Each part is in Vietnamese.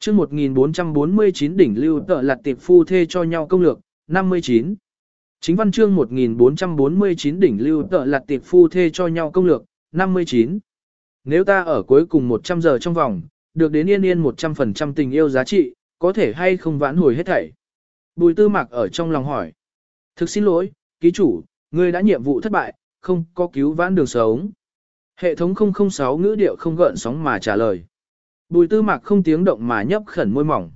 chương 1449 đỉnh lưu tợ lạt tiệp phu thê cho nhau công lược, 59. Chính văn chương 1449 đỉnh lưu tợ lạt tiệp phu thê cho nhau công lược, 59. Nếu ta ở cuối cùng 100 giờ trong vòng, được đến yên yên 100% tình yêu giá trị, có thể hay không vãn hồi hết thảy. Bùi tư mạc ở trong lòng hỏi. Thực xin lỗi, ký chủ, ngươi đã nhiệm vụ thất bại, không có cứu vãn đường sống. Hệ thống 006 ngữ điệu không gợn sóng mà trả lời. Bùi tư mạc không tiếng động mà nhấp khẩn môi mỏng.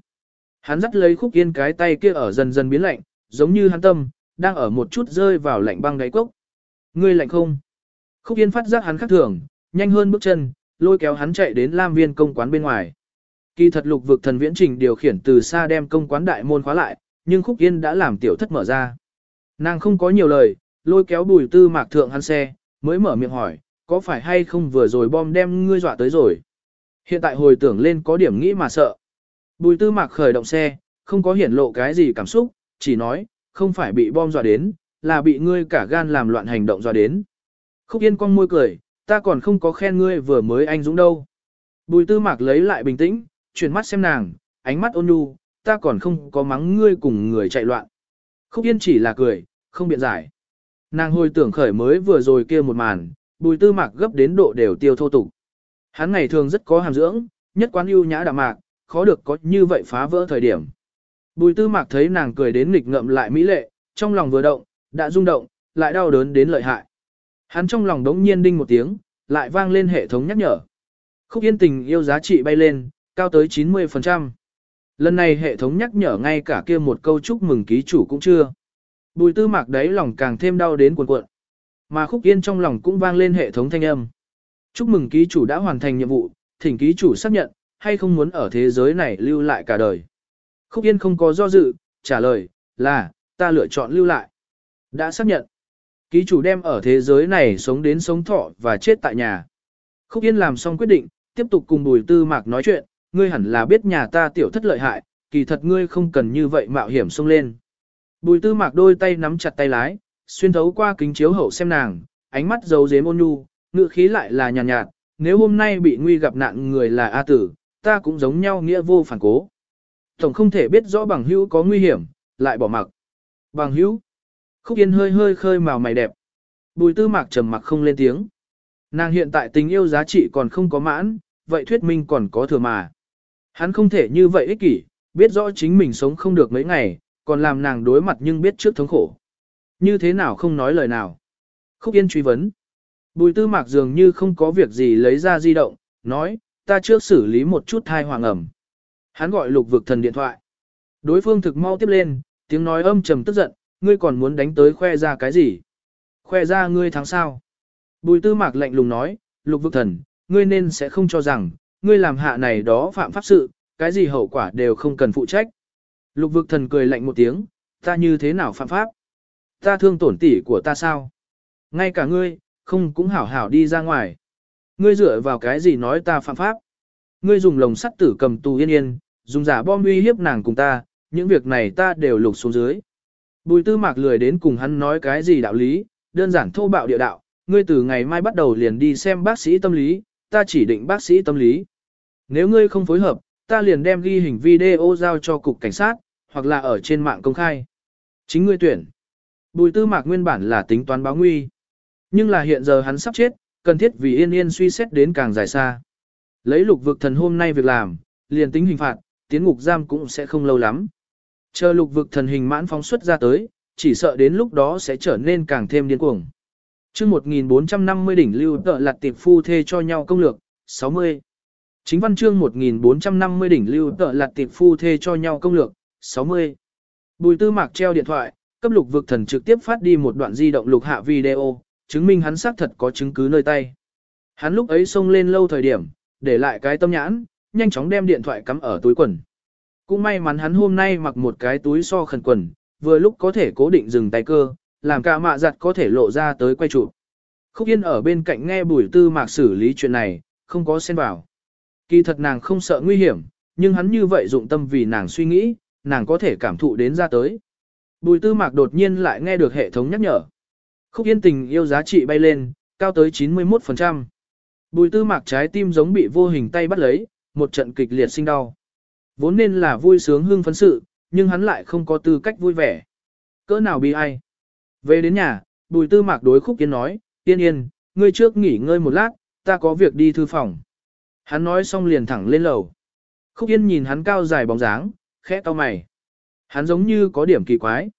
Hắn dắt lấy khúc yên cái tay kia ở dần dần biến lạnh, giống như hắn tâm, đang ở một chút rơi vào lạnh băng đáy cốc. Ngươi lạnh không? Khúc yên phát giác hắn khắc thường, nhanh hơn bước chân, lôi kéo hắn chạy đến Lam Viên công quán bên ngoài. Kỳ thật lục vực thần viễn trình điều khiển từ xa đem công quán đại môn khóa lại, nhưng Khúc Yên đã làm tiểu thất mở ra. Nàng không có nhiều lời, lôi kéo bùi tư mạc thượng hắn xe, mới mở miệng hỏi, có phải hay không vừa rồi bom đem ngươi dọa tới rồi. Hiện tại hồi tưởng lên có điểm nghĩ mà sợ. Bùi tư mạc khởi động xe, không có hiển lộ cái gì cảm xúc, chỉ nói, không phải bị bom dọa đến, là bị ngươi cả gan làm loạn hành động dọa đến. Khúc Yên con môi cười, ta còn không có khen ngươi vừa mới anh dũng đâu. Bùi tư mạc lấy lại bình tĩnh, chuyển mắt xem nàng, ánh mắt ôn nhu, ta còn không có mắng ngươi cùng người chạy loạn. Khúc Yên chỉ là cười, không biện giải. Nàng hồi tưởng khởi mới vừa rồi kia một màn, bùi tư mạc gấp đến độ đều tiêu thô tục. Hắn ngày thường rất có hàm dưỡng, nhất quán ưu nhã đạm mạc, khó được có như vậy phá vỡ thời điểm. Bùi tư mạc thấy nàng cười đến nghịch ngợm lại mỹ lệ, trong lòng vừa động, đã rung động, lại đau đớn đến lợi hại. Hắn trong lòng đống nhiên đinh một tiếng, lại vang lên hệ thống nhắc nhở. Khúc yên tình yêu giá trị bay lên, cao tới 90%. Lần này hệ thống nhắc nhở ngay cả kia một câu chúc mừng ký chủ cũng chưa. Bùi tư mạc đấy lòng càng thêm đau đến cuộn cuộn. Mà khúc yên trong lòng cũng vang lên hệ thống thanh âm. Chúc mừng ký chủ đã hoàn thành nhiệm vụ, thỉnh ký chủ xác nhận, hay không muốn ở thế giới này lưu lại cả đời. Khúc yên không có do dự, trả lời, là, ta lựa chọn lưu lại. Đã xác nhận. Ký chủ đem ở thế giới này sống đến sống thọ và chết tại nhà. Khúc yên làm xong quyết định, tiếp tục cùng bùi tư mạc nói chuyện, ngươi hẳn là biết nhà ta tiểu thất lợi hại, kỳ thật ngươi không cần như vậy mạo hiểm xông lên. Bùi tư mạc đôi tay nắm chặt tay lái, xuyên thấu qua kính chiếu hậu xem nàng, ánh mắt dấu dếm ôn nhu, ngự khí lại là nhàn nhạt, nhạt, nếu hôm nay bị nguy gặp nạn người là A tử, ta cũng giống nhau nghĩa vô phản cố. Tổng không thể biết rõ bằng hữu có nguy hiểm, lại bỏ mặc. Bằng hữu. Khúc Yên hơi hơi khơi màu mày đẹp. Bùi tư mạc trầm mặc không lên tiếng. Nàng hiện tại tình yêu giá trị còn không có mãn, vậy thuyết minh còn có thừa mà. Hắn không thể như vậy ích kỷ, biết rõ chính mình sống không được mấy ngày, còn làm nàng đối mặt nhưng biết trước thống khổ. Như thế nào không nói lời nào. Khúc Yên truy vấn. Bùi tư mạc dường như không có việc gì lấy ra di động, nói, ta trước xử lý một chút thai hoàng ẩm. Hắn gọi lục vực thần điện thoại. Đối phương thực mau tiếp lên, tiếng nói âm trầm tức giận, ngươi còn muốn đánh tới khoe ra cái gì? Khoe ra ngươi thắng sao? Bùi tư mạc lạnh lùng nói, lục vực thần, ngươi nên sẽ không cho rằng, ngươi làm hạ này đó phạm pháp sự, cái gì hậu quả đều không cần phụ trách. Lục vực thần cười lạnh một tiếng, ta như thế nào phạm pháp? Ta thương tổn tỷ của ta sao? Ngay cả ngươi, không cũng hảo hảo đi ra ngoài. Ngươi dựa vào cái gì nói ta phạm pháp? Ngươi dùng lồng sắt tử cầm tù yên yên, dùng giả bom uy hiếp nàng cùng ta, những việc này ta đều lục xuống dưới. Bùi tư mạc lười đến cùng hắn nói cái gì đạo lý, đơn giản thô bạo địa đạo, ngươi từ ngày mai bắt đầu liền đi xem bác sĩ tâm lý, ta chỉ định bác sĩ tâm lý. Nếu ngươi không phối hợp, ta liền đem ghi hình video giao cho cục cảnh sát, hoặc là ở trên mạng công khai. Chính ngươi tuyển. Bùi tư mạc nguyên bản là tính toán báo nguy. Nhưng là hiện giờ hắn sắp chết, cần thiết vì yên yên suy xét đến càng dài xa. Lấy lục vực thần hôm nay việc làm, liền tính hình phạt, tiến ngục giam cũng sẽ không lâu lắm. Chờ lục vực thần hình mãn phóng xuất ra tới, chỉ sợ đến lúc đó sẽ trở nên càng thêm điên cuồng. chương 1450 đỉnh lưu tợ lặt tiệp phu thê cho nhau công lược, 60. Chính văn chương 1450 đỉnh lưu tợ lặt tiệp phu thê cho nhau công lược, 60. Bùi tư mạc treo điện thoại, cấp lục vực thần trực tiếp phát đi một đoạn di động lục hạ video, chứng minh hắn xác thật có chứng cứ nơi tay. Hắn lúc ấy xông lên lâu thời điểm, để lại cái tâm nhãn, nhanh chóng đem điện thoại cắm ở túi quần. Cũng may mắn hắn hôm nay mặc một cái túi so khẩn quần, vừa lúc có thể cố định dừng tay cơ, làm cả mạ giặt có thể lộ ra tới quay chụp. Khúc Yên ở bên cạnh nghe bùi tư mạc xử lý chuyện này, không có xen vào. Kỳ thật nàng không sợ nguy hiểm, nhưng hắn như vậy dụng tâm vì nàng suy nghĩ, nàng có thể cảm thụ đến ra tới. Bùi tư mạc đột nhiên lại nghe được hệ thống nhắc nhở. Khúc Yên tình yêu giá trị bay lên, cao tới 91%. Bùi tư mạc trái tim giống bị vô hình tay bắt lấy, một trận kịch liệt sinh đau. Vốn nên là vui sướng hưng phấn sự, nhưng hắn lại không có tư cách vui vẻ. Cỡ nào bi ai. Về đến nhà, bùi tư mạc đối khúc yên nói, yên yên, ngươi trước nghỉ ngơi một lát, ta có việc đi thư phòng. Hắn nói xong liền thẳng lên lầu. Khúc yên nhìn hắn cao dài bóng dáng, khẽ to mày. Hắn giống như có điểm kỳ quái.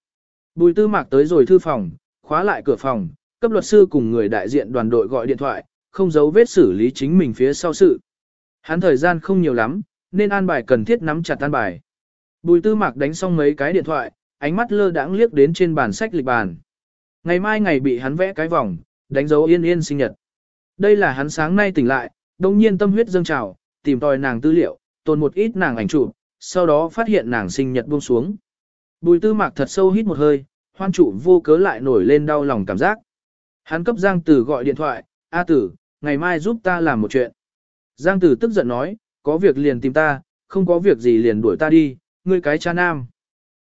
Bùi tư mạc tới rồi thư phòng, khóa lại cửa phòng, cấp luật sư cùng người đại diện đoàn đội gọi điện thoại, không giấu vết xử lý chính mình phía sau sự. Hắn thời gian không nhiều lắm, nên an bài cần thiết nắm chặt an bài. Bùi tư mạc đánh xong mấy cái điện thoại, ánh mắt lơ đãng liếc đến trên bàn sách lịch bàn. Ngày mai ngày bị hắn vẽ cái vòng, đánh dấu yên yên sinh nhật. Đây là hắn sáng nay tỉnh lại, đồng nhiên tâm huyết dâng trào, tìm tòi nàng tư liệu, tồn một ít nàng ảnh chụp, sau đó phát hiện nàng sinh nhật buông xuống. Bùi tư mạc thật sâu hít một hơi, hoan trụ vô cớ lại nổi lên đau lòng cảm giác. Hắn cấp Giang Tử gọi điện thoại, A Tử, ngày mai giúp ta làm một chuyện. Giang Tử tức giận nói, có việc liền tìm ta, không có việc gì liền đuổi ta đi, ngươi cái cha nam.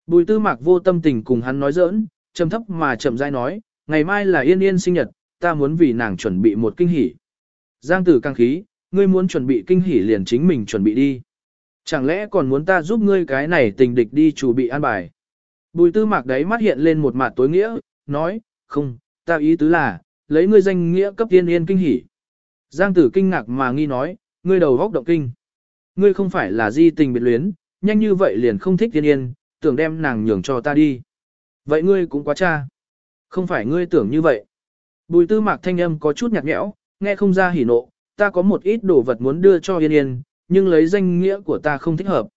Bùi tư mạc vô tâm tình cùng hắn nói giỡn, trầm thấp mà chậm rãi nói, ngày mai là yên yên sinh nhật, ta muốn vì nàng chuẩn bị một kinh hỉ. Giang tử căng khí, ngươi muốn chuẩn bị kinh hỉ liền chính mình chuẩn bị đi. Chẳng lẽ còn muốn ta giúp ngươi cái này tình địch đi chủ bị an bài. Bùi tư mạc đấy mắt hiện lên một mặt tối nghĩa, nói, không, ta ý tứ là, lấy ngươi danh nghĩa cấp tiên yên kinh hỉ. Giang tử kinh ngạc mà nghi nói, ngươi đầu góc động kinh. Ngươi không phải là di tình biệt luyến, nhanh như vậy liền không thích tiên yên, tưởng đem nàng nhường cho ta đi. Vậy ngươi cũng quá cha. Không phải ngươi tưởng như vậy. Bùi tư mạc thanh âm có chút nhạt nhẽo, nghe không ra hỉ nộ, ta có một ít đồ vật muốn đưa cho yên yên, nhưng lấy danh nghĩa của ta không thích hợp.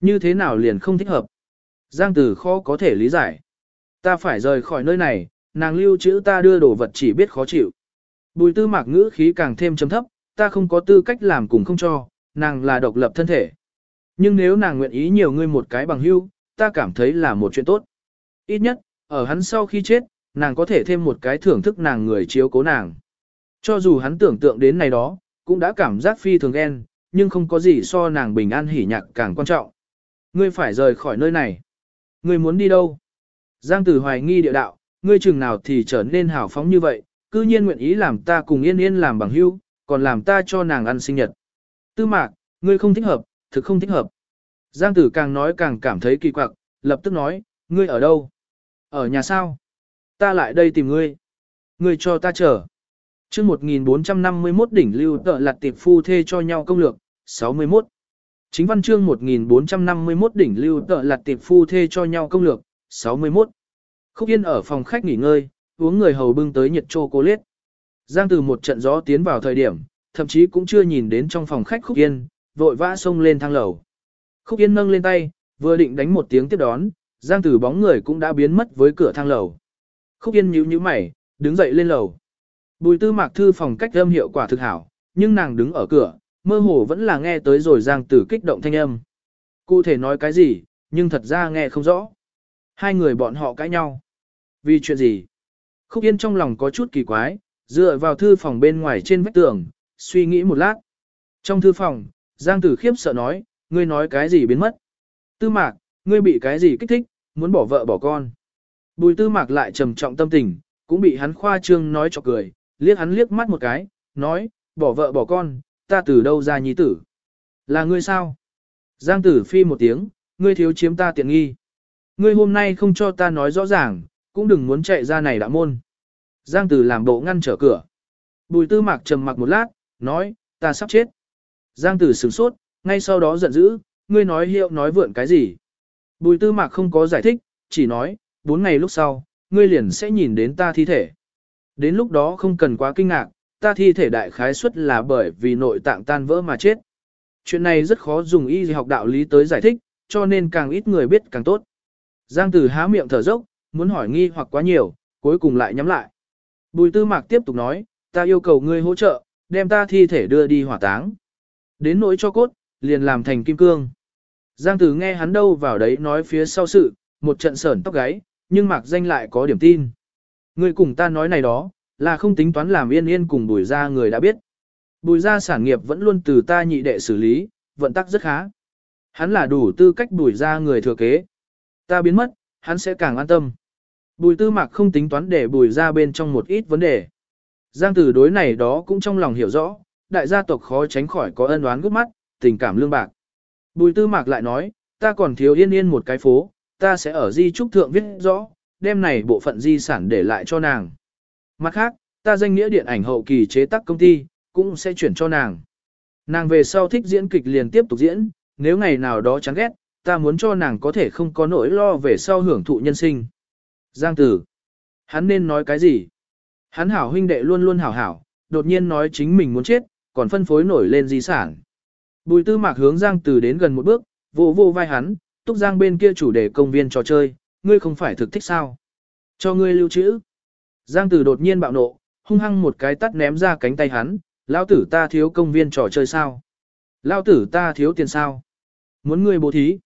Như thế nào liền không thích hợp? Giang tử khó có thể lý giải. Ta phải rời khỏi nơi này, nàng lưu trữ ta đưa đồ vật chỉ biết khó chịu. Bùi tư mạc ngữ khí càng thêm chấm thấp, ta không có tư cách làm cùng không cho, nàng là độc lập thân thể. Nhưng nếu nàng nguyện ý nhiều ngươi một cái bằng hưu, ta cảm thấy là một chuyện tốt. Ít nhất, ở hắn sau khi chết, nàng có thể thêm một cái thưởng thức nàng người chiếu cố nàng. Cho dù hắn tưởng tượng đến này đó, cũng đã cảm giác phi thường ghen, nhưng không có gì so nàng bình an hỉ nhạc càng quan trọng. Ngươi phải rời khỏi nơi này. Ngươi muốn đi đâu? Giang Tử hoài nghi địa đạo, ngươi chừng nào thì trở nên hào phóng như vậy, cư nhiên nguyện ý làm ta cùng yên yên làm bằng hữu, còn làm ta cho nàng ăn sinh nhật. Tư mạc, ngươi không thích hợp, thực không thích hợp. Giang Tử càng nói càng cảm thấy kỳ quặc, lập tức nói, ngươi ở đâu? Ở nhà sao? Ta lại đây tìm ngươi. Ngươi cho ta chờ. Trước 1451 đỉnh lưu tợ lặt tiệp phu thê cho nhau công lược, 61. Chính văn chương 1451 đỉnh lưu tợ lặt tiệp phu thê cho nhau công lược, 61. Khúc Yên ở phòng khách nghỉ ngơi, uống người hầu bưng tới nhiệt chô cô liết Giang từ một trận gió tiến vào thời điểm, thậm chí cũng chưa nhìn đến trong phòng khách Khúc Yên, vội vã xông lên thang lầu. Khúc Yên nâng lên tay, vừa định đánh một tiếng tiếp đón, Giang Tử bóng người cũng đã biến mất với cửa thang lầu. Khúc Yên nhíu nhíu mày, đứng dậy lên lầu. Bùi tư mạc thư phòng cách âm hiệu quả thực hảo, nhưng nàng đứng ở cửa, mơ hồ vẫn là nghe tới rồi Giang Tử kích động thanh âm. Cụ thể nói cái gì, nhưng thật ra nghe không rõ. Hai người bọn họ cãi nhau. Vì chuyện gì? Khúc Yên trong lòng có chút kỳ quái, dựa vào thư phòng bên ngoài trên vách tường, suy nghĩ một lát. Trong thư phòng, Giang Tử khiếp sợ nói, ngươi nói cái gì biến mất. Tư mạc, ngươi bị cái gì kích thích, muốn bỏ vợ bỏ con. Bùi tư mạc lại trầm trọng tâm tình, cũng bị hắn khoa trương nói cho cười, liếc hắn liếc mắt một cái, nói, bỏ vợ bỏ con, ta từ đâu ra nhi tử. Là ngươi sao? Giang tử phi một tiếng, ngươi thiếu chiếm ta tiện nghi. Ngươi hôm nay không cho ta nói rõ ràng, cũng đừng muốn chạy ra này đã môn. Giang tử làm bộ ngăn trở cửa. Bùi tư mạc trầm mặc một lát, nói, ta sắp chết. Giang tử sửng sốt, ngay sau đó giận dữ, ngươi nói hiệu nói vượn cái gì. Bùi tư mạc không có giải thích, chỉ nói, bốn ngày lúc sau, ngươi liền sẽ nhìn đến ta thi thể. Đến lúc đó không cần quá kinh ngạc, ta thi thể đại khái suất là bởi vì nội tạng tan vỡ mà chết. Chuyện này rất khó dùng y học đạo lý tới giải thích, cho nên càng ít người biết càng tốt. Giang Tử há miệng thở dốc, muốn hỏi nghi hoặc quá nhiều, cuối cùng lại nhắm lại. Bùi tư mạc tiếp tục nói, ta yêu cầu ngươi hỗ trợ, đem ta thi thể đưa đi hỏa táng. Đến nỗi cho cốt, liền làm thành kim cương. Giang Tử nghe hắn đâu vào đấy nói phía sau sự, một trận sởn tóc gáy, nhưng mạc danh lại có điểm tin. Ngươi cùng ta nói này đó, là không tính toán làm yên yên cùng bùi ra người đã biết. Bùi ra sản nghiệp vẫn luôn từ ta nhị đệ xử lý, vận tắc rất khá. Hắn là đủ tư cách bùi ra người thừa kế. Ta biến mất, hắn sẽ càng an tâm. Bùi tư mạc không tính toán để bùi ra bên trong một ít vấn đề. Giang tử đối này đó cũng trong lòng hiểu rõ, đại gia tộc khó tránh khỏi có ân oán gấp mắt, tình cảm lương bạc. Bùi tư mạc lại nói, ta còn thiếu yên yên một cái phố, ta sẽ ở di trúc thượng viết rõ, đem này bộ phận di sản để lại cho nàng. Mặt khác, ta danh nghĩa điện ảnh hậu kỳ chế tác công ty, cũng sẽ chuyển cho nàng. Nàng về sau thích diễn kịch liền tiếp tục diễn, nếu ngày nào đó chán ghét, ta muốn cho nàng có thể không có nỗi lo về sau hưởng thụ nhân sinh. Giang tử, hắn nên nói cái gì? Hắn hảo huynh đệ luôn luôn hảo hảo, đột nhiên nói chính mình muốn chết, còn phân phối nổi lên di sản. Bùi tư mạc hướng Giang Tử đến gần một bước, vô vô vai hắn, túc Giang bên kia chủ đề công viên trò chơi, ngươi không phải thực thích sao? Cho ngươi lưu trữ. Giang Tử đột nhiên bạo nộ, hung hăng một cái tắt ném ra cánh tay hắn, lão tử ta thiếu công viên trò chơi sao? Lão tử ta thiếu tiền sao? Muốn ngươi bố thí?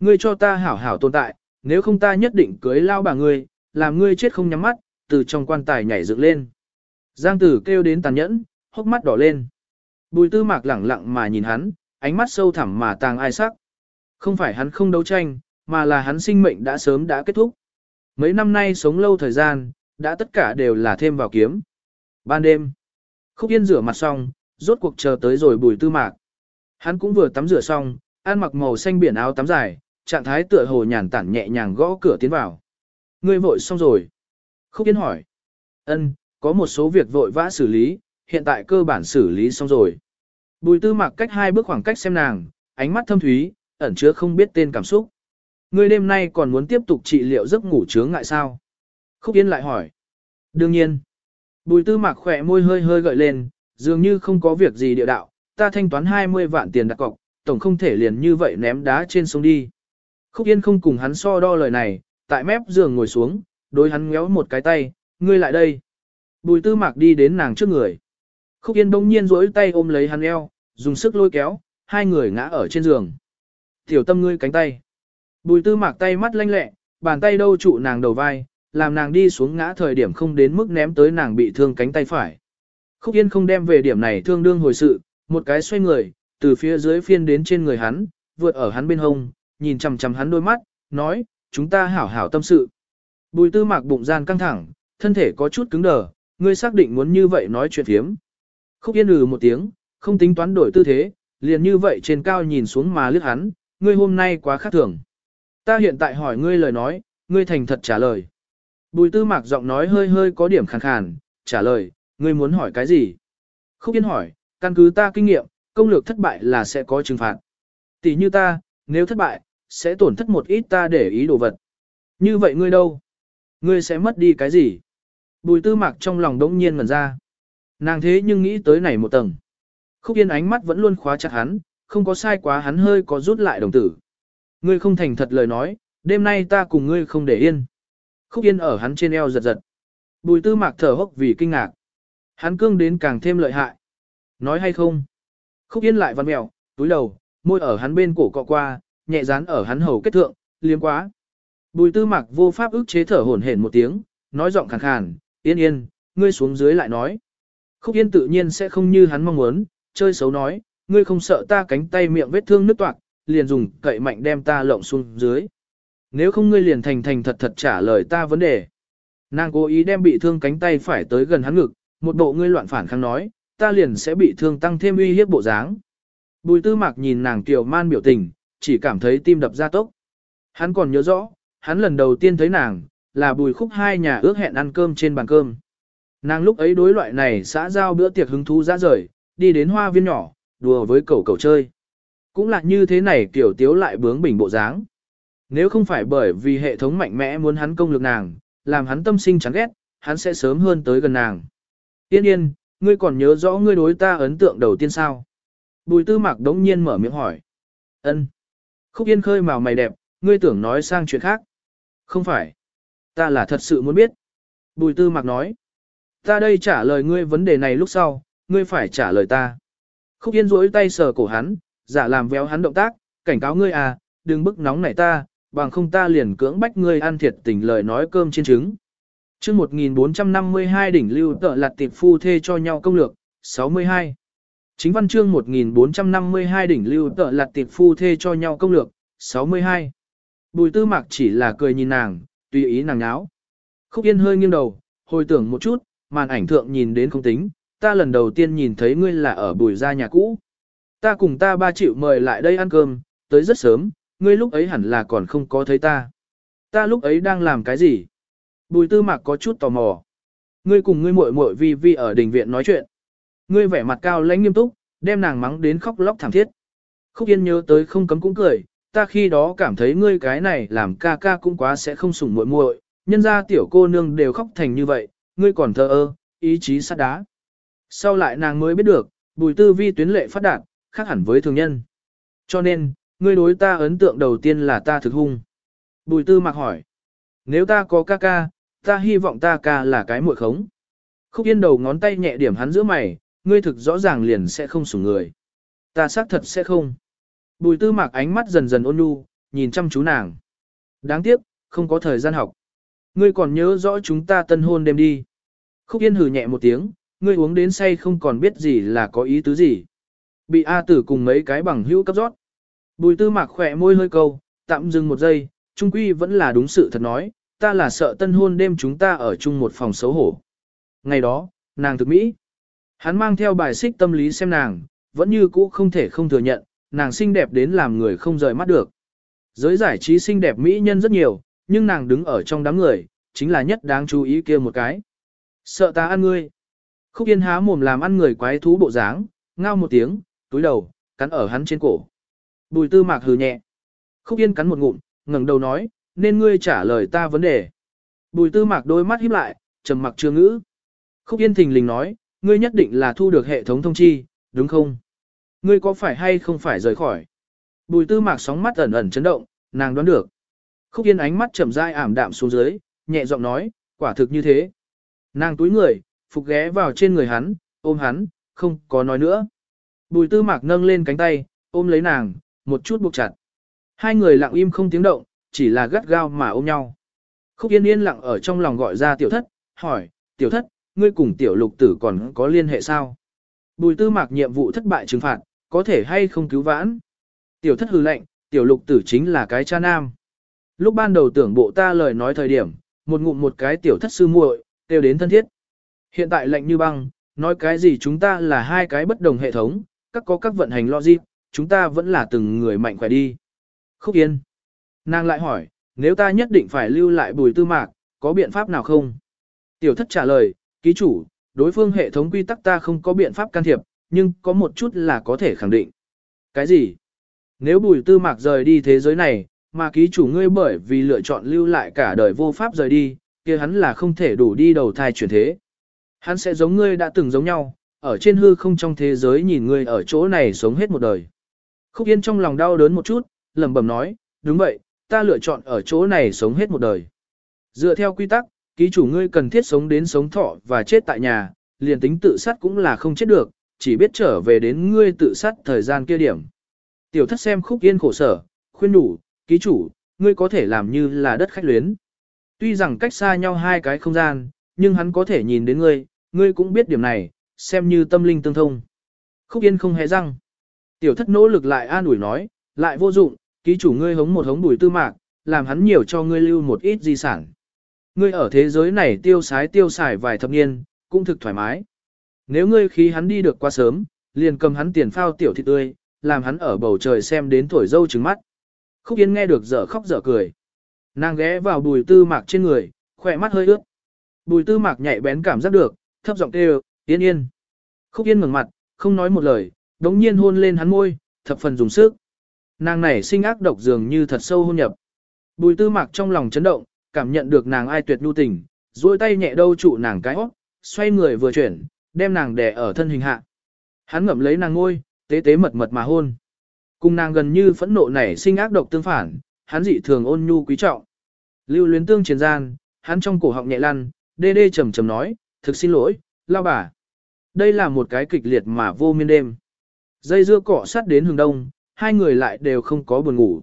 Ngươi cho ta hảo hảo tồn tại, nếu không ta nhất định cưới lao bà ngươi, làm ngươi chết không nhắm mắt, từ trong quan tài nhảy dựng lên. Giang tử kêu đến tàn nhẫn, hốc mắt đỏ lên. Bùi tư mạc lẳng lặng mà nhìn hắn, ánh mắt sâu thẳm mà tàng ai sắc. Không phải hắn không đấu tranh, mà là hắn sinh mệnh đã sớm đã kết thúc. Mấy năm nay sống lâu thời gian, đã tất cả đều là thêm vào kiếm. Ban đêm, khúc yên rửa mặt xong, rốt cuộc chờ tới rồi bùi tư mạc. Hắn cũng vừa tắm rửa xong, ăn mặc màu xanh biển áo tắm dài, trạng thái tựa hồ nhàn tản nhẹ nhàng gõ cửa tiến vào. Ngươi vội xong rồi. Khúc Yên hỏi. Ân, có một số việc vội vã xử lý, hiện tại cơ bản xử lý xong rồi. Bùi tư mặc cách hai bước khoảng cách xem nàng, ánh mắt thâm thúy, ẩn chứa không biết tên cảm xúc. Ngươi đêm nay còn muốn tiếp tục trị liệu giấc ngủ chướng ngại sao? Khúc Yên lại hỏi. Đương nhiên. Bùi tư mặc khỏe môi hơi hơi gợi lên, dường như không có việc gì địa đạo, ta thanh toán 20 vạn tiền đặt cọc, tổng không thể liền như vậy ném đá trên sông đi. Khúc Yên không cùng hắn so đo lời này, tại mép giường ngồi xuống, đối hắn ngéo một cái tay, ngươi lại đây. Bùi tư mạc đi đến nàng trước người. Khúc Yên đông nhiên rỗi tay ôm lấy hắn eo, dùng sức lôi kéo, hai người ngã ở trên giường. Tiểu tâm ngươi cánh tay. Bùi tư mạc tay mắt lanh lẹ, bàn tay đâu trụ nàng đầu vai, làm nàng đi xuống ngã thời điểm không đến mức ném tới nàng bị thương cánh tay phải. Khúc Yên không đem về điểm này thương đương hồi sự, một cái xoay người, từ phía dưới phiên đến trên người hắn, vượt ở hắn bên hông, nhìn chằm chằm hắn đôi mắt, nói, chúng ta hảo hảo tâm sự. Bùi tư mạc bụng gian căng thẳng, thân thể có chút cứng đờ, ngươi xác định muốn như vậy nói chuyện thiếm. Khúc yên ừ một tiếng, không tính toán đổi tư thế, liền như vậy trên cao nhìn xuống mà liếc hắn, ngươi hôm nay quá khác thường. Ta hiện tại hỏi ngươi lời nói, ngươi thành thật trả lời. Bùi tư mạc giọng nói hơi hơi có điểm khàn khàn, trả lời, ngươi muốn hỏi cái gì? Khúc yên hỏi, căn cứ ta kinh nghiệm, công lược thất bại là sẽ có trừng phạt. Tỷ như ta, nếu thất bại, sẽ tổn thất một ít ta để ý đồ vật. Như vậy ngươi đâu? Ngươi sẽ mất đi cái gì? Bùi tư mạc trong lòng đống nhiên ngần ra. Nàng thế nhưng nghĩ tới này một tầng. Khúc yên ánh mắt vẫn luôn khóa chặt hắn, không có sai quá hắn hơi có rút lại đồng tử. Ngươi không thành thật lời nói, đêm nay ta cùng ngươi không để yên. Khúc yên ở hắn trên eo giật giật. Bùi tư mạc thở hốc vì kinh ngạc. Hắn cương đến càng thêm lợi hại. Nói hay không? Khúc yên lại văn mèo, túi đầu, môi ở hắn bên cổ cọ qua, nhẹ dán ở hắn hầu kết thượng, liếm quá. Bùi tư mạc vô pháp ức chế thở hổn hển một tiếng, nói giọng khàn khàn, yên yên, ngươi xuống dưới lại nói. Khúc yên tự nhiên sẽ không như hắn mong muốn, chơi xấu nói, ngươi không sợ ta cánh tay miệng vết thương nứt toạc, liền dùng cậy mạnh đem ta lộng xuống dưới. Nếu không ngươi liền thành thành thật thật trả lời ta vấn đề. Nàng cố ý đem bị thương cánh tay phải tới gần hắn ngực, một bộ ngươi loạn phản kháng nói, ta liền sẽ bị thương tăng thêm uy hiếp bộ dáng. Bùi tư mạc nhìn nàng tiểu man biểu tình, chỉ cảm thấy tim đập ra tốc. Hắn còn nhớ rõ, hắn lần đầu tiên thấy nàng, là bùi khúc hai nhà ước hẹn ăn cơm trên bàn cơm. Nàng lúc ấy đối loại này xã giao bữa tiệc hứng thú ra rời, đi đến hoa viên nhỏ, đùa với cậu cậu chơi. Cũng là như thế này kiểu tiếu lại bướng bỉnh bộ dáng. Nếu không phải bởi vì hệ thống mạnh mẽ muốn hắn công lực nàng, làm hắn tâm sinh chán ghét, hắn sẽ sớm hơn tới gần nàng. Tiên yên, ngươi còn nhớ rõ ngươi đối ta ấn tượng đầu tiên sao? Bùi tư mạc đống nhiên mở miệng hỏi. ân Khúc yên khơi màu mày đẹp, ngươi tưởng nói sang chuyện khác. Không phải. Ta là thật sự muốn biết. Bùi tư mạc nói. Ta đây trả lời ngươi vấn đề này lúc sau, ngươi phải trả lời ta. Khúc yên rỗi tay sờ cổ hắn, giả làm véo hắn động tác, cảnh cáo ngươi à, đừng bức nóng nảy ta, bằng không ta liền cưỡng bách ngươi ăn thiệt tình lời nói cơm trên trứng. chương 1452 đỉnh lưu tợ lặt tiệp phu thê cho nhau công lược, 62. Chính văn chương 1452 đỉnh lưu tợ lặt tiệp phu thê cho nhau công lược, 62. Bùi tư mạc chỉ là cười nhìn nàng, tùy ý nàng nháo. Khúc yên hơi nghiêng đầu, hồi tưởng một chút, màn ảnh thượng nhìn đến không tính, ta lần đầu tiên nhìn thấy ngươi là ở bùi gia nhà cũ. Ta cùng ta ba chịu mời lại đây ăn cơm, tới rất sớm, ngươi lúc ấy hẳn là còn không có thấy ta. Ta lúc ấy đang làm cái gì? Bùi tư mạc có chút tò mò. Ngươi cùng ngươi muội muội vi vi ở đình viện nói chuyện. Ngươi vẻ mặt cao lãnh nghiêm túc, đem nàng mắng đến khóc lóc thảm thiết. Khúc Yên nhớ tới không cấm cũng cười, ta khi đó cảm thấy ngươi cái này làm ca ca cũng quá sẽ không sủng muội muội, nhân ra tiểu cô nương đều khóc thành như vậy, ngươi còn thơ ơ, ý chí sắt đá. Sau lại nàng mới biết được, bùi tư vi tuyến lệ phát đạt, khác hẳn với thường nhân. Cho nên, ngươi đối ta ấn tượng đầu tiên là ta thực hung. Bùi tư mặc hỏi, nếu ta có ca ca, ta hy vọng ta ca là cái muội khống. Khúc yên đầu ngón tay nhẹ điểm hắn giữa mày, ngươi thực rõ ràng liền sẽ không sủng người. Ta xác thật sẽ không. Bùi tư Mặc ánh mắt dần dần ôn nhu, nhìn chăm chú nàng. Đáng tiếc, không có thời gian học. Ngươi còn nhớ rõ chúng ta tân hôn đêm đi. Khúc Yên hừ nhẹ một tiếng, ngươi uống đến say không còn biết gì là có ý tứ gì. Bị A tử cùng mấy cái bằng hữu cấp rót. Bùi tư mạc khỏe môi hơi câu, tạm dừng một giây, trung quy vẫn là đúng sự thật nói, ta là sợ tân hôn đêm chúng ta ở chung một phòng xấu hổ. Ngày đó, nàng thực mỹ. Hắn mang theo bài xích tâm lý xem nàng, vẫn như cũ không thể không thừa nhận, nàng xinh đẹp đến làm người không rời mắt được. Giới giải trí xinh đẹp mỹ nhân rất nhiều, nhưng nàng đứng ở trong đám người, chính là nhất đáng chú ý kia một cái. Sợ ta ăn ngươi. Khúc Yên há mồm làm ăn người quái thú bộ dáng, ngao một tiếng, túi đầu, cắn ở hắn trên cổ. Bùi tư mạc hừ nhẹ. Khúc Yên cắn một ngụm, ngẩng đầu nói, nên ngươi trả lời ta vấn đề. Bùi tư mạc đôi mắt híp lại, trầm mặc chưa ngữ. Khúc Yên thình lình nói, ngươi nhất định là thu được hệ thống thông chi, đúng không? Ngươi có phải hay không phải rời khỏi? Bùi tư mạc sóng mắt ẩn ẩn chấn động, nàng đoán được. Khúc Yên ánh mắt chậm dai ảm đạm xuống dưới, nhẹ giọng nói, quả thực như thế. Nàng túi người, phục ghé vào trên người hắn, ôm hắn, không có nói nữa. Bùi tư mạc nâng lên cánh tay, ôm lấy nàng, một chút buộc chặt. Hai người lặng im không tiếng động, chỉ là gắt gao mà ôm nhau. Khúc Yên yên lặng ở trong lòng gọi ra tiểu thất, hỏi, tiểu thất, ngươi cùng tiểu lục tử còn có liên hệ sao? Bùi tư mạc nhiệm vụ thất bại trừng phạt, có thể hay không cứu vãn? Tiểu thất hư lệnh, tiểu lục tử chính là cái cha nam. Lúc ban đầu tưởng bộ ta lời nói thời điểm, một ngụm một cái tiểu thất sư muội, đều đến thân thiết. Hiện tại lệnh như băng, nói cái gì chúng ta là hai cái bất đồng hệ thống, các có các vận hành logic, chúng ta vẫn là từng người mạnh khỏe đi. Khúc Yên. Nàng lại hỏi, nếu ta nhất định phải lưu lại bùi tư mạc, có biện pháp nào không? Tiểu thất trả lời, ký chủ, đối phương hệ thống quy tắc ta không có biện pháp can thiệp, nhưng có một chút là có thể khẳng định. Cái gì? Nếu bùi tư mạc rời đi thế giới này, mà ký chủ ngươi bởi vì lựa chọn lưu lại cả đời vô pháp rời đi, kia hắn là không thể đủ đi đầu thai chuyển thế. Hắn sẽ giống ngươi đã từng giống nhau, ở trên hư không trong thế giới nhìn ngươi ở chỗ này sống hết một đời. Khúc Yên trong lòng đau đớn một chút, lẩm bẩm nói, đúng vậy, ta lựa chọn ở chỗ này sống hết một đời. Dựa theo quy tắc, ký chủ ngươi cần thiết sống đến sống thọ và chết tại nhà, liền tính tự sát cũng là không chết được, chỉ biết trở về đến ngươi tự sát thời gian kia điểm. Tiểu thất xem khúc yên khổ sở, khuyên đủ, ký chủ, ngươi có thể làm như là đất khách luyến. Tuy rằng cách xa nhau hai cái không gian, nhưng hắn có thể nhìn đến ngươi, ngươi cũng biết điểm này, xem như tâm linh tương thông. Khúc yên không hề răng. Tiểu thất nỗ lực lại an ủi nói, lại vô dụng, ký chủ ngươi hống một hống bùi tư mạc, làm hắn nhiều cho ngươi lưu một ít di sản. Ngươi ở thế giới này tiêu sái tiêu xài vài thập niên, cũng thực thoải mái. Nếu ngươi khí hắn đi được quá sớm, liền cầm hắn tiền phao tiểu thịt tươi, làm hắn ở bầu trời xem đến thổi dâu trứng mắt. Khúc Yên nghe được dở khóc dở cười. Nàng ghé vào bùi tư mạc trên người, khỏe mắt hơi ướt. Bùi tư mạc nhạy bén cảm giác được, thấp giọng kêu, yên yên. Khúc Yên ngừng mặt, không nói một lời, đống nhiên hôn lên hắn môi, thập phần dùng sức. Nàng này sinh ác độc dường như thật sâu hôn nhập. Bùi tư mạc trong lòng chấn động, cảm nhận được nàng ai tuyệt nhu tình, duỗi tay nhẹ đâu trụ nàng cái hót, xoay người vừa chuyển, đem nàng đè ở thân hình hạ. Hắn ngậm lấy nàng ngôi, tế tế mật mật mà hôn. Cùng nàng gần như phẫn nộ nảy sinh ác độc tương phản, hắn dị thường ôn nhu quý trọng. Lưu luyến tương chiến gian, hắn trong cổ họng nhẹ lăn, đê đê trầm trầm nói, thực xin lỗi, lao bà. Đây là một cái kịch liệt mà vô miên đêm. Dây dưa cọ sát đến hướng đông, hai người lại đều không có buồn ngủ.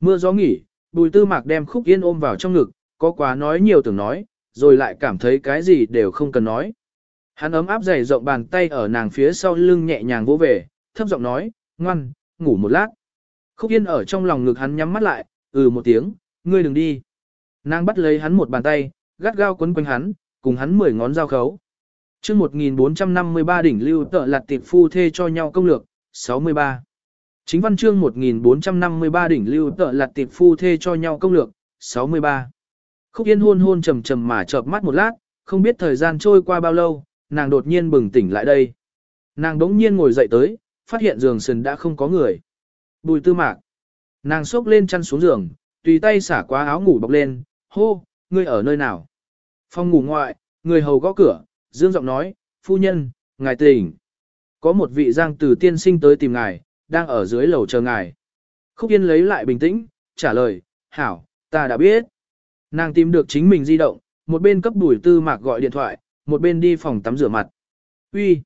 Mưa gió nghỉ, bùi tư mạc đem khúc yên ôm vào trong ngực, có quá nói nhiều tưởng nói, rồi lại cảm thấy cái gì đều không cần nói. Hắn ấm áp dày rộng bàn tay ở nàng phía sau lưng nhẹ nhàng vỗ về, thấp giọng nói, ngoan, ngủ một lát. Khúc Yên ở trong lòng ngực hắn nhắm mắt lại, ừ một tiếng, ngươi đừng đi. Nàng bắt lấy hắn một bàn tay, gắt gao quấn quanh hắn, cùng hắn mười ngón giao khấu chương 1453 đỉnh lưu tợ lạt tiệp phu thê cho nhau công lược, 63. Chính văn chương 1453 đỉnh lưu tợ lạt tiệp phu thê cho nhau công lược, 63. Khúc Yên hôn hôn trầm trầm mà chợp mắt một lát, không biết thời gian trôi qua bao lâu, nàng đột nhiên bừng tỉnh lại đây. Nàng đống nhiên ngồi dậy tới, phát hiện giường sườn đã không có người. Bùi tư mạc. Nàng xốc lên chăn xuống giường, tùy tay xả qua áo ngủ bọc lên, hô, ngươi ở nơi nào? Phòng ngủ ngoại, người hầu gõ cửa, dương giọng nói, phu nhân, ngài tỉnh. Có một vị giang tử tiên sinh tới tìm ngài, đang ở dưới lầu chờ ngài. Khúc Yên lấy lại bình tĩnh, trả lời, hảo, ta đã biết. Nàng tìm được chính mình di động, một bên cấp bùi tư mạc gọi điện thoại, một bên đi phòng tắm rửa mặt. Uy,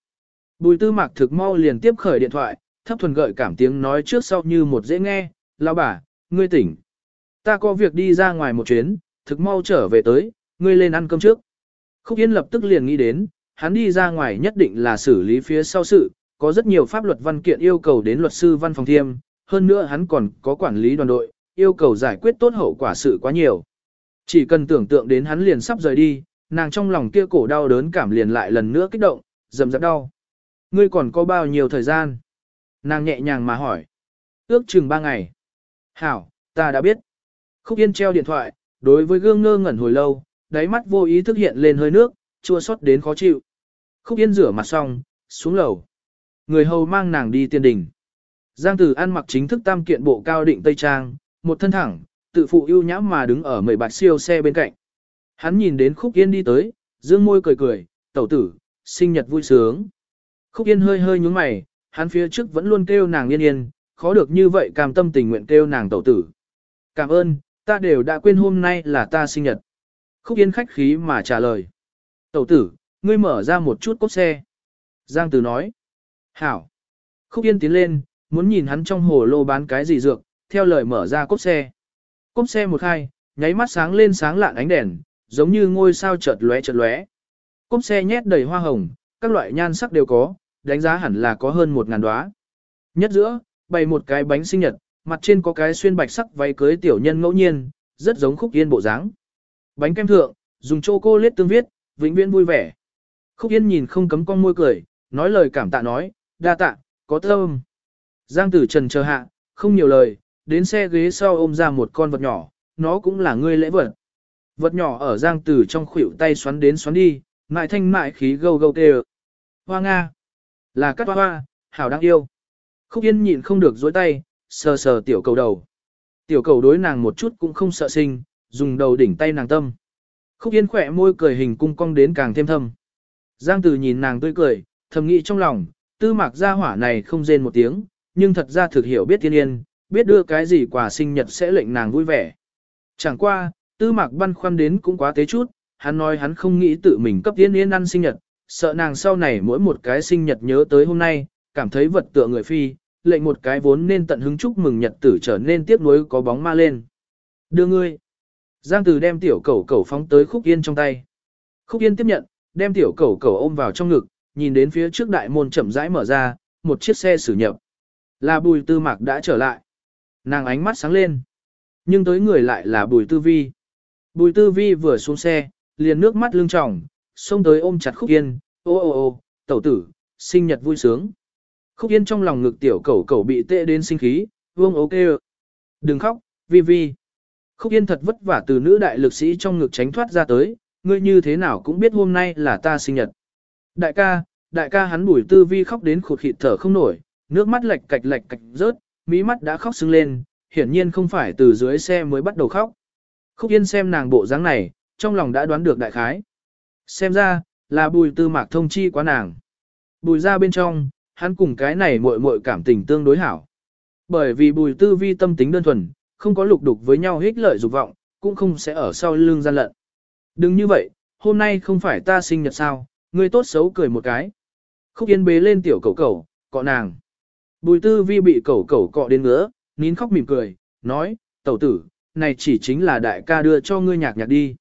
Bùi tư mạc thực mau liền tiếp khởi điện thoại, thấp thuần gợi cảm tiếng nói trước sau như một dễ nghe, lao bà, ngươi tỉnh. Ta có việc đi ra ngoài một chuyến, thực mau trở về tới, ngươi lên ăn cơm trước. Khúc Yên lập tức liền nghĩ đến, hắn đi ra ngoài nhất định là xử lý phía sau sự, có rất nhiều pháp luật văn kiện yêu cầu đến luật sư văn phòng thiêm, hơn nữa hắn còn có quản lý đoàn đội, yêu cầu giải quyết tốt hậu quả sự quá nhiều. Chỉ cần tưởng tượng đến hắn liền sắp rời đi, nàng trong lòng kia cổ đau đớn cảm liền lại lần nữa kích động, dầm dập đau. Ngươi còn có bao nhiêu thời gian? Nàng nhẹ nhàng mà hỏi. Ước chừng ba ngày. Hảo, ta đã biết. Khúc Yên treo điện thoại, đối với gương ngơ ngẩn hồi lâu, đáy mắt vô ý thức hiện lên hơi nước, chua xót đến khó chịu. Khúc Yên rửa mặt xong, xuống lầu. Người hầu mang nàng đi tiên đình. Giang Tử ăn mặc chính thức tam kiện bộ cao định tây trang, một thân thẳng, tự phụ ưu nhãm mà đứng ở mười bạch siêu xe bên cạnh. Hắn nhìn đến Khúc Yên đi tới, dương môi cười cười, tẩu tử, sinh nhật vui sướng. Khúc Yên hơi hơi nhúng mày, hắn phía trước vẫn luôn kêu nàng yên yên, khó được như vậy cam tâm tình nguyện kêu nàng tẩu tử. Cảm ơn, ta đều đã quên hôm nay là ta sinh nhật. Khúc Yên khách khí mà trả lời. Tẩu tử, ngươi mở ra một chút cốt xe. Giang Tử nói. Hảo. Khúc Yên tiến lên, muốn nhìn hắn trong hồ lô bán cái gì dược, theo lời mở ra cốt xe. Cốt xe một khai, nháy mắt sáng lên sáng lạn ánh đèn, giống như ngôi sao chợt lóe chợt lóe. Cốt xe nhét đầy hoa hồng, các loại nhan sắc đều có, đánh giá hẳn là có hơn một ngàn đóa. Nhất giữa, bày một cái bánh sinh nhật, mặt trên có cái xuyên bạch sắc váy cưới tiểu nhân ngẫu nhiên, rất giống khúc yên bộ dáng. Bánh kem thượng, dùng chocolate tương viết, vĩnh viễn vui vẻ. Khúc yên nhìn không cấm con môi cười, nói lời cảm tạ nói, đa tạ, có thơm. Giang tử trần chờ hạ, không nhiều lời, đến xe ghế sau ôm ra một con vật nhỏ, nó cũng là ngươi lễ vật. Vật nhỏ ở giang tử trong khuỷu tay xoắn đến xoắn đi, mại thanh mại khí gâu gâu tê Hoa Nga. Là cắt hoa hoa, hảo đáng yêu. Khúc Yên nhịn không được dối tay, sờ sờ tiểu cầu đầu. Tiểu cầu đối nàng một chút cũng không sợ sinh, dùng đầu đỉnh tay nàng tâm. Khúc Yên khỏe môi cười hình cung cong đến càng thêm thâm. Giang Từ nhìn nàng tươi cười, thầm nghĩ trong lòng, tư mạc gia hỏa này không rên một tiếng, nhưng thật ra thực hiểu biết thiên yên, biết đưa cái gì quà sinh nhật sẽ lệnh nàng vui vẻ. Chẳng qua, tư mạc băn khoăn đến cũng quá tế chút, hắn nói hắn không nghĩ tự mình cấp thiên yên ăn sinh nhật, sợ nàng sau này mỗi một cái sinh nhật nhớ tới hôm nay, cảm thấy vật tựa người phi, lệnh một cái vốn nên tận hứng chúc mừng nhật tử trở nên tiếc nuối có bóng ma lên. Đưa ngươi. Giang Từ đem tiểu cẩu cẩu phóng tới Khúc Yên trong tay. Khúc Yên tiếp nhận, đem tiểu cẩu cẩu ôm vào trong ngực, nhìn đến phía trước đại môn chậm rãi mở ra, một chiếc xe xử nhập. Là Bùi Tư Mạc đã trở lại. Nàng ánh mắt sáng lên. Nhưng tới người lại là Bùi Tư Vi. Bùi Tư Vi vừa xuống xe, liền nước mắt lưng tròng, xông tới ôm chặt Khúc Yên, ô ô ô, tẩu tử, sinh nhật vui sướng. Khúc Yên trong lòng ngực tiểu cẩu cẩu bị tệ đến sinh khí, vương ok. Đừng khóc, Vi Vi. Khúc Yên thật vất vả từ nữ đại lực sĩ trong ngực tránh thoát ra tới, ngươi như thế nào cũng biết hôm nay là ta sinh nhật. Đại ca, đại ca hắn bùi tư vi khóc đến khụt khịt thở không nổi, nước mắt lệch cạch lệch cạch rớt, mí mắt đã khóc sưng lên, hiển nhiên không phải từ dưới xe mới bắt đầu khóc. Khúc Yên xem nàng bộ dáng này, trong lòng đã đoán được đại khái. Xem ra, là bùi tư mạc thông chi quá nàng. Bùi ra bên trong, hắn cùng cái này muội muội cảm tình tương đối hảo. Bởi vì bùi tư vi tâm tính đơn thuần, không có lục đục với nhau hích lợi dục vọng, cũng không sẽ ở sau lưng gian lận. Đừng như vậy, hôm nay không phải ta sinh nhật sao, ngươi tốt xấu cười một cái. Khúc Yên bế lên tiểu cẩu cẩu, cọ nàng. Bùi tư vi bị cẩu cẩu cọ đến ngứa, nín khóc mỉm cười, nói, tẩu tử, này chỉ chính là đại ca đưa cho ngươi nhạc nhạc đi.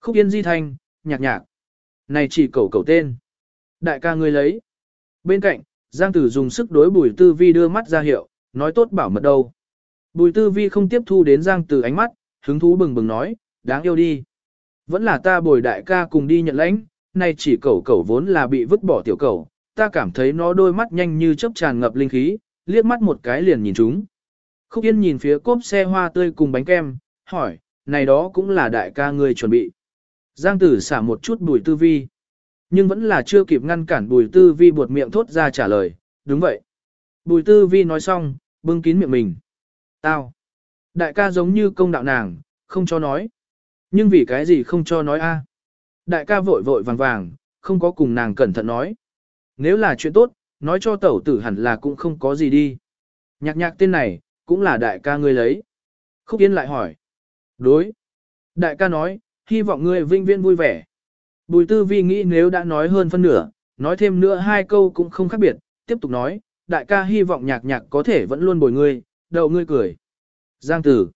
Khúc Yên di thanh, nhạc nhạc. Này chỉ cẩu cẩu tên. Đại ca ngươi lấy. Bên cạnh, Giang Tử dùng sức đối bùi tư vi đưa mắt ra hiệu, nói tốt bảo mật đâu. Bùi tư vi không tiếp thu đến Giang từ ánh mắt, hứng thú bừng bừng nói, đáng yêu đi. Vẫn là ta bồi đại ca cùng đi nhận lãnh, nay chỉ cẩu cẩu vốn là bị vứt bỏ tiểu cẩu, ta cảm thấy nó đôi mắt nhanh như chớp tràn ngập linh khí, liếc mắt một cái liền nhìn chúng. Khúc Yên nhìn phía cốp xe hoa tươi cùng bánh kem, hỏi, này đó cũng là đại ca người chuẩn bị. Giang tử xả một chút bùi tư vi. Nhưng vẫn là chưa kịp ngăn cản bùi tư vi buột miệng thốt ra trả lời, đúng vậy. Bùi tư vi nói xong, bưng kín miệng mình. Tao. Đại ca giống như công đạo nàng, không cho nói. Nhưng vì cái gì không cho nói a? Đại ca vội vội vàng vàng, không có cùng nàng cẩn thận nói. Nếu là chuyện tốt, nói cho tẩu tử hẳn là cũng không có gì đi. Nhạc nhạc tên này, cũng là đại ca ngươi lấy. Khúc Yên lại hỏi. Đối. Đại ca nói, hy vọng ngươi vinh viên vui vẻ. Bùi tư vi nghĩ nếu đã nói hơn phân nửa, nói thêm nữa hai câu cũng không khác biệt, tiếp tục nói, đại ca hy vọng nhạc nhạc có thể vẫn luôn bồi ngươi, đậu ngươi cười. Giang tử.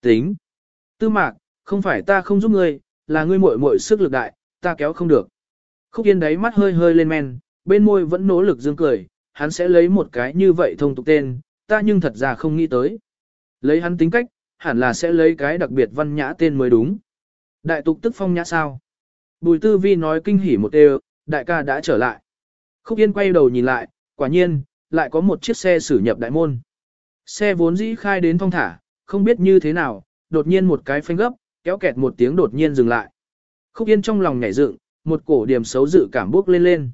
Tính. Tư mạc, không phải ta không giúp ngươi, là ngươi muội muội sức lực đại, ta kéo không được. Khúc Yên đáy mắt hơi hơi lên men, bên môi vẫn nỗ lực dương cười, hắn sẽ lấy một cái như vậy thông tục tên, ta nhưng thật ra không nghĩ tới. Lấy hắn tính cách, hẳn là sẽ lấy cái đặc biệt văn nhã tên mới đúng. Đại tục tức phong nhã sao? Bùi tư vi nói kinh hỉ một đều, đại ca đã trở lại. Khúc Yên quay đầu nhìn lại, quả nhiên, lại có một chiếc xe xử nhập đại môn. Xe vốn dĩ khai đến thong thả, không biết như thế nào, đột nhiên một cái phanh gấp, kéo kẹt một tiếng đột nhiên dừng lại. Khúc Yên trong lòng nhảy dựng, một cổ điểm xấu dự cảm bước lên lên.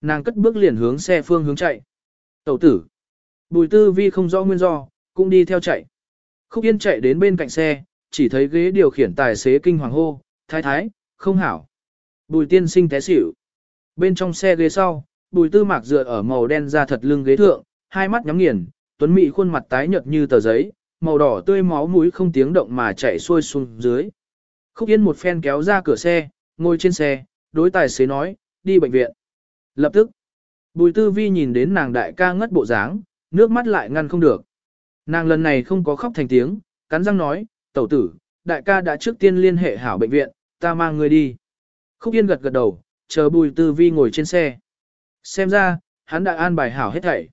Nàng cất bước liền hướng xe phương hướng chạy. Tẩu tử. Bùi tư vi không rõ nguyên do, cũng đi theo chạy. Khúc Yên chạy đến bên cạnh xe, chỉ thấy ghế điều khiển tài xế kinh hoàng hô, thái thái, không hảo. Bùi tiên sinh té xỉu. Bên trong xe ghế sau, bùi tư mạc dựa ở màu đen ra thật lưng ghế thượng, hai mắt nhắm nghiền, tuấn mị khuôn mặt tái nhợt như tờ giấy, màu đỏ tươi máu mũi không tiếng động mà chảy xuôi xuống dưới. Khúc Yên một phen kéo ra cửa xe, ngồi trên xe, đối tài xế nói, đi bệnh viện. Lập tức, bùi tư vi nhìn đến nàng đại ca ngất bộ dáng, nước mắt lại ngăn không được. Nàng lần này không có khóc thành tiếng, cắn răng nói, tẩu tử, đại ca đã trước tiên liên hệ hảo bệnh viện, ta mang người đi. Khúc Yên gật gật đầu, chờ bùi tư vi ngồi trên xe. Xem ra, hắn đã an bài hảo hết thảy.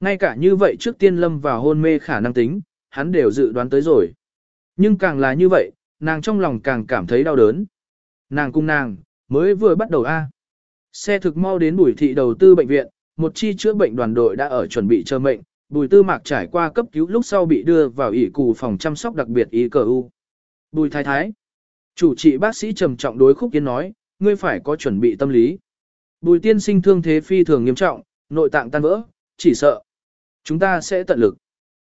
Ngay cả như vậy trước tiên lâm vào hôn mê khả năng tính, hắn đều dự đoán tới rồi. Nhưng càng là như vậy, nàng trong lòng càng cảm thấy đau đớn. Nàng cung nàng, mới vừa bắt đầu A. Xe thực mau đến bùi thị đầu tư bệnh viện, một chi chữa bệnh đoàn đội đã ở chuẩn bị chờ mệnh, bùi tư mạc trải qua cấp cứu lúc sau bị đưa vào ỉ cù phòng chăm sóc đặc biệt ý cờ u. Bùi thái thái. Chủ trị bác sĩ trầm trọng đối khúc kiến nói, ngươi phải có chuẩn bị tâm lý. Bùi tiên sinh thương thế phi thường nghiêm trọng, nội tạng tan vỡ, chỉ sợ. Chúng ta sẽ tận lực.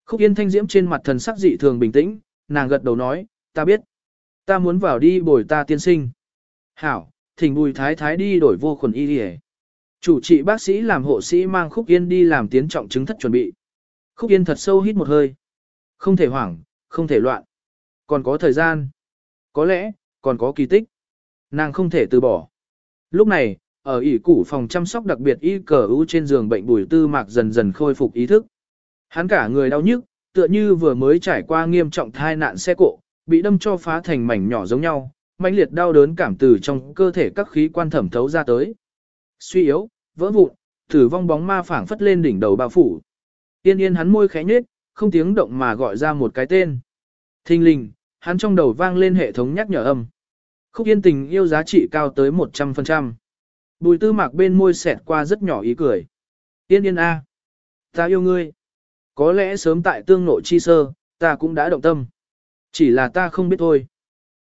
Khúc Yên thanh diễm trên mặt thần sắc dị thường bình tĩnh, nàng gật đầu nói, ta biết. Ta muốn vào đi bồi ta tiên sinh. Hảo, thỉnh bùi thái thái đi đổi vô khuẩn y đi Chủ trị bác sĩ làm hộ sĩ mang Khúc Yên đi làm tiến trọng chứng thất chuẩn bị. Khúc Yên thật sâu hít một hơi. Không thể hoảng, không thể loạn. Còn có thời gian. Có lẽ, còn có kỳ tích. Nàng không thể từ bỏ. Lúc này, ở ỉ củ phòng chăm sóc đặc biệt y cờ ưu trên giường bệnh bùi tư mạc dần dần khôi phục ý thức. Hắn cả người đau nhức, tựa như vừa mới trải qua nghiêm trọng thai nạn xe cộ, bị đâm cho phá thành mảnh nhỏ giống nhau, mãnh liệt đau đớn cảm từ trong cơ thể các khí quan thẩm thấu ra tới. Suy yếu, vỡ vụn, tử vong bóng ma phảng phất lên đỉnh đầu bao phủ. Yên yên hắn môi khẽ nhếch, không tiếng động mà gọi ra một cái tên. Thinh linh, hắn trong đầu vang lên hệ thống nhắc nhở âm. Khúc yên tình yêu giá trị cao tới 100%. Bùi tư mạc bên môi xẹt qua rất nhỏ ý cười. Yên yên a, Ta yêu ngươi. Có lẽ sớm tại tương nội chi sơ, ta cũng đã động tâm. Chỉ là ta không biết thôi.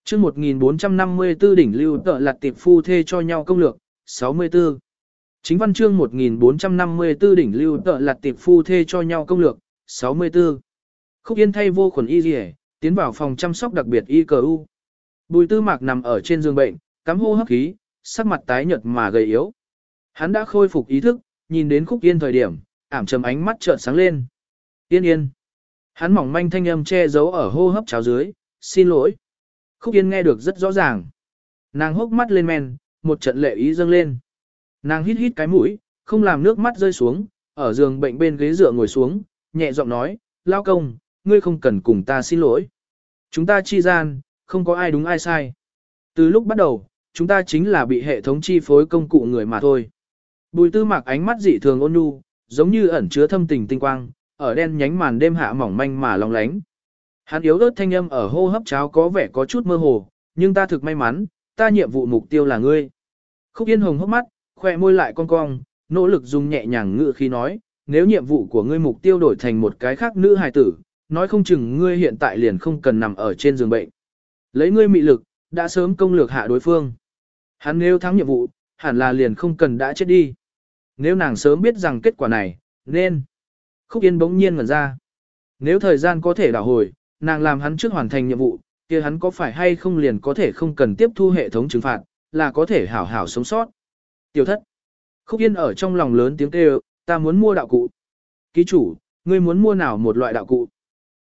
chương 1454 đỉnh lưu tợ lặt tiệp phu thê cho nhau công lược, 64. Chính văn chương 1454 đỉnh lưu tợ lặt tiệp phu thê cho nhau công lược, 64. Khúc Yên thay vô khuẩn y dì tiến vào phòng chăm sóc đặc biệt y cờ u. Bùi tư mạc nằm ở trên giường bệnh, cắm hô hấp khí, sắc mặt tái nhợt mà gầy yếu. Hắn đã khôi phục ý thức, nhìn đến Khúc Yên thời điểm, ảm trầm ánh mắt trợn sáng lên. Yên yên. Hắn mỏng manh thanh âm che giấu ở hô hấp cháo dưới, xin lỗi. Khúc Yên nghe được rất rõ ràng. Nàng hốc mắt lên men, một trận lệ ý dâng lên. Nàng hít hít cái mũi, không làm nước mắt rơi xuống, ở giường bệnh bên ghế dựa ngồi xuống, nhẹ giọng nói, lao công, ngươi không cần cùng ta xin lỗi. Chúng ta chi gian, không có ai đúng ai sai. Từ lúc bắt đầu, chúng ta chính là bị hệ thống chi phối công cụ người mà thôi. Bùi tư mạc ánh mắt dị thường ôn nhu, giống như ẩn chứa thâm tình tinh quang, ở đen nhánh màn đêm hạ mỏng manh mà long lánh. Hắn yếu ớt thanh âm ở hô hấp cháo có vẻ có chút mơ hồ, nhưng ta thực may mắn, ta nhiệm vụ mục tiêu là ngươi. Khúc Yên Hồng hốc mắt, khoe môi lại cong cong, nỗ lực dùng nhẹ nhàng ngựa khi nói, nếu nhiệm vụ của ngươi mục tiêu đổi thành một cái khác nữ hài tử, nói không chừng ngươi hiện tại liền không cần nằm ở trên giường bệnh. Lấy ngươi mị lực, đã sớm công lược hạ đối phương. Hắn nếu thắng nhiệm vụ, hẳn là liền không cần đã chết đi. Nếu nàng sớm biết rằng kết quả này, nên. Khúc Yên bỗng nhiên ngẩn ra. Nếu thời gian có thể đảo hồi, nàng làm hắn trước hoàn thành nhiệm vụ, kia hắn có phải hay không liền có thể không cần tiếp thu hệ thống trừng phạt, là có thể hảo hảo sống sót. Tiểu thất. Khúc Yên ở trong lòng lớn tiếng kêu, ta muốn mua đạo cụ. Ký chủ, ngươi muốn mua nào một loại đạo cụ?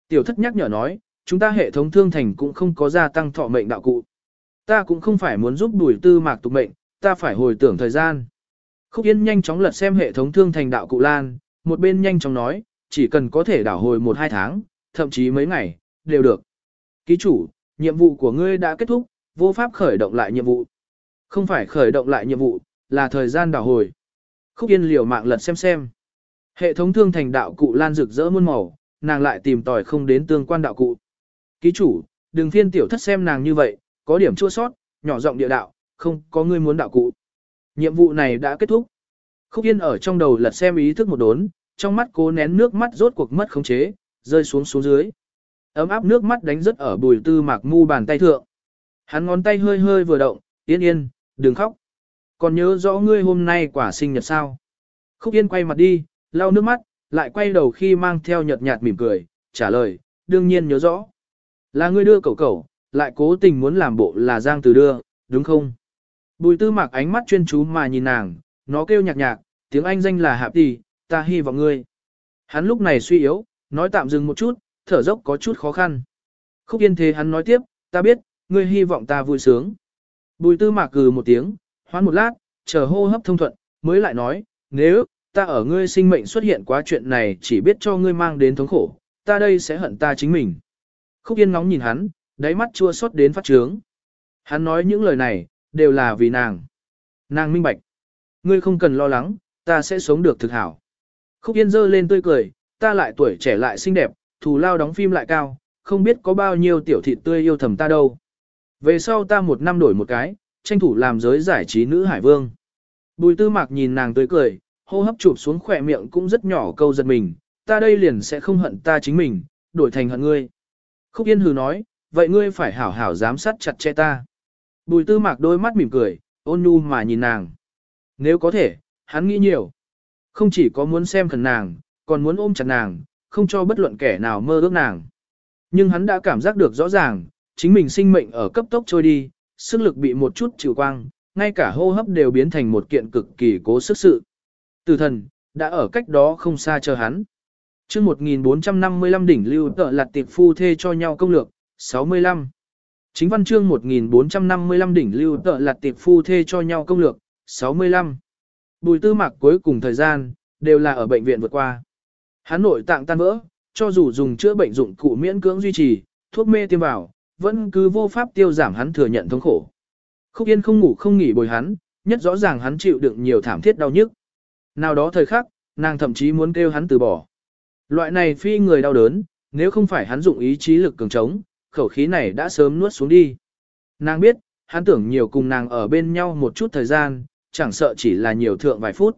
Tiểu thất nhắc nhở nói, chúng ta hệ thống thương thành cũng không có gia tăng thọ mệnh đạo cụ. Ta cũng không phải muốn giúp đuổi tư mạc tục mệnh, ta phải hồi tưởng thời gian. Khúc Yên nhanh chóng lật xem hệ thống thương thành đạo cụ lan, một bên nhanh chóng nói, chỉ cần có thể đảo hồi một hai tháng, thậm chí mấy ngày, đều được. Ký chủ, nhiệm vụ của ngươi đã kết thúc, vô pháp khởi động lại nhiệm vụ. Không phải khởi động lại nhiệm vụ, là thời gian đảo hồi. Khúc Yên liều mạng lật xem xem. Hệ thống thương thành đạo cụ lan rực rỡ muôn màu, nàng lại tìm tòi không đến tương quan đạo cụ. Ký chủ, đừng phiên tiểu thất xem nàng như vậy, có điểm chua sót, nhỏ giọng địa đạo, không có ngươi muốn đạo cụ. Nhiệm vụ này đã kết thúc. Khúc Yên ở trong đầu lật xem ý thức một đốn, trong mắt cố nén nước mắt rốt cuộc mất khống chế, rơi xuống xuống dưới. Ấm áp nước mắt đánh rất ở bùi tư mạc mu bàn tay thượng. Hắn ngón tay hơi hơi vừa động, yên yên, đừng khóc. Còn nhớ rõ ngươi hôm nay quả sinh nhật sao? Khúc Yên quay mặt đi, lau nước mắt, lại quay đầu khi mang theo nhợt nhạt mỉm cười, trả lời, đương nhiên nhớ rõ. Là ngươi đưa cậu cậu, lại cố tình muốn làm bộ là Giang Từ đưa, đúng không? Bùi tư mạc ánh mắt chuyên chú mà nhìn nàng, nó kêu nhạc nhạc, tiếng Anh danh là Hạp Tỷ, ta hy vọng ngươi. Hắn lúc này suy yếu, nói tạm dừng một chút, thở dốc có chút khó khăn. Khúc yên thế hắn nói tiếp, ta biết, ngươi hy vọng ta vui sướng. Bùi tư mạc cừ một tiếng, hoán một lát, chờ hô hấp thông thuận, mới lại nói, nếu, ta ở ngươi sinh mệnh xuất hiện quá chuyện này chỉ biết cho ngươi mang đến thống khổ, ta đây sẽ hận ta chính mình. Khúc yên ngóng nhìn hắn, đáy mắt chua xót đến phát trướng. Hắn nói những lời này, đều là vì nàng. Nàng minh bạch. Ngươi không cần lo lắng, ta sẽ sống được thực hảo. Khúc yên dơ lên tươi cười, ta lại tuổi trẻ lại xinh đẹp, thù lao đóng phim lại cao, không biết có bao nhiêu tiểu thịt tươi yêu thầm ta đâu. Về sau ta một năm đổi một cái, tranh thủ làm giới giải trí nữ hải vương. Bùi tư mạc nhìn nàng tươi cười, hô hấp chụp xuống khỏe miệng cũng rất nhỏ câu giật mình, ta đây liền sẽ không hận ta chính mình, đổi thành hận ngươi. Khúc Yên hừ nói, vậy ngươi phải hảo hảo giám sát chặt chẽ ta. Bùi tư mạc đôi mắt mỉm cười, ôn nhu mà nhìn nàng. Nếu có thể, hắn nghĩ nhiều. Không chỉ có muốn xem khẩn nàng, còn muốn ôm chặt nàng, không cho bất luận kẻ nào mơ ước nàng. Nhưng hắn đã cảm giác được rõ ràng, chính mình sinh mệnh ở cấp tốc trôi đi, sức lực bị một chút trừ quang, ngay cả hô hấp đều biến thành một kiện cực kỳ cố sức sự. Tử thần, đã ở cách đó không xa chờ hắn. Trước 1455 đỉnh lưu tợ lạt tiệp phu thê cho nhau công lược, 65. Chính văn chương 1455 đỉnh lưu tợ lạt tiệp phu thê cho nhau công lược, 65. Bùi tư mạc cuối cùng thời gian, đều là ở bệnh viện vượt qua. Hắn nội tạng tan vỡ, cho dù dùng chữa bệnh dụng cụ miễn cưỡng duy trì, thuốc mê tiêm vào, vẫn cứ vô pháp tiêu giảm hắn thừa nhận thống khổ. Khúc Yên không ngủ không nghỉ bồi hắn, nhất rõ ràng hắn chịu đựng nhiều thảm thiết đau nhức. Nào đó thời khắc, nàng thậm chí muốn kêu hắn từ bỏ. Loại này phi người đau đớn, nếu không phải hắn dụng ý chí lực cường trống, khẩu khí này đã sớm nuốt xuống đi. Nàng biết, hắn tưởng nhiều cùng nàng ở bên nhau một chút thời gian, chẳng sợ chỉ là nhiều thượng vài phút.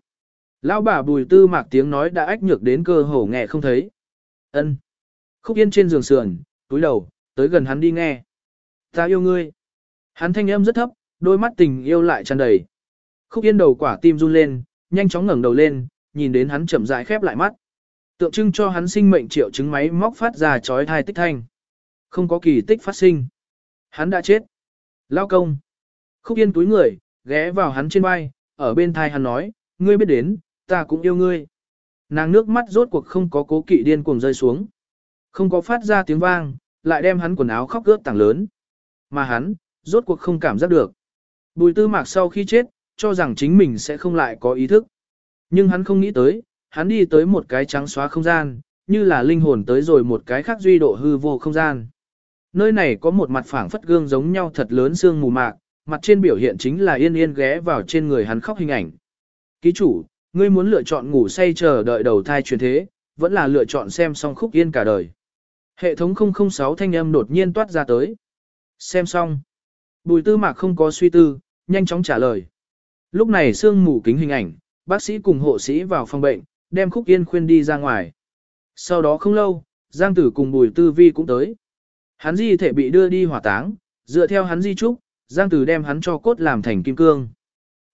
Lão bà bùi tư mạc tiếng nói đã ách nhược đến cơ hồ nghe không thấy. ân Khúc yên trên giường sườn, túi đầu, tới gần hắn đi nghe. Ta yêu ngươi. Hắn thanh âm rất thấp, đôi mắt tình yêu lại tràn đầy. Khúc yên đầu quả tim run lên, nhanh chóng ngẩng đầu lên, nhìn đến hắn chậm rãi khép lại mắt. Tượng trưng cho hắn sinh mệnh triệu chứng máy móc phát ra chói thai tích thanh. Không có kỳ tích phát sinh. Hắn đã chết. Lao công. Khúc yên túi người, ghé vào hắn trên vai, ở bên thai hắn nói, ngươi biết đến, ta cũng yêu ngươi. Nàng nước mắt rốt cuộc không có cố kỵ điên cuồng rơi xuống. Không có phát ra tiếng vang, lại đem hắn quần áo khóc ướt tảng lớn. Mà hắn, rốt cuộc không cảm giác được. Bùi tư mạc sau khi chết, cho rằng chính mình sẽ không lại có ý thức. Nhưng hắn không nghĩ tới, hắn đi tới một cái trắng xóa không gian, như là linh hồn tới rồi một cái khác duy độ hư vô không gian. Nơi này có một mặt phẳng phất gương giống nhau thật lớn xương mù mạc, mặt trên biểu hiện chính là yên yên ghé vào trên người hắn khóc hình ảnh. Ký chủ, ngươi muốn lựa chọn ngủ say chờ đợi đầu thai truyền thế, vẫn là lựa chọn xem xong khúc yên cả đời. Hệ thống 006 thanh âm đột nhiên toát ra tới. Xem xong. Bùi tư mạc không có suy tư, nhanh chóng trả lời. Lúc này sương mù kính hình ảnh, bác sĩ cùng hộ sĩ vào phòng bệnh, đem Khúc Yên khuyên đi ra ngoài. Sau đó không lâu, Giang Tử cùng Bùi Tư Vi cũng tới. Hắn di thể bị đưa đi hỏa táng, dựa theo hắn di trúc, Giang Tử đem hắn cho cốt làm thành kim cương.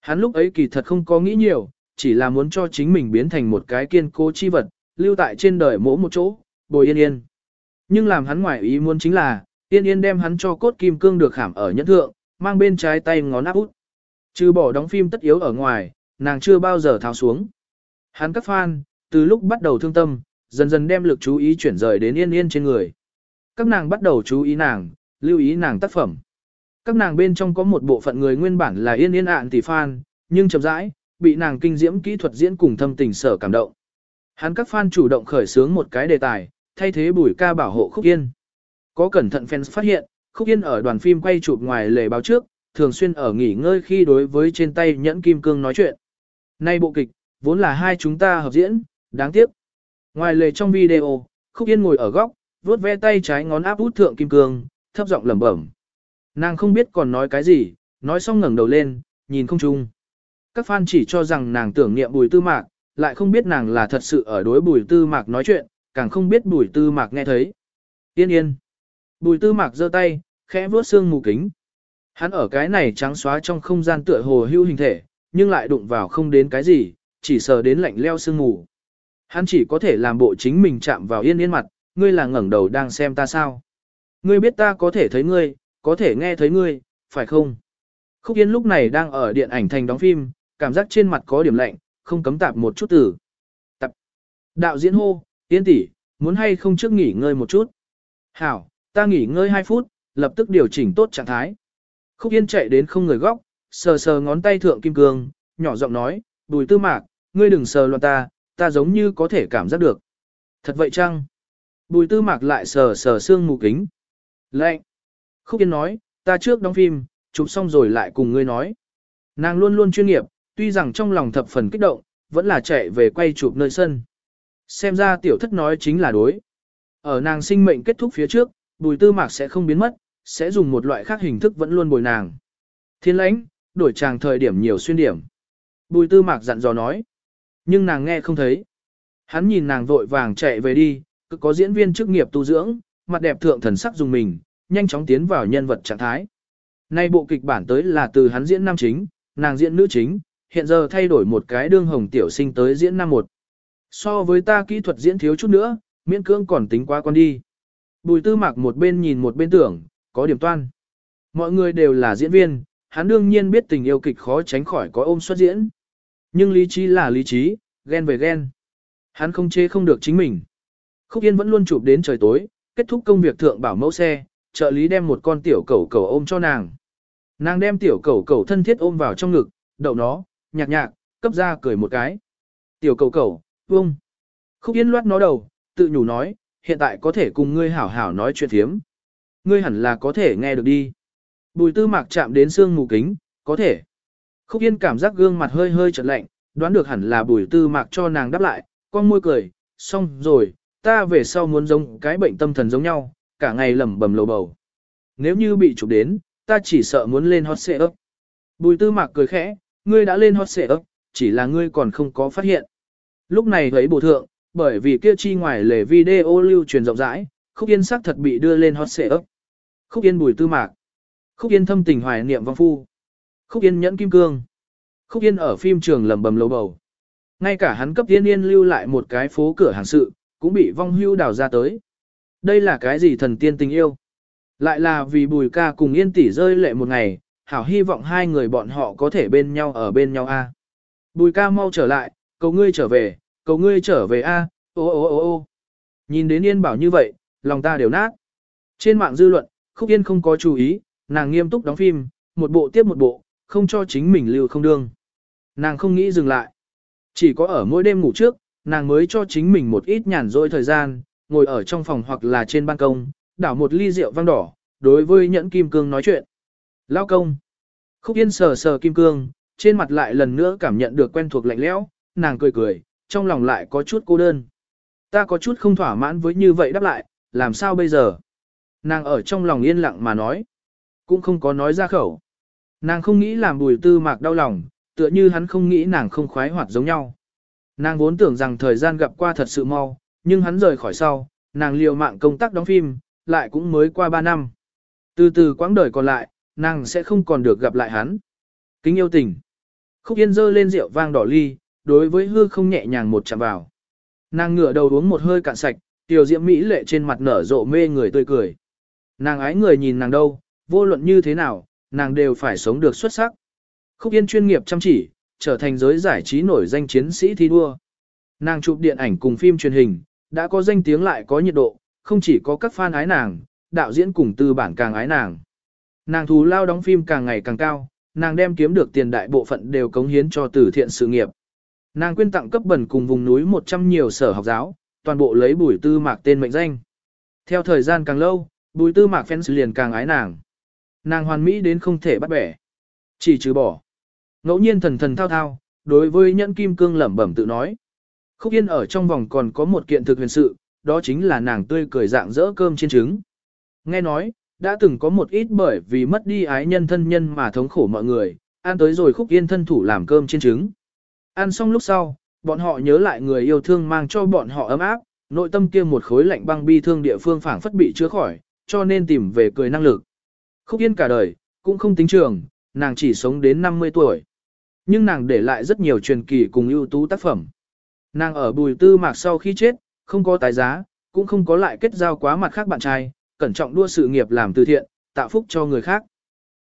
Hắn lúc ấy kỳ thật không có nghĩ nhiều, chỉ là muốn cho chính mình biến thành một cái kiên cố chi vật, lưu tại trên đời mỗi một chỗ, bồi yên yên. Nhưng làm hắn ngoài ý muốn chính là, yên yên đem hắn cho cốt kim cương được khảm ở nhẫn thượng, mang bên trái tay ngón áp út. Trừ bỏ đóng phim tất yếu ở ngoài, nàng chưa bao giờ tháo xuống. Hắn các fan, từ lúc bắt đầu thương tâm, dần dần đem lực chú ý chuyển rời đến yên yên trên người. Các nàng bắt đầu chú ý nàng, lưu ý nàng tác phẩm. Các nàng bên trong có một bộ phận người nguyên bản là yên yên ạn tỷ fan, nhưng chậm rãi, bị nàng kinh diễm kỹ thuật diễn cùng thâm tình sở cảm động. Hắn các fan chủ động khởi xướng một cái đề tài, thay thế bùi ca bảo hộ Khúc Yên. Có cẩn thận fans phát hiện, Khúc Yên ở đoàn phim quay chụp ngoài lề báo trước, thường xuyên ở nghỉ ngơi khi đối với trên tay nhẫn kim cương nói chuyện. Nay bộ kịch, vốn là hai chúng ta hợp diễn, đáng tiếc. Ngoài lề trong video, Khúc Yên ngồi ở góc, vuốt ve tay trái ngón áp út thượng kim cương, thấp giọng lẩm bẩm. Nàng không biết còn nói cái gì, nói xong ngẩng đầu lên, nhìn không chung. Các fan chỉ cho rằng nàng tưởng niệm bùi tư mạc, lại không biết nàng là thật sự ở đối bùi tư mạc nói chuyện, càng không biết bùi tư mạc nghe thấy. Yên yên. Bùi tư mạc giơ tay, khẽ vuốt xương mù kính. Hắn ở cái này trắng xóa trong không gian tựa hồ hưu hình thể, nhưng lại đụng vào không đến cái gì, chỉ sờ đến lạnh leo xương mù. Hắn chỉ có thể làm bộ chính mình chạm vào yên yên mặt, ngươi là ngẩng đầu đang xem ta sao. Ngươi biết ta có thể thấy ngươi, có thể nghe thấy ngươi, phải không? Khúc Yên lúc này đang ở điện ảnh thành đóng phim, cảm giác trên mặt có điểm lạnh, không cấm tạp một chút tử. Tập. Đạo diễn hô, Yên tỷ, muốn hay không trước nghỉ ngơi một chút. Hảo, ta nghỉ ngơi 2 phút, lập tức điều chỉnh tốt trạng thái. Khúc Yên chạy đến không người góc, sờ sờ ngón tay thượng kim cương, nhỏ giọng nói, bùi tư mạc, ngươi đừng sờ loạn ta, ta giống như có thể cảm giác được. Thật vậy chăng? Bùi tư mạc lại sờ sờ xương mù kính. Lệnh! Khúc Yên nói, ta trước đóng phim, chụp xong rồi lại cùng ngươi nói. Nàng luôn luôn chuyên nghiệp, tuy rằng trong lòng thập phần kích động, vẫn là chạy về quay chụp nơi sân. Xem ra tiểu thất nói chính là đối. Ở nàng sinh mệnh kết thúc phía trước, bùi tư mạc sẽ không biến mất, sẽ dùng một loại khác hình thức vẫn luôn bồi nàng. Thiên lãnh, đổi chàng thời điểm nhiều xuyên điểm. Bùi tư mạc dặn dò nói. Nhưng nàng nghe không thấy. Hắn nhìn nàng vội vàng chạy về đi, cứ có diễn viên chức nghiệp tu dưỡng, mặt đẹp thượng thần sắc dùng mình, nhanh chóng tiến vào nhân vật trạng thái. Nay bộ kịch bản tới là từ hắn diễn nam chính, nàng diễn nữ chính, hiện giờ thay đổi một cái đương hồng tiểu sinh tới diễn nam một. So với ta kỹ thuật diễn thiếu chút nữa, miễn cưỡng còn tính quá con đi. Bùi tư mạc một bên nhìn một bên tưởng, có điểm toan. Mọi người đều là diễn viên, hắn đương nhiên biết tình yêu kịch khó tránh khỏi có ôm xuất diễn. Nhưng lý trí là lý trí, ghen về ghen. Hắn không chê không được chính mình. Khúc Yên vẫn luôn chụp đến trời tối, kết thúc công việc thượng bảo mẫu xe, trợ lý đem một con tiểu cẩu cẩu ôm cho nàng. Nàng đem tiểu cẩu cẩu thân thiết ôm vào trong ngực, đậu nó, nhạc nhạc, cấp ra cười một cái. Tiểu cẩu cẩu, vông. Khúc Yên loát nó đầu, tự nhủ nói, hiện tại có thể cùng ngươi hảo hảo nói chuyện thiếm. Ngươi hẳn là có thể nghe được đi. Bùi tư mạc chạm đến xương mù kính, có thể. Khúc Yên cảm giác gương mặt hơi hơi trật lạnh, đoán được hẳn là bùi tư mạc cho nàng đáp lại, con môi cười, xong rồi, ta về sau muốn giống cái bệnh tâm thần giống nhau, cả ngày lẩm bẩm lầu bầu. Nếu như bị chụp đến, ta chỉ sợ muốn lên hot xệ ấp. Bùi tư mạc cười khẽ, ngươi đã lên hot xệ ấp, chỉ là ngươi còn không có phát hiện. Lúc này thấy bổ thượng, bởi vì kia chi ngoài lề video lưu truyền rộng rãi, khúc yên sắc thật bị đưa lên hot xệ ấp. Khúc yên bùi tư mạc. Khúc yên thâm tình hoài niệm vong phu. Khúc yên nhẫn kim cương. Khúc yên ở phim trường lầm bầm lầu bầu. Ngay cả hắn cấp tiên yên lưu lại một cái phố cửa hàng sự, cũng bị vong hưu đào ra tới. Đây là cái gì thần tiên tình yêu? Lại là vì bùi ca cùng yên tỷ rơi lệ một ngày, hảo hy vọng hai người bọn họ có thể bên nhau ở bên nhau a. Bùi ca mau trở lại, cầu ngươi trở về, cầu ngươi trở về a, ô ô ô ô. Nhìn đến yên bảo như vậy, lòng ta đều nát. Trên mạng dư luận, Khúc Yên không có chú ý, nàng nghiêm túc đóng phim, một bộ tiếp một bộ, không cho chính mình lưu không đương. Nàng không nghĩ dừng lại. Chỉ có ở mỗi đêm ngủ trước, nàng mới cho chính mình một ít nhàn rỗi thời gian, ngồi ở trong phòng hoặc là trên ban công, đảo một ly rượu vang đỏ, đối với nhẫn kim cương nói chuyện. Lao công. Khúc Yên sờ sờ kim cương, trên mặt lại lần nữa cảm nhận được quen thuộc lạnh lẽo, nàng cười cười, trong lòng lại có chút cô đơn. Ta có chút không thỏa mãn với như vậy đáp lại, làm sao bây giờ? Nàng ở trong lòng yên lặng mà nói, cũng không có nói ra khẩu. Nàng không nghĩ làm bùi tư mạc đau lòng, tựa như hắn không nghĩ nàng không khoái hoạt giống nhau. Nàng vốn tưởng rằng thời gian gặp qua thật sự mau, nhưng hắn rời khỏi sau, nàng liều mạng công tác đóng phim, lại cũng mới qua 3 năm. Từ từ quãng đời còn lại, nàng sẽ không còn được gặp lại hắn. Kính yêu tình. Khúc Yên dơ lên rượu vang đỏ ly, đối với hư không nhẹ nhàng một chạm vào. Nàng ngửa đầu uống một hơi cạn sạch, tiểu diễm mỹ lệ trên mặt nở rộ mê người tươi cười. Nàng ái người nhìn nàng đâu, vô luận như thế nào, nàng đều phải sống được xuất sắc. Khúc Yên chuyên nghiệp chăm chỉ, trở thành giới giải trí nổi danh chiến sĩ thi đua. Nàng chụp điện ảnh cùng phim truyền hình, đã có danh tiếng lại có nhiệt độ, không chỉ có các fan ái nàng, đạo diễn cùng tư bản càng ái nàng. Nàng thù lao đóng phim càng ngày càng cao, nàng đem kiếm được tiền đại bộ phận đều cống hiến cho từ thiện sự nghiệp. Nàng quyên tặng cấp bẩn cùng vùng núi 100 nhiều sở học giáo, toàn bộ lấy bùi tư mạc tên mệnh danh. Theo thời gian càng lâu, bùi tư mạc fans liền càng ái nàng. Nàng hoàn mỹ đến không thể bắt bẻ. Chỉ trừ bỏ. Ngẫu nhiên thần thần thao thao, đối với nhẫn kim cương lẩm bẩm tự nói. Khúc Yên ở trong vòng còn có một kiện thực huyền sự, đó chính là nàng tươi cười dạng dỡ cơm trên trứng. Nghe nói, đã từng có một ít bởi vì mất đi ái nhân thân nhân mà thống khổ mọi người, ăn tới rồi Khúc Yên thân thủ làm cơm trên trứng. Ăn xong lúc sau, bọn họ nhớ lại người yêu thương mang cho bọn họ ấm áp, nội tâm kia một khối lạnh băng bi thương địa phương phảng phất bị chữa khỏi, cho nên tìm về cười năng lực. Khúc Yên cả đời, cũng không tính trường, nàng chỉ sống đến 50 tuổi. Nhưng nàng để lại rất nhiều truyền kỳ cùng ưu tú tác phẩm. Nàng ở bùi tư mạc sau khi chết, không có tái giá, cũng không có lại kết giao quá mặt khác bạn trai, cẩn trọng đua sự nghiệp làm từ thiện, tạo phúc cho người khác.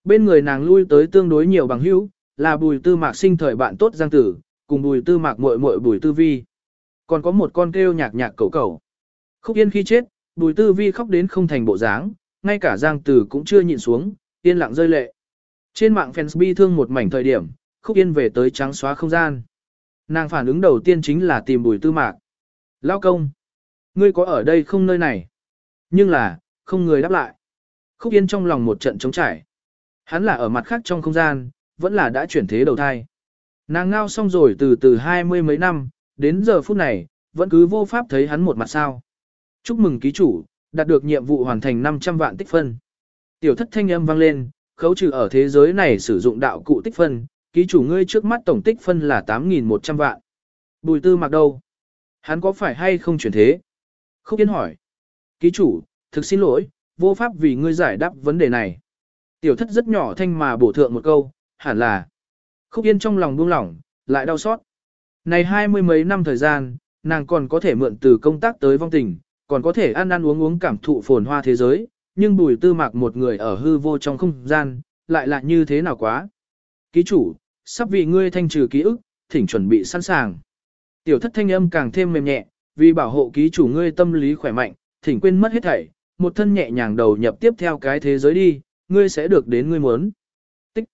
Bên người nàng lui tới tương đối nhiều bằng hữu, là bùi tư mạc sinh thời bạn tốt giang tử, cùng bùi tư mạc muội muội bùi tư vi. Còn có một con kêu nhạc nhạc cầu cầu. Khúc yên khi chết, bùi tư vi khóc đến không thành bộ dáng, ngay cả giang tử cũng chưa nhịn xuống, yên lặng rơi lệ. Trên mạng fans bi thương một mảnh thời điểm, khúc yên về tới trắng xóa không gian. Nàng phản ứng đầu tiên chính là tìm bùi tư mạc. Lao công, ngươi có ở đây không nơi này? Nhưng là, không người đáp lại. Khúc yên trong lòng một trận trống trải. Hắn là ở mặt khác trong không gian, vẫn là đã chuyển thế đầu thai. Nàng ngao xong rồi từ từ hai mươi mấy năm, đến giờ phút này, vẫn cứ vô pháp thấy hắn một mặt sao. Chúc mừng ký chủ, đạt được nhiệm vụ hoàn thành 500 vạn tích phân. Tiểu thất thanh âm vang lên, khấu trừ ở thế giới này sử dụng đạo cụ tích phân, ký chủ ngươi trước mắt tổng tích phân là 8.100 vạn. Bùi tư mặc đâu? Hắn có phải hay không chuyển thế? Khúc Yên hỏi. Ký chủ, thực xin lỗi, vô pháp vì ngươi giải đáp vấn đề này. Tiểu thất rất nhỏ thanh mà bổ thượng một câu, hẳn là. Khúc Yên trong lòng buông lỏng, lại đau xót. Này hai mươi mấy năm thời gian, nàng còn có thể mượn từ công tác tới vong tình, còn có thể ăn ăn uống uống cảm thụ phồn hoa thế giới, nhưng bùi tư mạc một người ở hư vô trong không gian, lại là như thế nào quá. Ký chủ, sắp vì ngươi thanh trừ ký ức, thỉnh chuẩn bị sẵn sàng. Tiểu thất thanh âm càng thêm mềm nhẹ, vì bảo hộ ký chủ ngươi tâm lý khỏe mạnh, thỉnh quên mất hết thảy, một thân nhẹ nhàng đầu nhập tiếp theo cái thế giới đi, ngươi sẽ được đến ngươi muốn. Tích.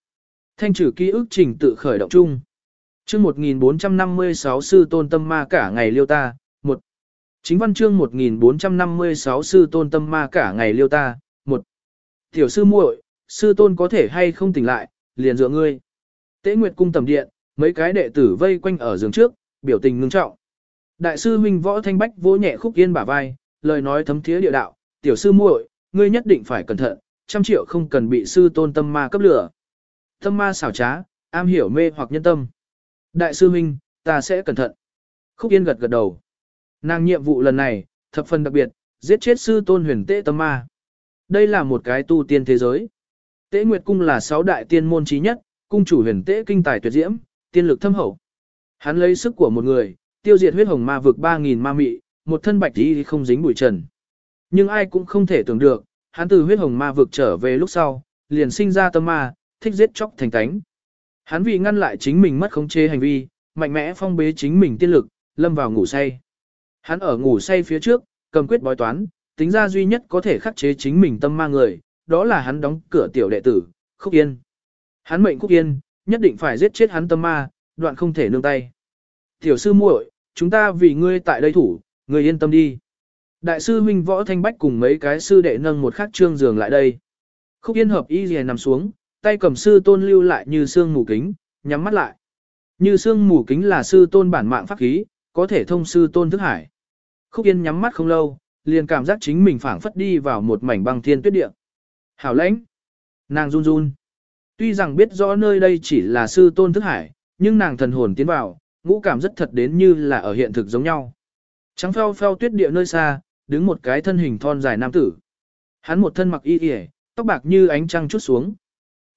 Thanh trừ ký ức trình tự khởi động chung. Chương 1456 sư tôn tâm ma cả ngày liêu ta, một Chính văn chương 1456 sư tôn tâm ma cả ngày liêu ta, một Tiểu sư muội, sư tôn có thể hay không tỉnh lại, liền dựa ngươi. Tế Nguyệt cung tầm điện, mấy cái đệ tử vây quanh ở giường trước, biểu tình ngưng trọng. Đại sư Minh Võ Thanh Bách vỗ nhẹ khúc yên bả vai, lời nói thấm thía địa đạo, tiểu sư muội, ngươi nhất định phải cẩn thận, trăm triệu không cần bị sư tôn tâm ma cấp lửa. Tâm ma xảo trá, am hiểu mê hoặc nhân tâm. Đại sư Minh, ta sẽ cẩn thận. Khúc yên gật gật đầu. Nàng nhiệm vụ lần này, thập phần đặc biệt, giết chết sư tôn huyền tế tâm ma. Đây là một cái tu tiên thế giới. Tế Nguyệt Cung là sáu đại tiên môn chí nhất, cung chủ huyền tế kinh tài tuyệt diễm, tiên lực thâm hậu. Hắn lấy sức của một người, tiêu diệt huyết hồng ma vực 3.000 ma mị, một thân bạch tí không dính bụi trần. Nhưng ai cũng không thể tưởng được, hắn từ huyết hồng ma vực trở về lúc sau, liền sinh ra tâm ma, thích giết chóc thành cánh. Hắn vì ngăn lại chính mình mất khống chế hành vi, mạnh mẽ phong bế chính mình tiên lực, lâm vào ngủ say. Hắn ở ngủ say phía trước, cầm quyết bói toán, tính ra duy nhất có thể khắc chế chính mình tâm ma người, đó là hắn đóng cửa tiểu đệ tử, Khúc Yên. Hắn mệnh Khúc Yên, nhất định phải giết chết hắn tâm ma, đoạn không thể nương tay. Tiểu sư muội, chúng ta vì ngươi tại đây thủ, ngươi yên tâm đi. Đại sư huynh võ thanh bách cùng mấy cái sư đệ nâng một khắc trương giường lại đây. Khúc yên hợp y rìa nằm xuống, tay cầm sư tôn lưu lại như xương mù kính, nhắm mắt lại. Như xương mù kính là sư tôn bản mạng pháp khí, có thể thông sư tôn thức hải. Khúc yên nhắm mắt không lâu, liền cảm giác chính mình phảng phất đi vào một mảnh băng thiên tuyết địa. Hảo lãnh. Nàng run run. Tuy rằng biết rõ nơi đây chỉ là sư tôn thức hải, nhưng nàng thần hồn tiến vào, ngũ cảm rất thật đến như là ở hiện thực giống nhau. Trắng pheo pheo tuyết địa nơi xa, đứng một cái thân hình thon dài nam tử. Hắn một thân mặc y y, tóc bạc như ánh trăng chút xuống.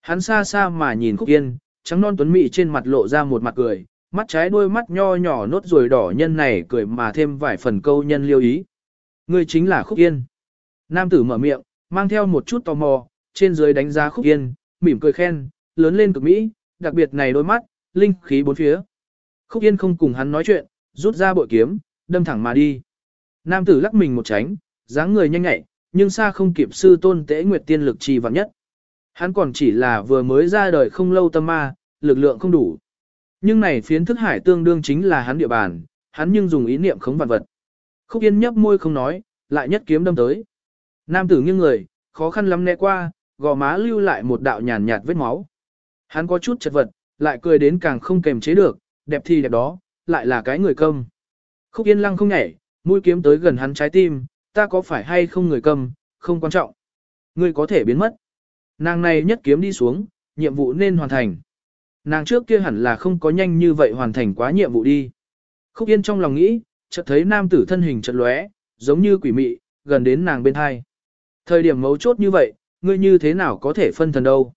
Hắn xa xa mà nhìn Khúc Yên, trắng non tuấn mị trên mặt lộ ra một mặt cười, mắt trái đôi mắt nho nhỏ nốt rồi đỏ nhân này cười mà thêm vài phần câu nhân liêu ý. Người chính là Khúc Yên. Nam tử mở miệng, mang theo một chút tò mò, trên dưới đánh giá Khúc Yên, mỉm cười khen, lớn lên cực mỹ, đặc biệt này đôi mắt, linh khí bốn phía. Khúc Yên không cùng hắn nói chuyện, rút ra bội kiếm, đâm thẳng mà đi. Nam tử lắc mình một tránh, dáng người nhanh nhẹ, nhưng xa không kịp sư tôn tế nguyệt tiên lực trì vạn nhất. Hắn còn chỉ là vừa mới ra đời không lâu tâm ma, lực lượng không đủ. Nhưng này phiến thức hải tương đương chính là hắn địa bàn, hắn nhưng dùng ý niệm khống vạn vật. Khúc Yên nhấp môi không nói, lại nhất kiếm đâm tới. Nam tử nghiêng người, khó khăn lắm né qua, gò má lưu lại một đạo nhàn nhạt vết máu. Hắn có chút chật vật, lại cười đến càng không kềm chế được, đẹp thì đẹp đó, lại là cái người câm. Khúc Yên lăng không nhảy, mũi kiếm tới gần hắn trái tim, ta có phải hay không người câm, không quan trọng. Ngươi có thể biến mất. Nàng này nhất kiếm đi xuống, nhiệm vụ nên hoàn thành. Nàng trước kia hẳn là không có nhanh như vậy hoàn thành quá nhiệm vụ đi. Khúc Yên trong lòng nghĩ, chợt thấy nam tử thân hình chợt lóe, giống như quỷ mị, gần đến nàng bên hai. Thời điểm mấu chốt như vậy, ngươi như thế nào có thể phân thần đâu.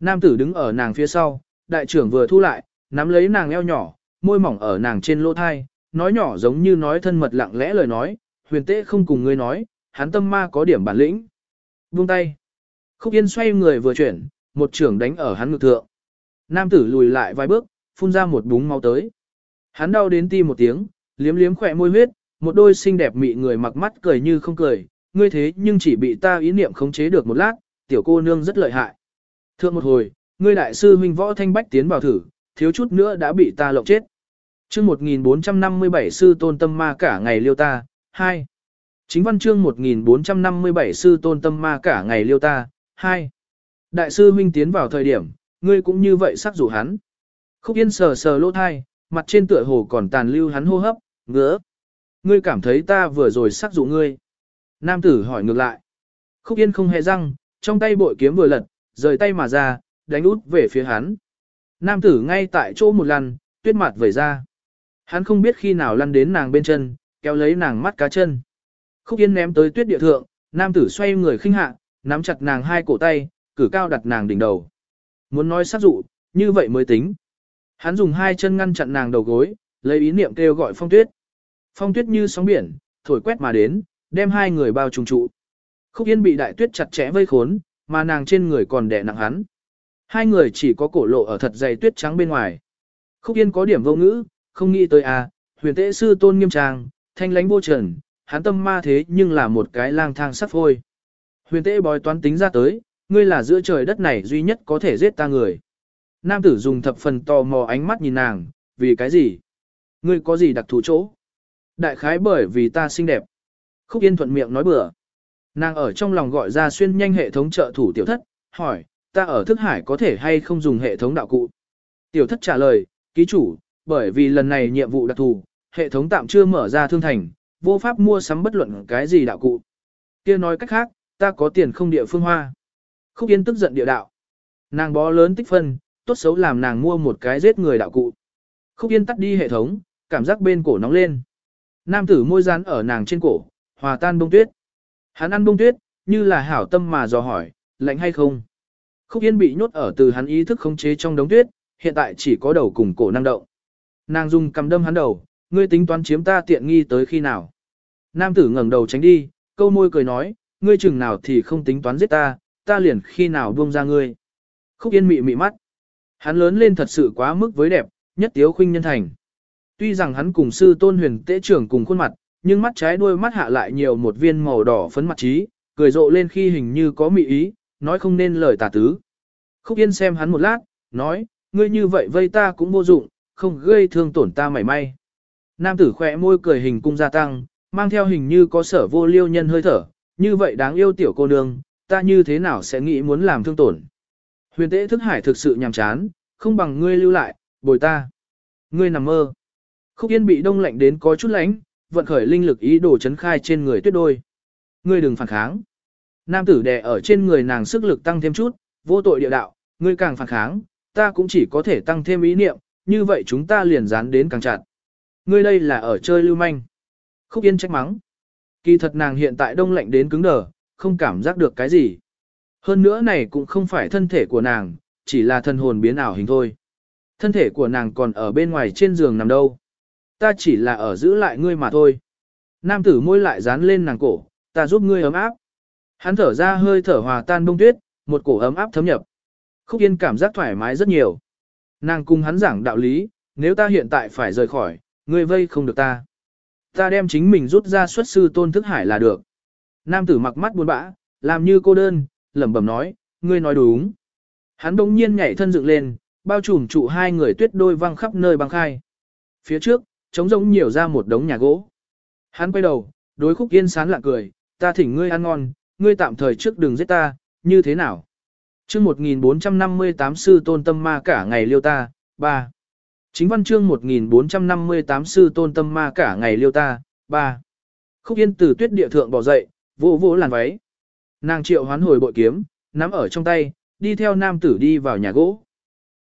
Nam tử đứng ở nàng phía sau, đại trưởng vừa thu lại, nắm lấy nàng eo nhỏ, môi mỏng ở nàng trên lỗ thai, nói nhỏ giống như nói thân mật lặng lẽ lời nói, huyền tế không cùng ngươi nói, hắn tâm ma có điểm bản lĩnh. Buông tay. Khúc Yên xoay người vừa chuyển, một trưởng đánh ở hắn ngực thượng. Nam tử lùi lại vài bước, phun ra một búng máu tới. Hắn đau đến ti một tiếng, liếm liếm khỏe môi huyết, một đôi xinh đẹp mị người mặc mắt cười như không cười, ngươi thế nhưng chỉ bị ta ý niệm khống chế được một lát, tiểu cô nương rất lợi hại. Thượng một hồi, ngươi đại sư huynh võ thanh bách tiến vào thử, thiếu chút nữa đã bị ta lộng chết. chương 1457 sư tôn tâm ma cả ngày liêu ta, 2. Chính văn chương 1457 sư tôn tâm ma cả ngày liêu ta, 2. Đại sư huynh tiến vào thời điểm, ngươi cũng như vậy sắc rủ hắn. Khúc yên sờ sờ lỗ thai, mặt trên tựa hồ còn tàn lưu hắn hô hấp, ngứa. Ngươi cảm thấy ta vừa rồi sắc dụ ngươi. Nam tử hỏi ngược lại. Khúc yên không hề răng, trong tay bội kiếm vừa lật, rời tay mà ra, đánh út về phía hắn. Nam tử ngay tại chỗ một lần, tuyết mặt vẩy ra. Hắn không biết khi nào lăn đến nàng bên chân, kéo lấy nàng mắt cá chân. Khúc yên ném tới tuyết địa thượng, nam tử xoay người khinh hạ, nắm chặt nàng hai cổ tay, cử cao đặt nàng đỉnh đầu. Muốn nói sát dụ, như vậy mới tính. Hắn dùng hai chân ngăn chặn nàng đầu gối, lấy ý niệm kêu gọi phong tuyết. Phong tuyết như sóng biển, thổi quét mà đến, đem hai người bao trùng trụ. Khúc Yên bị đại tuyết chặt chẽ vây khốn, mà nàng trên người còn đè nặng hắn. Hai người chỉ có cổ lộ ở thật dày tuyết trắng bên ngoài. Khúc Yên có điểm vô ngữ, không nghĩ tới à, huyền tế sư tôn nghiêm trang, thanh lánh vô trần, hắn tâm ma thế nhưng là một cái lang thang sắp phôi. Huyền tế bói toán tính ra tới, ngươi là giữa trời đất này duy nhất có thể giết ta người. Nam tử dùng thập phần tò mò ánh mắt nhìn nàng, vì cái gì? Ngươi có gì đặc thù chỗ? Đại khái bởi vì ta xinh đẹp. Khúc Yên thuận miệng nói bừa. Nàng ở trong lòng gọi ra xuyên nhanh hệ thống trợ thủ tiểu thất, hỏi, ta ở thức hải có thể hay không dùng hệ thống đạo cụ? Tiểu thất trả lời, ký chủ, bởi vì lần này nhiệm vụ đặc thù, hệ thống tạm chưa mở ra thương thành, vô pháp mua sắm bất luận cái gì đạo cụ. kia nói cách khác, ta có tiền không địa phương hoa. Khúc Yên tức giận địa đạo. Nàng bó lớn tích phân, tốt xấu làm nàng mua một cái giết người đạo cụ. Khúc Yên tắt đi hệ thống, cảm giác bên cổ nóng lên. Nam tử môi rán ở nàng trên cổ, hòa tan bông tuyết. Hắn ăn bông tuyết, như là hảo tâm mà dò hỏi, lạnh hay không. Khúc Yên bị nhốt ở từ hắn ý thức khống chế trong đống tuyết, hiện tại chỉ có đầu cùng cổ năng động. Nàng dùng cầm đâm hắn đầu, ngươi tính toán chiếm ta tiện nghi tới khi nào. Nam tử ngẩng đầu tránh đi, câu môi cười nói, ngươi chừng nào thì không tính toán giết ta, ta liền khi nào buông ra ngươi. Khúc Yên mị mị mắt. Hắn lớn lên thật sự quá mức với đẹp, nhất tiếu khuynh nhân thành. Tuy rằng hắn cùng sư tôn huyền tế trưởng cùng khuôn mặt, nhưng mắt trái đuôi mắt hạ lại nhiều một viên màu đỏ phấn mặt trí, cười rộ lên khi hình như có mị ý, nói không nên lời tà tứ. Khúc Yên xem hắn một lát, nói, ngươi như vậy vây ta cũng vô dụng, không gây thương tổn ta mảy may. Nam tử khỏe môi cười hình cung gia tăng, mang theo hình như có sở vô liêu nhân hơi thở, như vậy đáng yêu tiểu cô nương, ta như thế nào sẽ nghĩ muốn làm thương tổn. Huyền tế thức hải thực sự nhàm chán, không bằng ngươi lưu lại, bồi ta. Ngươi nằm mơ. Khúc Yên bị đông lạnh đến có chút lánh, vận khởi linh lực ý đồ chấn khai trên người tuyết đôi. Ngươi đừng phản kháng. Nam tử đè ở trên người nàng sức lực tăng thêm chút, vô tội địa đạo, ngươi càng phản kháng, ta cũng chỉ có thể tăng thêm ý niệm, như vậy chúng ta liền dán đến càng chặt. Ngươi đây là ở chơi lưu manh. Khúc Yên trách mắng. Kỳ thật nàng hiện tại đông lạnh đến cứng đờ, không cảm giác được cái gì. Hơn nữa này cũng không phải thân thể của nàng, chỉ là thân hồn biến ảo hình thôi. Thân thể của nàng còn ở bên ngoài trên giường nằm đâu. Ta chỉ là ở giữ lại ngươi mà thôi. Nam tử môi lại dán lên nàng cổ, ta giúp ngươi ấm áp. Hắn thở ra hơi thở hòa tan bông tuyết, một cổ ấm áp thấm nhập. Khúc Yên cảm giác thoải mái rất nhiều. Nàng cùng hắn giảng đạo lý, nếu ta hiện tại phải rời khỏi, ngươi vây không được ta. Ta đem chính mình rút ra xuất sư tôn thức hải là được. Nam tử mặc mắt buồn bã, làm như cô đơn, lẩm bẩm nói, ngươi nói đúng. Hắn bỗng nhiên nhảy thân dựng lên, bao trùm trụ hai người tuyết đôi văng khắp nơi băng khai. Phía trước, trống rỗng nhiều ra một đống nhà gỗ. Hắn quay đầu, đối khúc yên sán lạ cười, ta thỉnh ngươi ăn ngon, ngươi tạm thời trước đừng giết ta, như thế nào? chương 1458 sư tôn tâm ma cả ngày liêu ta, 3. Chính văn chương 1458 sư tôn tâm ma cả ngày liêu ta, 3. Khúc yên từ tuyết địa thượng bỏ dậy, vỗ vỗ làn váy. Nàng triệu hoán hồi bội kiếm, nắm ở trong tay, đi theo nam tử đi vào nhà gỗ.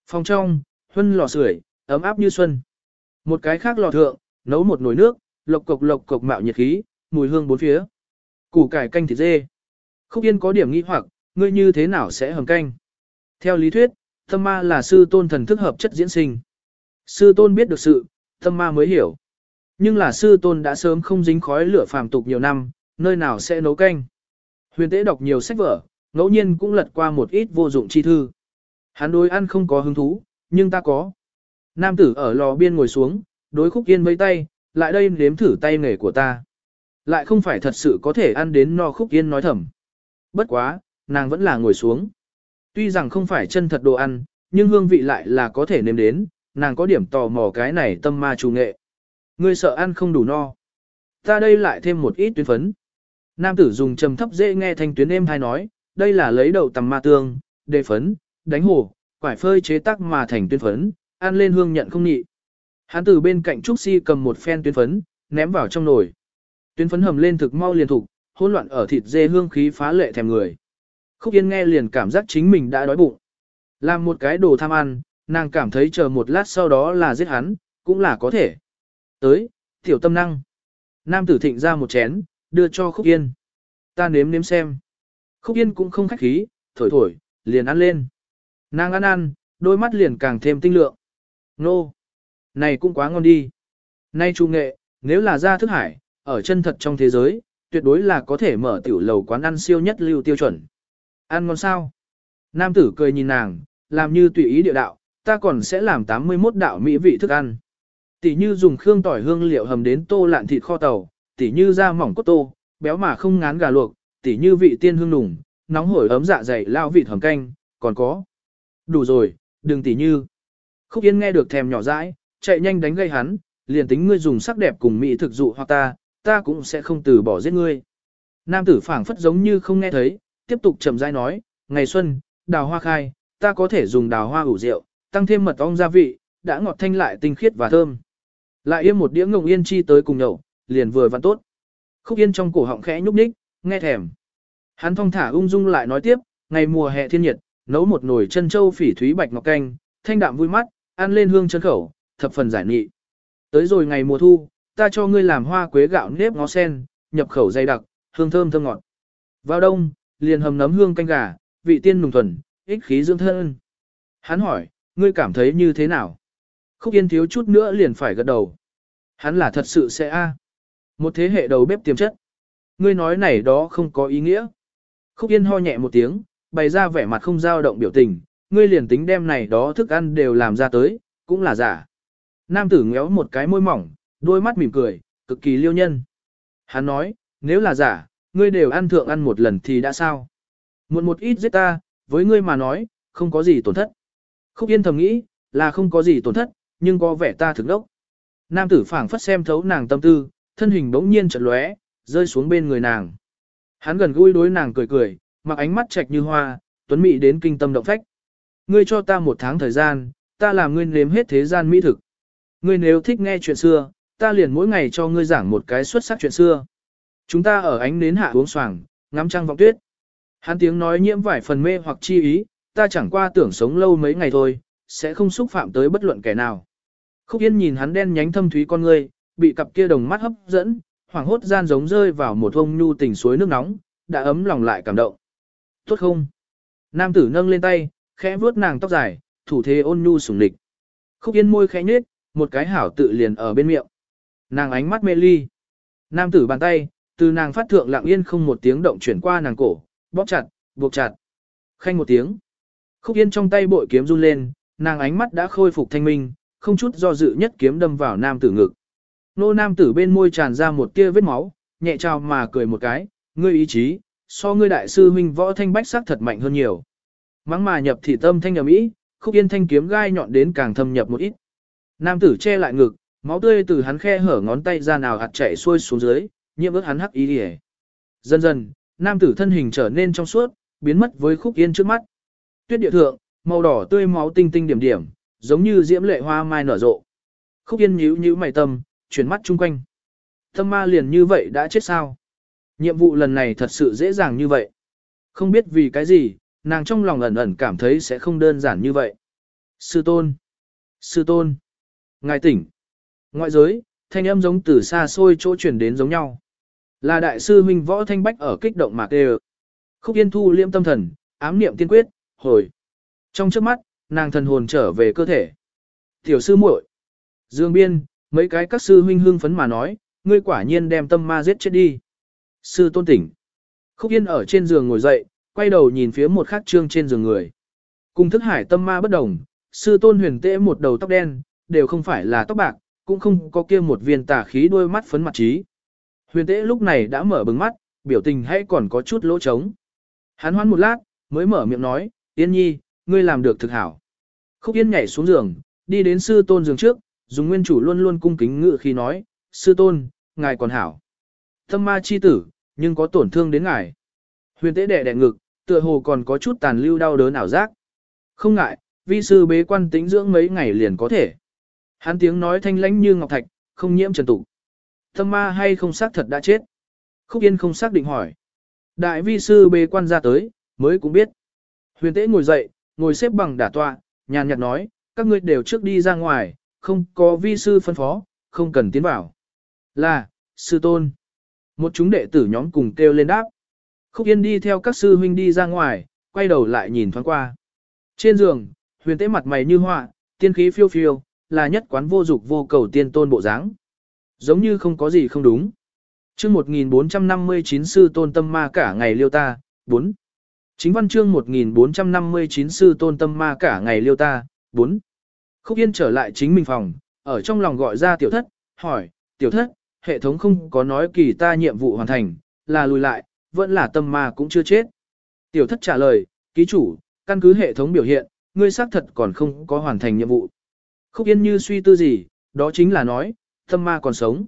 Phòng trong, huân lò sưởi, ấm áp như xuân. Một cái khác lò thượng, nấu một nồi nước, lộc cộc lộc cộc mạo nhiệt khí, mùi hương bốn phía. Củ cải canh thịt dê. Khúc Yên có điểm nghi hoặc, ngươi như thế nào sẽ hầm canh? Theo lý thuyết, tâm ma là sư tôn thần thức hợp chất diễn sinh. Sư tôn biết được sự, tâm ma mới hiểu. Nhưng là sư tôn đã sớm không dính khói lửa phàm tục nhiều năm, nơi nào sẽ nấu canh. Huyền tế đọc nhiều sách vở, ngẫu nhiên cũng lật qua một ít vô dụng chi thư. Hắn đối ăn không có hứng thú, nhưng ta có. Nam tử ở lò biên ngồi xuống, đối khúc yên với tay, lại đây nếm thử tay nghề của ta. Lại không phải thật sự có thể ăn đến no khúc yên nói thầm. Bất quá, nàng vẫn là ngồi xuống. Tuy rằng không phải chân thật đồ ăn, nhưng hương vị lại là có thể nếm đến, nàng có điểm tò mò cái này tâm ma trù nghệ. Ngươi sợ ăn không đủ no. Ta đây lại thêm một ít tuyến phấn. Nam tử dùng trầm thấp dễ nghe thanh tuyến êm hay nói, đây là lấy đậu tầm ma tương, đề phấn, đánh hồ, quải phơi chế tác mà thành tuyến phấn, ăn lên hương nhận không nhị. Hắn từ bên cạnh Trúc Si cầm một phen tuyến phấn, ném vào trong nồi. Tuyến phấn hầm lên thực mau liền thục, hỗn loạn ở thịt dê hương khí phá lệ thèm người. Khúc Yên nghe liền cảm giác chính mình đã đói bụng. Làm một cái đồ tham ăn, nàng cảm thấy chờ một lát sau đó là giết hắn, cũng là có thể. Tới, tiểu tâm năng. Nam tử thịnh ra một chén, đưa cho Khúc Yên. Ta nếm nếm xem. Khúc Yên cũng không khách khí, thổi thổi, liền ăn lên. Nàng ăn ăn, đôi mắt liền càng thêm tinh lượng. Nô! Này cũng quá ngon đi. Nay trung nghệ, nếu là ra thức hải, ở chân thật trong thế giới, tuyệt đối là có thể mở tiểu lầu quán ăn siêu nhất lưu tiêu chuẩn. Ăn ngon sao? Nam tử cười nhìn nàng, làm như tùy ý địa đạo, ta còn sẽ làm 81 đạo mỹ vị thức ăn. Tỷ như dùng khương tỏi hương liệu hầm đến tô lạn thịt kho tàu, tỷ như da mỏng cốt tô, béo mà không ngán gà luộc, tỷ như vị tiên hương nùng, nóng hổi ấm dạ dày lao vịt hầm canh, còn có. Đủ rồi, đừng tỷ như. Khúc Yên nghe được thèm nhỏ dãi, chạy nhanh đánh gây hắn, liền tính ngươi dùng sắc đẹp cùng mỹ thực dụ hoặc ta, ta cũng sẽ không từ bỏ giết ngươi. Nam tử phảng phất giống như không nghe thấy, tiếp tục chậm rãi nói, ngày xuân, đào hoa khai, ta có thể dùng đào hoa ủ rượu, tăng thêm mật ong gia vị, đã ngọt thanh lại tinh khiết và thơm. Lại yêm một đĩa ngồng yên chi tới cùng nhậu, liền vừa văn tốt. Khúc yên trong cổ họng khẽ nhúc nhích, nghe thèm. Hắn thong thả ung dung lại nói tiếp, ngày mùa hè thiên nhiệt, nấu một nồi chân châu phỉ thúy bạch ngọc canh, thanh đạm vui mắt, ăn lên hương chân khẩu, thập phần giải nghị. Tới rồi ngày mùa thu, ta cho ngươi làm hoa quế gạo nếp ngó sen, nhập khẩu dày đặc, hương thơm thơm ngọt. Vào đông, liền hầm nấm hương canh gà, vị tiên nùng thuần, ích khí dưỡng thân. Hắn hỏi, ngươi cảm thấy như thế nào? Khúc Yên thiếu chút nữa liền phải gật đầu. Hắn là thật sự sẽ a Một thế hệ đầu bếp tiềm chất. Ngươi nói này đó không có ý nghĩa. Khúc Yên ho nhẹ một tiếng, bày ra vẻ mặt không dao động biểu tình, ngươi liền tính đem này đó thức ăn đều làm ra tới, cũng là giả. Nam tử ngéo một cái môi mỏng, đôi mắt mỉm cười, cực kỳ liêu nhân. Hắn nói, nếu là giả, ngươi đều ăn thượng ăn một lần thì đã sao? Muộn một ít giết ta, với ngươi mà nói, không có gì tổn thất. Khúc Yên thầm nghĩ, là không có gì tổn thất, nhưng có vẻ ta thực đốc. Nam tử phảng phất xem thấu nàng tâm tư, thân hình bỗng nhiên chợt lóe, rơi xuống bên người nàng. Hắn gần gũi đối nàng cười cười, mặc ánh mắt trạch như hoa, tuấn mỹ đến kinh tâm động phách. Ngươi cho ta một tháng thời gian, ta làm ngươi nếm hết thế gian mỹ thực. Ngươi nếu thích nghe chuyện xưa, ta liền mỗi ngày cho ngươi giảng một cái xuất sắc chuyện xưa. Chúng ta ở ánh nến hạ uống xoàng, ngắm trăng vọng tuyết. Hắn tiếng nói nhiễm vải phần mê hoặc chi ý, ta chẳng qua tưởng sống lâu mấy ngày thôi, sẽ không xúc phạm tới bất luận kẻ nào. Khúc Yên nhìn hắn đen nhánh thâm thúy con ngươi, bị cặp kia đồng mắt hấp dẫn, hoảng hốt gian giống rơi vào một vông nhu tình suối nước nóng, đã ấm lòng lại cảm động. Tốt không? Nam tử nâng lên tay, khẽ vuốt nàng tóc dài, thủ thế ôn nhu sủng lịch. Khúc Yên môi khẽ nhếch, một cái hảo tự liền ở bên miệng. Nàng ánh mắt mê ly. Nam tử bàn tay, từ nàng phát thượng lặng yên không một tiếng động chuyển qua nàng cổ, bóp chặt, buộc chặt. Khanh một tiếng. Khúc Yên trong tay bội kiếm run lên, nàng ánh mắt đã khôi phục thanh minh, không chút do dự nhất kiếm đâm vào nam tử ngực. Nô nam tử bên môi tràn ra một tia vết máu, nhẹ trao mà cười một cái, ngươi ý chí, so ngươi đại sư huynh võ thanh bách sắc thật mạnh hơn nhiều. Mắng mà nhập thị tâm thanh ầm ĩ, khúc yên thanh kiếm gai nhọn đến càng thâm nhập một ít. Nam tử che lại ngực, máu tươi từ hắn khe hở ngón tay ra nào hạt chảy xuôi xuống dưới, nhiễm ướt hắn hắc ý đi Dần dần, nam tử thân hình trở nên trong suốt, biến mất với khúc yên trước mắt. Tuyết địa thượng, màu đỏ tươi máu tinh tinh điểm điểm, giống như diễm lệ hoa mai nở rộ. Khúc yên nhíu nhíu mày tâm, chuyển mắt chung quanh. Tâm ma liền như vậy đã chết sao? Nhiệm vụ lần này thật sự dễ dàng như vậy. Không biết vì cái gì, nàng trong lòng ẩn ẩn cảm thấy sẽ không đơn giản như vậy. Sư tôn! Sư tôn! Ngài tỉnh! Ngoại giới, thanh âm giống từ xa xôi chỗ chuyển đến giống nhau. Là đại sư huynh võ thanh bách ở kích động mạc đều. Khúc yên thu liêm tâm thần, ám niệm tiên quyết, hồi. Trong trước mắt, nàng thần hồn trở về cơ thể. Tiểu sư muội, Dương biên, mấy cái các sư huynh hương phấn mà nói, ngươi quả nhiên đem tâm ma giết chết đi. Sư tôn tỉnh. Khúc yên ở trên giường ngồi dậy, quay đầu nhìn phía một khắc trương trên giường người. Cùng thức hải tâm ma bất đồng, sư tôn huyền tễ một đầu tóc đen, đều không phải là tóc bạc, cũng không có kia một viên tà khí đôi mắt phấn mặt trí. Huyền tễ lúc này đã mở bừng mắt, biểu tình hay còn có chút lỗ trống. Hắn hoán một lát, mới mở miệng nói, Yên nhi, ngươi làm được thực hảo. Khúc Yên nhảy xuống giường, đi đến sư tôn giường trước, dùng nguyên chủ luôn luôn cung kính ngự khi nói, sư tôn, ngài còn hảo. Tâm ma chi tử, nhưng có tổn thương đến ngài. Huyền tế đẻ đẻ ngực, tựa hồ còn có chút tàn lưu đau đớn ảo giác. Không ngại, vi sư bế quan tĩnh dưỡng mấy ngày liền có thể. Hắn tiếng nói thanh lãnh như ngọc thạch, không nhiễm trần tụ. thâm ma hay không xác thật đã chết? Khúc Yên không xác định hỏi. Đại vi sư bế quan ra tới, mới cũng biết. Huyền tế ngồi dậy, ngồi xếp bằng đả tọa, nhàn nhạt nói, các ngươi đều trước đi ra ngoài, không có vi sư phân phó, không cần tiến vào. Là, sư tôn. Một chúng đệ tử nhóm cùng kêu lên đáp. Khúc Yên đi theo các sư huynh đi ra ngoài, quay đầu lại nhìn thoáng qua. Trên giường, huyền tế mặt mày như họa, tiên khí phiêu phiêu, là nhất quán vô dục vô cầu tiên tôn bộ dáng Giống như không có gì không đúng. chương 1459 sư tôn tâm ma cả ngày liêu ta, 4. Chính văn chương 1459 sư tôn tâm ma cả ngày liêu ta, 4. Khúc Yên trở lại chính mình phòng, ở trong lòng gọi ra tiểu thất, hỏi, tiểu thất, hệ thống không có nói kỳ ta nhiệm vụ hoàn thành, là lùi lại, vẫn là tâm ma cũng chưa chết. Tiểu thất trả lời, ký chủ, căn cứ hệ thống biểu hiện, ngươi xác thật còn không có hoàn thành nhiệm vụ. Khúc Yên như suy tư gì, đó chính là nói, tâm ma còn sống.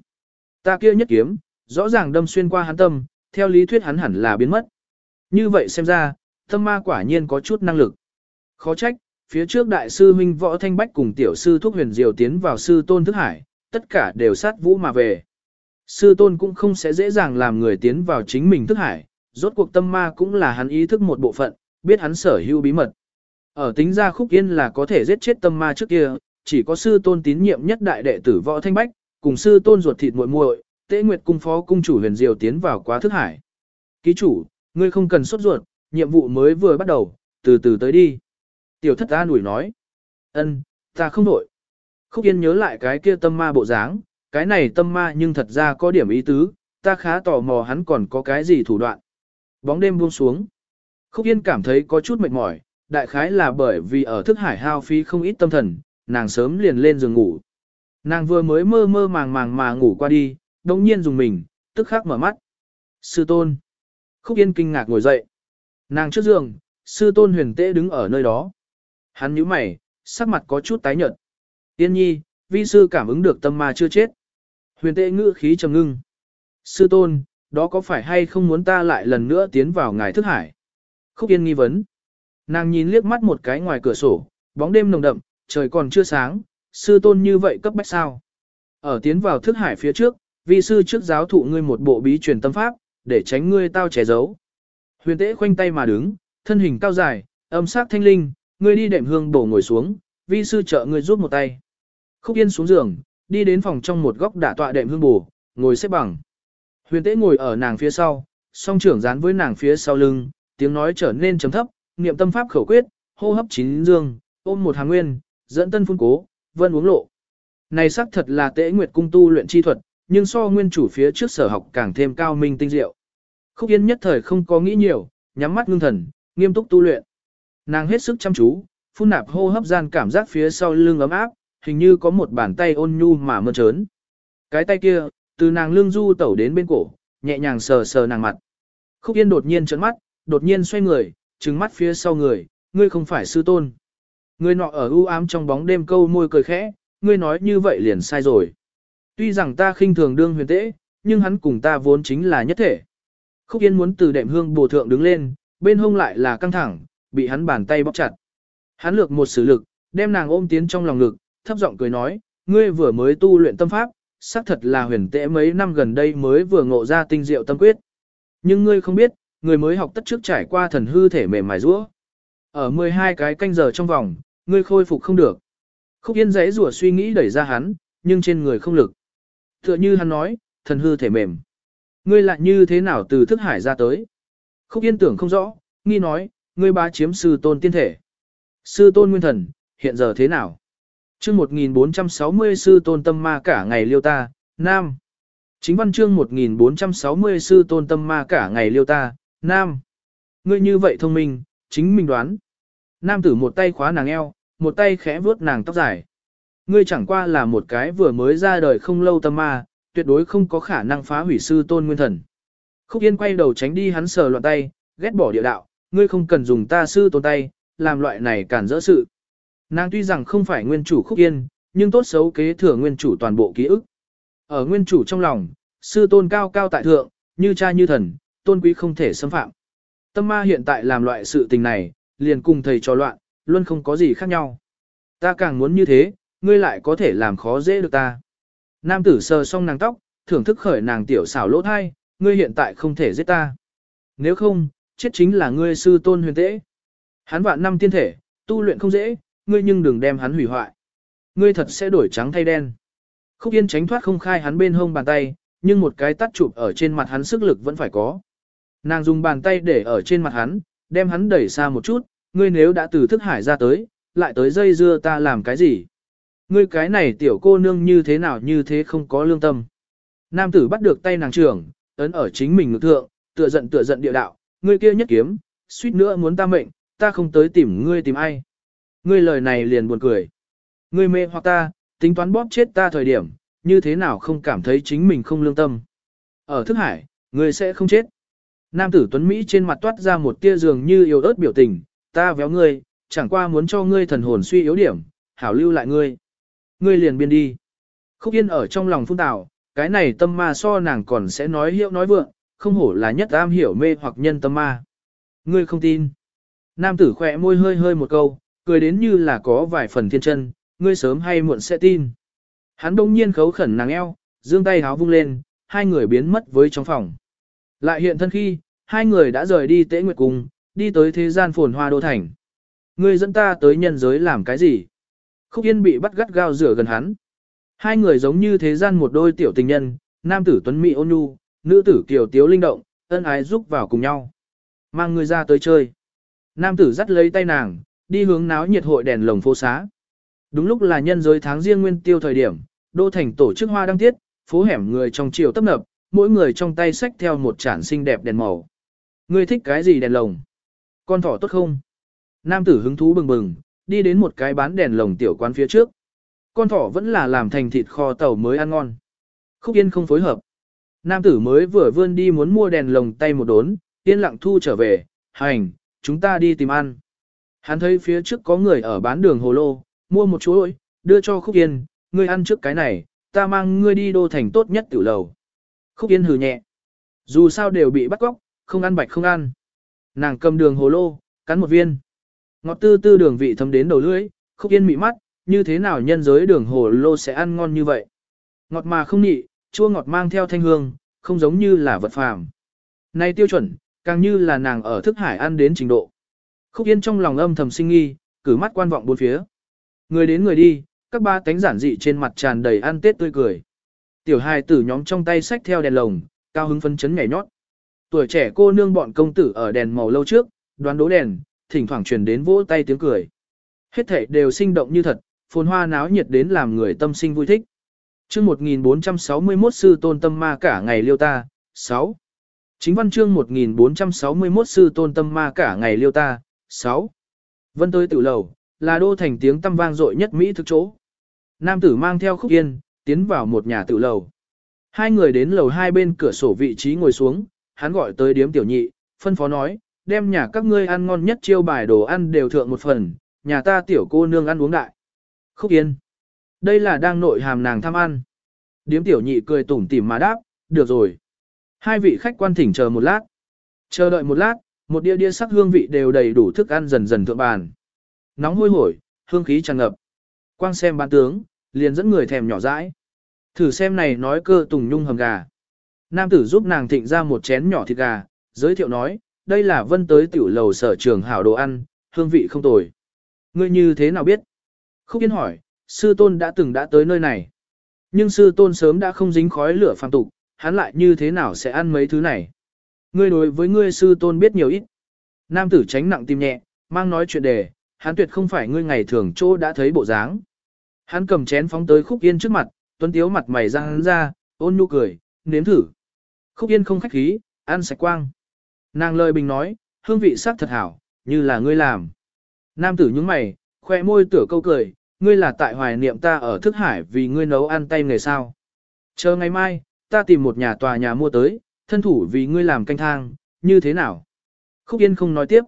Ta kia nhất kiếm, rõ ràng đâm xuyên qua hắn tâm, theo lý thuyết hắn hẳn là biến mất. Như vậy xem ra, tâm ma quả nhiên có chút năng lực. Khó trách, phía trước đại sư huynh võ thanh bách cùng tiểu sư thuốc huyền diệu tiến vào sư tôn thức hải, tất cả đều sát vũ mà về. Sư tôn cũng không sẽ dễ dàng làm người tiến vào chính mình thức hải, rốt cuộc tâm ma cũng là hắn ý thức một bộ phận, biết hắn sở hữu bí mật. Ở tính ra khúc yên là có thể giết chết tâm ma trước kia, chỉ có sư tôn tín nhiệm nhất đại đệ tử võ thanh bách, cùng sư tôn ruột thịt muội muội, tế nguyệt cung phó cung chủ huyền diệu tiến vào quá thức hải. Ký chủ, ngươi không cần sốt ruột, nhiệm vụ mới vừa bắt đầu, từ từ tới đi. Tiểu thất ta nủi nói. ân, ta không nổi. Khúc Yên nhớ lại cái kia tâm ma bộ dáng, cái này tâm ma nhưng thật ra có điểm ý tứ, ta khá tò mò hắn còn có cái gì thủ đoạn. Bóng đêm buông xuống. Khúc Yên cảm thấy có chút mệt mỏi, đại khái là bởi vì ở thức hải hao phí không ít tâm thần, nàng sớm liền lên giường ngủ. Nàng vừa mới mơ mơ màng màng mà ngủ qua đi, đồng nhiên dùng mình, tức khắc mở mắt. Sư tôn. Khúc Yên kinh ngạc ngồi dậy. Nàng trước giường, sư tôn huyền tế đứng ở nơi đó. Hắn nhíu mày, sắc mặt có chút tái nhợt. Tiên nhi, vi sư cảm ứng được tâm ma chưa chết. Huyền tế ngữ khí trầm ngưng. Sư tôn, đó có phải hay không muốn ta lại lần nữa tiến vào ngài thức hải? Khúc Yên nghi vấn. Nàng nhìn liếc mắt một cái ngoài cửa sổ, bóng đêm nồng đậm, trời còn chưa sáng, sư tôn như vậy cấp bách sao? Ở tiến vào thức hải phía trước, vi sư trước giáo thụ ngươi một bộ bí truyền tâm pháp, để tránh ngươi tao trẻ giấu. Huyền tế khoanh tay mà đứng, thân hình cao dài, âm sắc thanh linh, ngươi đi đệm hương bổ ngồi xuống, vi sư trợ ngươi giúp một tay. Khúc Yên xuống giường, đi đến phòng trong một góc đả tọa đệm hương bù, ngồi xếp bằng. Huyền Tế ngồi ở nàng phía sau, song trưởng dán với nàng phía sau lưng, tiếng nói trở nên trầm thấp, niệm tâm pháp khẩu quyết, hô hấp chín dương, ôm một hàng nguyên, dẫn tân phun cố, vân uống lộ. Này xác thật là Tế Nguyệt cung tu luyện chi thuật, nhưng so nguyên chủ phía trước sở học càng thêm cao minh tinh diệu. Khúc Yên nhất thời không có nghĩ nhiều, nhắm mắt ngưng thần, nghiêm túc tu luyện. Nàng hết sức chăm chú, phun nạp hô hấp gian cảm giác phía sau lưng ấm áp, hình như có một bàn tay ôn nhu mà mơn trớn. Cái tay kia, từ nàng lưng du tẩu đến bên cổ, nhẹ nhàng sờ sờ nàng mặt. Khúc Yên đột nhiên trấn mắt, đột nhiên xoay người, trừng mắt phía sau người, ngươi không phải sư tôn. Ngươi nọ ở u ám trong bóng đêm câu môi cười khẽ, ngươi nói như vậy liền sai rồi. Tuy rằng ta khinh thường đương huyền tễ, nhưng hắn cùng ta vốn chính là nhất thể. Khúc Yên muốn từ đệm hương bổ thượng đứng lên, bên hông lại là căng thẳng, bị hắn bàn tay bóp chặt. Hắn lược một sử lực, đem nàng ôm tiến trong lòng ngực, thấp giọng cười nói, ngươi vừa mới tu luyện tâm pháp, xác thật là huyền tệ mấy năm gần đây mới vừa ngộ ra tinh diệu tâm quyết. Nhưng ngươi không biết, người mới học tất trước trải qua thần hư thể mềm mài rũa. Ở 12 cái canh giờ trong vòng, ngươi khôi phục không được. Khúc Yên dễ rủa suy nghĩ đẩy ra hắn, nhưng trên người không lực. Tựa như hắn nói, thần hư thể mềm. Ngươi lại như thế nào từ thức hải ra tới? Khúc Yên tưởng không rõ, nghi nói, ngươi bá chiếm sư tôn tiên thể. Sư tôn nguyên thần, hiện giờ thế nào? Chương 1460 sư tôn tâm ma cả ngày liêu ta, Nam. Chính văn chương 1460 sư tôn tâm ma cả ngày liêu ta, Nam. Ngươi như vậy thông minh, chính mình đoán. Nam tử một tay khóa nàng eo, một tay khẽ vuốt nàng tóc dài. Ngươi chẳng qua là một cái vừa mới ra đời không lâu tâm ma, tuyệt đối không có khả năng phá hủy sư tôn nguyên thần. Khúc Yên quay đầu tránh đi hắn sờ loạn tay, ghét bỏ địa đạo, ngươi không cần dùng ta sư tôn tay, làm loại này cản rỡ sự. Nàng tuy rằng không phải nguyên chủ Khúc Yên, nhưng tốt xấu kế thừa nguyên chủ toàn bộ ký ức. Ở nguyên chủ trong lòng, sư tôn cao cao tại thượng, như cha như thần, tôn quý không thể xâm phạm. Tâm ma hiện tại làm loại sự tình này, liền cùng thầy trò loạn, luôn không có gì khác nhau. Ta càng muốn như thế, ngươi lại có thể làm khó dễ được ta. Nam tử sờ xong nàng tóc, thưởng thức khởi nàng tiểu xảo lỗ thai, ngươi hiện tại không thể giết ta. Nếu không, chết chính là ngươi sư tôn huyền tễ. Hắn vạn năm tiên thể, tu luyện không dễ, ngươi nhưng đừng đem hắn hủy hoại. Ngươi thật sẽ đổi trắng thay đen. Khúc Yên tránh thoát không khai hắn bên hông bàn tay, nhưng một cái tắt chụp ở trên mặt hắn sức lực vẫn phải có. Nàng dùng bàn tay để ở trên mặt hắn, đem hắn đẩy xa một chút, ngươi nếu đã từ thức hải ra tới, lại tới dây dưa ta làm cái gì? Ngươi cái này tiểu cô nương như thế nào như thế không có lương tâm. Nam tử bắt được tay nàng trưởng, ấn ở chính mình ngực thượng, tựa giận tựa giận địa đạo, ngươi kia nhất kiếm, suýt nữa muốn ta mệnh, ta không tới tìm ngươi tìm ai. Ngươi lời này liền buồn cười. Ngươi mê hoặc ta, tính toán bóp chết ta thời điểm, như thế nào không cảm thấy chính mình không lương tâm. Ở thức hải, ngươi sẽ không chết. Nam tử Tuấn Mỹ trên mặt toát ra một tia dường như yêu ớt biểu tình, ta véo ngươi, chẳng qua muốn cho ngươi thần hồn suy yếu điểm, hảo lưu lại ngươi. Ngươi liền biên đi. Khúc Yên ở trong lòng phun tạo, cái này tâm ma so nàng còn sẽ nói hiệu nói vượng, không hổ là nhất am hiểu mê hoặc nhân tâm ma. Ngươi không tin. Nam tử khỏe môi hơi hơi một câu, cười đến như là có vài phần thiên chân, ngươi sớm hay muộn sẽ tin. Hắn đông nhiên khấu khẩn nàng eo, dương tay háo vung lên, hai người biến mất với trong phòng. Lại hiện thân khi, hai người đã rời đi tế nguyệt cùng, đi tới thế gian phồn hoa đô thành. Ngươi dẫn ta tới nhân giới làm cái gì? Khúc Yên bị bắt gắt gao rửa gần hắn. Hai người giống như thế gian một đôi tiểu tình nhân, nam tử tuấn mỹ ôn nhu, nữ tử kiều tiếu linh động, ân ái giúp vào cùng nhau. Mang người ra tới chơi. Nam tử dắt lấy tay nàng, đi hướng náo nhiệt hội đèn lồng phố xá. Đúng lúc là nhân giới tháng riêng nguyên tiêu thời điểm, đô thành tổ chức hoa đăng tiết, phố hẻm người trong chiều tấp nập, mỗi người trong tay xách theo một chản xinh đẹp đèn màu. Ngươi thích cái gì đèn lồng? Con thỏ tốt không? Nam tử hứng thú bừng bừng, đi đến một cái bán đèn lồng tiểu quán phía trước. Con thỏ vẫn là làm thành thịt kho tàu mới ăn ngon. Khúc Yên không phối hợp. Nam tử mới vừa vươn đi muốn mua đèn lồng tay một đốn, yên lặng thu trở về, hành, chúng ta đi tìm ăn. Hắn thấy phía trước có người ở bán đường hồ lô, mua một chú ơi, đưa cho Khúc Yên, ngươi ăn trước cái này, ta mang ngươi đi đô thành tốt nhất tiểu lầu. Khúc Yên hừ nhẹ. Dù sao đều bị bắt cóc, không ăn bạch không ăn. Nàng cầm đường hồ lô, cắn một viên. Ngọt tư tư đường vị thấm đến đầu lưỡi, Khúc Yên mị mắt, như thế nào nhân giới đường hồ lô sẽ ăn ngon như vậy. Ngọt mà không nhị, chua ngọt mang theo thanh hương, không giống như là vật phàm. Này tiêu chuẩn, càng như là nàng ở thức hải ăn đến trình độ. Khúc Yên trong lòng âm thầm sinh nghi, cử mắt quan vọng bốn phía. Người đến người đi, các ba tánh giản dị trên mặt tràn đầy ăn tết tươi cười. Tiểu hài tử nhóm trong tay sách theo đèn lồng, cao hứng phấn chấn nhảy nhót. Tuổi trẻ cô nương bọn công tử ở đèn màu lâu trước, đoán đố đèn, thỉnh thoảng truyền đến vỗ tay tiếng cười. Hết thảy đều sinh động như thật, phồn hoa náo nhiệt đến làm người tâm sinh vui thích. Chương 1461 sư tôn tâm ma cả ngày liêu ta, 6. Chính văn chương 1461 sư tôn tâm ma cả ngày liêu ta, 6. Vân tới tử lầu, là đô thành tiếng tâm vang dội nhất Mỹ thực chỗ. Nam tử mang theo khúc yên, tiến vào một nhà tử lầu. Hai người đến lầu hai bên cửa sổ vị trí ngồi xuống, hắn gọi tới điếm tiểu nhị, phân phó nói, đem nhà các ngươi ăn ngon nhất chiêu bài đồ ăn đều thượng một phần, nhà ta tiểu cô nương ăn uống đại. Khúc yên. Đây là đang nội hàm nàng tham ăn. Điếm tiểu nhị cười tủm tỉm mà đáp, được rồi. Hai vị khách quan thỉnh chờ một lát. Chờ đợi một lát, một đĩa đĩa sắc hương vị đều đầy đủ thức ăn dần dần thượng bàn. Nóng hôi hổi, hương khí tràn ngập. Quang xem bán tướng, liền dẫn người thèm nhỏ dãi. Thử xem này nói cơ tùng nhung hầm gà. Nam tử giúp nàng thịnh ra một chén nhỏ thịt gà, giới thiệu nói, đây là vân tới tiểu lầu sở trường hảo đồ ăn, hương vị không tồi. Ngươi như thế nào biết? Khúc Yên hỏi, sư tôn đã từng đã tới nơi này. Nhưng sư tôn sớm đã không dính khói lửa phàm tục, hắn lại như thế nào sẽ ăn mấy thứ này? Ngươi đối với ngươi sư tôn biết nhiều ít. Nam tử tránh nặng tim nhẹ, mang nói chuyện đề, hắn tuyệt không phải ngươi ngày thường chỗ đã thấy bộ dáng. Hắn cầm chén phóng tới Khúc Yên trước mặt, tuấn tiếu mặt mày ra hắn ra, ôn nhu cười, nếm thử. Khúc Yên không khách khí, ăn sạch quang. Nàng lời bình nói, hương vị sắc thật hảo, như là ngươi làm. Nam tử nhướng mày, khoe môi tửa câu cười, ngươi là tại hoài niệm ta ở thức hải vì ngươi nấu ăn tay nghề sao. Chờ ngày mai, ta tìm một nhà tòa nhà mua tới, thân thủ vì ngươi làm canh thang, như thế nào? Khúc Yên không nói tiếp.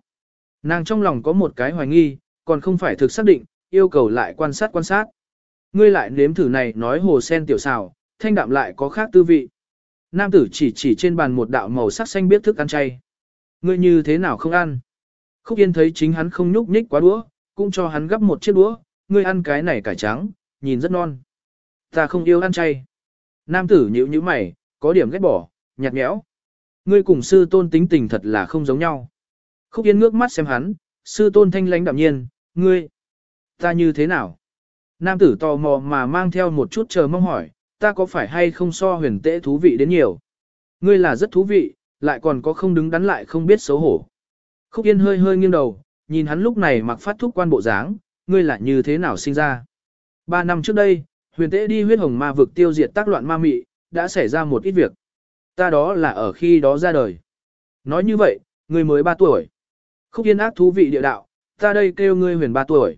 Nàng trong lòng có một cái hoài nghi, còn không phải thực xác định, yêu cầu lại quan sát quan sát. Ngươi lại nếm thử này nói hồ sen tiểu xào, thanh đạm lại có khác tư vị. Nam tử chỉ chỉ trên bàn một đạo màu sắc xanh biết thức ăn chay. Ngươi như thế nào không ăn? Khúc Yên thấy chính hắn không nhúc nhích quá đũa, cũng cho hắn gấp một chiếc đũa, ngươi ăn cái này cải trắng, nhìn rất non. Ta không yêu ăn chay. Nam tử nhíu nhíu mày, có điểm ghét bỏ, nhạt nhẽo. Ngươi cùng sư tôn tính tình thật là không giống nhau. Khúc Yên ngước mắt xem hắn, sư tôn thanh lãnh đạm nhiên, ngươi, ta như thế nào? Nam tử tò mò mà mang theo một chút chờ mong hỏi, ta có phải hay không so huyền tễ thú vị đến nhiều? Ngươi là rất thú vị, lại còn có không đứng đắn lại không biết xấu hổ. Khúc Yên hơi hơi nghiêng đầu, nhìn hắn lúc này mặc phát thúc quan bộ dáng, ngươi là như thế nào sinh ra? Ba năm trước đây, huyền tễ đi huyết hồng ma vực tiêu diệt tác loạn ma mị, đã xảy ra một ít việc. Ta đó là ở khi đó ra đời. Nói như vậy, ngươi mới 3 tuổi. Khúc Yên ác thú vị địa đạo, ta đây kêu ngươi huyền 3 tuổi.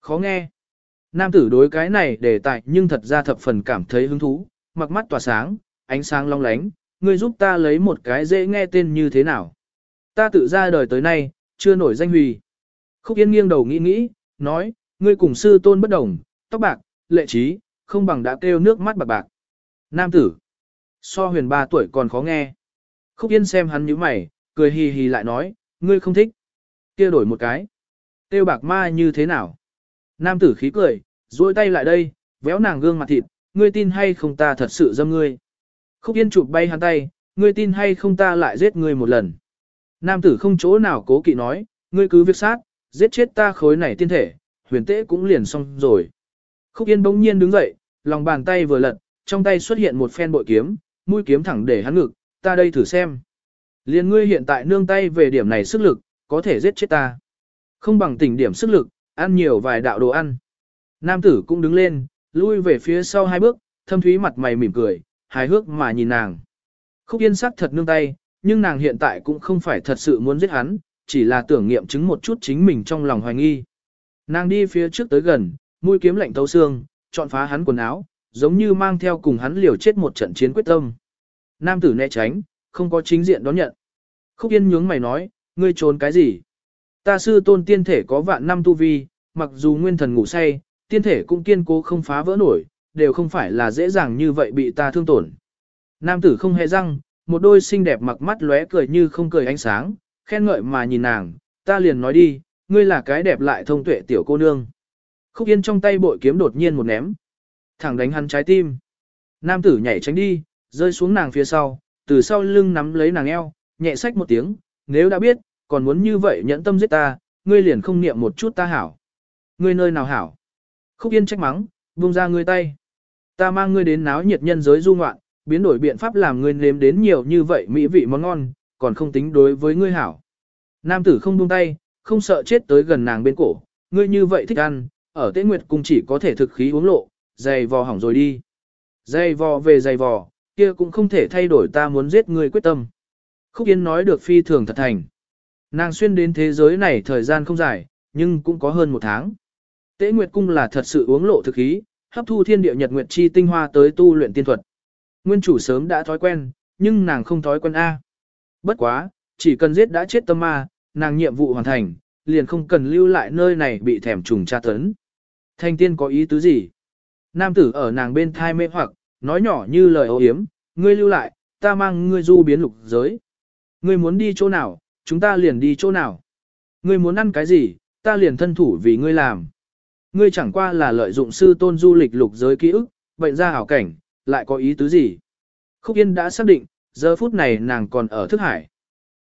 Khó nghe. Nam tử đối cái này để tại, nhưng thật ra thập phần cảm thấy hứng thú, mặc mắt tỏa sáng, ánh sáng long lánh, ngươi giúp ta lấy một cái dễ nghe tên như thế nào. Ta tự ra đời tới nay, chưa nổi danh huy. Khúc Yên nghiêng đầu nghĩ nghĩ, nói, ngươi cùng sư tôn bất đồng, tóc bạc, lệ trí, không bằng đã kêu nước mắt bạc bạc. Nam tử, so huyền ba tuổi còn khó nghe. Khúc Yên xem hắn như mày, cười hì hì lại nói, ngươi không thích. kia đổi một cái. Tiêu bạc ma như thế nào? Nam tử khí cười, duỗi tay lại đây, véo nàng gương mặt thịt, ngươi tin hay không ta thật sự dâm ngươi. Khúc Yên chụp bay hắn tay, ngươi tin hay không ta lại giết ngươi một lần. Nam tử không chỗ nào cố kỵ nói, ngươi cứ việc sát, giết chết ta khối này tiên thể, huyền tế cũng liền xong rồi. Khúc Yên bỗng nhiên đứng dậy, lòng bàn tay vừa lật, trong tay xuất hiện một phen bội kiếm, mũi kiếm thẳng để hắn ngực, ta đây thử xem. Liên ngươi hiện tại nương tay về điểm này sức lực, có thể giết chết ta. Không bằng tỉnh điểm sức lực, ăn nhiều vài đạo đồ ăn. Nam tử cũng đứng lên, lui về phía sau hai bước, thâm thúy mặt mày mỉm cười, hài hước mà nhìn nàng. Khúc yên sắc thật nương tay, nhưng nàng hiện tại cũng không phải thật sự muốn giết hắn, chỉ là tưởng nghiệm chứng một chút chính mình trong lòng hoài nghi. Nàng đi phía trước tới gần, mũi kiếm lạnh thấu xương, chọn phá hắn quần áo, giống như mang theo cùng hắn liều chết một trận chiến quyết tâm. Nam tử né tránh, không có chính diện đón nhận. Khúc Yên nhướng mày nói, ngươi trốn cái gì? Ta sư tôn tiên thể có vạn năm tu vi, mặc dù nguyên thần ngủ say, tiên thể cũng kiên cố không phá vỡ nổi, đều không phải là dễ dàng như vậy bị ta thương tổn. Nam tử không hề răng, một đôi xinh đẹp mặc mắt lóe cười như không cười ánh sáng, khen ngợi mà nhìn nàng, ta liền nói đi, ngươi là cái đẹp lại thông tuệ tiểu cô nương. Khúc Yên trong tay bội kiếm đột nhiên một ném, thẳng đánh hắn trái tim. Nam tử nhảy tránh đi, rơi xuống nàng phía sau, từ sau lưng nắm lấy nàng eo, nhẹ sách một tiếng, nếu đã biết, còn muốn như vậy nhẫn tâm giết ta, ngươi liền không niệm một chút ta hảo. Ngươi nơi nào hảo? Khúc Yên trách mắng, Buông ra ngươi tay. Ta mang ngươi đến náo nhiệt nhân giới du ngoạn, biến đổi biện pháp làm ngươi nếm đến nhiều như vậy mỹ vị món ngon, còn không tính đối với ngươi hảo. Nam tử không buông tay, không sợ chết tới gần nàng bên cổ, ngươi như vậy thích ăn, ở tế nguyệt cung chỉ có thể thực khí uống lộ, dày vò hỏng rồi đi. Dày vò về dày vò, kia cũng không thể thay đổi ta muốn giết ngươi quyết tâm. Khúc Yên nói được phi thường thật thành. Nàng xuyên đến thế giới này thời gian không dài, nhưng cũng có hơn một tháng. Tế Nguyệt Cung là thật sự uống lộ thực khí, hấp thu thiên địa nhật nguyệt chi tinh hoa tới tu luyện tiên thuật. Nguyên chủ sớm đã thói quen, nhưng nàng không thói quen A. Bất quá, chỉ cần giết đã chết tâm ma, nàng nhiệm vụ hoàn thành, liền không cần lưu lại nơi này bị thèm trùng tra tấn. Thanh tiên có ý tứ gì? Nam tử ở nàng bên thai mê hoặc, nói nhỏ như lời ô hiếm, ngươi lưu lại, ta mang ngươi du biến lục giới. Ngươi muốn đi chỗ nào, chúng ta liền đi chỗ nào. Ngươi muốn ăn cái gì, ta liền thân thủ vì ngươi làm. Ngươi chẳng qua là lợi dụng sư tôn du lịch lục giới ký ức, bệnh ra hảo cảnh, lại có ý tứ gì. Khúc Yên đã xác định, giờ phút này nàng còn ở thức hải.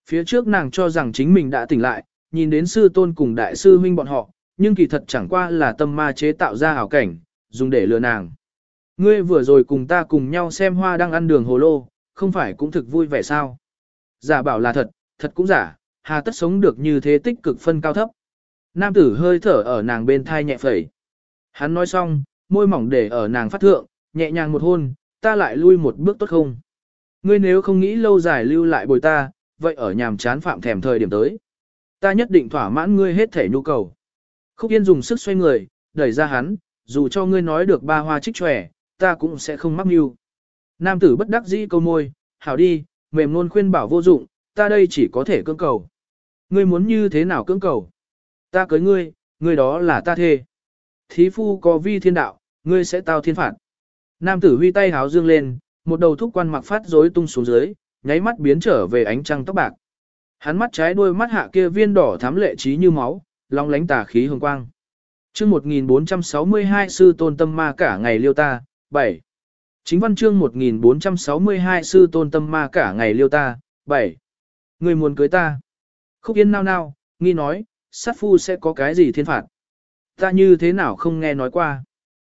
Phía trước nàng cho rằng chính mình đã tỉnh lại, nhìn đến sư tôn cùng đại sư huynh bọn họ, nhưng kỳ thật chẳng qua là tâm ma chế tạo ra hảo cảnh, dùng để lừa nàng. Ngươi vừa rồi cùng ta cùng nhau xem hoa đang ăn đường hồ lô, không phải cũng thực vui vẻ sao? Giả bảo là thật, thật cũng giả, hà tất sống được như thế tích cực phân cao thấp. Nam tử hơi thở ở nàng bên thai nhẹ phẩy. Hắn nói xong, môi mỏng để ở nàng phát thượng, nhẹ nhàng một hôn, ta lại lui một bước tốt không? Ngươi nếu không nghĩ lâu dài lưu lại bồi ta, vậy ở nhàm chán phạm thèm thời điểm tới. Ta nhất định thỏa mãn ngươi hết thể nhu cầu. Khúc Yên dùng sức xoay người, đẩy ra hắn, dù cho ngươi nói được ba hoa trích trẻ, ta cũng sẽ không mắc mưu. Nam tử bất đắc dĩ câu môi, hảo đi, mềm luôn khuyên bảo vô dụng, ta đây chỉ có thể cưỡng cầu. Ngươi muốn như thế nào cưỡng cầu? Ta cưới ngươi, ngươi đó là ta thê. Thí phu có vi thiên đạo, ngươi sẽ tao thiên phạt. Nam tử huy tay háo dương lên, một đầu thúc quan mặc phát rối tung xuống dưới, nháy mắt biến trở về ánh trăng tóc bạc. Hắn mắt trái đuôi mắt hạ kia viên đỏ thắm lệ trí như máu, long lánh tà khí hồng quang. Chương 1462 sư tôn tâm ma cả ngày liêu ta, 7. Chính văn chương 1462 sư tôn tâm ma cả ngày liêu ta, 7. Người muốn cưới ta. Khúc yên nao nao, nghi nói, sát phu sẽ có cái gì thiên phạt. Ta như thế nào không nghe nói qua.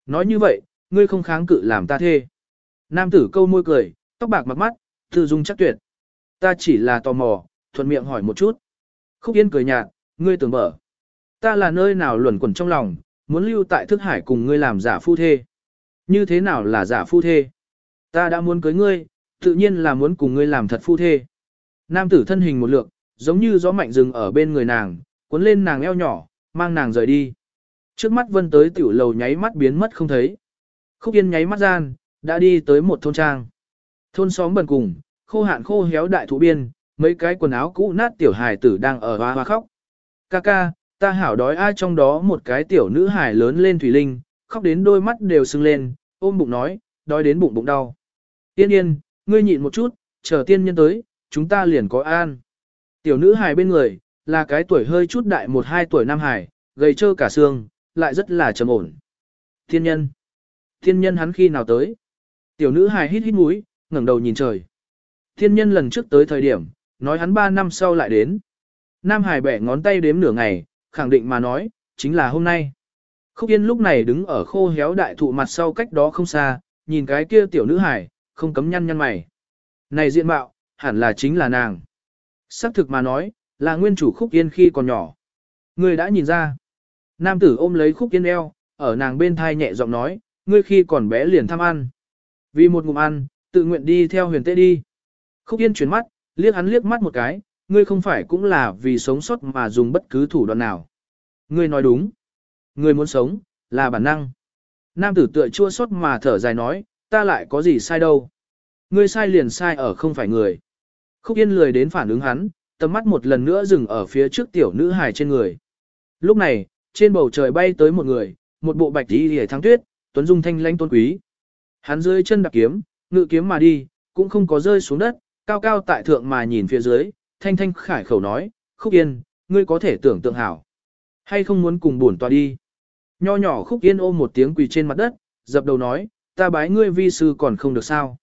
Nói như vậy, ngươi không kháng cự làm ta thê. Nam tử câu môi cười, tóc bạc mặc mắt, tự dung chắc tuyệt. Ta chỉ là tò mò, thuận miệng hỏi một chút. Khúc yên cười nhạt, ngươi tưởng mở. Ta là nơi nào luẩn quẩn trong lòng, muốn lưu tại thức hải cùng ngươi làm giả phu thê. Như thế nào là giả phu thê? Ta đã muốn cưới ngươi, tự nhiên là muốn cùng ngươi làm thật phu thê. Nam tử thân hình một lượng, giống như gió mạnh rừng ở bên người nàng, cuốn lên nàng eo nhỏ, mang nàng rời đi. Trước mắt vân tới tiểu lầu nháy mắt biến mất không thấy. Khúc yên nháy mắt gian, đã đi tới một thôn trang. Thôn xóm bần cùng, khô hạn khô héo đại thụ biên, mấy cái quần áo cũ nát tiểu hài tử đang ở hoa hoa khóc. Ca ca, ta hảo đói ai trong đó một cái tiểu nữ hài lớn lên thủy linh, khóc đến đôi mắt đều sưng lên, ôm bụng nói, đói đến bụng bụng đau. Tiên yên, ngươi nhịn một chút, chờ tiên nhân tới, chúng ta liền có an. Tiểu nữ hài bên người, là cái tuổi hơi chút đại một hai tuổi nam hài, gầy trơ cả xương, lại rất là trầm ổn. Tiên nhân. Tiên nhân hắn khi nào tới? Tiểu nữ hài hít hít mũi, ngẩng đầu nhìn trời. Tiên nhân lần trước tới thời điểm, nói hắn ba năm sau lại đến. Nam hải bẻ ngón tay đếm nửa ngày, khẳng định mà nói, chính là hôm nay. Khúc Yên lúc này đứng ở khô héo đại thụ mặt sau cách đó không xa, nhìn cái kia tiểu nữ hải, không cấm nhăn nhăn mày. Này diện mạo, hẳn là chính là nàng. Sắc thực mà nói, là nguyên chủ Khúc Yên khi còn nhỏ. Người đã nhìn ra. Nam tử ôm lấy Khúc Yên eo, ở nàng bên thai nhẹ giọng nói, ngươi khi còn bé liền thăm ăn. Vì một ngụm ăn, tự nguyện đi theo huyền tê đi. Khúc Yên chuyển mắt, liếc hắn liếc mắt một cái, ngươi không phải cũng là vì sống sót mà dùng bất cứ thủ đoạn nào. Ngươi nói đúng. Ngươi muốn sống, là bản năng. Nam tử tựa chua xót mà thở dài nói, ta lại có gì sai đâu. Ngươi sai liền sai ở không phải người. Khúc Yên lười đến phản ứng hắn, tầm mắt một lần nữa dừng ở phía trước tiểu nữ hài trên người. Lúc này, trên bầu trời bay tới một người, một bộ bạch đi hề thắng tuyết, tuấn dung thanh lãnh tôn quý. Hắn rơi chân đạp kiếm, ngự kiếm mà đi, cũng không có rơi xuống đất, cao cao tại thượng mà nhìn phía dưới, thanh thanh khải khẩu nói, khúc yên, ngươi có thể tưởng tượng hảo. Hay không muốn cùng buồn tòa đi. Nho nhỏ khúc yên ôm một tiếng quỳ trên mặt đất, dập đầu nói, ta bái ngươi vi sư còn không được sao.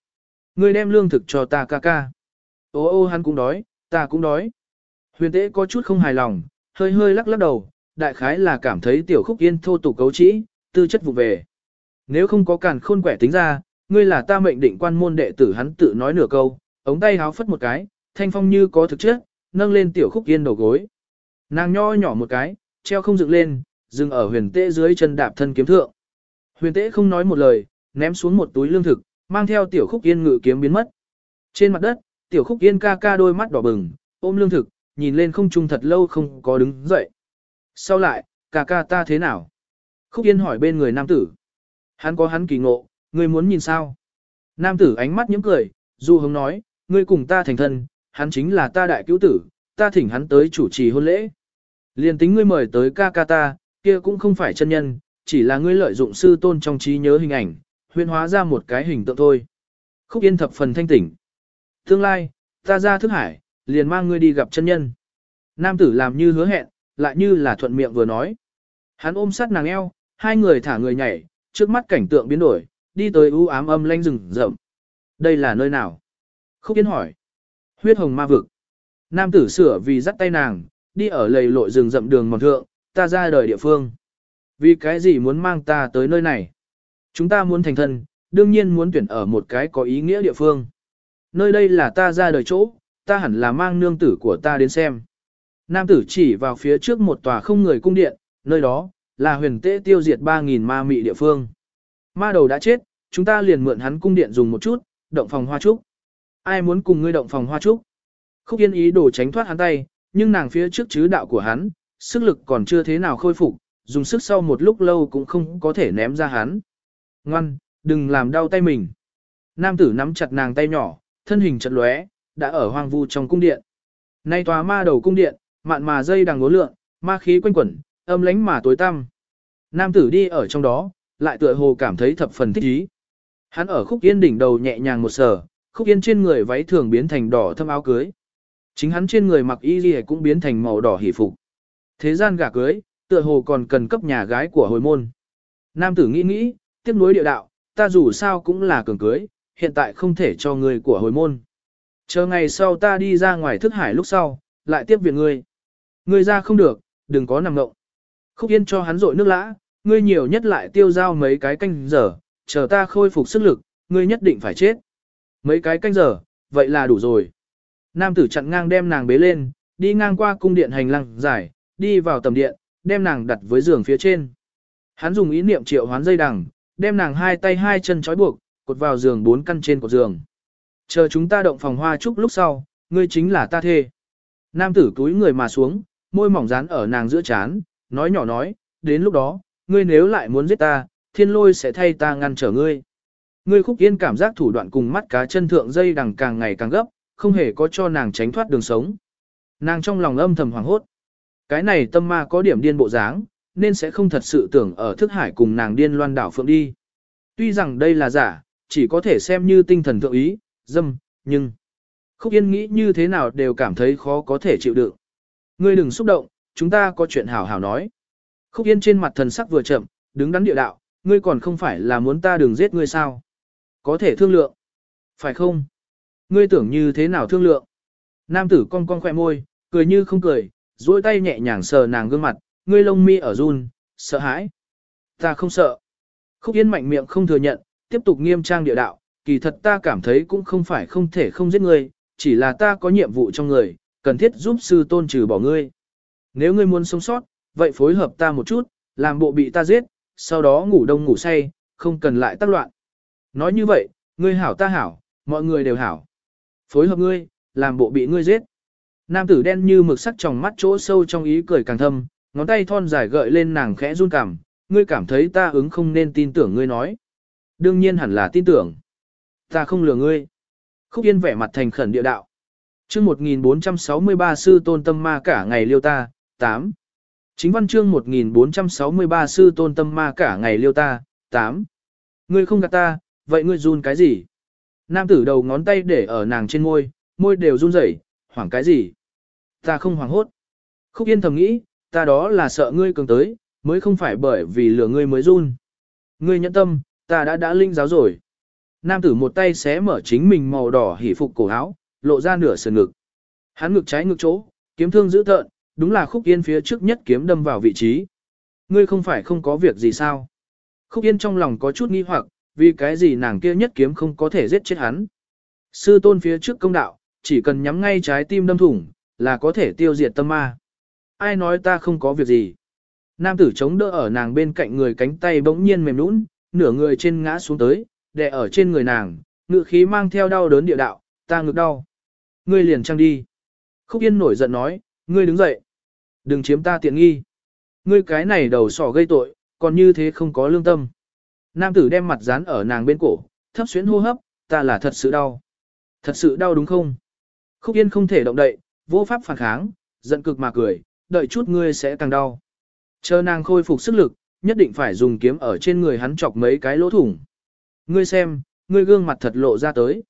Ngươi đem lương thực cho ta ca ca. Ô ô hắn cũng đói, ta cũng đói. Huyền tế có chút không hài lòng, hơi hơi lắc lắc đầu, đại khái là cảm thấy tiểu khúc yên thô tục cấu trĩ, tư chất vụ về. Nếu không có càn khôn quẻ tính ra, ngươi là ta mệnh định quan môn đệ tử hắn tự nói nửa câu, ống tay háo phất một cái, thanh phong như có thực chất, nâng lên tiểu khúc yên đầu gối. Nàng nho nhỏ một cái, treo không dựng lên, dừng ở huyền tế dưới chân đạp thân kiếm thượng. Huyền tế không nói một lời, ném xuống một túi lương thực, mang theo tiểu khúc yên ngự kiếm biến mất. Trên mặt đất, tiểu khúc yên ca ca đôi mắt đỏ bừng, ôm lương thực, nhìn lên không trung thật lâu không có đứng dậy. Sau lại, ca ca ta thế nào? Khúc yên hỏi bên người nam tử. Hắn có hắn kỳ ngộ, ngươi muốn nhìn sao? Nam tử ánh mắt nhếch cười, du hướng nói, ngươi cùng ta thành thân, hắn chính là ta đại cứu tử, ta thỉnh hắn tới chủ trì hôn lễ. Liên tính ngươi mời tới ca ca ta, kia cũng không phải chân nhân, chỉ là ngươi lợi dụng sư tôn trong trí nhớ hình ảnh, huyên hóa ra một cái hình tượng thôi. Khúc Yên thập phần thanh tỉnh. Tương lai, ta ra thức hải, liền mang ngươi đi gặp chân nhân. Nam tử làm như hứa hẹn, lại như là thuận miệng vừa nói. Hắn ôm sát nàng eo, hai người thả người nhảy, trước mắt cảnh tượng biến đổi, đi tới u ám âm lanh rừng rậm. Đây là nơi nào? Khúc Yên hỏi. Huyết hồng ma vực. Nam tử sửa vì dắt tay nàng, đi ở lầy lội rừng rậm đường mòn thượng, ta ra đời địa phương. Vì cái gì muốn mang ta tới nơi này? Chúng ta muốn thành thân, đương nhiên muốn tuyển ở một cái có ý nghĩa địa phương. Nơi đây là ta ra đời chỗ, ta hẳn là mang nương tử của ta đến xem. Nam tử chỉ vào phía trước một tòa không người cung điện, nơi đó, là huyền tế tiêu diệt 3.000 ma mị địa phương. Ma đầu đã chết, chúng ta liền mượn hắn cung điện dùng một chút, động phòng hoa trúc. Ai muốn cùng ngươi động phòng hoa trúc? Khúc yên ý đồ tránh thoát hắn tay, nhưng nàng phía trước chứ đạo của hắn, sức lực còn chưa thế nào khôi phục, dùng sức sau một lúc lâu cũng không có thể ném ra hắn. Ngoan, đừng làm đau tay mình. Nam tử nắm chặt nàng tay nhỏ, thân hình chật lóe, đã ở hoang vu trong cung điện. Nay tòa ma đầu cung điện, mạn mà dây đằng ngố lượng, ma khí quanh quẩn, âm lánh mà tối tăm. Nam tử đi ở trong đó, lại tựa hồ cảm thấy thập phần thích ý. Hắn ở khúc yên đỉnh đầu nhẹ nhàng một sở khúc yên trên người váy thường biến thành đỏ thâm áo cưới. Chính hắn trên người mặc y gì cũng biến thành màu đỏ hỉ phục. Thế gian gả cưới, tựa hồ còn cần cấp nhà gái của hồi môn. Nam tử nghĩ nghĩ, tiếp nối địa đạo, ta dù sao cũng là cường cưới, hiện tại không thể cho người của hồi môn. Chờ ngày sau ta đi ra ngoài thức hải lúc sau, lại tiếp viện ngươi. Ngươi ra không được, đừng có nằm ngộng. Khúc yên cho hắn rội nước lã, ngươi nhiều nhất lại tiêu giao mấy cái canh giờ, chờ ta khôi phục sức lực, ngươi nhất định phải chết. Mấy cái canh giờ, vậy là đủ rồi. Nam tử chặn ngang đem nàng bế lên, đi ngang qua cung điện hành lang dài, đi vào tầm điện, đem nàng đặt với giường phía trên. Hắn dùng ý niệm triệu hoán dây đằng, đem nàng hai tay hai chân trói buộc, cột vào giường bốn căn trên cột giường. Chờ chúng ta động phòng hoa chúc lúc sau, ngươi chính là ta thê. Nam tử túi người mà xuống, môi mỏng dán ở nàng giữa chán, nói nhỏ nói, đến lúc đó, ngươi nếu lại muốn giết ta, thiên lôi sẽ thay ta ngăn trở ngươi. Ngươi khúc yên cảm giác thủ đoạn cùng mắt cá chân thượng dây đằng càng ngày càng gấp, không hề có cho nàng tránh thoát đường sống. Nàng trong lòng âm thầm hoảng hốt. Cái này tâm ma có điểm điên bộ dáng, nên sẽ không thật sự tưởng ở thức hải cùng nàng điên loan đảo phượng đi. Tuy rằng đây là giả, chỉ có thể xem như tinh thần thượng ý, dâm, nhưng... Khúc Yên nghĩ như thế nào đều cảm thấy khó có thể chịu đựng. Ngươi đừng xúc động, chúng ta có chuyện hảo hảo nói. Khúc Yên trên mặt thần sắc vừa chậm, đứng đắn địa đạo, ngươi còn không phải là muốn ta đừng giết ngươi sao? Có thể thương lượng. Phải không? Ngươi tưởng như thế nào thương lượng? Nam tử cong cong khỏe môi, cười như không cười, duỗi tay nhẹ nhàng sờ nàng gương mặt, ngươi lông mi ở run, sợ hãi. Ta không sợ. Khúc Yên mạnh miệng không thừa nhận, tiếp tục nghiêm trang địa đạo, kỳ thật ta cảm thấy cũng không phải không thể không giết ngươi, chỉ là ta có nhiệm vụ trong người, cần thiết giúp sư tôn trừ bỏ ngươi. Nếu ngươi muốn sống sót, vậy phối hợp ta một chút, làm bộ bị ta giết, sau đó ngủ đông ngủ say, không cần lại tác loạn. Nói như vậy, ngươi hảo ta hảo, mọi người đều hảo. Phối hợp ngươi, làm bộ bị ngươi giết. Nam tử đen như mực sắc trong mắt chỗ sâu trong ý cười càng thâm, ngón tay thon dài gợi lên nàng khẽ run cảm, ngươi cảm thấy ta ứng không nên tin tưởng ngươi nói. Đương nhiên hẳn là tin tưởng. Ta không lừa ngươi. Khúc Yên vẻ mặt thành khẩn địa đạo. chương 1463 sư tôn tâm ma cả ngày liêu ta, 8. Chính văn chương 1463 sư tôn tâm ma cả ngày liêu ta, 8. Ngươi không gạt ta, vậy ngươi run cái gì? Nam tử đầu ngón tay để ở nàng trên môi, môi đều run rẩy, hoảng cái gì? Ta không hoảng hốt. Khúc Yên thầm nghĩ, ta đó là sợ ngươi cường tới, mới không phải bởi vì lửa ngươi mới run. Ngươi nhẫn tâm, ta đã đã linh giáo rồi. Nam tử một tay xé mở chính mình màu đỏ hỉ phục cổ áo, lộ ra nửa sườn ngực. Hắn ngực trái ngực chỗ, kiếm thương giữ tợn, đúng là khúc yên phía trước nhất kiếm đâm vào vị trí. Ngươi không phải không có việc gì sao? Khúc Yên trong lòng có chút nghi hoặc, vì cái gì nàng kia nhất kiếm không có thể giết chết hắn. Sư tôn phía trước công đạo, chỉ cần nhắm ngay trái tim đâm thủng, là có thể tiêu diệt tâm ma. Ai nói ta không có việc gì. Nam tử chống đỡ ở nàng bên cạnh người cánh tay bỗng nhiên mềm nũng, nửa người trên ngã xuống tới, đè ở trên người nàng, ngự khí mang theo đau đớn địa đạo, ta ngực đau. Ngươi liền trăng đi. Khúc Yên nổi giận nói, ngươi đứng dậy. Đừng chiếm ta tiện nghi. Ngươi cái này đầu sỏ gây tội, còn như thế không có lương tâm. Nam tử đem mặt dán ở nàng bên cổ, thấp xuyến hô hấp, ta là thật sự đau. Thật sự đau đúng không? Khúc Yên không thể động đậy, vô pháp phản kháng, giận cực mà cười, đợi chút ngươi sẽ càng đau. Chờ nàng khôi phục sức lực, nhất định phải dùng kiếm ở trên người hắn chọc mấy cái lỗ thủng. Ngươi xem, ngươi gương mặt thật lộ ra tới.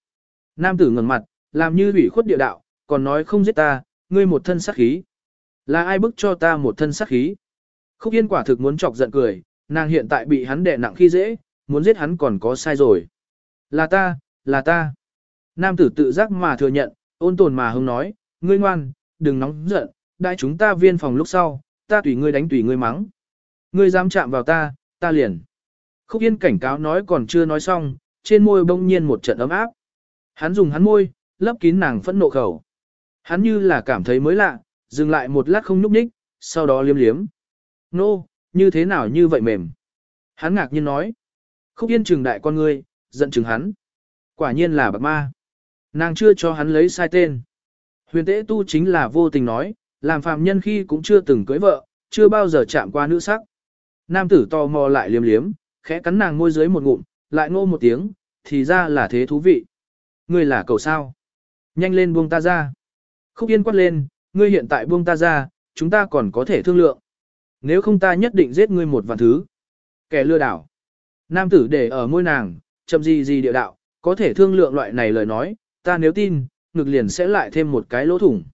Nam tử ngẩng mặt, làm như ủy khuất địa đạo, còn nói không giết ta, ngươi một thân sát khí. Là ai bức cho ta một thân sát khí? Khúc Yên quả thực muốn chọc giận cười, nàng hiện tại bị hắn đè nặng khi dễ, muốn giết hắn còn có sai rồi. Là ta, là ta. Nam tử tự giác mà thừa nhận, ôn tồn mà hông nói, ngươi ngoan, đừng nóng giận, đại chúng ta viên phòng lúc sau, ta tùy ngươi đánh tùy ngươi mắng. Ngươi dám chạm vào ta, ta liền. Khúc Yên cảnh cáo nói còn chưa nói xong, trên môi bỗng nhiên một trận ấm áp. Hắn dùng hắn môi, lấp kín nàng phẫn nộ khẩu. Hắn như là cảm thấy mới lạ, dừng lại một lát không nhúc nhích, sau đó liếm liếm. Nô, như thế nào như vậy mềm? Hắn ngạc nhiên nói. Khúc Yên trừng đại con ngươi, giận chừng hắn. Quả nhiên là bạc ma. Nàng chưa cho hắn lấy sai tên. Huyền tế tu chính là vô tình nói, làm phàm nhân khi cũng chưa từng cưới vợ, chưa bao giờ chạm qua nữ sắc. Nam tử to mò lại liếm liếm, khẽ cắn nàng môi dưới một ngụm, lại ngô một tiếng, thì ra là thế thú vị. Ngươi là cầu sao? Nhanh lên buông ta ra. Khúc yên quát lên, ngươi hiện tại buông ta ra, chúng ta còn có thể thương lượng. Nếu không ta nhất định giết ngươi một vạn thứ. Kẻ lừa đảo. Nam tử để ở môi nàng, chậm gì gì địa đạo, có thể thương lượng loại này lời nói, ta nếu tin, ngực liền sẽ lại thêm một cái lỗ thủng.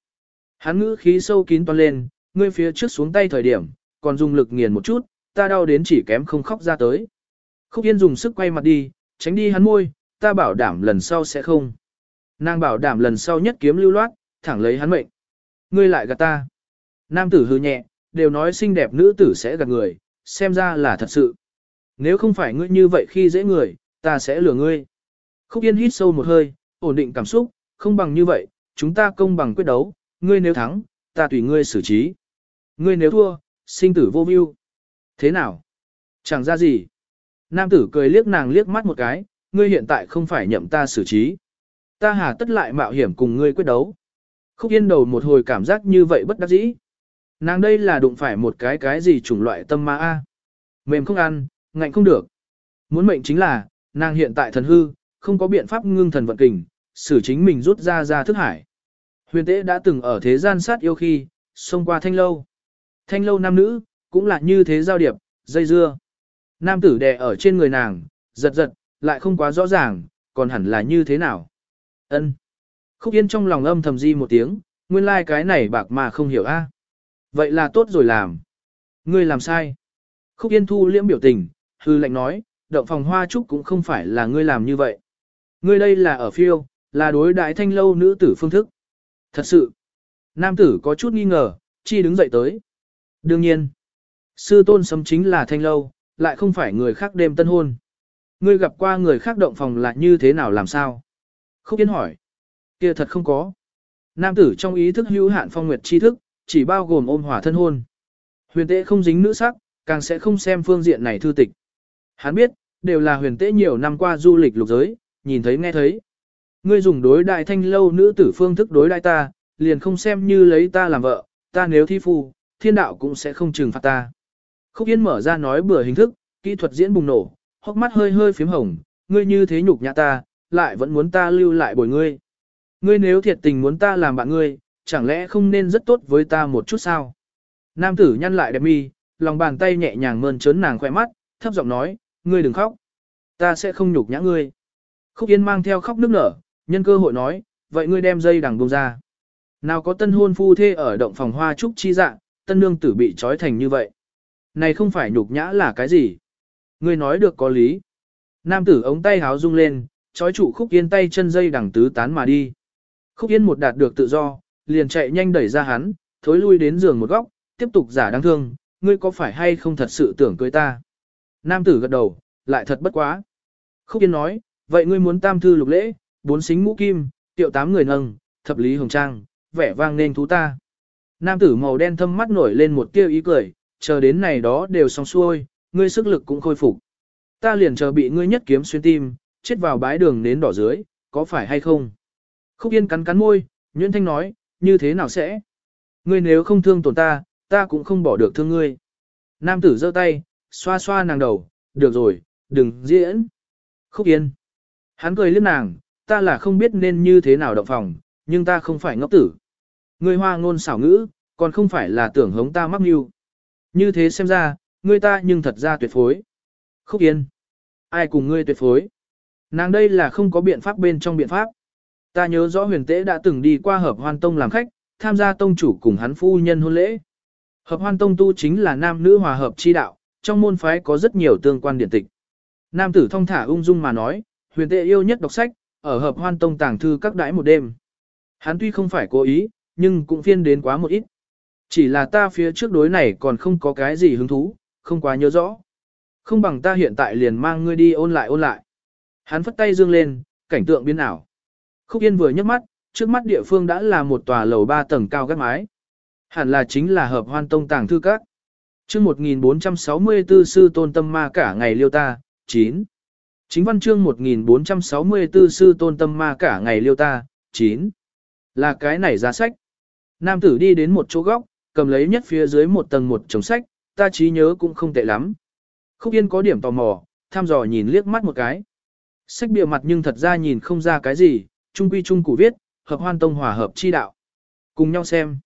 Hắn ngữ khí sâu kín toan lên, ngươi phía trước xuống tay thời điểm, còn dùng lực nghiền một chút, ta đau đến chỉ kém không khóc ra tới. Khúc Yên dùng sức quay mặt đi, tránh đi hắn môi, ta bảo đảm lần sau sẽ không. Nàng bảo đảm lần sau nhất kiếm lưu loát, thẳng lấy hắn mệnh. Ngươi lại gạt ta. Nam tử hư nhẹ, đều nói xinh đẹp nữ tử sẽ gạt người, xem ra là thật sự. Nếu không phải ngươi như vậy khi dễ người, ta sẽ lừa ngươi. Khúc Yên hít sâu một hơi, ổn định cảm xúc, không bằng như vậy, chúng ta công bằng quyết đấu, ngươi nếu thắng, ta tùy ngươi xử trí. Ngươi nếu thua, sinh tử vô view. Thế nào? Chẳng ra gì. Nam tử cười liếc nàng liếc mắt một cái, ngươi hiện tại không phải nhậm ta xử trí. Ta hà tất lại mạo hiểm cùng ngươi quyết đấu. Khúc yên đầu một hồi cảm giác như vậy bất đắc dĩ. Nàng đây là đụng phải một cái cái gì chủng loại tâm ma a Mềm không ăn, ngạnh không được. Muốn mệnh chính là, nàng hiện tại thần hư, không có biện pháp ngưng thần vận kình, xử chính mình rút ra ra thức hải. Huyền tế đã từng ở thế gian sát yêu khi, xông qua thanh lâu. Thanh lâu nam nữ, cũng là như thế giao điệp, dây dưa. Nam tử đè ở trên người nàng, giật giật, lại không quá rõ ràng, còn hẳn là như thế nào. ân Khúc Yên trong lòng âm thầm di một tiếng, nguyên lai like cái này bạc mà không hiểu a Vậy là tốt rồi làm. Ngươi làm sai. Khúc Yên thu liễm biểu tình, hư lệnh nói, động phòng hoa trúc cũng không phải là ngươi làm như vậy. Ngươi đây là ở phiêu, là đối đại thanh lâu nữ tử phương thức. Thật sự. Nam tử có chút nghi ngờ, chi đứng dậy tới. Đương nhiên. Sư tôn sấm chính là thanh lâu, lại không phải người khác đêm tân hôn. Ngươi gặp qua người khác động phòng là như thế nào làm sao? Khúc Yên hỏi. kia thật không có. Nam tử trong ý thức hữu hạn phong nguyệt tri thức, chỉ bao gồm ôm hòa thân hôn. Huyền tế không dính nữ sắc, càng sẽ không xem phương diện này thư tịch. Hắn biết, đều là huyền tế nhiều năm qua du lịch lục giới, nhìn thấy nghe thấy. Ngươi dùng đối đại thanh lâu nữ tử phương thức đối đại ta, liền không xem như lấy ta làm vợ, ta nếu thi phu, thiên đạo cũng sẽ không trừng phạt ta. Khúc Yên mở ra nói bừa hình thức, kỹ thuật diễn bùng nổ, hốc mắt hơi hơi phím hồng, ngươi như thế nhục nhã ta, lại vẫn muốn ta lưu lại bồi ngươi. Ngươi nếu thiệt tình muốn ta làm bạn ngươi, chẳng lẽ không nên rất tốt với ta một chút sao? Nam tử nhăn lại đẹp mi, lòng bàn tay nhẹ nhàng mơn trớn nàng khỏe mắt, thấp giọng nói, ngươi đừng khóc. Ta sẽ không nhục nhã ngươi. Khúc Yên mang theo khóc nước nở, nhân cơ hội nói, vậy ngươi đem dây đằng bông ra. Nào có tân hôn phu thê ở động phòng hoa trúc chi dạng, tân nương tử bị trói thành như vậy. Này không phải nhục nhã là cái gì? Ngươi nói được có lý. Nam tử ống tay háo rung lên, trói trụ khúc yên tay chân dây đằng tứ tán mà đi. Khúc yên một đạt được tự do, liền chạy nhanh đẩy ra hắn, thối lui đến giường một góc, tiếp tục giả đáng thương, ngươi có phải hay không thật sự tưởng cưới ta? Nam tử gật đầu, lại thật bất quá. Khúc Yên nói, vậy ngươi muốn tam thư lục lễ, bốn xính ngũ kim, tiệu tám người nâng, thập lý hồng trang, vẻ vang nên thú ta. Nam tử màu đen thâm mắt nổi lên một tia ý cười, chờ đến này đó đều xong xuôi, ngươi sức lực cũng khôi phục. Ta liền chờ bị ngươi nhất kiếm xuyên tim, chết vào bái đường nến đỏ dưới, có phải hay không? Khúc Yên cắn cắn môi, Nguyễn Thanh nói, như thế nào sẽ? Ngươi nếu không thương tổn ta, ta cũng không bỏ được thương ngươi. Nam tử giơ tay, xoa xoa nàng đầu, được rồi, đừng diễn. Khúc Yên. Hắn cười liếc nàng, ta là không biết nên như thế nào động phòng, nhưng ta không phải ngốc tử. Ngươi hoa ngôn xảo ngữ, còn không phải là tưởng hống ta mắc mưu. Như thế xem ra, ngươi ta nhưng thật ra tuyệt phối. Khúc Yên. Ai cùng ngươi tuyệt phối? Nàng đây là không có biện pháp bên trong biện pháp. Ta nhớ rõ huyền tế đã từng đi qua hợp hoan tông làm khách, tham gia tông chủ cùng hắn phu nhân hôn lễ. Hợp hoan tông tu chính là nam nữ hòa hợp chi đạo, trong môn phái có rất nhiều tương quan điển tịch. Nam tử thông thả ung dung mà nói, huyền tế yêu nhất đọc sách, ở hợp hoan tông tàng thư các đãi một đêm. Hắn tuy không phải cố ý, nhưng cũng phiên đến quá một ít. Chỉ là ta phía trước đối này còn không có cái gì hứng thú, không quá nhớ rõ. Không bằng ta hiện tại liền mang ngươi đi ôn lại ôn lại. Hắn phất tay dương lên, cảnh tượng biến ảo. Khúc Yên vừa nhấc mắt, trước mắt địa phương đã là một tòa lầu 3 tầng cao gác mái. Hẳn là chính là hợp hoan tông tàng thư các. chương 1464 sư tôn tâm ma cả ngày liêu ta, 9. Chính văn chương 1464 sư tôn tâm ma cả ngày liêu ta, 9. Là cái này giá sách. Nam tử đi đến một chỗ góc, cầm lấy nhất phía dưới một tầng một chồng sách, ta trí nhớ cũng không tệ lắm. Khúc Yên có điểm tò mò, tham dò nhìn liếc mắt một cái. Sách bìa mặt nhưng thật ra nhìn không ra cái gì, trung quy trung cụ viết, hợp hoan tông hòa hợp chi đạo. Cùng nhau xem.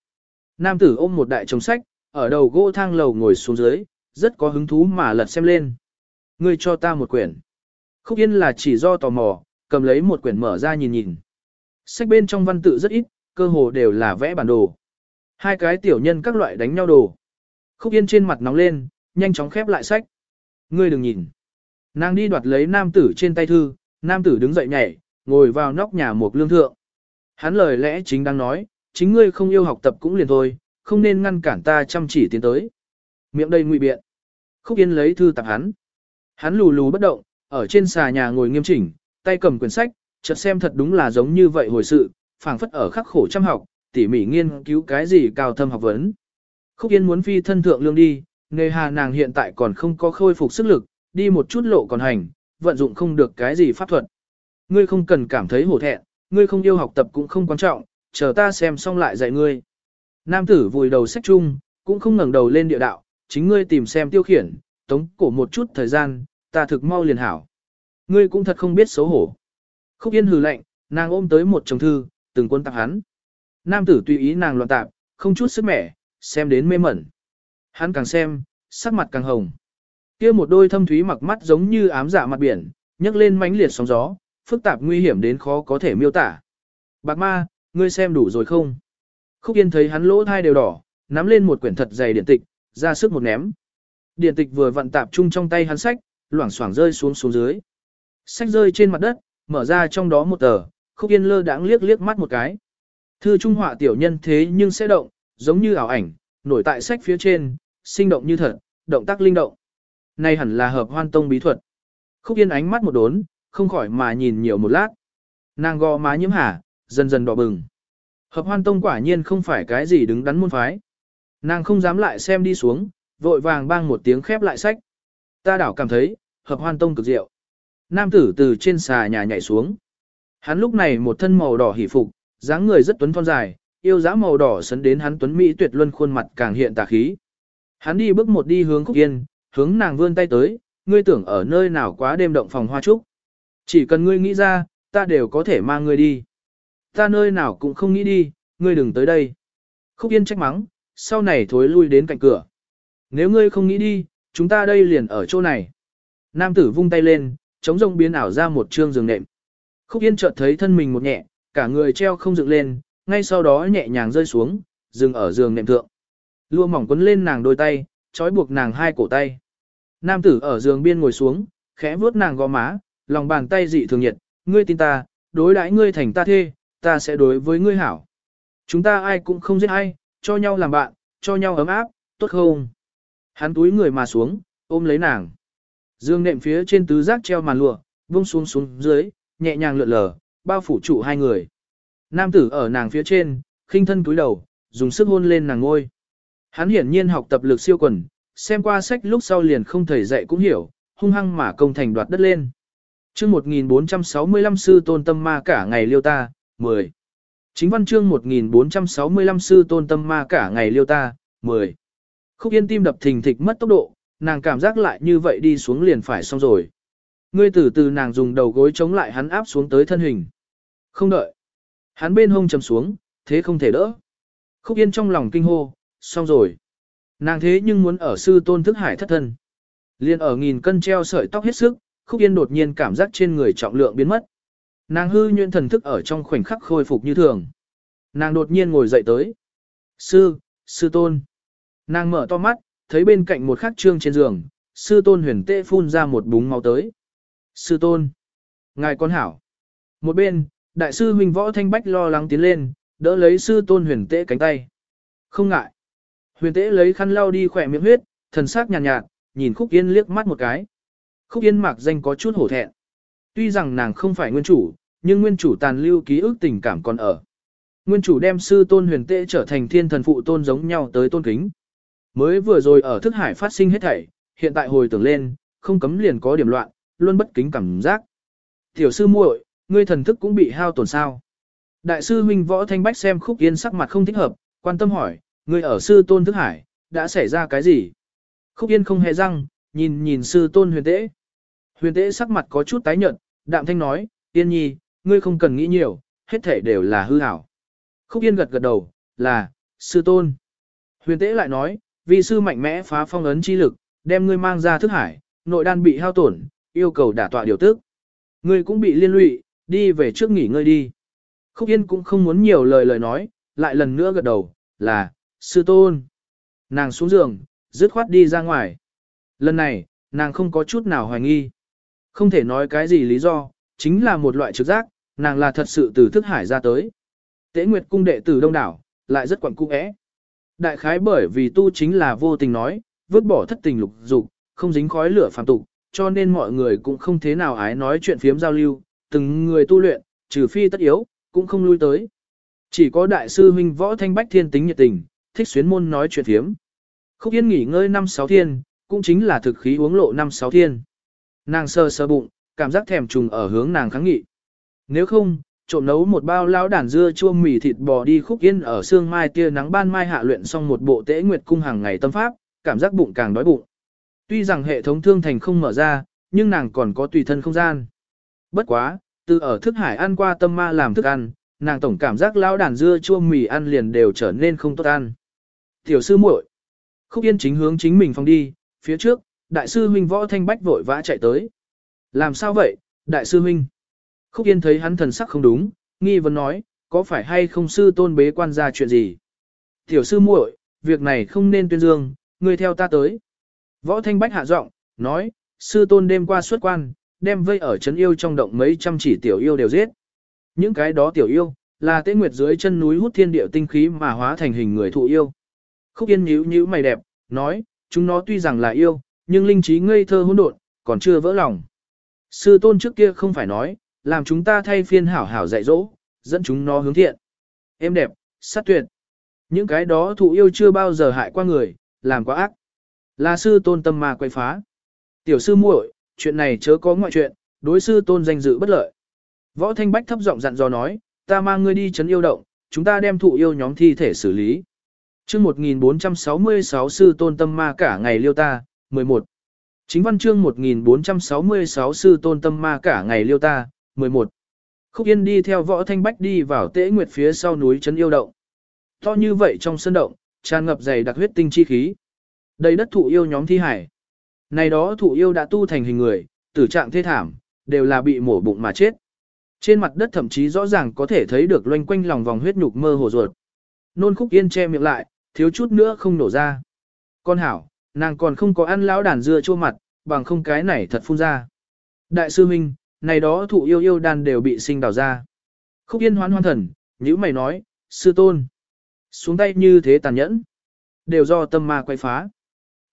Nam tử ôm một đại chồng sách, ở đầu gỗ thang lầu ngồi xuống dưới, rất có hứng thú mà lật xem lên. Ngươi cho ta một quyển. Khúc Yên là chỉ do tò mò, cầm lấy một quyển mở ra nhìn nhìn. Sách bên trong văn tự rất ít, cơ hồ đều là vẽ bản đồ. Hai cái tiểu nhân các loại đánh nhau đồ. Khúc Yên trên mặt nóng lên, nhanh chóng khép lại sách. Ngươi đừng nhìn. Nàng đi đoạt lấy nam tử trên tay thư, nam tử đứng dậy nhảy, ngồi vào nóc nhà một lương thượng. Hắn lời lẽ chính đang nói, chính ngươi không yêu học tập cũng liền thôi, không nên ngăn cản ta chăm chỉ tiến tới. Miệng đầy ngụy biện. Khúc Yên lấy thư tặng hắn. Hắn lù lù bất động, ở trên xà nhà ngồi nghiêm chỉnh, tay cầm quyển sách, chợt xem thật đúng là giống như vậy hồi sự, phảng phất ở khắc khổ chăm học, tỉ mỉ nghiên cứu cái gì cao thâm học vấn. Khúc Yên muốn phi thân thượng lương đi, nghề hà nàng hiện tại còn không có khôi phục sức lực, đi một chút lộ còn hành, vận dụng không được cái gì pháp thuật. Ngươi không cần cảm thấy hổ thẹn, ngươi không yêu học tập cũng không quan trọng, chờ ta xem xong lại dạy ngươi. Nam tử vùi đầu sách chung, cũng không ngẩng đầu lên địa đạo, chính ngươi tìm xem tiêu khiển, tống cổ một chút thời gian, ta thực mau liền hảo. Ngươi cũng thật không biết xấu hổ. Khúc Yên hừ lạnh, nàng ôm tới một chồng thư, từng quân tạp hắn. Nam tử tùy ý nàng loạn tạp, không chút sức mẻ, xem đến mê mẩn. Hắn càng xem, sắc mặt càng hồng. Kia một đôi thâm thúy mặc mắt giống như ám dạ mặt biển, nhấc lên mãnh liệt sóng gió, phức tạp nguy hiểm đến khó có thể miêu tả. Bạc ma, ngươi xem đủ rồi không? Khúc Yên thấy hắn lỗ thai đều đỏ, nắm lên một quyển thật dày điện tịch, ra sức một ném. Điện tịch vừa vặn tạp chung trong tay hắn sách, loảng xoảng rơi xuống xuống dưới. Sách rơi trên mặt đất, mở ra trong đó một tờ, Khúc Yên lơ đãng liếc liếc mắt một cái. Thư trung họa tiểu nhân thế nhưng sẽ động, giống như ảo ảnh, nổi tại sách phía trên, sinh động như thật, động tác linh động. Này hẳn là hợp hoan tông bí thuật. Khúc Yên ánh mắt một đốn, không khỏi mà nhìn nhiều một lát. Nàng gò má nhiễm hả, dần dần đỏ bừng. Hợp hoan tông quả nhiên không phải cái gì đứng đắn môn phái. Nàng không dám lại xem đi xuống, vội vàng bang một tiếng khép lại sách. Ta đảo cảm thấy, hợp hoan tông cực diệu. Nam tử từ trên xà nhà nhảy xuống. Hắn lúc này một thân màu đỏ hỉ phục, dáng người rất tuấn thon dài, yêu dã màu đỏ sấn đến hắn tuấn mỹ tuyệt luân khuôn mặt càng hiện tà khí. Hắn đi bước một đi hướng Khúc Yên, hướng nàng vươn tay tới, ngươi tưởng ở nơi nào quá đêm động phòng hoa trúc. Chỉ cần ngươi nghĩ ra, ta đều có thể mang ngươi đi. Ta nơi nào cũng không nghĩ đi, ngươi đừng tới đây. Khúc Yên trách mắng, sau này thối lui đến cạnh cửa. Nếu ngươi không nghĩ đi, chúng ta đây liền ở chỗ này. Nam tử vung tay lên, chống rông biến ảo ra một trương giường nệm. Khúc Yên chợt thấy thân mình một nhẹ, cả người treo không dựng lên, ngay sau đó nhẹ nhàng rơi xuống, dừng ở giường nệm thượng. Lua mỏng quấn lên nàng đôi tay, trói buộc nàng hai cổ tay. Nam tử ở giường biên ngồi xuống, khẽ vuốt nàng gò má, lòng bàn tay dị thường nhiệt, ngươi tin ta, đối đãi ngươi thành ta thê, ta sẽ đối với ngươi hảo. Chúng ta ai cũng không giết ai, cho nhau làm bạn, cho nhau ấm áp, tốt không? Hắn túi người mà xuống, ôm lấy nàng. Dương nệm phía trên tứ giác treo màn lụa, vung xuống xuống dưới, nhẹ nhàng lượn lờ, bao phủ trụ hai người. Nam tử ở nàng phía trên, khinh thân cúi đầu, dùng sức hôn lên nàng ngôi. Hắn hiển nhiên học tập lực siêu quần, xem qua sách lúc sau liền không thầy dạy cũng hiểu, hung hăng mà công thành đoạt đất lên chương 1465 sư tôn tâm ma cả ngày liêu ta, 10. Chính văn chương 1465 sư tôn tâm ma cả ngày liêu ta, 10. Khúc yên tim đập thình thịch mất tốc độ, nàng cảm giác lại như vậy đi xuống liền phải xong rồi. Ngươi từ từ nàng dùng đầu gối chống lại hắn áp xuống tới thân hình. Không đợi. Hắn bên hông chầm xuống, thế không thể đỡ. Khúc yên trong lòng kinh hô, xong rồi. Nàng thế nhưng muốn ở sư tôn thức hải thất thân. Liên ở nghìn cân treo sợi tóc hết sức, khúc yên đột nhiên cảm giác trên người trọng lượng biến mất. Nàng hư nhuyễn thần thức ở trong khoảnh khắc khôi phục như thường. Nàng đột nhiên ngồi dậy tới. Sư, sư tôn. Nàng mở to mắt, thấy bên cạnh một khắc trương trên giường, sư tôn huyền tệ phun ra một búng máu tới. Sư tôn. Ngài con hảo. Một bên, đại sư huynh võ thanh bách lo lắng tiến lên, đỡ lấy sư tôn huyền tệ cánh tay. Không ngại. Huyền tệ lấy khăn lau đi khỏe miệng huyết, thần sắc nhàn nhạt, nhạt, nhìn khúc yên liếc mắt một cái. Khúc yên mạc danh có chút hổ thẹn. Tuy rằng nàng không phải nguyên chủ, nhưng nguyên chủ tàn lưu ký ức tình cảm còn ở. Nguyên chủ đem sư tôn huyền tệ trở thành thiên thần phụ tôn giống nhau tới tôn kính. Mới vừa rồi ở thức hải phát sinh hết thảy, hiện tại hồi tưởng lên, không cấm liền có điểm loạn, luôn bất kính cảm giác. Tiểu sư muội, ngươi thần thức cũng bị hao tổn sao. Đại sư huynh võ thanh bách xem khúc yên sắc mặt không thích hợp, quan tâm hỏi, ngươi ở sư tôn thức hải, đã xảy ra cái gì? Khúc yên không hề răng, nhìn nhìn sư tôn huyền tễ. Huyền Tế sắc mặt có chút tái nhợt, đạm thanh nói, yên nhi, ngươi không cần nghĩ nhiều, hết thể đều là hư ảo. Khúc yên gật gật đầu, là, sư tôn. Huyền Tế lại nói, vì sư mạnh mẽ phá phong ấn chi lực, đem ngươi mang ra thức hải, nội đan bị hao tổn, yêu cầu đả tọa điều tức. Ngươi cũng bị liên lụy, đi về trước nghỉ ngơi đi. Khúc Yên cũng không muốn nhiều lời lời nói, lại lần nữa gật đầu, là, sư tôn. Nàng xuống giường, dứt khoát đi ra ngoài. Lần này, nàng không có chút nào hoài nghi. Không thể nói cái gì lý do, chính là một loại trực giác, nàng là thật sự từ thức hải ra tới. Tế Nguyệt cung đệ tử đông đảo, lại rất quẩn cung ẽ. Đại khái bởi vì tu chính là vô tình nói, vứt bỏ thất tình lục dục, không dính khói lửa phàm tục, cho nên mọi người cũng không thế nào ái nói chuyện phiếm giao lưu, từng người tu luyện, trừ phi tất yếu, cũng không lui tới. Chỉ có đại sư huynh võ thanh bách thiên tính nhiệt tình, thích xuyến môn nói chuyện phiếm. Khúc Yên nghỉ ngơi năm sáu thiên, cũng chính là thực khí uống lộ năm sáu thiên. Nàng sơ sơ bụng, cảm giác thèm trùng ở hướng nàng kháng nghị. Nếu không, trộm nấu một bao lão đàn dưa chua mì thịt bò đi khúc yên ở sương mai tia nắng ban mai hạ luyện xong một bộ tế nguyệt cung hàng ngày tâm pháp, cảm giác bụng càng đói bụng. Tuy rằng hệ thống thương thành không mở ra, nhưng nàng còn có tùy thân không gian. Bất quá, từ ở thức hải ăn qua tâm ma làm thức ăn, nàng tổng cảm giác lão đàn dưa chua mì ăn liền đều trở nên không tốt ăn. Tiểu sư muội, Khúc Yên chính hướng chính mình phòng đi, phía trước, đại sư huynh võ thanh bách vội vã chạy tới. Làm sao vậy, đại sư huynh? Khúc Yên thấy hắn thần sắc không đúng, nghi vấn nói, có phải hay không sư tôn bế quan ra chuyện gì? Tiểu sư muội, việc này không nên tuyên dương, người theo ta tới. Võ thanh bách hạ giọng nói, sư tôn đêm qua xuất quan, đem vây ở trấn yêu trong động mấy trăm chỉ tiểu yêu đều giết. Những cái đó tiểu yêu, là tế nguyệt dưới chân núi hút thiên địa tinh khí mà hóa thành hình người thụ yêu. Khúc Yên nhíu nhíu mày đẹp, nói, chúng nó tuy rằng là yêu, nhưng linh trí ngây thơ hỗn độn, còn chưa vỡ lòng. Sư tôn trước kia không phải nói, làm chúng ta thay phiên hảo hảo dạy dỗ, dẫn chúng nó hướng thiện. Em đẹp, sát tuyệt. Những cái đó thụ yêu chưa bao giờ hại qua người, làm quá ác. Là sư tôn tâm mà quay phá. Tiểu sư muội, chuyện này chớ có ngoại chuyện, đối sư tôn danh dự bất lợi. Võ Thanh Bách thấp giọng dặn dò nói, ta mang ngươi đi chấn yêu động, chúng ta đem thụ yêu nhóm thi thể xử lý Trước 1466 sư tôn tâm ma cả ngày liêu ta, 11. Chính văn chương 1466 sư tôn tâm ma cả ngày liêu ta, 11. Khúc Yên đi theo võ thanh bách đi vào tễ nguyệt phía sau núi trấn yêu động. To như vậy trong sân động, tràn ngập dày đặc huyết tinh chi khí. Đây đất thụ yêu nhóm thi hải. Này đó thụ yêu đã tu thành hình người, tử trạng thê thảm, đều là bị mổ bụng mà chết. Trên mặt đất thậm chí rõ ràng có thể thấy được loanh quanh lòng vòng huyết nhục mơ hồ ruột. Nôn khúc yên che miệng lại, thiếu chút nữa không nổ ra. Con hảo, nàng còn không có ăn lão đàn dưa chua mặt, bằng không cái này thật phun ra. Đại sư Minh, này đó thụ yêu yêu đàn đều bị sinh đào ra. Khúc yên hoán hoan thần, như mày nói, sư tôn. Xuống tay như thế tàn nhẫn. Đều do tâm ma quay phá.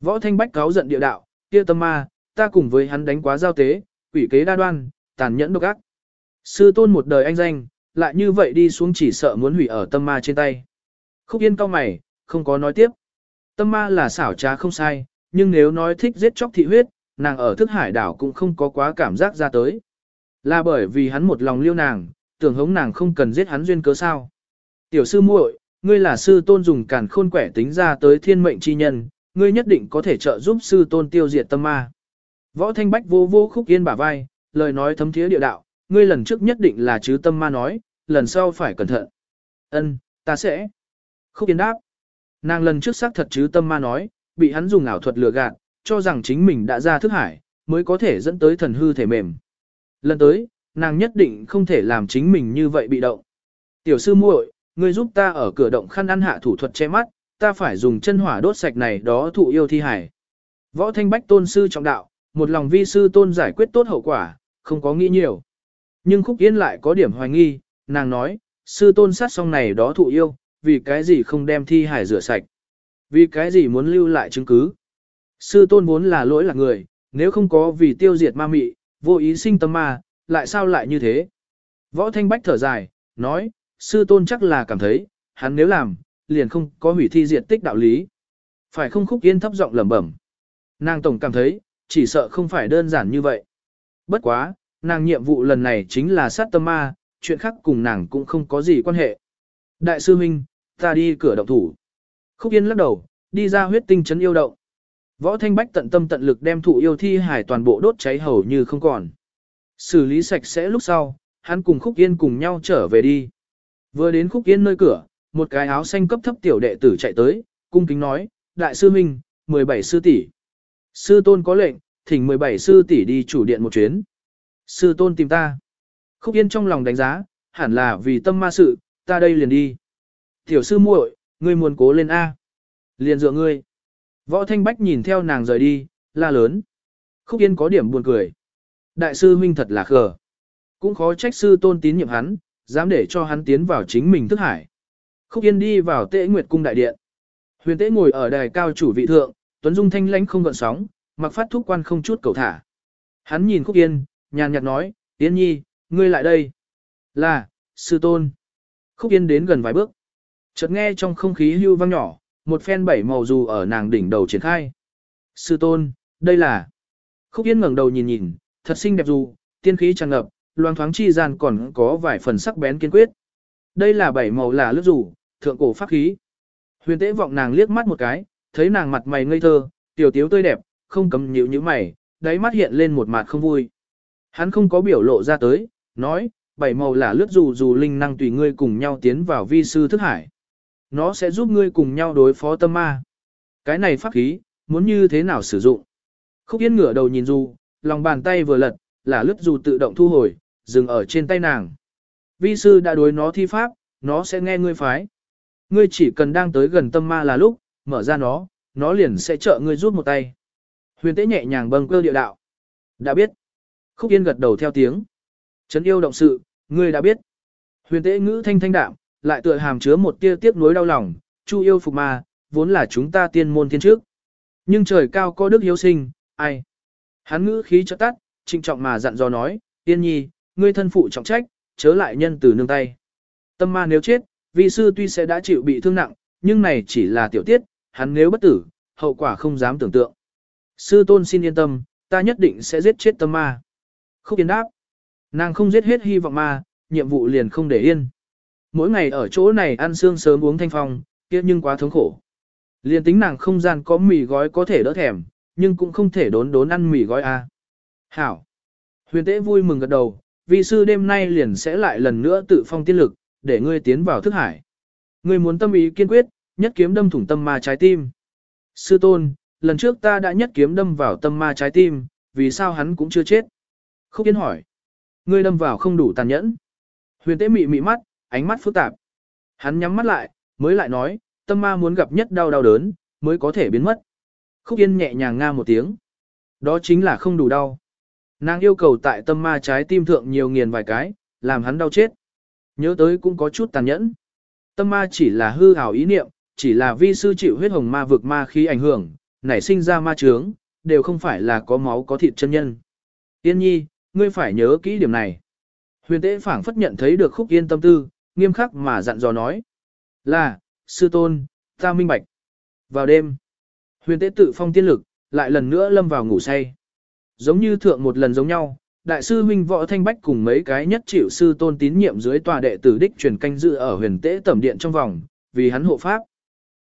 Võ thanh bách cáo giận địa đạo, kia tâm ma, ta cùng với hắn đánh quá giao tế, quỷ kế đa đoan, tàn nhẫn độc ác. Sư tôn một đời anh danh, lại như vậy đi xuống chỉ sợ muốn hủy ở tâm ma trên tay. Khúc yên cao mày, không có nói tiếp. Tâm ma là xảo trá không sai, nhưng nếu nói thích giết chóc thị huyết, nàng ở thức hải đảo cũng không có quá cảm giác ra tới. Là bởi vì hắn một lòng liêu nàng, tưởng hống nàng không cần giết hắn duyên cớ sao. Tiểu sư muội, ngươi là sư tôn dùng càn khôn quẻ tính ra tới thiên mệnh chi nhân, ngươi nhất định có thể trợ giúp sư tôn tiêu diệt tâm ma. Võ Thanh Bách vô vô khúc yên bả vai, lời nói thấm thiế địa đạo, ngươi lần trước nhất định là chứ tâm ma nói, lần sau phải cẩn thận. Ân, ta sẽ. Khúc yên đáp. Nàng lần trước xác thật chứ tâm ma nói, bị hắn dùng ảo thuật lừa gạt, cho rằng chính mình đã ra thức hải, mới có thể dẫn tới thần hư thể mềm. Lần tới, nàng nhất định không thể làm chính mình như vậy bị động. Tiểu sư muội, ngươi giúp ta ở cửa động khăn ăn hạ thủ thuật che mắt, ta phải dùng chân hỏa đốt sạch này đó thụ yêu thi hải. Võ Thanh Bách tôn sư trọng đạo, một lòng vi sư tôn giải quyết tốt hậu quả, không có nghĩ nhiều. Nhưng Khúc Yên lại có điểm hoài nghi, nàng nói, sư tôn sát xong này đó thụ yêu, vì cái gì không đem thi hải rửa sạch. Vì cái gì muốn lưu lại chứng cứ. Sư tôn vốn là lỗi là người, nếu không có vì tiêu diệt ma mị, vô ý sinh tâm ma, lại sao lại như thế? Võ Thanh Bách thở dài, nói, sư tôn chắc là cảm thấy, hắn nếu làm, liền không có hủy thi diệt tích đạo lý. Phải không khúc yên thấp giọng lẩm bẩm. Nàng tổng cảm thấy, chỉ sợ không phải đơn giản như vậy. Bất quá, nàng nhiệm vụ lần này chính là sát tâm ma, chuyện khác cùng nàng cũng không có gì quan hệ. Đại sư Minh, ta đi cửa động thủ. Khúc Yên lắc đầu, đi ra huyết tinh trấn yêu động. Võ Thanh Bách tận tâm tận lực đem thụ yêu thi hải toàn bộ đốt cháy hầu như không còn. Xử lý sạch sẽ lúc sau, hắn cùng Khúc Yên cùng nhau trở về đi. Vừa đến Khúc Yên nơi cửa, một cái áo xanh cấp thấp tiểu đệ tử chạy tới, cung kính nói, Đại sư Minh, 17 sư tỷ Sư tôn có lệnh, thỉnh 17 sư tỷ đi chủ điện một chuyến. Sư tôn tìm ta. Khúc Yên trong lòng đánh giá, hẳn là vì tâm ma sự, ta đây liền đi. Tiểu sư muội, ngươi muốn cố lên A. Liền dựa ngươi. Võ Thanh Bách nhìn theo nàng rời đi, la lớn. Khúc Yên có điểm buồn cười. Đại sư huynh thật là khờ. Cũng khó trách sư tôn tín nhiệm hắn, dám để cho hắn tiến vào chính mình thức hải. Khúc Yên đi vào Tế Nguyệt cung đại điện. Huyền Tế ngồi ở đài cao chủ vị thượng, Tuấn Dung thanh lãnh không gợn sóng, mặc phát thúc quan không chút cầu thả. Hắn nhìn Khúc Yên, nhàn nhạt nói, Yên nhi, ngươi lại đây. Là, sư tôn. Khúc Yên đến gần vài bước. Chợt nghe trong không khí hưu vang nhỏ, một phen bảy màu dù ở nàng đỉnh đầu triển khai. Sư tôn, đây là... Khúc Yên ngẩng đầu nhìn nhìn, thật xinh đẹp dù, tiên khí tràn ngập, loang thoáng chi gian còn có vài phần sắc bén kiên quyết. Đây là bảy màu là lướt dù thượng cổ pháp khí. Huyền tế vọng nàng liếc mắt một cái, thấy nàng mặt mày ngây thơ, tiểu tiếu tươi đẹp, không cầm nhịu như mày, đáy mắt hiện lên một mặt không vui. Hắn không có biểu lộ ra tới, nói, bảy màu là lướt dù dù linh năng tùy ngươi cùng nhau tiến vào vi sư thức hải. Nó sẽ giúp ngươi cùng nhau đối phó tâm ma. Cái này pháp khí, muốn như thế nào sử dụng? Khúc Yên ngửa đầu nhìn dù, lòng bàn tay vừa lật, là lướt dù tự động thu hồi, dừng ở trên tay nàng. Vi sư đã đối nó thi pháp, nó sẽ nghe ngươi phái. Ngươi chỉ cần đang tới gần tâm ma là lúc, mở ra nó, nó liền sẽ trợ ngươi rút một tay. Huyền tế nhẹ nhàng bâng cơ địa đạo. Đã biết. Khúc Yên gật đầu theo tiếng. Trấn yêu động sự, ngươi đã biết. Huyền tế ngữ thanh thanh đạm, lại tựa hàm chứa một tia tiếc nuối đau lòng, chu yêu phục ma, vốn là chúng ta tiên môn thiên trước. Nhưng trời cao có đức hiếu sinh, ai? Hắn ngữ khí chợt tắt, trinh trọng mà dặn dò nói, tiên nhi, ngươi thân phụ trọng trách, chớ lại nhân từ nương tay. Tâm ma nếu chết, vi sư tuy sẽ đã chịu bị thương nặng, nhưng này chỉ là tiểu tiết, hắn nếu bất tử, hậu quả không dám tưởng tượng. Sư tôn xin yên tâm, ta nhất định sẽ giết chết tâm ma. Khúc yên đáp. Nàng không giết hết hy vọng ma, nhiệm vụ liền không để yên. Mỗi ngày ở chỗ này ăn xương sớm uống thanh phong, kia nhưng quá thống khổ. Liên tính nàng không gian có mì gói có thể đỡ thèm, nhưng cũng không thể đốn đốn ăn mì gói a. Hảo. Huyền tế vui mừng gật đầu, vị sư đêm nay liền sẽ lại lần nữa tự phong tiên lực, để ngươi tiến vào thức hải. Ngươi muốn tâm ý kiên quyết, nhất kiếm đâm thủng tâm ma trái tim. Sư tôn, lần trước ta đã nhất kiếm đâm vào tâm ma trái tim, vì sao hắn cũng chưa chết? Khúc Yên hỏi. Ngươi đâm vào không đủ tàn nhẫn. Huyền tế mị mị mắt, ánh mắt phức tạp. Hắn nhắm mắt lại, mới lại nói, tâm ma muốn gặp nhất đau đau đớn, mới có thể biến mất. Khúc Yên nhẹ nhàng nga một tiếng. Đó chính là không đủ đau. Nàng yêu cầu tại tâm ma trái tim thượng nhiều nghiền vài cái, làm hắn đau chết. Nhớ tới cũng có chút tàn nhẫn. Tâm ma chỉ là hư ảo ý niệm, chỉ là vi sư chịu huyết hồng ma vực ma khí ảnh hưởng, nảy sinh ra ma trướng, đều không phải là có máu có thịt chân nhân. Yên nhi, ngươi phải nhớ kỹ điểm này. Huyền tế phảng phất nhận thấy được khúc yên tâm tư, nghiêm khắc mà dặn dò nói. Là, sư tôn, ta minh bạch. Vào đêm, huyền tế tự phong tiên lực, lại lần nữa lâm vào ngủ say. Giống như thượng một lần giống nhau, đại sư huynh võ thanh bách cùng mấy cái nhất chịu sư tôn tín nhiệm dưới tòa đệ tử đích truyền canh dự ở huyền tế tẩm điện trong vòng, vì hắn hộ pháp.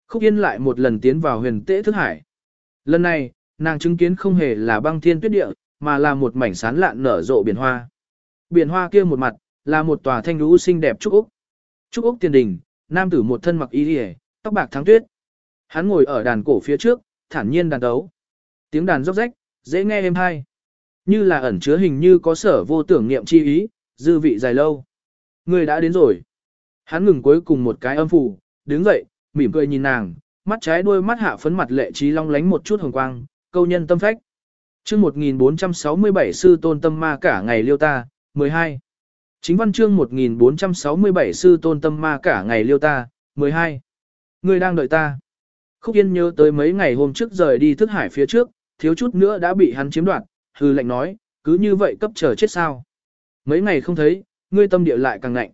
Khúc yên lại một lần tiến vào huyền tế thức hải. Lần này, nàng chứng kiến không hề là băng thiên tuyết địa, mà là một mảnh sán lạn nở rộ biển hoa. Biển hoa kia một mặt, là một tòa thanh lũ xinh đẹp trúc úc. Trúc úc tiền đình, nam tử một thân mặc y hề, tóc bạc thắng tuyết. Hắn ngồi ở đàn cổ phía trước, thản nhiên đàn đấu. Tiếng đàn róc rách, dễ nghe êm hay. Như là ẩn chứa hình như có sở vô tưởng niệm chi ý, dư vị dài lâu. Người đã đến rồi. Hắn ngừng cuối cùng một cái âm phủ, đứng dậy, mỉm cười nhìn nàng, mắt trái đuôi mắt hạ phấn mặt lệ trí long lánh một chút hồng quang, câu nhân tâm phách. Chương 1467 sư tôn tâm ma cả ngày liêu ta, 12. Chính văn chương 1467 sư tôn tâm ma cả ngày liêu ta, 12. Người đang đợi ta. Khúc Yên nhớ tới mấy ngày hôm trước rời đi thức hải phía trước, thiếu chút nữa đã bị hắn chiếm đoạt, hư lệnh nói, cứ như vậy cấp chờ chết sao. Mấy ngày không thấy, ngươi tâm địa lại càng lạnh.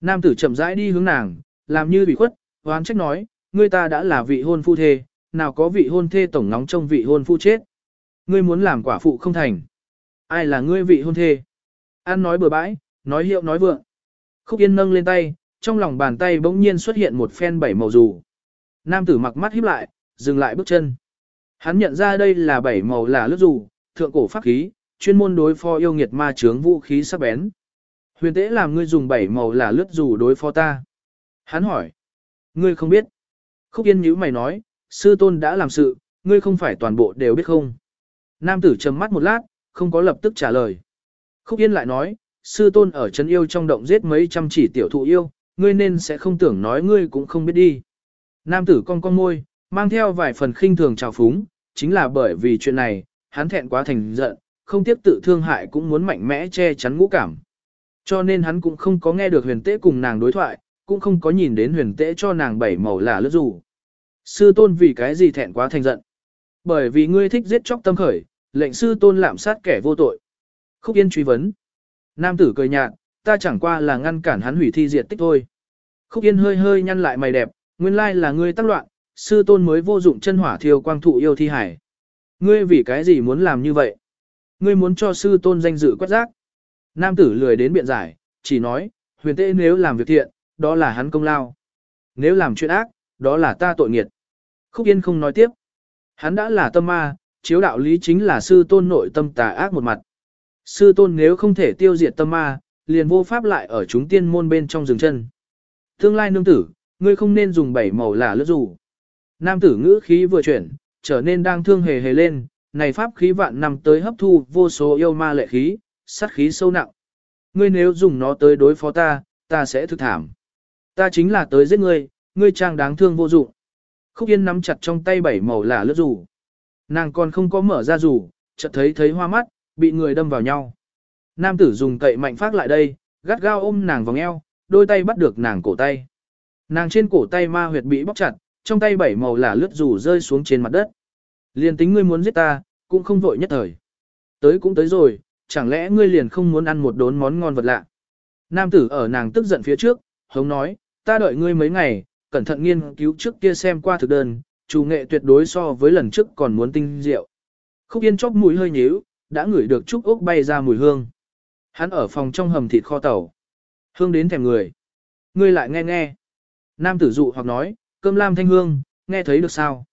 Nam tử chậm rãi đi hướng nàng, làm như bị khuất, hoán trách nói, ngươi ta đã là vị hôn phu thê, nào có vị hôn thê tổng nóng trong vị hôn phu chết. Ngươi muốn làm quả phụ không thành. Ai là ngươi vị hôn thê? An nói bừa bãi, nói hiệu nói vượng. Khúc Yên nâng lên tay, trong lòng bàn tay bỗng nhiên xuất hiện một phen bảy màu dù. Nam tử mặc mắt híp lại, dừng lại bước chân. Hắn nhận ra đây là bảy màu là lướt dù, thượng cổ pháp khí, chuyên môn đối phó yêu nghiệt ma chướng vũ khí sắc bén. Huyền tế làm ngươi dùng bảy màu là lướt dù đối phó ta. Hắn hỏi. Ngươi không biết. Khúc Yên nhíu mày nói, sư tôn đã làm sự, ngươi không phải toàn bộ đều biết không. Nam tử trầm mắt một lát, không có lập tức trả lời. Khúc Yên lại nói, sư tôn ở chân yêu trong động giết mấy trăm chỉ tiểu thụ yêu, ngươi nên sẽ không tưởng nói ngươi cũng không biết đi. Nam tử con con môi, mang theo vài phần khinh thường trào phúng, chính là bởi vì chuyện này, hắn thẹn quá thành giận, không tiếp tự thương hại cũng muốn mạnh mẽ che chắn ngũ cảm. Cho nên hắn cũng không có nghe được huyền tế cùng nàng đối thoại, cũng không có nhìn đến huyền tế cho nàng bảy màu là lướt rủ. Sư tôn vì cái gì thẹn quá thành giận? Bởi vì ngươi thích giết chóc tâm khởi, lệnh sư tôn lạm sát kẻ vô tội. Khúc Yên truy vấn. Nam tử cười nhạt, ta chẳng qua là ngăn cản hắn hủy thi diệt tích thôi. Khúc Yên hơi hơi nhăn lại mày đẹp, nguyên lai là ngươi tác loạn, sư tôn mới vô dụng chân hỏa thiêu quang thụ yêu thi hải. Ngươi vì cái gì muốn làm như vậy? Ngươi muốn cho sư tôn danh dự quét rác. Nam tử lười đến biện giải, chỉ nói, huyền tế nếu làm việc thiện, đó là hắn công lao. Nếu làm chuyện ác, đó là ta tội nghiệt. Khúc Yên không nói tiếp. Hắn đã là tâm ma, chiếu đạo lý chính là sư tôn nội tâm tà ác một mặt. Sư tôn nếu không thể tiêu diệt tâm ma, liền vô pháp lại ở chúng tiên môn bên trong rừng chân. Tương lai nương tử, ngươi không nên dùng bảy màu là lướt dù. Nam tử ngữ khí vừa chuyển, trở nên đang thương hề hề lên, này pháp khí vạn năm tới hấp thu vô số yêu ma lệ khí, sát khí sâu nặng. Ngươi nếu dùng nó tới đối phó ta, ta sẽ thực thảm. Ta chính là tới giết ngươi, ngươi trang đáng thương vô dụng. Khúc Yên nắm chặt trong tay bảy màu là lướt rủ. Nàng còn không có mở ra rủ, chợt thấy thấy hoa mắt, bị người đâm vào nhau. Nam tử dùng cậy mạnh phát lại đây, gắt gao ôm nàng vòng eo, đôi tay bắt được nàng cổ tay. Nàng trên cổ tay ma huyệt bị bóc chặt, trong tay bảy màu là lướt rủ rơi xuống trên mặt đất. Liền tính ngươi muốn giết ta, cũng không vội nhất thời. Tới cũng tới rồi, chẳng lẽ ngươi liền không muốn ăn một đốn món ngon vật lạ. Nam tử ở nàng tức giận phía trước, hống nói, ta đợi ngươi mấy ngày, cẩn thận nghiên cứu trước kia xem qua thực đơn, chủ nghệ tuyệt đối so với lần trước còn muốn tinh diệu. Khúc Yên chóc mũi hơi nhíu, đã ngửi được trúc ốc bay ra mùi hương. Hắn ở phòng trong hầm thịt kho tàu. Hương đến thèm người. Ngươi lại nghe nghe. Nam tử dụ hoặc nói, cơm lam thanh hương, nghe thấy được sao?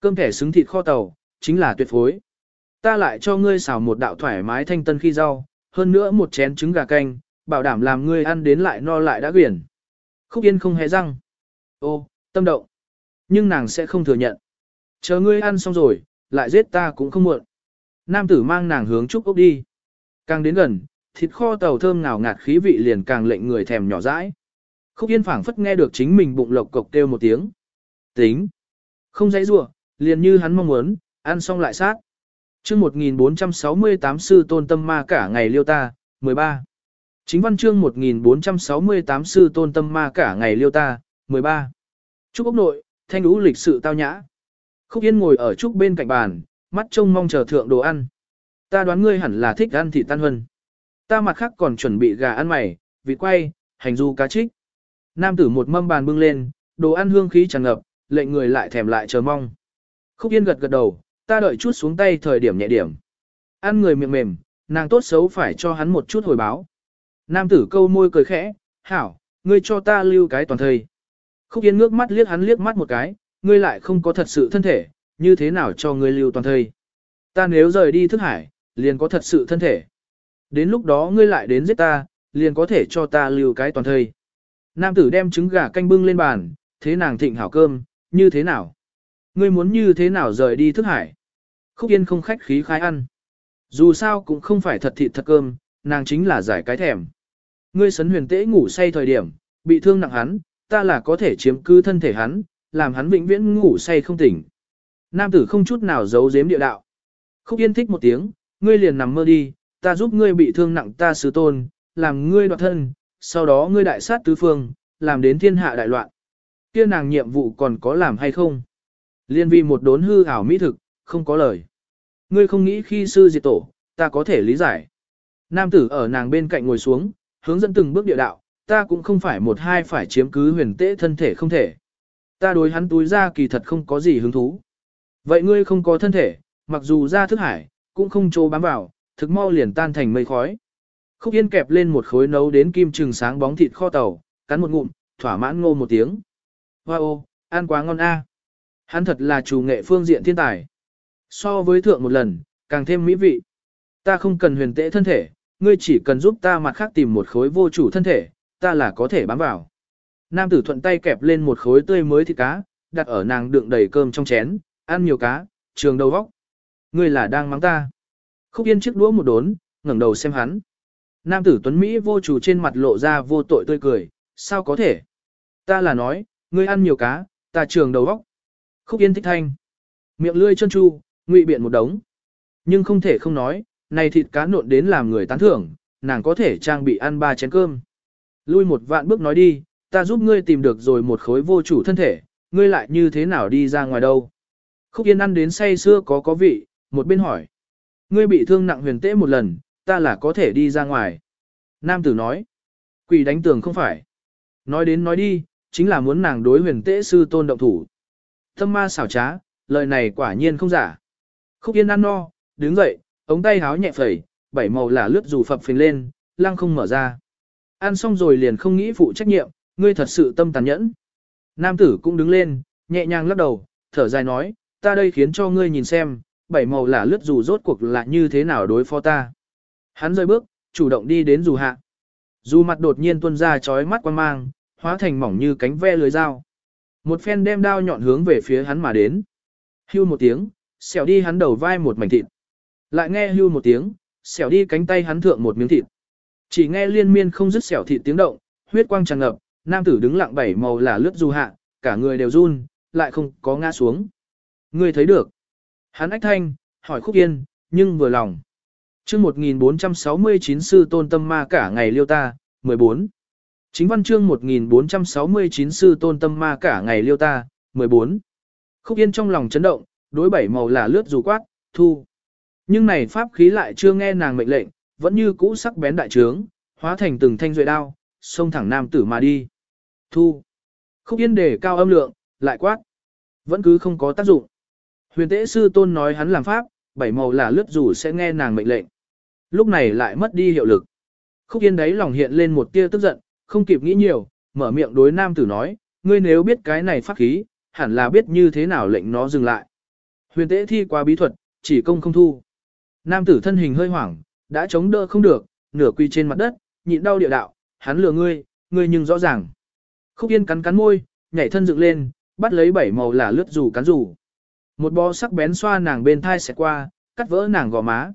Cơm thẻ xứng thịt kho tàu, chính là tuyệt phối. Ta lại cho ngươi xào một đạo thoải mái thanh tân khi rau, hơn nữa một chén trứng gà canh, bảo đảm làm ngươi ăn đến lại no lại đã quyển. Khúc Yên không hề răng. Ô, tâm động. Nhưng nàng sẽ không thừa nhận. Chờ ngươi ăn xong rồi, lại giết ta cũng không muộn. Nam tử mang nàng hướng Trúc Ốc đi. Càng đến gần, thịt kho tàu thơm ngào ngạt khí vị liền càng lệnh người thèm nhỏ dãi. Khúc Yên phảng phất nghe được chính mình bụng lộc cộc kêu một tiếng. Tính. Không dãy rủa liền như hắn mong muốn, ăn xong lại sát. chương 1468 sư tôn tâm ma cả ngày liêu ta, 13. Chính văn chương 1468 sư tôn tâm ma cả ngày liêu ta, 13. Trúc Ốc nội, thanh ú lịch sự tao nhã. Khúc Yên ngồi ở trúc bên cạnh bàn, mắt trông mong chờ thượng đồ ăn. Ta đoán ngươi hẳn là thích ăn thịt tan hân. Ta mặt khác còn chuẩn bị gà ăn mày, vịt quay, hành du cá trích. Nam tử một mâm bàn bưng lên, đồ ăn hương khí tràn ngập, lệnh người lại thèm lại chờ mong. Khúc Yên gật gật đầu, ta đợi chút xuống tay thời điểm nhẹ điểm. Ăn người miệng mềm, nàng tốt xấu phải cho hắn một chút hồi báo. Nam tử câu môi cười khẽ, hảo, ngươi cho ta lưu cái toàn thời. Khúc Yên ngước mắt liếc hắn liếc mắt một cái, ngươi lại không có thật sự thân thể, như thế nào cho ngươi lưu toàn thây Ta nếu rời đi thức hải, liền có thật sự thân thể. Đến lúc đó ngươi lại đến giết ta, liền có thể cho ta lưu cái toàn thây Nam tử đem trứng gà canh bưng lên bàn, thế nàng thịnh hảo cơm, như thế nào? Ngươi muốn như thế nào rời đi thức hải? Khúc Yên không khách khí khai ăn. Dù sao cũng không phải thật thịt thật cơm, nàng chính là giải cái thèm. Ngươi sấn huyền tễ ngủ say thời điểm, bị thương nặng hắn, ta là có thể chiếm cứ thân thể hắn, làm hắn vĩnh viễn ngủ say không tỉnh. Nam tử không chút nào giấu giếm địa đạo. Khúc Yên thích một tiếng, ngươi liền nằm mơ đi, ta giúp ngươi bị thương nặng ta sứ tôn, làm ngươi đoạt thân, sau đó ngươi đại sát tứ phương, làm đến thiên hạ đại loạn. Kia nàng nhiệm vụ còn có làm hay không? Liên vi một đốn hư ảo mỹ thực, không có lời. Ngươi không nghĩ khi sư diệt tổ, ta có thể lý giải. Nam tử ở nàng bên cạnh ngồi xuống, hướng dẫn từng bước địa đạo, ta cũng không phải một hai phải chiếm cứ huyền tế thân thể không thể. Ta đối hắn túi ra kỳ thật không có gì hứng thú. Vậy ngươi không có thân thể, mặc dù ra thức hải, cũng không trô bám vào, thực mau liền tan thành mây khói. Khúc Yên kẹp lên một khối nấu đến kim trừng sáng bóng thịt kho tàu, cắn một ngụm, thỏa mãn ngô một tiếng. Wow, ăn quá ngon a. Hắn thật là chủ nghệ phương diện thiên tài. So với thượng một lần, càng thêm mỹ vị. Ta không cần huyền tệ thân thể, ngươi chỉ cần giúp ta mặt khác tìm một khối vô chủ thân thể, ta là có thể bám vào. Nam tử thuận tay kẹp lên một khối tươi mới thịt cá, đặt ở nàng đựng đầy cơm trong chén, ăn nhiều cá, trường đầu vóc. Ngươi là đang mắng ta. Khúc yên chiếc đũa một đốn, ngẩng đầu xem hắn. Nam tử tuấn Mỹ vô chủ trên mặt lộ ra vô tội tươi cười, sao có thể? Ta là nói, ngươi ăn nhiều cá, ta trường đầu vóc. Khúc yên thích thanh. Miệng lươi chân chu, ngụy biện một đống. Nhưng không thể không nói, này thịt cá nộn đến làm người tán thưởng, nàng có thể trang bị ăn ba chén cơm. Lui một vạn bước nói đi, ta giúp ngươi tìm được rồi một khối vô chủ thân thể, ngươi lại như thế nào đi ra ngoài đâu. Khúc Yên ăn đến say xưa có có vị, một bên hỏi. Ngươi bị thương nặng huyền tễ một lần, ta là có thể đi ra ngoài. Nam tử nói. Quỷ đánh tường không phải. Nói đến nói đi, chính là muốn nàng đối huyền tễ sư tôn động thủ. Thâm ma xảo trá, lời này quả nhiên không giả. Khúc Yên ăn no, đứng dậy, ống tay háo nhẹ phẩy, bảy màu là lướt dù phập phình lên, lăng không mở ra. Ăn xong rồi liền không nghĩ phụ trách nhiệm, ngươi thật sự tâm tàn nhẫn. Nam tử cũng đứng lên, nhẹ nhàng lắc đầu, thở dài nói, ta đây khiến cho ngươi nhìn xem, bảy màu là lướt dù rốt cuộc là như thế nào đối phó ta. Hắn rơi bước, chủ động đi đến dù hạ. Dù mặt đột nhiên tuôn ra chói mắt quan mang, hóa thành mỏng như cánh ve lưới dao. Một phen đem đao nhọn hướng về phía hắn mà đến. Hưu một tiếng, xẻo đi hắn đầu vai một mảnh thịt. Lại nghe hưu một tiếng, xẻo đi cánh tay hắn thượng một miếng thịt. Chỉ nghe liên miên không dứt xẻo thịt tiếng động, huyết quang tràn ngập, nam tử đứng lặng bảy màu là lướt du hạ, cả người đều run, lại không có ngã xuống. Ngươi thấy được. Hắn ách thanh, hỏi khúc yên, nhưng vừa lòng. chương 1469 sư tôn tâm ma cả ngày liêu ta, 14. Chính văn chương 1469 sư tôn tâm ma cả ngày liêu ta, 14. Khúc yên trong lòng chấn động, đối bảy màu là lướt dù quát, thu. Nhưng này pháp khí lại chưa nghe nàng mệnh lệnh, vẫn như cũ sắc bén đại trướng, hóa thành từng thanh duệ đao, xông thẳng nam tử mà đi. Thu. Khúc yên đề cao âm lượng, lại quát. Vẫn cứ không có tác dụng. Huyền tế sư tôn nói hắn làm pháp, bảy màu là lướt dù sẽ nghe nàng mệnh lệnh. Lúc này lại mất đi hiệu lực. Khúc yên đấy lòng hiện lên một tia tức giận, không kịp nghĩ nhiều, mở miệng đối nam tử nói, ngươi nếu biết cái này pháp khí, hẳn là biết như thế nào lệnh nó dừng lại. Huyền tế thi qua bí thuật, chỉ công không thu. Nam tử thân hình hơi hoảng, đã chống đỡ không được, nửa quy trên mặt đất, nhịn đau địa đạo, hắn lừa ngươi, ngươi nhưng rõ ràng. Khúc Yên cắn cắn môi, nhảy thân dựng lên, bắt lấy bảy màu là lướt rủ cắn rủ. Một bó sắc bén xoa nàng bên thai xẹt qua, cắt vỡ nàng gò má.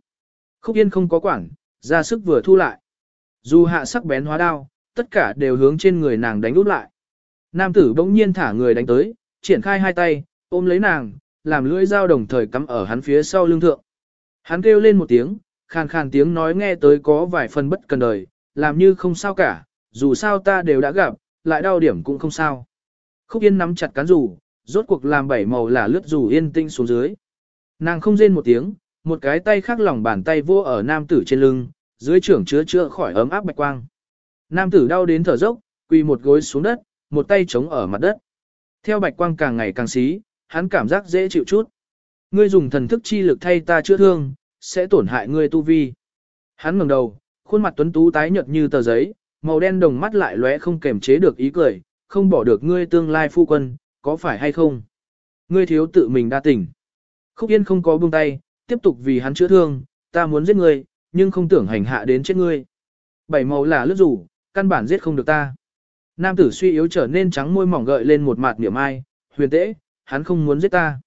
Khúc Yên không có quản, ra sức vừa thu lại. Dù hạ sắc bén hóa đao, tất cả đều hướng trên người nàng đánh út lại. Nam tử bỗng nhiên thả người đánh tới, triển khai hai tay, ôm lấy nàng, làm lưỡi dao đồng thời cắm ở hắn phía sau lưng thượng. Hắn kêu lên một tiếng, khàn khàn tiếng nói nghe tới có vài phần bất cần đời, làm như không sao cả, dù sao ta đều đã gặp, lại đau điểm cũng không sao. Khúc Yên nắm chặt cán rủ, rốt cuộc làm bảy màu là lướt dù yên tinh xuống dưới. Nàng không rên một tiếng, một cái tay khác lòng bàn tay vô ở nam tử trên lưng, dưới trưởng chứa chữa khỏi ấm áp bạch quang. Nam tử đau đến thở dốc, quỳ một gối xuống đất, một tay chống ở mặt đất. Theo bạch quang càng ngày càng xí, hắn cảm giác dễ chịu chút. Ngươi dùng thần thức chi lực thay ta chữa thương, sẽ tổn hại ngươi tu vi. Hắn ngẩng đầu, khuôn mặt tuấn tú tái nhợt như tờ giấy, màu đen đồng mắt lại lóe không kềm chế được ý cười, không bỏ được ngươi tương lai phu quân, có phải hay không? Ngươi thiếu tự mình đa tình. Khúc Yên không có buông tay, tiếp tục vì hắn chữa thương, ta muốn giết ngươi, nhưng không tưởng hành hạ đến chết ngươi. Bảy màu là lướt rủ, căn bản giết không được ta. Nam tử suy yếu trở nên trắng môi mỏng gợi lên một mặt niệm ai, huyền tễ, hắn không muốn giết ta.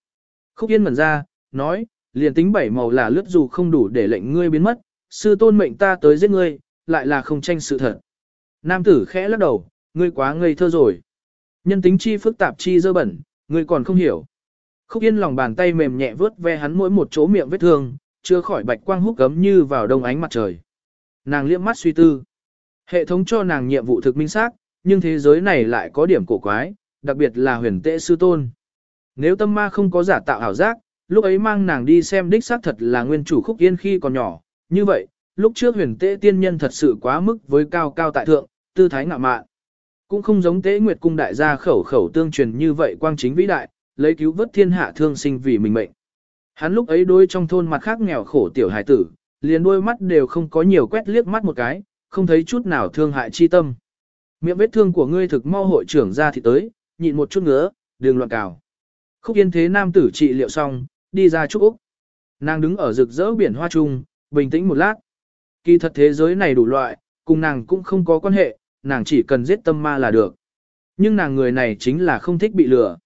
Khúc Yên mẩn ra, nói, liền tính bảy màu là lướt dù không đủ để lệnh ngươi biến mất, sư tôn mệnh ta tới giết ngươi, lại là không tranh sự thật. Nam tử khẽ lắc đầu, ngươi quá ngây thơ rồi. Nhân tính chi phức tạp chi dơ bẩn, ngươi còn không hiểu. Khúc Yên lòng bàn tay mềm nhẹ vớt ve hắn mỗi một chỗ miệng vết thương, chưa khỏi bạch quang hút cấm như vào đông ánh mặt trời. Nàng liếc mắt suy tư. Hệ thống cho nàng nhiệm vụ thực minh xác, nhưng thế giới này lại có điểm cổ quái, đặc biệt là huyền tệ sư tôn. Nếu tâm ma không có giả tạo ảo giác, lúc ấy mang nàng đi xem đích xác thật là nguyên chủ khúc yên khi còn nhỏ. Như vậy, lúc trước huyền tệ tiên nhân thật sự quá mức với cao cao tại thượng, tư thái ngạ mạn. Cũng không giống tế nguyệt cung đại gia khẩu khẩu tương truyền như vậy quang chính vĩ đại, lấy cứu vớt thiên hạ thương sinh vì mình mệnh. Hắn lúc ấy đôi trong thôn mặt khác nghèo khổ tiểu hải tử, liền đôi mắt đều không có nhiều quét liếc mắt một cái, không thấy chút nào thương hại chi tâm. Miệng vết thương của ngươi thực mau hội trưởng ra thì tới, nhịn một chút nữa, đường loạn cào. Khúc yên thế nam tử trị liệu xong, đi ra chúc Úc. Nàng đứng ở rực rỡ biển hoa trung, bình tĩnh một lát. Kỳ thật thế giới này đủ loại, cùng nàng cũng không có quan hệ, nàng chỉ cần giết tâm ma là được. Nhưng nàng người này chính là không thích bị lừa.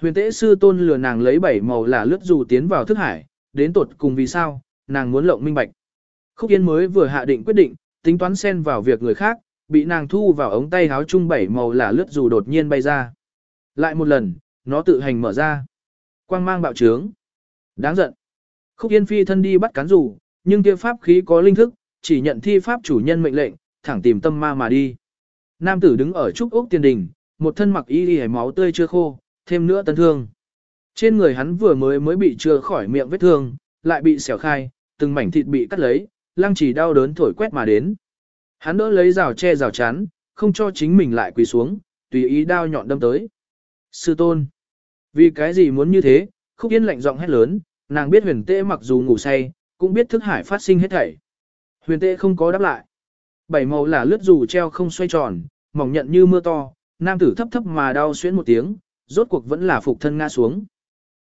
Huyền tế sư tôn lừa nàng lấy bảy màu là lướt dù tiến vào thức hải, đến tột cùng vì sao, nàng muốn lộng minh bạch. Khúc Yên mới vừa hạ định quyết định, tính toán xen vào việc người khác, bị nàng thu vào ống tay háo chung bảy màu là lướt dù đột nhiên bay ra. Lại một lần, nó tự hành mở ra. Quang mang bạo trướng. Đáng giận. Khúc Yên phi thân đi bắt cán dù, nhưng kia pháp khí có linh thức, chỉ nhận thi pháp chủ nhân mệnh lệnh, thẳng tìm tâm ma mà đi. Nam tử đứng ở trúc ốc tiền đình, một thân mặc y y máu tươi chưa khô, thêm nữa tân thương. Trên người hắn vừa mới mới bị chưa khỏi miệng vết thương, lại bị xẻo khai, từng mảnh thịt bị cắt lấy, lăng chỉ đau đớn thổi quét mà đến. Hắn đỡ lấy rào che rào chắn, không cho chính mình lại quỳ xuống, tùy ý đao nhọn đâm tới. Sư tôn, vì cái gì muốn như thế, khúc yên lạnh giọng hét lớn, nàng biết huyền tệ mặc dù ngủ say, cũng biết thức hải phát sinh hết thảy. Huyền tệ không có đáp lại. Bảy màu là lướt dù treo không xoay tròn, mỏng nhận như mưa to, nam tử thấp thấp mà đau xuyến một tiếng, rốt cuộc vẫn là phục thân ngã xuống.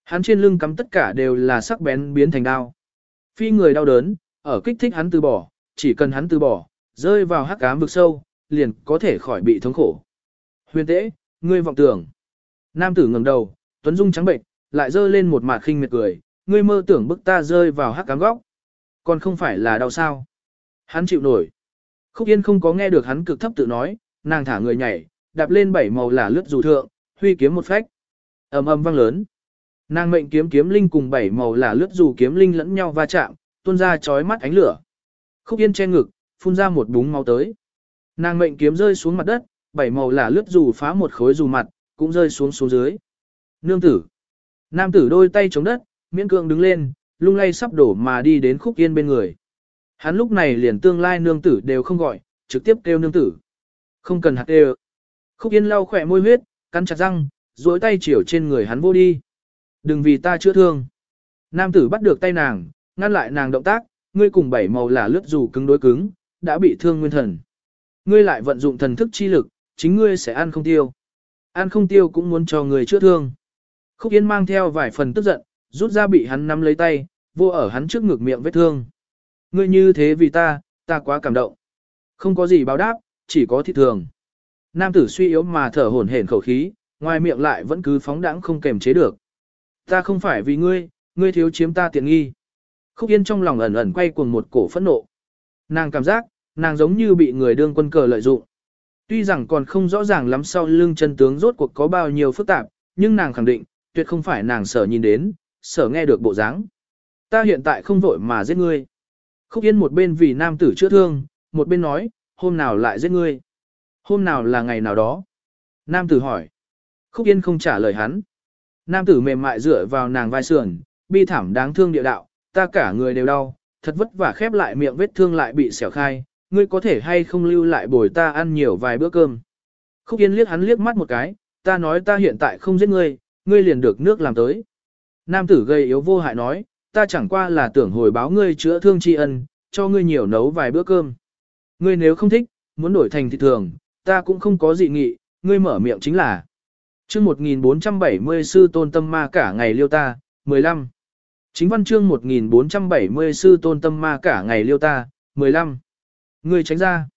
Hắn trên lưng cắm tất cả đều là sắc bén biến thành đao. Phi người đau đớn, ở kích thích hắn từ bỏ, chỉ cần hắn từ bỏ, rơi vào hắc ám vực sâu, liền có thể khỏi bị thống khổ. Huyền tễ, ngươi vọng tưởng. Nam tử ngẩng đầu, tuấn dung trắng bệnh, lại rơi lên một mạt khinh miệt cười, ngươi mơ tưởng bức ta rơi vào hắc ám góc. Còn không phải là đau sao. Hắn chịu nổi. Khúc Yên không có nghe được hắn cực thấp tự nói, nàng thả người nhảy, đạp lên bảy màu là lướt dù thượng, huy kiếm một phách. ầm ầm vang lớn. Nàng mệnh kiếm kiếm linh cùng bảy màu là lướt dù kiếm linh lẫn nhau va chạm, tuôn ra chói mắt ánh lửa. Khúc Yên che ngực, phun ra một búng máu tới. Nàng mệnh kiếm rơi xuống mặt đất, bảy màu là lướt dù phá một khối dù mặt, cũng rơi xuống xuống dưới. Nương tử. Nam tử đôi tay chống đất, miễn cưỡng đứng lên, lung lay sắp đổ mà đi đến Khúc Yên bên người. Hắn lúc này liền tương lai nương tử đều không gọi, trực tiếp kêu nương tử. Không cần hạt đều. Khúc Yên lau khỏe môi huyết, cắn chặt răng, duỗi tay chiều trên người hắn vô đi. Đừng vì ta chữa thương. Nam tử bắt được tay nàng, ngăn lại nàng động tác, ngươi cùng bảy màu là lướt dù cứng đối cứng, đã bị thương nguyên thần. Ngươi lại vận dụng thần thức chi lực, chính ngươi sẽ ăn không tiêu. Ăn không tiêu cũng muốn cho người chữa thương. Khúc Yên mang theo vài phần tức giận, rút ra bị hắn nắm lấy tay, vô ở hắn trước ngực miệng vết thương. Ngươi như thế vì ta, ta quá cảm động. Không có gì báo đáp, chỉ có thị thường. Nam tử suy yếu mà thở hổn hển khẩu khí, ngoài miệng lại vẫn cứ phóng đãng không kềm chế được. Ta không phải vì ngươi, ngươi thiếu chiếm ta tiện nghi. Khúc Yên trong lòng ẩn ẩn quay cuồng một cổ phẫn nộ. Nàng cảm giác, nàng giống như bị người đương quân cờ lợi dụng. Tuy rằng còn không rõ ràng lắm sau lưng chân tướng rốt cuộc có bao nhiêu phức tạp, nhưng nàng khẳng định, tuyệt không phải nàng sở nhìn đến, sở nghe được bộ dáng. Ta hiện tại không vội mà giết ngươi. Khúc Yên một bên vì nam tử chữa thương, một bên nói, hôm nào lại giết ngươi. Hôm nào là ngày nào đó. Nam tử hỏi. Khúc Yên không trả lời hắn. Nam tử mềm mại dựa vào nàng vai sườn, bi thảm đáng thương địa đạo, ta cả người đều đau, thật vất vả khép lại miệng vết thương lại bị xẻo khai, ngươi có thể hay không lưu lại bồi ta ăn nhiều vài bữa cơm. Khúc Yên liếc hắn liếc mắt một cái, ta nói ta hiện tại không giết ngươi, ngươi liền được nước làm tới. Nam tử gây yếu vô hại nói, ta chẳng qua là tưởng hồi báo ngươi chữa thương tri ân, cho ngươi nhiều nấu vài bữa cơm. Ngươi nếu không thích, muốn đổi thành thị thường, ta cũng không có dị nghị, ngươi mở miệng chính là. chương 1470 sư tôn tâm ma cả ngày liêu ta, 15. Chính văn chương 1470 sư tôn tâm ma cả ngày liêu ta, 15. Ngươi tránh ra.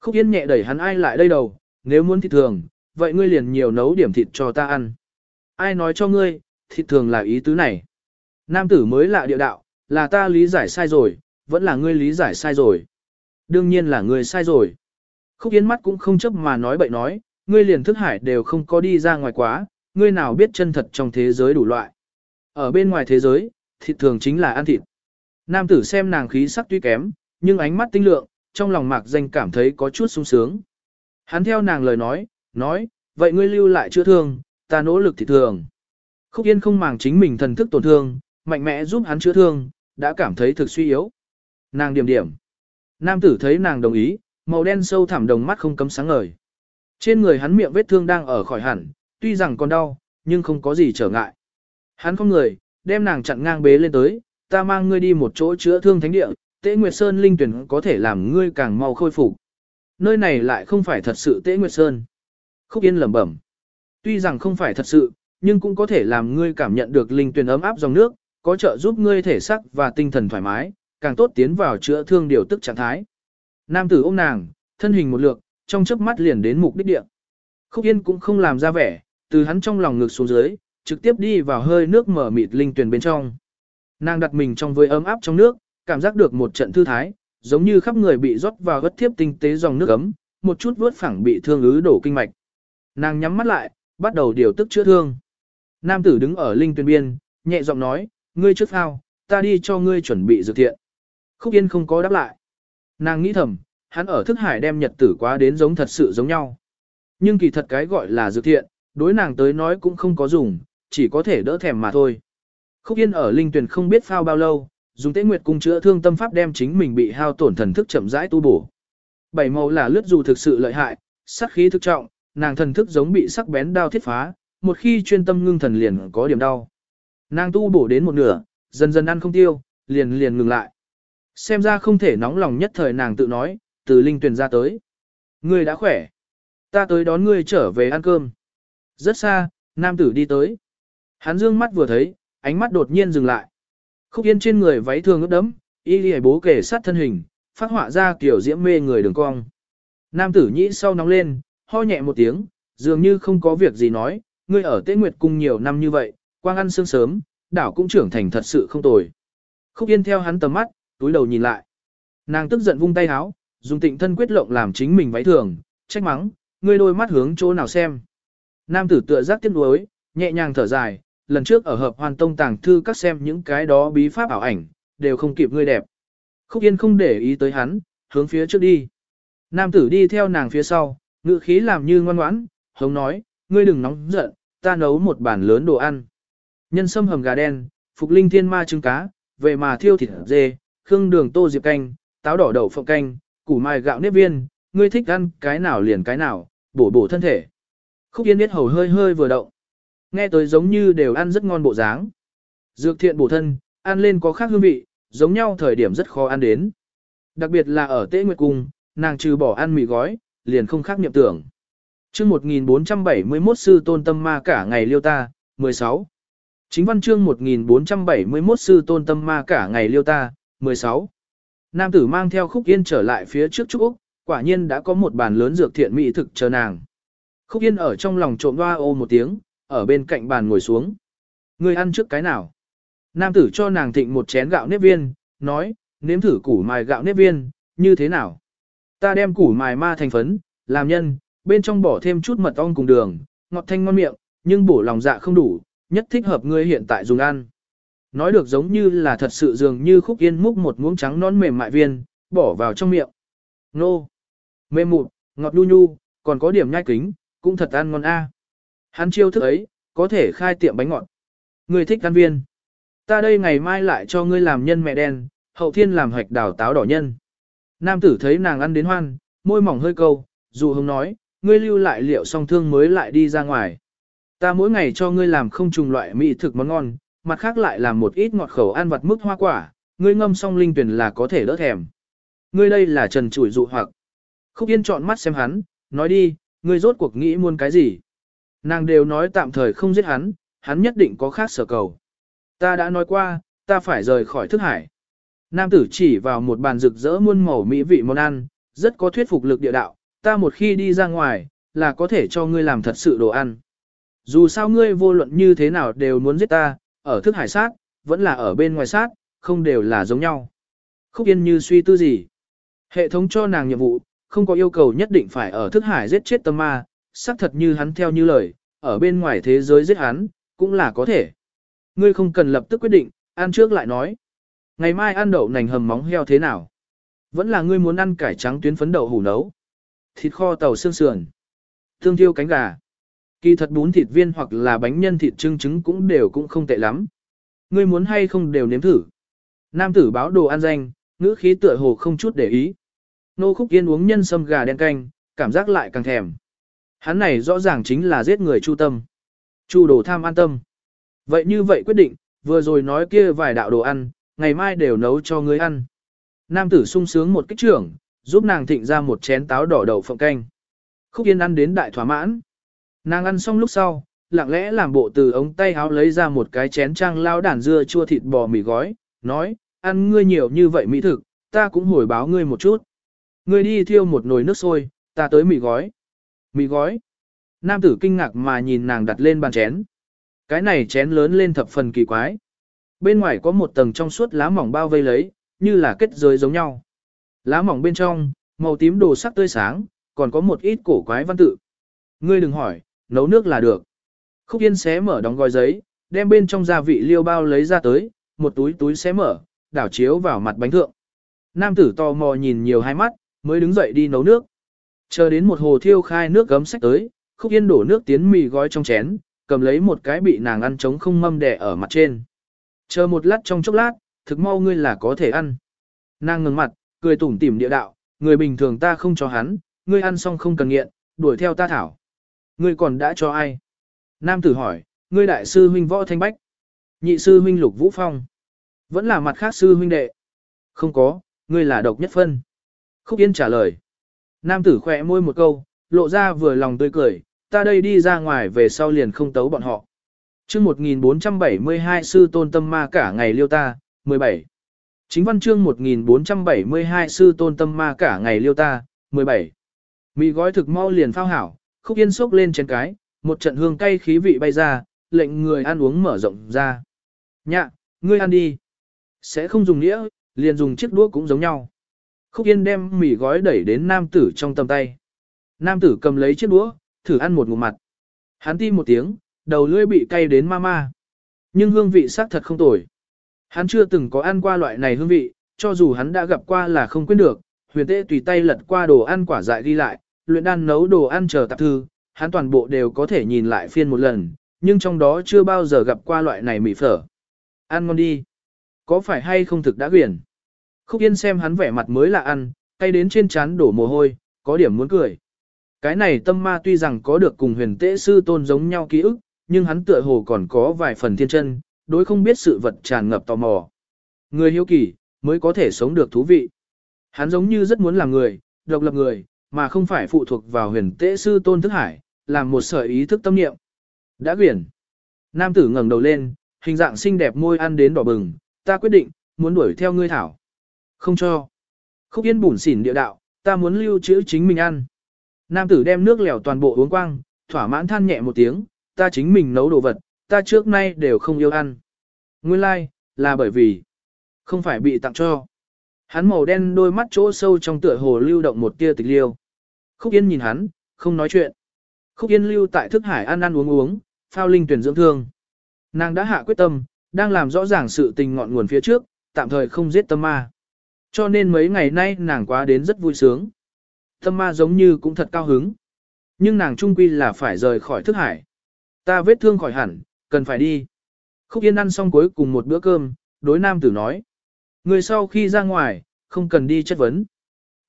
Khúc Yên nhẹ đẩy hắn ai lại đây đầu, nếu muốn thịt thường, vậy ngươi liền nhiều nấu điểm thịt cho ta ăn. Ai nói cho ngươi, thịt thường là ý tứ này. Nam tử mới lạ địa đạo, là ta lý giải sai rồi, vẫn là ngươi lý giải sai rồi. Đương nhiên là ngươi sai rồi. Khúc Yên mắt cũng không chấp mà nói bậy nói, ngươi liền thức hải đều không có đi ra ngoài quá, ngươi nào biết chân thật trong thế giới đủ loại. Ở bên ngoài thế giới, thịt thường chính là ăn thịt. Nam tử xem nàng khí sắc tuy kém, nhưng ánh mắt tinh lượng, trong lòng mạc danh cảm thấy có chút sung sướng. Hắn theo nàng lời nói, nói, vậy ngươi lưu lại chữa thương, ta nỗ lực thì thường. Khúc Yên không màng chính mình thần thức tổn thương, mạnh mẽ giúp hắn chữa thương, đã cảm thấy thực suy yếu. Nàng điểm điểm. Nam tử thấy nàng đồng ý, màu đen sâu thẳm đồng mắt không cấm sáng ngời. Trên người hắn miệng vết thương đang ở khỏi hẳn, tuy rằng còn đau, nhưng không có gì trở ngại. Hắn không người, đem nàng chặn ngang bế lên tới, ta mang ngươi đi một chỗ chữa thương thánh địa, Tế Nguyệt Sơn linh tuyển có thể làm ngươi càng mau khôi phục. Nơi này lại không phải thật sự Tế Nguyệt Sơn. Khúc Yên lẩm bẩm. Tuy rằng không phải thật sự, nhưng cũng có thể làm ngươi cảm nhận được linh tuyển ấm áp dòng nước, có trợ giúp ngươi thể sắc và tinh thần thoải mái, càng tốt tiến vào chữa thương điều tức trạng thái. Nam tử ôm nàng, thân hình một lượt, trong chớp mắt liền đến mục đích địa. Khúc Yên cũng không làm ra vẻ, từ hắn trong lòng ngực xuống dưới, trực tiếp đi vào hơi nước mở mịt linh tuyển bên trong. Nàng đặt mình trong với ấm áp trong nước, cảm giác được một trận thư thái, giống như khắp người bị rót vào gất thiếp tinh tế dòng nước ấm, một chút vớt phẳng bị thương ứ đổ kinh mạch. Nàng nhắm mắt lại, bắt đầu điều tức chữa thương. Nam tử đứng ở linh tuyển biên, nhẹ giọng nói, ngươi trước phao, ta đi cho ngươi chuẩn bị dược thiện. Khúc Yên không có đáp lại. Nàng nghĩ thầm, hắn ở thức hải đem nhật tử quá đến giống thật sự giống nhau. Nhưng kỳ thật cái gọi là dược thiện, đối nàng tới nói cũng không có dùng, chỉ có thể đỡ thèm mà thôi. Khúc Yên ở linh tuyển không biết phao bao lâu, dùng tế nguyệt cung chữa thương tâm pháp đem chính mình bị hao tổn thần thức chậm rãi tu bổ. Bảy màu là lướt dù thực sự lợi hại, sắc khí thực trọng, nàng thần thức giống bị sắc bén đao thiết phá, một khi chuyên tâm ngưng thần liền có điểm đau. Nàng tu bổ đến một nửa, dần dần ăn không tiêu, liền liền ngừng lại. Xem ra không thể nóng lòng nhất thời nàng tự nói, từ linh tuyển ra tới. Ngươi đã khỏe. Ta tới đón ngươi trở về ăn cơm. Rất xa, nam tử đi tới. Hắn dương mắt vừa thấy, ánh mắt đột nhiên dừng lại. Khúc yên trên người váy thường ướt đấm, y ghi bố kể sát thân hình, phát họa ra kiểu diễm mê người đường cong. Nam tử nhĩ sau nóng lên, ho nhẹ một tiếng, dường như không có việc gì nói, ngươi ở Tế Nguyệt Cung nhiều năm như vậy, quang ăn sương sớm, đảo cũng trưởng thành thật sự không tồi. Khúc Yên theo hắn tầm mắt, túi đầu nhìn lại. Nàng tức giận vung tay háo, dùng tịnh thân quyết lộng làm chính mình váy thường, trách mắng, ngươi đôi mắt hướng chỗ nào xem. Nam tử tựa giác tiếc nuối, nhẹ nhàng thở dài, lần trước ở hợp hoàn tông tàng thư các xem những cái đó bí pháp ảo ảnh, đều không kịp ngươi đẹp. Khúc Yên không để ý tới hắn, hướng phía trước đi. Nam tử đi theo nàng phía sau, ngự khí làm như ngoan ngoãn, hống nói, ngươi đừng nóng giận, ta nấu một bản lớn đồ ăn. Nhân sâm hầm gà đen, phục linh thiên ma trứng cá, về mà thiêu thịt dê, khương đường tô diệp canh, táo đỏ đậu phộng canh, củ mai gạo nếp viên, ngươi thích ăn cái nào liền cái nào, bổ bổ thân thể. Khúc Yên biết hầu hơi hơi vừa động. Nghe tới giống như đều ăn rất ngon bộ dáng. Dược thiện bổ thân, ăn lên có khác hương vị, giống nhau thời điểm rất khó ăn đến. Đặc biệt là ở Tế Nguyệt Cung, nàng trừ bỏ ăn mì gói, liền không khác niệm tưởng. chương 1471 sư tôn tâm ma cả ngày liêu ta, 16. Chính văn chương 1471 sư tôn tâm ma cả ngày liêu ta, 16. Nam tử mang theo khúc yên trở lại phía trước Trúc Úc, quả nhiên đã có một bàn lớn dược thiện mỹ thực chờ nàng. Khúc yên ở trong lòng trộm hoa ô một tiếng, ở bên cạnh bàn ngồi xuống. Người ăn trước cái nào? Nam tử cho nàng thịnh một chén gạo nếp viên, nói, nếm thử củ mài gạo nếp viên, như thế nào? Ta đem củ mài ma thành phấn, làm nhân, bên trong bỏ thêm chút mật ong cùng đường, ngọt thanh ngon miệng, nhưng bổ lòng dạ không đủ, nhất thích hợp ngươi hiện tại dùng ăn. Nói được giống như là thật sự dường như khúc yên múc một muỗng trắng non mềm mại viên, bỏ vào trong miệng. Nô! Mềm mụt, ngọt nhu nhu, còn có điểm nhai kính, cũng thật ăn ngon a. Hắn chiêu thức ấy, có thể khai tiệm bánh ngọt. Người thích ăn viên. Ta đây ngày mai lại cho ngươi làm nhân mẹ đen, hậu thiên làm hoạch đào táo đỏ nhân. Nam tử thấy nàng ăn đến hoan, môi mỏng hơi câu, dù hông nói, ngươi lưu lại liệu song thương mới lại đi ra ngoài. Ta mỗi ngày cho ngươi làm không trùng loại mỹ thực món ngon, mặt khác lại làm một ít ngọt khẩu ăn vặt mức hoa quả, ngươi ngâm xong linh tuyển là có thể đỡ thèm. Ngươi đây là trần chủi dụ hoặc. Khúc Yên chọn mắt xem hắn, nói đi, ngươi rốt cuộc nghĩ muốn cái gì. Nàng đều nói tạm thời không giết hắn, hắn nhất định có khác sở cầu. Ta đã nói qua, ta phải rời khỏi thức hải. Nam tử chỉ vào một bàn rực rỡ muôn màu mỹ vị món ăn, rất có thuyết phục lực địa đạo, ta một khi đi ra ngoài, là có thể cho ngươi làm thật sự đồ ăn. Dù sao ngươi vô luận như thế nào đều muốn giết ta, ở thức hải sát, vẫn là ở bên ngoài sát, không đều là giống nhau. Khúc Yên như suy tư gì? Hệ thống cho nàng nhiệm vụ, không có yêu cầu nhất định phải ở thức hải giết chết tâm ma, xác thật như hắn theo như lời, ở bên ngoài thế giới giết hắn, cũng là có thể. Ngươi không cần lập tức quyết định, ăn trước lại nói. Ngày mai ăn đậu nành hầm móng heo thế nào? Vẫn là ngươi muốn ăn cải trắng tuyến phấn đậu hủ nấu. Thịt kho tàu xương sườn. Thương thiêu cánh gà. Kỳ thật bún thịt viên hoặc là bánh nhân thịt trưng trứng cũng đều cũng không tệ lắm. Ngươi muốn hay không đều nếm thử. Nam tử báo đồ ăn danh, ngữ khí tựa hồ không chút để ý. Nô khúc yên uống nhân sâm gà đen canh, cảm giác lại càng thèm. Hắn này rõ ràng chính là giết người chu tâm. Chu đồ tham an tâm. Vậy như vậy quyết định, vừa rồi nói kia vài đạo đồ ăn, ngày mai đều nấu cho ngươi ăn. Nam tử sung sướng một kích trưởng, giúp nàng thịnh ra một chén táo đỏ đậu phộng canh. Khúc Yên ăn đến đại thỏa mãn. Nàng ăn xong lúc sau, lặng lẽ làm bộ từ ống tay áo lấy ra một cái chén trang lao đàn dưa chua thịt bò mì gói, nói, ăn ngươi nhiều như vậy mỹ thực, ta cũng hồi báo ngươi một chút. Ngươi đi thiêu một nồi nước sôi, ta tới mì gói. Mì gói. Nam tử kinh ngạc mà nhìn nàng đặt lên bàn chén. Cái này chén lớn lên thập phần kỳ quái. Bên ngoài có một tầng trong suốt lá mỏng bao vây lấy, như là kết giới giống nhau. Lá mỏng bên trong, màu tím đồ sắc tươi sáng, còn có một ít cổ quái văn tự. Ngươi đừng hỏi, nấu nước là được. Khúc Yên xé mở đóng gói giấy, đem bên trong gia vị liêu bao lấy ra tới, một túi túi xé mở, đảo chiếu vào mặt bánh thượng. Nam tử tò mò nhìn nhiều hai mắt, mới đứng dậy đi nấu nước. Chờ đến một hồ thiêu khai nước gấm sách tới, Khúc Yên đổ nước tiến mì gói trong chén, cầm lấy một cái bị nàng ăn trống không mâm đẻ ở mặt trên. Chờ một lát trong chốc lát, thực mau ngươi là có thể ăn. Nàng ngừng mặt, cười tủm tỉm địa đạo, người bình thường ta không cho hắn, ngươi ăn xong không cần nghiện, đuổi theo ta thảo. Ngươi còn đã cho ai? Nam tử hỏi, ngươi đại sư huynh võ thanh bách. Nhị sư huynh lục vũ phong. Vẫn là mặt khác sư huynh đệ. Không có, ngươi là độc nhất phân. Khúc Yên trả lời. Nam tử khỏe môi một câu, lộ ra vừa lòng tươi cười, ta đây đi ra ngoài về sau liền không tấu bọn họ. chương 1472 sư tôn tâm ma cả ngày liêu ta, 17. Chính văn chương 1472 sư tôn tâm ma cả ngày liêu ta, 17. Mì gói thực mau liền phao hảo, khúc yên sốc lên trên cái, một trận hương cay khí vị bay ra, lệnh người ăn uống mở rộng ra. Nhạ, ngươi ăn đi. Sẽ không dùng đĩa, liền dùng chiếc đũa cũng giống nhau. Khúc yên đem mì gói đẩy đến nam tử trong tầm tay. Nam tử cầm lấy chiếc đũa, thử ăn một ngụm mặt. Hắn ti một tiếng, đầu lưỡi bị cay đến ma ma. Nhưng hương vị sắc thật không tồi. Hắn chưa từng có ăn qua loại này hương vị, cho dù hắn đã gặp qua là không quên được, huyền tệ tùy tay lật qua đồ ăn quả dại đi lại, luyện đan nấu đồ ăn chờ tạp thư, hắn toàn bộ đều có thể nhìn lại phiên một lần, nhưng trong đó chưa bao giờ gặp qua loại này mì phở. Ăn ngon đi. Có phải hay không thực đã quyển? Khúc Yên xem hắn vẻ mặt mới là ăn, cay đến trên trán đổ mồ hôi, có điểm muốn cười. Cái này tâm ma tuy rằng có được cùng huyền tế sư tôn giống nhau ký ức, nhưng hắn tựa hồ còn có vài phần thiên chân, đối không biết sự vật tràn ngập tò mò. Người hiếu kỳ, mới có thể sống được thú vị. Hắn giống như rất muốn làm người, độc lập người, mà không phải phụ thuộc vào huyền tế sư tôn thức hải, làm một sở ý thức tâm niệm. Đã quyển. Nam tử ngẩng đầu lên, hình dạng xinh đẹp môi ăn đến đỏ bừng, ta quyết định, muốn đuổi theo ngươi thảo. Không cho. Khúc yên bùn xỉn địa đạo, ta muốn lưu trữ chính mình ăn. Nam tử đem nước lèo toàn bộ uống quang, thỏa mãn than nhẹ một tiếng, ta chính mình nấu đồ vật, ta trước nay đều không yêu ăn. Nguyên lai, like, là bởi vì, không phải bị tặng cho. Hắn màu đen đôi mắt chỗ sâu trong tựa hồ lưu động một tia tịch liêu. Khúc Yên nhìn hắn, không nói chuyện. Khúc Yên lưu tại thức hải ăn ăn uống uống, phao linh tuyển dưỡng thương. Nàng đã hạ quyết tâm, đang làm rõ ràng sự tình ngọn nguồn phía trước, tạm thời không giết tâm ma. Cho nên mấy ngày nay nàng quá đến rất vui sướng. Tâm ma giống như cũng thật cao hứng. Nhưng nàng trung quy là phải rời khỏi thức hải. Ta vết thương khỏi hẳn, cần phải đi. Khúc Yên ăn xong cuối cùng một bữa cơm, đối nam tử nói. Người sau khi ra ngoài, không cần đi chất vấn.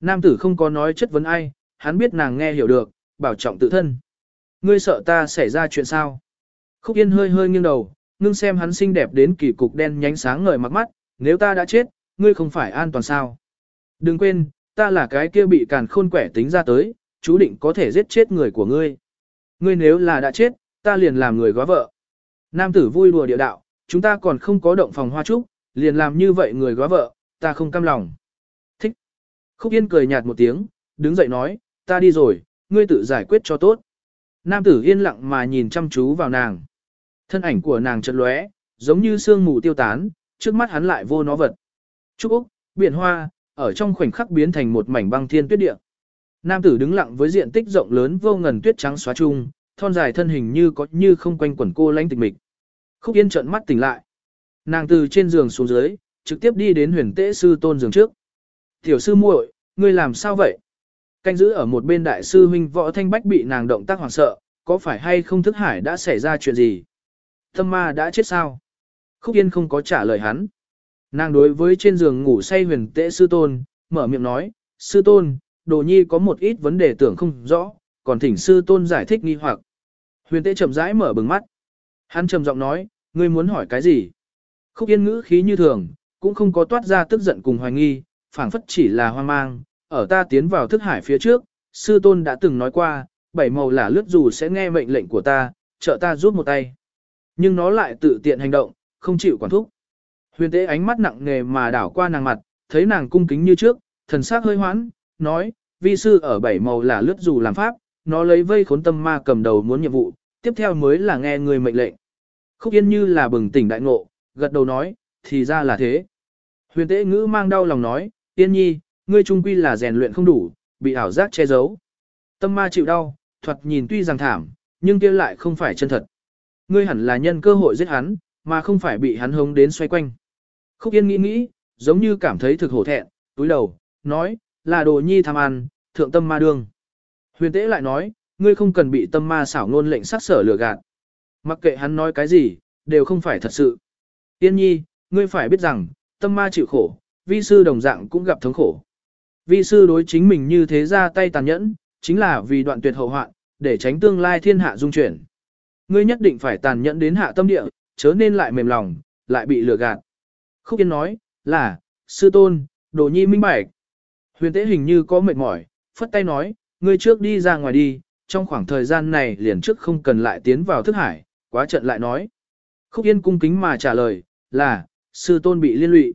Nam tử không có nói chất vấn ai, hắn biết nàng nghe hiểu được, bảo trọng tự thân. Ngươi sợ ta xảy ra chuyện sao? Khúc Yên hơi hơi nghiêng đầu, ngưng xem hắn xinh đẹp đến kỳ cục đen nhánh sáng ngời mặt mắt, nếu ta đã chết, ngươi không phải an toàn sao? Đừng quên, ta là cái kia bị càn khôn quẻ tính ra tới, chú định có thể giết chết người của ngươi. Ngươi nếu là đã chết, ta liền làm người góa vợ. Nam tử vui đùa địa đạo, chúng ta còn không có động phòng hoa trúc, liền làm như vậy người góa vợ, ta không cam lòng. Thích. Khúc Yên cười nhạt một tiếng, đứng dậy nói, ta đi rồi, ngươi tự giải quyết cho tốt. Nam tử yên lặng mà nhìn chăm chú vào nàng. Thân ảnh của nàng chật lóe, giống như sương mù tiêu tán, trước mắt hắn lại vô nó vật. Trúc Úc, biển hoa, ở trong khoảnh khắc biến thành một mảnh băng thiên tuyết địa. Nam tử đứng lặng với diện tích rộng lớn vô ngần tuyết trắng xóa chung, thon dài thân hình như có như không quanh quẩn cô lánh tịch mịch. Khúc Yên trợn mắt tỉnh lại. Nàng từ trên giường xuống dưới, trực tiếp đi đến huyền tế sư tôn giường trước. Tiểu sư muội, ngươi làm sao vậy? Canh giữ ở một bên đại sư huynh võ thanh bách bị nàng động tác hoảng sợ, có phải hay không thức hải đã xảy ra chuyện gì? Tâm ma đã chết sao? Khúc Yên không có trả lời hắn. Nàng đối với trên giường ngủ say huyền tế sư tôn, mở miệng nói, sư tôn, đồ nhi có một ít vấn đề tưởng không rõ, còn thỉnh sư tôn giải thích nghi hoặc. Huyền tế chậm rãi mở bừng mắt. Hắn trầm giọng nói, ngươi muốn hỏi cái gì? Khúc yên ngữ khí như thường, cũng không có toát ra tức giận cùng hoài nghi, phảng phất chỉ là hoang mang. Ở ta tiến vào thức hải phía trước, sư tôn đã từng nói qua, bảy màu là lướt dù sẽ nghe mệnh lệnh của ta, trợ ta giúp một tay. Nhưng nó lại tự tiện hành động, không chịu quản thúc. Huyền tế ánh mắt nặng nề mà đảo qua nàng mặt, thấy nàng cung kính như trước, thần sắc hơi hoãn, nói, vi sư ở bảy màu là lướt dù làm pháp, nó lấy vây khốn tâm ma cầm đầu muốn nhiệm vụ, tiếp theo mới là nghe người mệnh lệnh. Khúc Yên như là bừng tỉnh đại ngộ, gật đầu nói, thì ra là thế. Huyền tế ngữ mang đau lòng nói, tiên nhi, ngươi trung quy là rèn luyện không đủ, bị ảo giác che giấu. Tâm ma chịu đau, thuật nhìn tuy rằng thảm, nhưng kia lại không phải chân thật. Ngươi hẳn là nhân cơ hội giết hắn, mà không phải bị hắn hống đến xoay quanh. Khúc Yên nghĩ nghĩ, giống như cảm thấy thực hổ thẹn, túi đầu, nói, là đồ nhi tham ăn, thượng tâm ma đương. Huyền tế lại nói, ngươi không cần bị tâm ma xảo ngôn lệnh sát sở lừa gạt. Mặc kệ hắn nói cái gì, đều không phải thật sự. Tiên nhi, ngươi phải biết rằng, tâm ma chịu khổ, vi sư đồng dạng cũng gặp thống khổ. Vi sư đối chính mình như thế ra tay tàn nhẫn, chính là vì đoạn tuyệt hậu hoạn, để tránh tương lai thiên hạ dung chuyển. Ngươi nhất định phải tàn nhẫn đến hạ tâm địa, chớ nên lại mềm lòng, lại bị lừa gạt. Khúc Yên nói, là, sư tôn, đồ nhi minh bạch. Huyền tế hình như có mệt mỏi, phất tay nói, ngươi trước đi ra ngoài đi, trong khoảng thời gian này liền trước không cần lại tiến vào thức hải, quá trận lại nói. Khúc Yên cung kính mà trả lời, là, sư tôn bị liên lụy.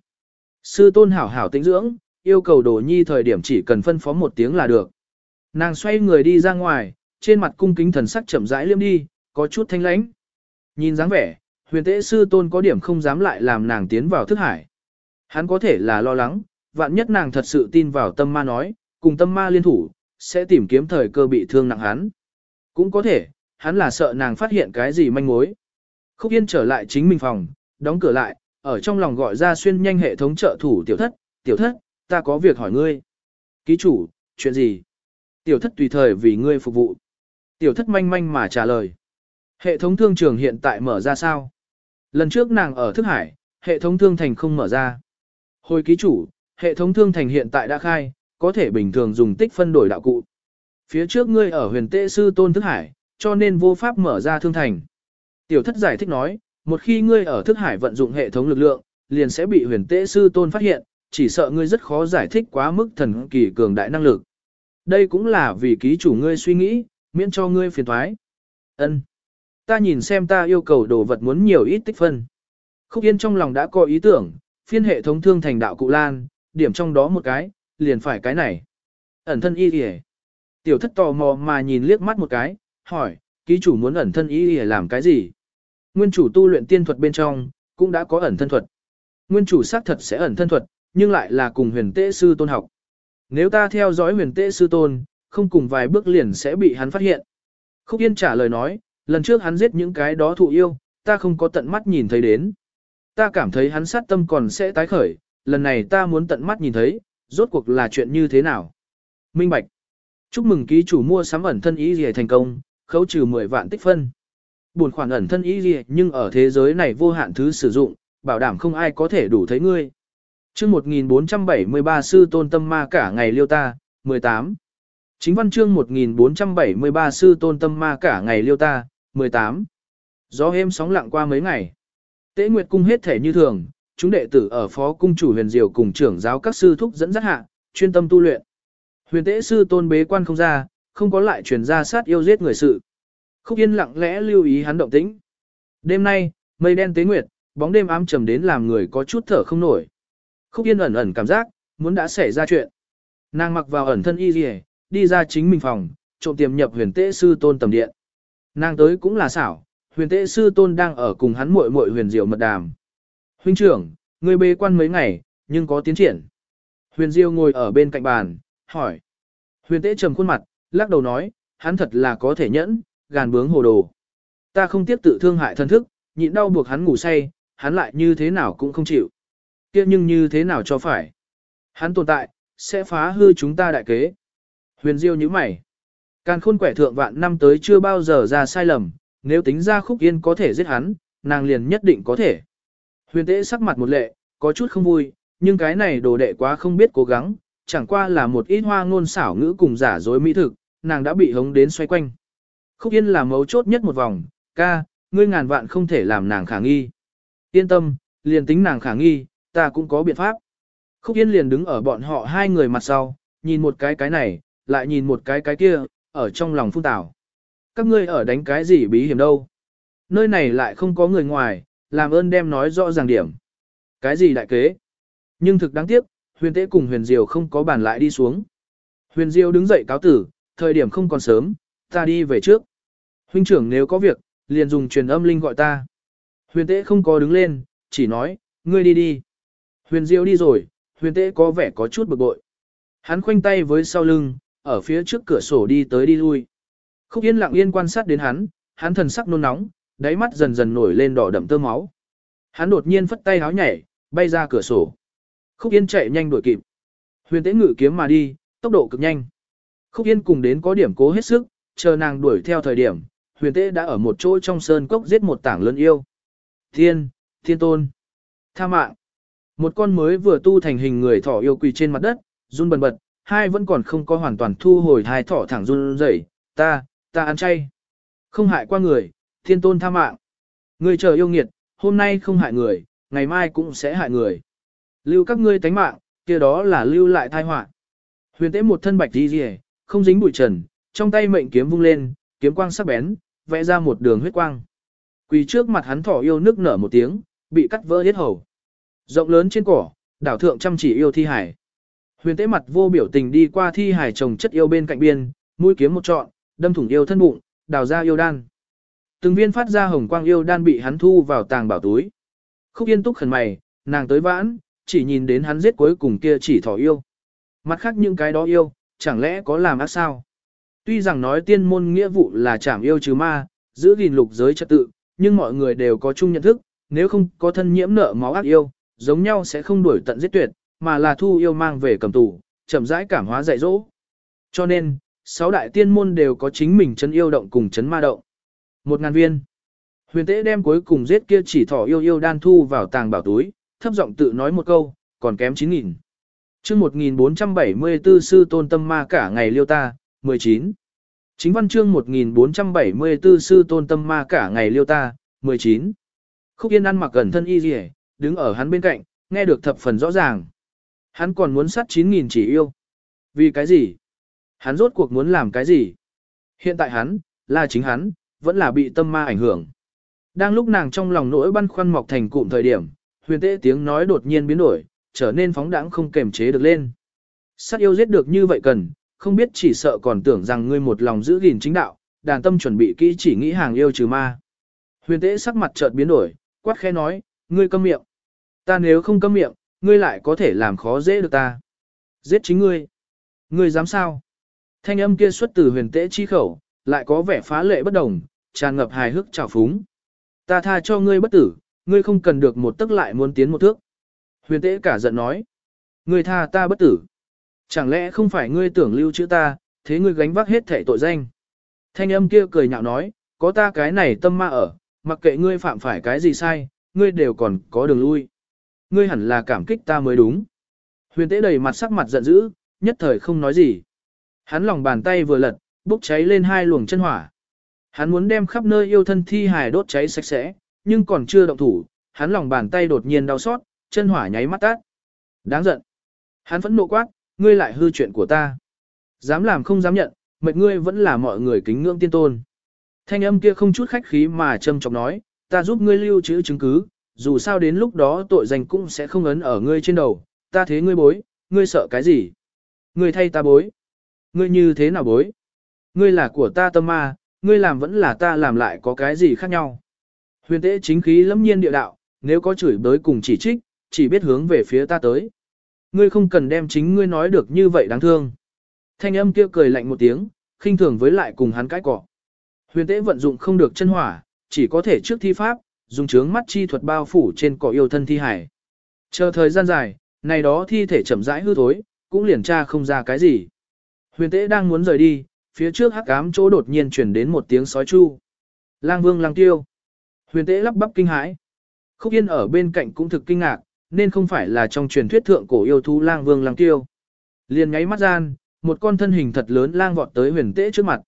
Sư tôn hảo hảo tĩnh dưỡng, yêu cầu đồ nhi thời điểm chỉ cần phân phó một tiếng là được. Nàng xoay người đi ra ngoài, trên mặt cung kính thần sắc chậm rãi liêm đi, có chút thanh lãnh. Nhìn dáng vẻ, huyền tế sư tôn có điểm không dám lại làm nàng tiến vào thức hải. Hắn có thể là lo lắng, vạn nhất nàng thật sự tin vào tâm ma nói, cùng tâm ma liên thủ, sẽ tìm kiếm thời cơ bị thương nặng hắn. Cũng có thể, hắn là sợ nàng phát hiện cái gì manh mối. Khúc Yên trở lại chính mình phòng, đóng cửa lại, ở trong lòng gọi ra xuyên nhanh hệ thống trợ thủ tiểu thất, tiểu thất, ta có việc hỏi ngươi. Ký chủ, chuyện gì? Tiểu thất tùy thời vì ngươi phục vụ. Tiểu thất manh manh mà trả lời. Hệ thống thương trường hiện tại mở ra sao? Lần trước nàng ở thức hải, hệ thống thương thành không mở ra. Hồi ký chủ, hệ thống thương thành hiện tại đã khai, có thể bình thường dùng tích phân đổi đạo cụ. Phía trước ngươi ở huyền tệ sư tôn thức hải, cho nên vô pháp mở ra thương thành. Tiểu thất giải thích nói, một khi ngươi ở thức hải vận dụng hệ thống lực lượng, liền sẽ bị huyền Tế sư tôn phát hiện, chỉ sợ ngươi rất khó giải thích quá mức thần kỳ cường đại năng lực. Đây cũng là vì ký chủ ngươi suy nghĩ, miễn cho ngươi phiền thoái. Ân, Ta nhìn xem ta yêu cầu đồ vật muốn nhiều ít tích phân. Khúc Yên trong lòng đã có ý tưởng, phiên hệ thống thương thành đạo cụ lan, điểm trong đó một cái, liền phải cái này. Ẩn thân y y Tiểu thất tò mò mà nhìn liếc mắt một cái, hỏi, ký chủ muốn ẩn thân y y làm cái gì? Nguyên chủ tu luyện tiên thuật bên trong, cũng đã có ẩn thân thuật. Nguyên chủ xác thật sẽ ẩn thân thuật, nhưng lại là cùng huyền tế sư tôn học. Nếu ta theo dõi huyền tế sư tôn, không cùng vài bước liền sẽ bị hắn phát hiện. Khúc Yên trả lời nói, lần trước hắn giết những cái đó thụ yêu, ta không có tận mắt nhìn thấy đến. Ta cảm thấy hắn sát tâm còn sẽ tái khởi, lần này ta muốn tận mắt nhìn thấy, rốt cuộc là chuyện như thế nào. Minh Bạch. Chúc mừng ký chủ mua sắm ẩn thân ý gì thành công, khấu trừ 10 vạn tích phân buồn khoản ẩn thân ý gì nhưng ở thế giới này vô hạn thứ sử dụng, bảo đảm không ai có thể đủ thấy ngươi. Chương 1473 sư tôn tâm ma cả ngày liêu ta, 18. Chính văn chương 1473 sư tôn tâm ma cả ngày liêu ta, 18. Gió êm sóng lặng qua mấy ngày. Tế Nguyệt cung hết thể như thường, chúng đệ tử ở phó cung chủ huyền diệu cùng trưởng giáo các sư thúc dẫn dắt hạ, chuyên tâm tu luyện. Huyền tế sư tôn bế quan không ra, không có lại truyền ra sát yêu giết người sự. Khúc Yên lặng lẽ lưu ý hắn động tĩnh. Đêm nay, mây đen tế nguyệt, bóng đêm ám trầm đến làm người có chút thở không nổi. Khúc Yên ẩn ẩn cảm giác, muốn đã xảy ra chuyện. Nàng mặc vào ẩn thân y rìa đi ra chính mình phòng, trộm tiềm nhập huyền tế sư tôn tầm điện. Nàng tới cũng là xảo, huyền tế sư tôn đang ở cùng hắn muội muội huyền diệu mật đàm. Huynh trưởng, người bế quan mấy ngày, nhưng có tiến triển. Huyền diệu ngồi ở bên cạnh bàn, hỏi. Huyền tế trầm khuôn mặt, lắc đầu nói, hắn thật là có thể nhẫn, gàn bướng hồ đồ. Ta không tiếp tự thương hại thân thức, nhịn đau buộc hắn ngủ say, hắn lại như thế nào cũng không chịu. kia nhưng như thế nào cho phải. Hắn tồn tại, sẽ phá hư chúng ta đại kế. Huyền Diêu như mày. Càn khôn quẻ thượng vạn năm tới chưa bao giờ ra sai lầm, nếu tính ra khúc yên có thể giết hắn, nàng liền nhất định có thể. Huyền tế sắc mặt một lệ, có chút không vui, nhưng cái này đồ đệ quá không biết cố gắng, chẳng qua là một ít hoa ngôn xảo ngữ cùng giả dối mỹ thực, nàng đã bị hống đến xoay quanh. Khúc yên là mấu chốt nhất một vòng, ca, ngươi ngàn vạn không thể làm nàng khả nghi. Yên tâm, liền tính nàng khả nghi, ta cũng có biện pháp. Khúc yên liền đứng ở bọn họ hai người mặt sau, nhìn một cái cái này, lại nhìn một cái cái kia, ở trong lòng phun tảo. Các ngươi ở đánh cái gì bí hiểm đâu? Nơi này lại không có người ngoài, làm ơn đem nói rõ ràng điểm. Cái gì đại kế? Nhưng thực đáng tiếc, huyền tế cùng huyền diều không có bàn lại đi xuống. Huyền diều đứng dậy cáo tử, thời điểm không còn sớm, ta đi về trước. Huynh trưởng nếu có việc, liền dùng truyền âm linh gọi ta. Huyền tế không có đứng lên, chỉ nói, ngươi đi đi. Huyền diêu đi rồi, huyền tế có vẻ có chút bực bội. Hắn khoanh tay với sau lưng, ở phía trước cửa sổ đi tới đi lui. Khúc yên lặng yên quan sát đến hắn, hắn thần sắc nôn nóng, đáy mắt dần dần nổi lên đỏ đậm tơ máu. Hắn đột nhiên phất tay háo nhảy, bay ra cửa sổ. Khúc yên chạy nhanh đuổi kịp. Huyền tế ngự kiếm mà đi, tốc độ cực nhanh. Khúc yên cùng đến có điểm cố hết sức, chờ nàng đuổi theo thời điểm, huyền tế đã ở một chỗ trong sơn cốc giết một tảng lớn yêu. Thiên, thiên tôn, tha mạng. Một con mới vừa tu thành hình người thỏ yêu quỳ trên mặt đất, run bần bật, hai vẫn còn không có hoàn toàn thu hồi hai thỏ thẳng run rẩy. ta, ta ăn chay. Không hại qua người, thiên tôn tha mạng. Người chờ yêu nghiệt, hôm nay không hại người, ngày mai cũng sẽ hại người. Lưu các ngươi tánh mạng, kia đó là lưu lại thai họa. Huyền tế một thân bạch đi rìa, không dính bụi trần, trong tay mệnh kiếm vung lên, kiếm quang sắc bén, vẽ ra một đường huyết quang. Quỳ trước mặt hắn thỏ yêu nước nở một tiếng, bị cắt vỡ hết hầu. Rộng lớn trên cỏ, đảo thượng chăm chỉ yêu thi hải. Huyền tế mặt vô biểu tình đi qua thi hải trồng chất yêu bên cạnh biên, mũi kiếm một trọn, đâm thủng yêu thân bụng, đào ra yêu đan. Từng viên phát ra hồng quang yêu đan bị hắn thu vào tàng bảo túi. Khúc yên túc khẩn mày, nàng tới vãn, chỉ nhìn đến hắn giết cuối cùng kia chỉ thỏ yêu. Mặt khác những cái đó yêu, chẳng lẽ có làm ác sao? Tuy rằng nói tiên môn nghĩa vụ là chảm yêu trừ ma, giữ gìn lục giới trật tự, nhưng mọi người đều có chung nhận thức, nếu không có thân nhiễm nợ máu ác yêu, giống nhau sẽ không đuổi tận giết tuyệt, mà là thu yêu mang về cầm tù, chậm rãi cảm hóa dạy dỗ. Cho nên, sáu đại tiên môn đều có chính mình chấn yêu động cùng chấn ma động. Một ngàn viên. Huyền tế đem cuối cùng giết kia chỉ thỏ yêu yêu đan thu vào tàng bảo túi, thấp giọng tự nói một câu, còn kém 9.000. Trước 1474 sư tôn tâm ma cả ngày liêu ta, 19. Chính văn chương 1474 sư tôn tâm ma cả ngày liêu ta, 19. Khúc Yên ăn mặc gần thân y rìa đứng ở hắn bên cạnh, nghe được thập phần rõ ràng. Hắn còn muốn sát 9.000 chỉ yêu. Vì cái gì? Hắn rốt cuộc muốn làm cái gì? Hiện tại hắn, là chính hắn, vẫn là bị tâm ma ảnh hưởng. Đang lúc nàng trong lòng nỗi băn khoăn mọc thành cụm thời điểm, huyền tế tiếng nói đột nhiên biến đổi, trở nên phóng đãng không kềm chế được lên. Sát yêu giết được như vậy cần, không biết chỉ sợ còn tưởng rằng ngươi một lòng giữ gìn chính đạo, đàn tâm chuẩn bị kỹ chỉ nghĩ hàng yêu trừ ma. Huyền tế sắc mặt chợt biến đổi, quát khẽ nói, ngươi câm miệng. Ta nếu không câm miệng, ngươi lại có thể làm khó dễ được ta. Giết chính ngươi. Ngươi dám sao? Thanh âm kia xuất từ huyền tế chi khẩu, lại có vẻ phá lệ bất đồng, tràn ngập hài hước trào phúng. Ta tha cho ngươi bất tử, ngươi không cần được một tức lại muốn tiến một thước. Huyền tế cả giận nói. Ngươi tha ta bất tử. Chẳng lẽ không phải ngươi tưởng lưu chữ ta, thế ngươi gánh vác hết thể tội danh. Thanh âm kia cười nhạo nói, có ta cái này tâm ma ở, mặc kệ ngươi phạm phải cái gì sai, ngươi đều còn có đường lui. Ngươi hẳn là cảm kích ta mới đúng. Huyền tế đầy mặt sắc mặt giận dữ, nhất thời không nói gì. Hắn lòng bàn tay vừa lật, bốc cháy lên hai luồng chân hỏa. Hắn muốn đem khắp nơi yêu thân thi hài đốt cháy sạch sẽ, nhưng còn chưa động thủ, hắn lòng bàn tay đột nhiên đau xót, chân hỏa nháy mắt tát. Đáng giận. Hắn phẫn nộ quát, ngươi lại hư chuyện của ta. Dám làm không dám nhận, mệt ngươi vẫn là mọi người kính ngưỡng tiên tôn. Thanh âm kia không chút khách khí mà châm chọc nói, ta giúp ngươi lưu trữ chứng cứ, dù sao đến lúc đó tội danh cũng sẽ không ấn ở ngươi trên đầu, ta thế ngươi bối, ngươi sợ cái gì? Ngươi thay ta bối. Ngươi như thế nào bối? Ngươi là của ta tâm ma, ngươi làm vẫn là ta làm lại có cái gì khác nhau? Huyền tế chính khí lẫm nhiên địa đạo, nếu có chửi bới cùng chỉ trích, chỉ biết hướng về phía ta tới. Ngươi không cần đem chính ngươi nói được như vậy đáng thương. Thanh âm kia cười lạnh một tiếng, khinh thường với lại cùng hắn cái cọ. Huyền tế vận dụng không được chân hỏa, chỉ có thể trước thi pháp, dùng chướng mắt chi thuật bao phủ trên cỏ yêu thân thi hải. Chờ thời gian dài, này đó thi thể chậm rãi hư thối, cũng liền tra không ra cái gì. Huyền tế đang muốn rời đi, phía trước hắc ám chỗ đột nhiên chuyển đến một tiếng sói chu. Lang vương lang tiêu. Huyền tế lắp bắp kinh hãi. Khúc yên ở bên cạnh cũng thực kinh ngạc, nên không phải là trong truyền thuyết thượng cổ yêu thú lang vương lang tiêu. Liền nháy mắt gian, một con thân hình thật lớn lang vọt tới huyền tế trước mặt.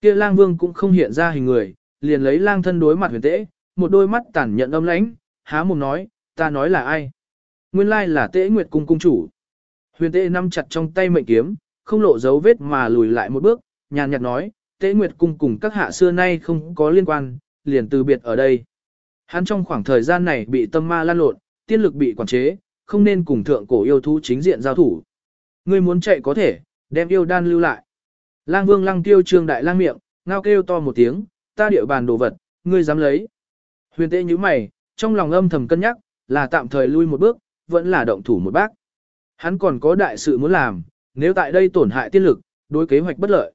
Kia lang vương cũng không hiện ra hình người, liền lấy lang thân đối mặt huyền tế, một đôi mắt tản nhận âm lãnh, há mồm nói, ta nói là ai? Nguyên lai là tế nguyệt cung cung chủ. Huyền tế nắm chặt trong tay mệnh kiếm, không lộ dấu vết mà lùi lại một bước, nhàn nhạt nói, tế nguyệt cung cùng các hạ xưa nay không có liên quan, liền từ biệt ở đây. Hắn trong khoảng thời gian này bị tâm ma lan lộn, tiên lực bị quản chế, không nên cùng thượng cổ yêu thú chính diện giao thủ. Ngươi muốn chạy có thể, đem yêu đan lưu lại. Lang vương lăng tiêu trương đại lang miệng, ngao kêu to một tiếng, ta địa bàn đồ vật, ngươi dám lấy. Huyền tế nhíu mày, trong lòng âm thầm cân nhắc, là tạm thời lui một bước, vẫn là động thủ một bác. Hắn còn có đại sự muốn làm, nếu tại đây tổn hại tiên lực, đối kế hoạch bất lợi.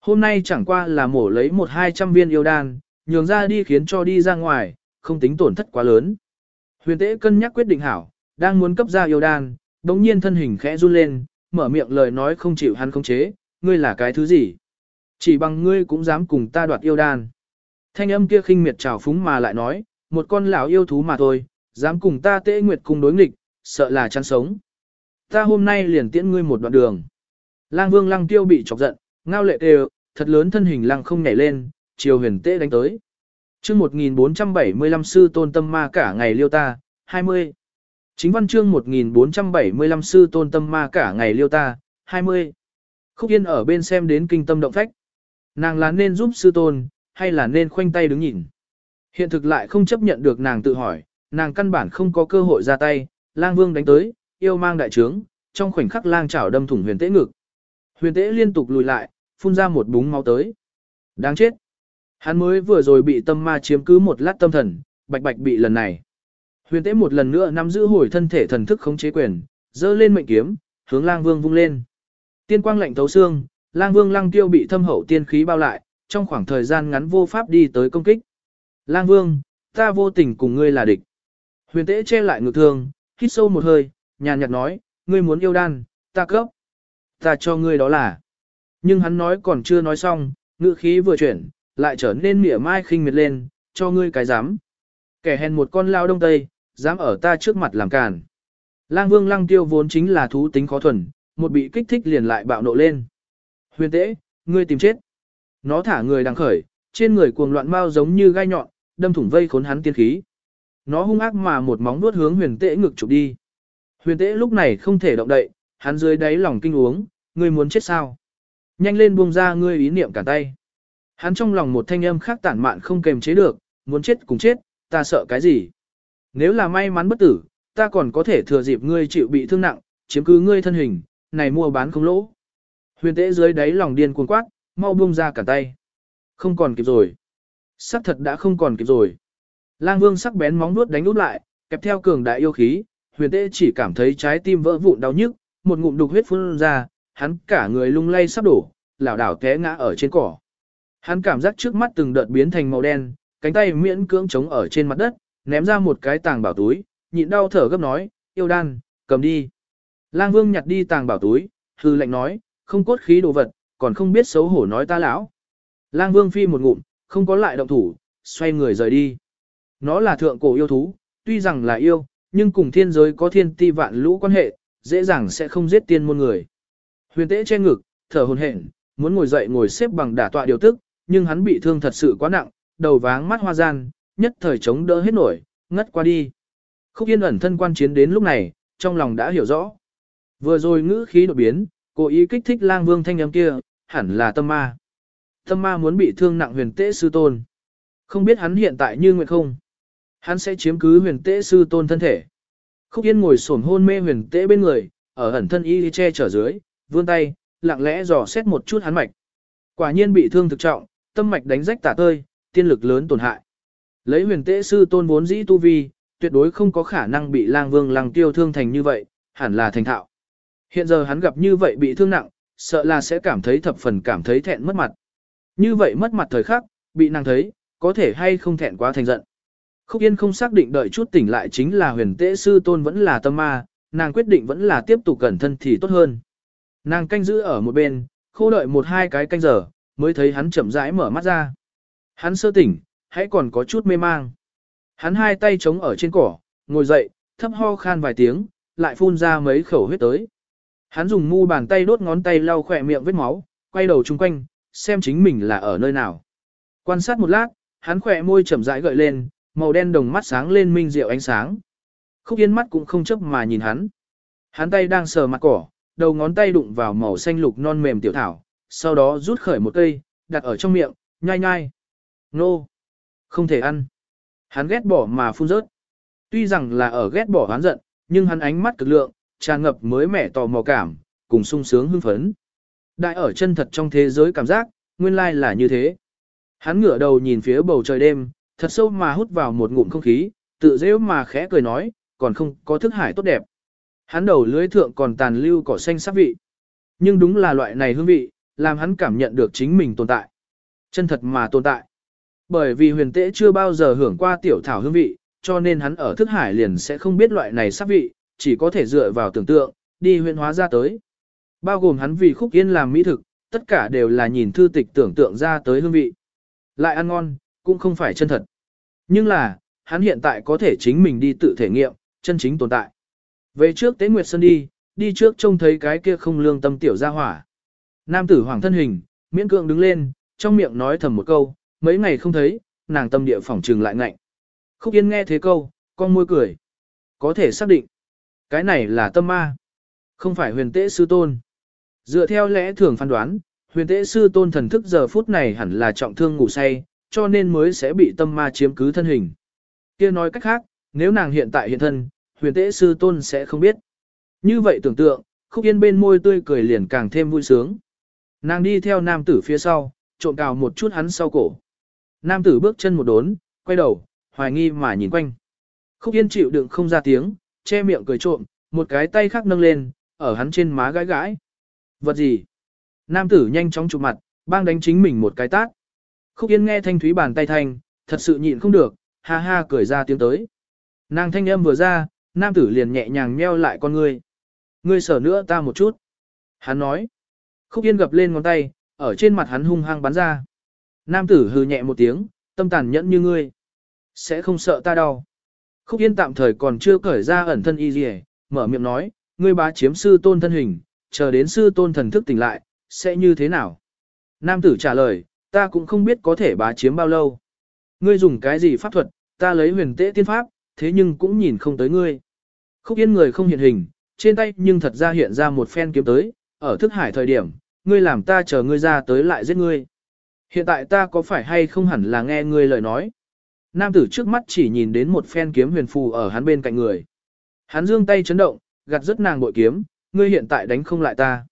Hôm nay chẳng qua là mổ lấy một hai trăm viên yêu đan, nhường ra đi khiến cho đi ra ngoài, không tính tổn thất quá lớn. Huyền tế cân nhắc quyết định hảo, đang muốn cấp ra yêu đan, đống nhiên thân hình khẽ run lên, mở miệng lời nói không chịu hắn không chế, ngươi là cái thứ gì? Chỉ bằng ngươi cũng dám cùng ta đoạt yêu đan. Thanh âm kia khinh miệt trào phúng mà lại nói, một con lão yêu thú mà thôi, dám cùng ta tế nguyệt cùng đối nghịch, sợ là chăn sống. Ta hôm nay liền tiễn ngươi một đoạn đường. Lang vương lăng tiêu bị chọc giận, ngao lệ đều, thật lớn thân hình lăng không nhảy lên, chiều huyền tế đánh tới chương 1475 sư tôn tâm ma cả ngày liêu ta, 20. Chính văn chương 1475 sư tôn tâm ma cả ngày liêu ta, 20. Khúc Yên ở bên xem đến kinh tâm động phách. Nàng là nên giúp sư tôn, hay là nên khoanh tay đứng nhìn. Hiện thực lại không chấp nhận được nàng tự hỏi, nàng căn bản không có cơ hội ra tay, lang vương đánh tới, yêu mang đại trướng, trong khoảnh khắc lang chảo đâm thủng huyền tế ngực. Huyền tế liên tục lùi lại, phun ra một búng máu tới. Đáng chết. Hắn mới vừa rồi bị tâm ma chiếm cứ một lát tâm thần, bạch bạch bị lần này. Huyền tế một lần nữa nắm giữ hồi thân thể thần thức khống chế quyền, dơ lên mệnh kiếm, hướng lang vương vung lên. Tiên quang lạnh thấu xương, lang vương lang tiêu bị thâm hậu tiên khí bao lại, trong khoảng thời gian ngắn vô pháp đi tới công kích. Lang vương, ta vô tình cùng ngươi là địch. Huyền tế che lại ngực thương, hít sâu một hơi, nhàn nhạt nói, ngươi muốn yêu đan, ta cấp. Ta cho ngươi đó là. Nhưng hắn nói còn chưa nói xong, ngữ khí vừa chuyển, lại trở nên mỉa mai khinh miệt lên, cho ngươi cái dám. Kẻ hèn một con lao đông tây, dám ở ta trước mặt làm càn. Lang vương lăng tiêu vốn chính là thú tính khó thuần, một bị kích thích liền lại bạo nộ lên. Huyền tế, ngươi tìm chết. Nó thả người đang khởi, trên người cuồng loạn mau giống như gai nhọn, đâm thủng vây khốn hắn tiên khí. Nó hung ác mà một móng vuốt hướng huyền tế ngực chụp đi. Huyền tế lúc này không thể động đậy, hắn dưới đáy lòng kinh uống, ngươi muốn chết sao? Nhanh lên buông ra ngươi ý niệm cả tay. Hắn trong lòng một thanh âm khác tản mạn không kềm chế được, muốn chết cùng chết, ta sợ cái gì? Nếu là may mắn bất tử, ta còn có thể thừa dịp ngươi chịu bị thương nặng, chiếm cứ ngươi thân hình, này mua bán không lỗ. Huyền tế dưới đáy lòng điên cuồng quát, mau buông ra cả tay. Không còn kịp rồi. Sắc thật đã không còn kịp rồi. Lang vương sắc bén móng nuốt đánh út lại, kẹp theo cường đại yêu khí, huyền tế chỉ cảm thấy trái tim vỡ vụn đau nhức, một ngụm đục huyết phun ra, hắn cả người lung lay sắp đổ, lảo đảo té ngã ở trên cỏ. Hắn cảm giác trước mắt từng đợt biến thành màu đen, cánh tay miễn cưỡng chống ở trên mặt đất, ném ra một cái tàng bảo túi, nhịn đau thở gấp nói, yêu đan, cầm đi. Lang vương nhặt đi tàng bảo túi, hư lệnh nói, không cốt khí đồ vật, còn không biết xấu hổ nói ta lão. Lang vương phi một ngụm, không có lại động thủ, xoay người rời đi. Nó là thượng cổ yêu thú, tuy rằng là yêu, nhưng cùng thiên giới có thiên ti vạn lũ quan hệ, dễ dàng sẽ không giết tiên môn người. Huyền tế che ngực, thở hồn hển, muốn ngồi dậy ngồi xếp bằng đả tọa điều tức, nhưng hắn bị thương thật sự quá nặng, đầu váng mắt hoa gian, nhất thời chống đỡ hết nổi, ngất qua đi. Khúc Yên ẩn thân quan chiến đến lúc này, trong lòng đã hiểu rõ. Vừa rồi ngữ khí đột biến, cố ý kích thích lang vương thanh âm kia, hẳn là tâm ma. Tâm ma muốn bị thương nặng huyền tế sư tôn. Không biết hắn hiện tại như nguyện không? Hắn sẽ chiếm cứ huyền tế sư tôn thân thể. Khúc Yên ngồi sổm hôn mê huyền tế bên người, ở ẩn thân y che chở dưới, vươn tay, lặng lẽ dò xét một chút hắn mạch. Quả nhiên bị thương thực trọng, tâm mạch đánh rách tả tơi, tiên lực lớn tổn hại. Lấy huyền tế sư tôn vốn dĩ tu vi, tuyệt đối không có khả năng bị lang vương lăng tiêu thương thành như vậy, hẳn là thành thạo. Hiện giờ hắn gặp như vậy bị thương nặng, sợ là sẽ cảm thấy thập phần cảm thấy thẹn mất mặt. Như vậy mất mặt thời khắc, bị nàng thấy, có thể hay không thẹn quá thành giận. Khúc Yên không xác định đợi chút tỉnh lại chính là huyền tế sư tôn vẫn là tâm ma, nàng quyết định vẫn là tiếp tục cẩn thân thì tốt hơn. Nàng canh giữ ở một bên, khô đợi một hai cái canh giờ, mới thấy hắn chậm rãi mở mắt ra. Hắn sơ tỉnh, hãy còn có chút mê mang. Hắn hai tay chống ở trên cỏ, ngồi dậy, thấp ho khan vài tiếng, lại phun ra mấy khẩu huyết tới. Hắn dùng mu bàn tay đốt ngón tay lau khỏe miệng vết máu, quay đầu chung quanh, xem chính mình là ở nơi nào. Quan sát một lát, hắn khỏe môi chậm rãi gợi lên, màu đen đồng mắt sáng lên minh diệu ánh sáng. Khúc Yên mắt cũng không chấp mà nhìn hắn. Hắn tay đang sờ mặt cỏ, đầu ngón tay đụng vào màu xanh lục non mềm tiểu thảo, sau đó rút khởi một cây, đặt ở trong miệng, nhai nhai. Nô! Không thể ăn. Hắn ghét bỏ mà phun rớt. Tuy rằng là ở ghét bỏ hắn giận, nhưng hắn ánh mắt cực lượng, tràn ngập mới mẻ tò mò cảm, cùng sung sướng hưng phấn. Đại ở chân thật trong thế giới cảm giác, nguyên lai là như thế. Hắn ngửa đầu nhìn phía bầu trời đêm, thật sâu mà hút vào một ngụm không khí, tự dễ mà khẽ cười nói, còn không có thức hải tốt đẹp. Hắn đầu lưới thượng còn tàn lưu cỏ xanh sắc vị. Nhưng đúng là loại này hương vị, làm hắn cảm nhận được chính mình tồn tại. Chân thật mà tồn tại. Bởi vì huyền tễ chưa bao giờ hưởng qua tiểu thảo hương vị, cho nên hắn ở thức hải liền sẽ không biết loại này sắc vị, chỉ có thể dựa vào tưởng tượng, đi huyền hóa ra tới. Bao gồm hắn vì khúc yên làm mỹ thực, tất cả đều là nhìn thư tịch tưởng tượng ra tới hương vị. Lại ăn ngon, cũng không phải chân thật. Nhưng là, hắn hiện tại có thể chính mình đi tự thể nghiệm, chân chính tồn tại. Về trước Tế Nguyệt Sơn đi, đi trước trông thấy cái kia không lương tâm tiểu gia hỏa. Nam tử hoàng thân hình, miễn cưỡng đứng lên, trong miệng nói thầm một câu, mấy ngày không thấy, nàng tâm địa phỏng trừng lại ngạnh. Khúc Yên nghe thế câu, con môi cười. Có thể xác định, cái này là tâm ma, không phải huyền tế sư tôn. Dựa theo lẽ thường phán đoán, huyền tế sư tôn thần thức giờ phút này hẳn là trọng thương ngủ say, cho nên mới sẽ bị tâm ma chiếm cứ thân hình. kia nói cách khác, nếu nàng hiện tại hiện thân, huyền tế sư tôn sẽ không biết. Như vậy tưởng tượng, khúc yên bên môi tươi cười liền càng thêm vui sướng. Nàng đi theo nam tử phía sau, trộn cào một chút hắn sau cổ. Nam tử bước chân một đốn, quay đầu, hoài nghi mà nhìn quanh. Khúc yên chịu đựng không ra tiếng, che miệng cười trộm, một cái tay khác nâng lên, ở hắn trên má gãi gãi. Vật gì? Nam tử nhanh chóng chụp mặt, bang đánh chính mình một cái tát. Khúc yên nghe thanh thúy bàn tay thanh, thật sự nhịn không được, ha ha cười ra tiếng tới. Nàng thanh âm vừa ra, nam tử liền nhẹ nhàng nheo lại con ngươi. Ngươi sở nữa ta một chút. Hắn nói. Khúc yên gập lên ngón tay, ở trên mặt hắn hung hăng bắn ra. Nam tử hừ nhẹ một tiếng, tâm tàn nhẫn như ngươi. Sẽ không sợ ta đau. Khúc yên tạm thời còn chưa cởi ra ẩn thân y gì mở miệng nói, ngươi bá chiếm sư tôn thân hình, chờ đến sư tôn thần thức tỉnh lại, sẽ như thế nào? Nam tử trả lời, ta cũng không biết có thể bá chiếm bao lâu. Ngươi dùng cái gì pháp thuật, ta lấy huyền tế tiên pháp, thế nhưng cũng nhìn không tới ngươi. Khúc yên người không hiện hình, trên tay nhưng thật ra hiện ra một phen kiếm tới, ở thức hải thời điểm, ngươi làm ta chờ ngươi ra tới lại giết ngươi. Hiện tại ta có phải hay không hẳn là nghe ngươi lời nói. Nam tử trước mắt chỉ nhìn đến một phen kiếm huyền phù ở hắn bên cạnh người. Hắn dương tay chấn động, gạt rất nàng bội kiếm, ngươi hiện tại đánh không lại ta.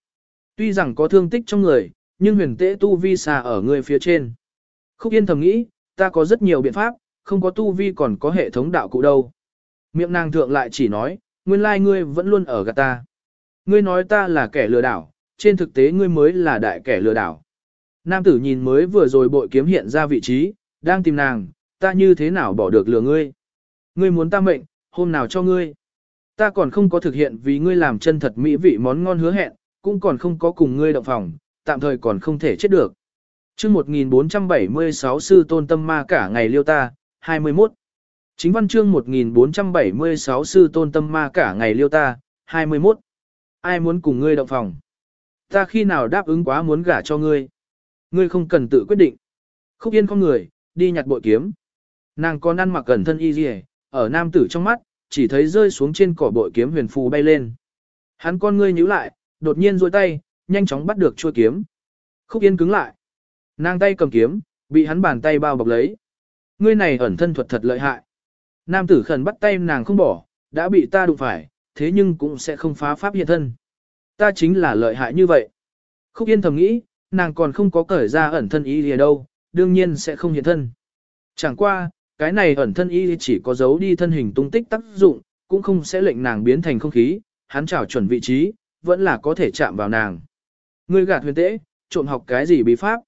Tuy rằng có thương tích trong người, nhưng huyền tế tu vi xa ở ngươi phía trên. Khúc yên thầm nghĩ, ta có rất nhiều biện pháp, không có tu vi còn có hệ thống đạo cụ đâu. Miệng nàng thượng lại chỉ nói, nguyên lai ngươi vẫn luôn ở gạt ta. Ngươi nói ta là kẻ lừa đảo, trên thực tế ngươi mới là đại kẻ lừa đảo. Nam tử nhìn mới vừa rồi bội kiếm hiện ra vị trí, đang tìm nàng, ta như thế nào bỏ được lừa ngươi. Ngươi muốn ta mệnh, hôm nào cho ngươi. Ta còn không có thực hiện vì ngươi làm chân thật mỹ vị món ngon hứa hẹn, cũng còn không có cùng ngươi động phòng, tạm thời còn không thể chết được. chương 1476 sư tôn tâm ma cả ngày liêu ta, 21. Chính văn chương 1476 sư tôn tâm ma cả ngày liêu ta, 21. Ai muốn cùng ngươi động phòng? Ta khi nào đáp ứng quá muốn gả cho ngươi? Ngươi không cần tự quyết định. Khúc yên con người, đi nhặt bội kiếm. Nàng còn ăn mặc cẩn thân y dì ở nam tử trong mắt, chỉ thấy rơi xuống trên cỏ bội kiếm huyền phù bay lên. Hắn con ngươi nhíu lại, đột nhiên duỗi tay, nhanh chóng bắt được chuôi kiếm. Khúc yên cứng lại. Nàng tay cầm kiếm, bị hắn bàn tay bao bọc lấy. Ngươi này ẩn thân thuật thật lợi hại. Nam tử khẩn bắt tay nàng không bỏ, đã bị ta đụng phải, thế nhưng cũng sẽ không phá pháp hiện thân. Ta chính là lợi hại như vậy. Khúc yên thầm nghĩ, nàng còn không có cởi ra ẩn thân ý gì đâu, đương nhiên sẽ không hiện thân. Chẳng qua, cái này ẩn thân y chỉ có giấu đi thân hình tung tích tác dụng, cũng không sẽ lệnh nàng biến thành không khí, hắn chảo chuẩn vị trí, vẫn là có thể chạm vào nàng. Ngươi gạt huyền tễ, trộm học cái gì bí pháp?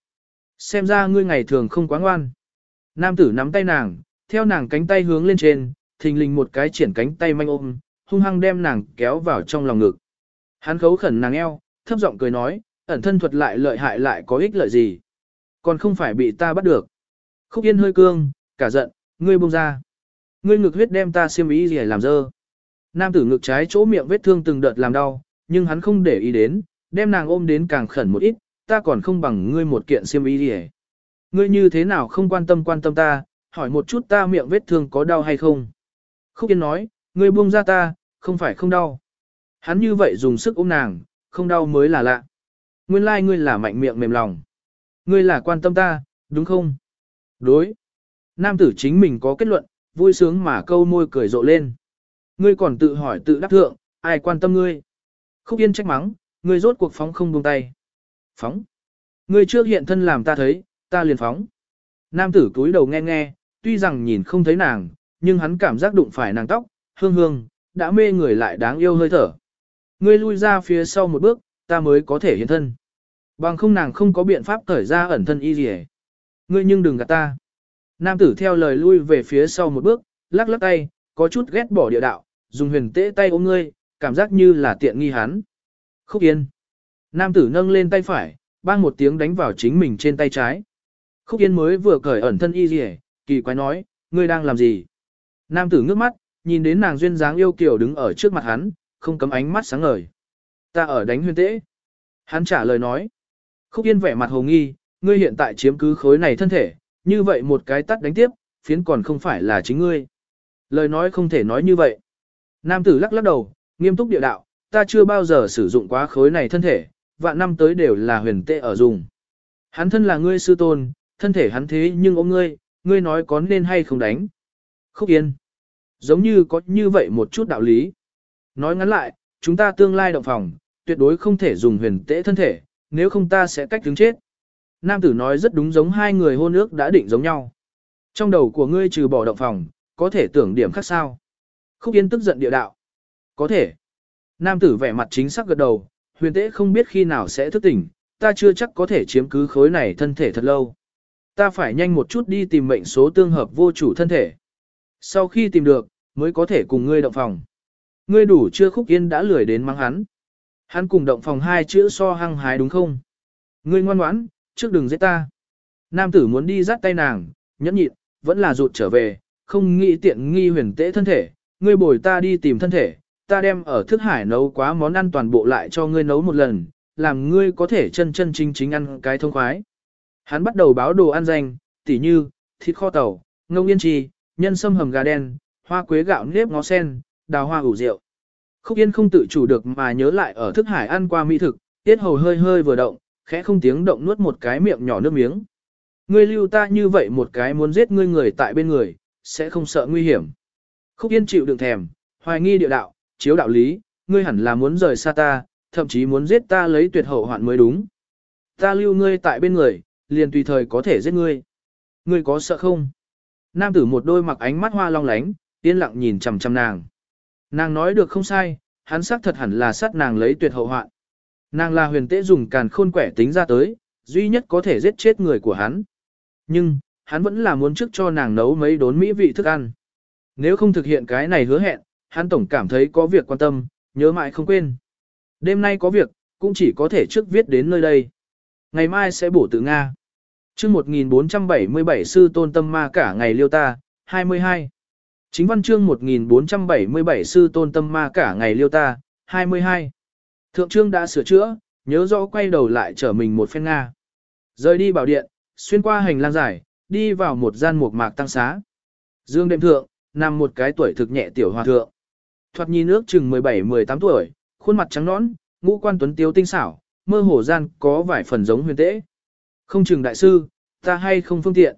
Xem ra ngươi ngày thường không quá ngoan. Nam tử nắm tay nàng, theo nàng cánh tay hướng lên trên, thình lình một cái triển cánh tay manh ôm, hung hăng đem nàng kéo vào trong lòng ngực. Hắn khấu khẩn nàng eo, thấp giọng cười nói, ẩn thân thuật lại lợi hại lại có ích lợi gì. Còn không phải bị ta bắt được. Khúc yên hơi cương, cả giận, ngươi buông ra. Ngươi ngực huyết đem ta xiêm ý gì làm dơ. Nam tử ngực trái chỗ miệng vết thương từng đợt làm đau, nhưng hắn không để ý đến, đem nàng ôm đến càng khẩn một ít, ta còn không bằng ngươi một kiện xiêm ý gì Ngươi như thế nào không quan tâm quan tâm ta, hỏi một chút ta miệng vết thương có đau hay không. Khúc Yên nói, ngươi buông ra ta, không phải không đau. Hắn như vậy dùng sức ôm nàng, không đau mới là lạ. Nguyên lai like ngươi là mạnh miệng mềm lòng. Ngươi là quan tâm ta, đúng không? Đối. Nam tử chính mình có kết luận, vui sướng mà câu môi cười rộ lên. Ngươi còn tự hỏi tự đắc thượng, ai quan tâm ngươi? Khúc Yên trách mắng, ngươi rốt cuộc phóng không buông tay. Phóng. Ngươi trước hiện thân làm ta thấy, ta liền phóng. Nam tử cúi đầu nghe nghe, tuy rằng nhìn không thấy nàng, nhưng hắn cảm giác đụng phải nàng tóc, hương hương, đã mê người lại đáng yêu hơi thở. Ngươi lui ra phía sau một bước, ta mới có thể hiện thân. Bằng không nàng không có biện pháp cởi ra ẩn thân y gì Ngươi nhưng đừng gạt ta. Nam tử theo lời lui về phía sau một bước, lắc lắc tay, có chút ghét bỏ địa đạo, dùng huyền tế tay ôm ngươi, cảm giác như là tiện nghi hắn. Khúc yên. Nam tử nâng lên tay phải, bang một tiếng đánh vào chính mình trên tay trái. Khúc yên mới vừa cởi ẩn thân y gì kỳ quái nói, ngươi đang làm gì? Nam tử ngước mắt, nhìn đến nàng duyên dáng yêu kiều đứng ở trước mặt hắn, không cấm ánh mắt sáng ngời. Ta ở đánh huyền tễ. Hắn trả lời nói. Khúc yên vẻ mặt hồ nghi, ngươi hiện tại chiếm cứ khối này thân thể, như vậy một cái tắt đánh tiếp, phiến còn không phải là chính ngươi. Lời nói không thể nói như vậy. Nam tử lắc lắc đầu, nghiêm túc địa đạo, ta chưa bao giờ sử dụng quá khối này thân thể, vạn năm tới đều là huyền tệ ở dùng. Hắn thân là ngươi sư tôn, thân thể hắn thế nhưng ôm ngươi, ngươi nói có nên hay không đánh. Khúc yên. Giống như có như vậy một chút đạo lý. Nói ngắn lại, chúng ta tương lai động phòng, tuyệt đối không thể dùng huyền tế thân thể, nếu không ta sẽ cách đứng chết. Nam tử nói rất đúng giống hai người hôn ước đã định giống nhau. Trong đầu của ngươi trừ bỏ động phòng, có thể tưởng điểm khác sao. Khúc Yên tức giận địa đạo. Có thể. Nam tử vẻ mặt chính xác gật đầu, huyền tế không biết khi nào sẽ thức tỉnh, ta chưa chắc có thể chiếm cứ khối này thân thể thật lâu. Ta phải nhanh một chút đi tìm mệnh số tương hợp vô chủ thân thể. Sau khi tìm được, mới có thể cùng ngươi động phòng. Ngươi đủ chưa khúc yên đã lười đến mang hắn. Hắn cùng động phòng hai chữ so hăng hái đúng không? Ngươi ngoan ngoãn, trước đừng giết ta. Nam tử muốn đi dắt tay nàng, nhẫn nhịn, vẫn là rụt trở về, không nghĩ tiện nghi huyền tễ thân thể, ngươi bồi ta đi tìm thân thể, ta đem ở thức hải nấu quá món ăn toàn bộ lại cho ngươi nấu một lần, làm ngươi có thể chân chân chính chính ăn cái thông khoái. Hắn bắt đầu báo đồ ăn danh, tỉ như, thịt kho tàu, ngông yên trì, nhân sâm hầm gà đen, hoa quế gạo nếp ngó sen, đào hoa ủ rượu. Khúc Yên không tự chủ được mà nhớ lại ở thức hải ăn qua mỹ thực, tiết hầu hơi hơi vừa động, khẽ không tiếng động nuốt một cái miệng nhỏ nước miếng. Ngươi lưu ta như vậy một cái muốn giết ngươi người tại bên người, sẽ không sợ nguy hiểm. Khúc Yên chịu đựng thèm, hoài nghi địa đạo, chiếu đạo lý, ngươi hẳn là muốn rời xa ta, thậm chí muốn giết ta lấy tuyệt hậu hoạn mới đúng. Ta lưu ngươi tại bên người, liền tùy thời có thể giết ngươi. Ngươi có sợ không? Nam tử một đôi mặc ánh mắt hoa long lánh, yên lặng nhìn chằm chằm nàng. Nàng nói được không sai, hắn xác thật hẳn là sát nàng lấy tuyệt hậu hoạn. Nàng là huyền tế dùng càn khôn quẻ tính ra tới, duy nhất có thể giết chết người của hắn. Nhưng, hắn vẫn là muốn trước cho nàng nấu mấy đốn mỹ vị thức ăn. Nếu không thực hiện cái này hứa hẹn, hắn tổng cảm thấy có việc quan tâm, nhớ mãi không quên. Đêm nay có việc, cũng chỉ có thể trước viết đến nơi đây. Ngày mai sẽ bổ tự Nga. chương 1477 sư tôn tâm ma cả ngày liêu ta, 22. Chính văn chương 1477 sư tôn tâm ma cả ngày liêu ta, 22. Thượng trương đã sửa chữa, nhớ rõ quay đầu lại trở mình một phen Nga. Rời đi bảo điện, xuyên qua hành lang dài, đi vào một gian mục mạc tăng xá. Dương đêm thượng, nằm một cái tuổi thực nhẹ tiểu hòa thượng. Thoạt nhìn nước chừng 17-18 tuổi, khuôn mặt trắng nõn, ngũ quan tuấn tiếu tinh xảo, mơ hồ gian có vài phần giống huyền Tế Không chừng đại sư, ta hay không phương tiện.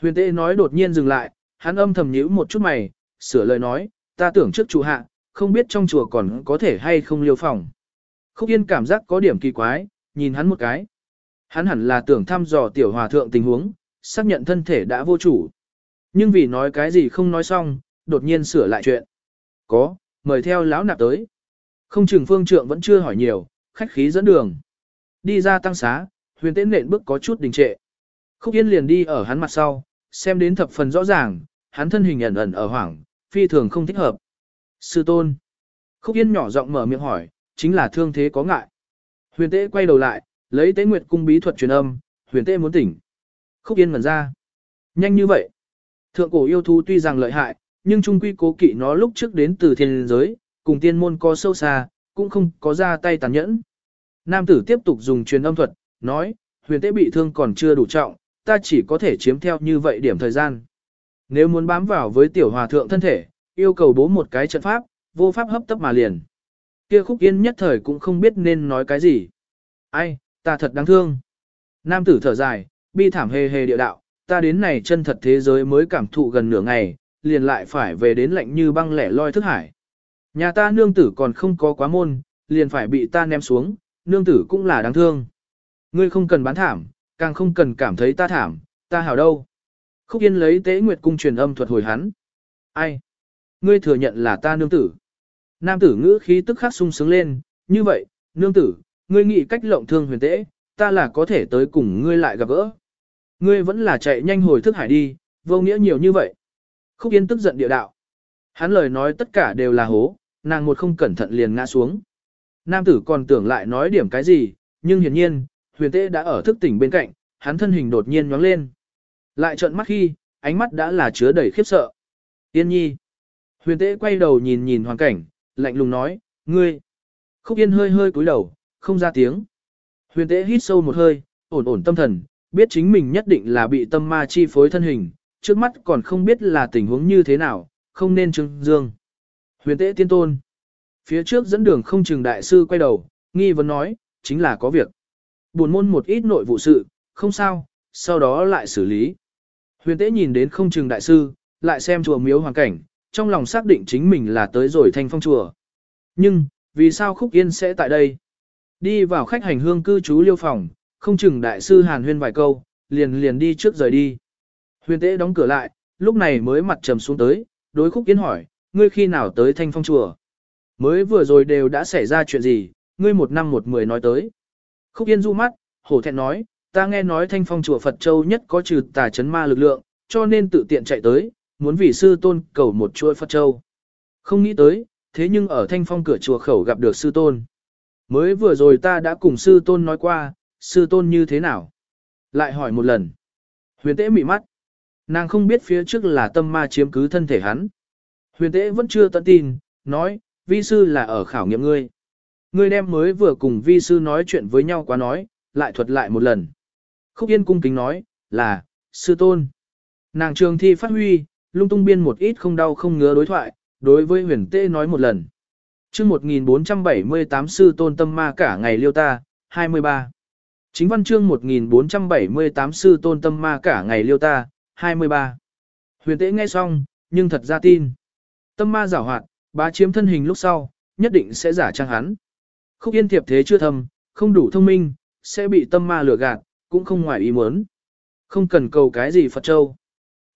Huyền Tế nói đột nhiên dừng lại, hắn âm thầm nhíu một chút mày, sửa lời nói, ta tưởng trước chủ hạ, không biết trong chùa còn có thể hay không liêu phòng. Khúc Yên cảm giác có điểm kỳ quái, nhìn hắn một cái. Hắn hẳn là tưởng thăm dò tiểu hòa thượng tình huống, xác nhận thân thể đã vô chủ. Nhưng vì nói cái gì không nói xong, đột nhiên sửa lại chuyện. Có, mời theo lão nạp tới. Không chừng phương trượng vẫn chưa hỏi nhiều, khách khí dẫn đường. Đi ra tăng xá, huyền tế nện bước có chút đình trệ. Khúc Yên liền đi ở hắn mặt sau, xem đến thập phần rõ ràng, hắn thân hình ẩn ẩn ở hoảng, phi thường không thích hợp. Sư tôn. Khúc Yên nhỏ giọng mở miệng hỏi, chính là thương thế có ngại. Huyền tế quay đầu lại, lấy tế nguyệt cung bí thuật truyền âm, huyền tế muốn tỉnh. Khúc Yên ngẩn ra. Nhanh như vậy. Thượng cổ yêu thú tuy rằng lợi hại, nhưng trung quy cố kỵ nó lúc trước đến từ thiên giới, cùng tiên môn có sâu xa, cũng không có ra tay tàn nhẫn. Nam tử tiếp tục dùng truyền âm thuật, nói, huyền tế bị thương còn chưa đủ trọng, ta chỉ có thể chiếm theo như vậy điểm thời gian. Nếu muốn bám vào với tiểu hòa thượng thân thể, yêu cầu bố một cái trận pháp, vô pháp hấp tấp mà liền. Kia khúc yên nhất thời cũng không biết nên nói cái gì. Ai, ta thật đáng thương. Nam tử thở dài, bi thảm hề hề địa đạo, ta đến này chân thật thế giới mới cảm thụ gần nửa ngày, liền lại phải về đến lạnh như băng lẻ loi thức hải. Nhà ta nương tử còn không có quá môn, liền phải bị ta ném xuống, nương tử cũng là đáng thương. Ngươi không cần bán thảm, càng không cần cảm thấy ta thảm, ta hảo đâu. Khúc Yên lấy tế nguyệt cung truyền âm thuật hồi hắn. Ai? Ngươi thừa nhận là ta nương tử. Nam tử ngữ khí tức khắc sung sướng lên, như vậy, nương tử, ngươi nghĩ cách lộng thương huyền tế, ta là có thể tới cùng ngươi lại gặp gỡ. Ngươi vẫn là chạy nhanh hồi thức hải đi, vô nghĩa nhiều như vậy. Khúc Yên tức giận địa đạo. Hắn lời nói tất cả đều là hố, nàng một không cẩn thận liền ngã xuống. Nam tử còn tưởng lại nói điểm cái gì, nhưng hiển nhiên, huyền tế đã ở thức tỉnh bên cạnh, hắn thân hình đột nhiên nhóng lên. Lại trợn mắt khi, ánh mắt đã là chứa đầy khiếp sợ. Yên nhi. Huyền tế quay đầu nhìn nhìn hoàn cảnh, lạnh lùng nói, ngươi. Khúc yên hơi hơi cúi đầu, không ra tiếng. Huyền tế hít sâu một hơi, ổn ổn tâm thần, biết chính mình nhất định là bị tâm ma chi phối thân hình, trước mắt còn không biết là tình huống như thế nào, không nên trưng dương. Huyền tế tiên tôn. Phía trước dẫn đường không chừng đại sư quay đầu, nghi vấn nói, chính là có việc. Buồn môn một ít nội vụ sự, không sao, sau đó lại xử lý. Huyền tế nhìn đến không chừng đại sư, lại xem chùa miếu hoàn cảnh, trong lòng xác định chính mình là tới rồi thanh phong chùa. Nhưng, vì sao Khúc Yên sẽ tại đây? Đi vào khách hành hương cư trú liêu phòng, không chừng đại sư hàn huyên vài câu, liền liền đi trước rời đi. Huyền tế đóng cửa lại, lúc này mới mặt trầm xuống tới, đối Khúc Yên hỏi, ngươi khi nào tới thanh phong chùa? Mới vừa rồi đều đã xảy ra chuyện gì, ngươi một năm một mười nói tới. Khúc Yên du mắt, hổ thẹn nói, ta nghe nói thanh phong chùa Phật Châu nhất có trừ tà chấn ma lực lượng, cho nên tự tiện chạy tới, muốn vì sư tôn cầu một chuỗi Phật Châu. Không nghĩ tới, thế nhưng ở thanh phong cửa chùa khẩu gặp được sư tôn. Mới vừa rồi ta đã cùng sư tôn nói qua, sư tôn như thế nào? Lại hỏi một lần. Huyền tế mị mắt. Nàng không biết phía trước là tâm ma chiếm cứ thân thể hắn. Huyền tế vẫn chưa tận tin, nói, vi sư là ở khảo nghiệm ngươi. Ngươi đem mới vừa cùng vi sư nói chuyện với nhau quá nói, lại thuật lại một lần. Khúc Yên cung kính nói, là, sư tôn. Nàng trường thi phát huy, lung tung biên một ít không đau không ngứa đối thoại, đối với huyền tê nói một lần. chương 1478 sư tôn tâm ma cả ngày liêu ta, 23. Chính văn chương 1478 sư tôn tâm ma cả ngày liêu ta, 23. Huyền tế nghe xong, nhưng thật ra tin. Tâm ma giảo hoạt, bá chiếm thân hình lúc sau, nhất định sẽ giả trang hắn. Khúc yên thiệp thế chưa thầm, không đủ thông minh, sẽ bị tâm ma lừa gạt, cũng không ngoài ý muốn. Không cần cầu cái gì Phật Châu.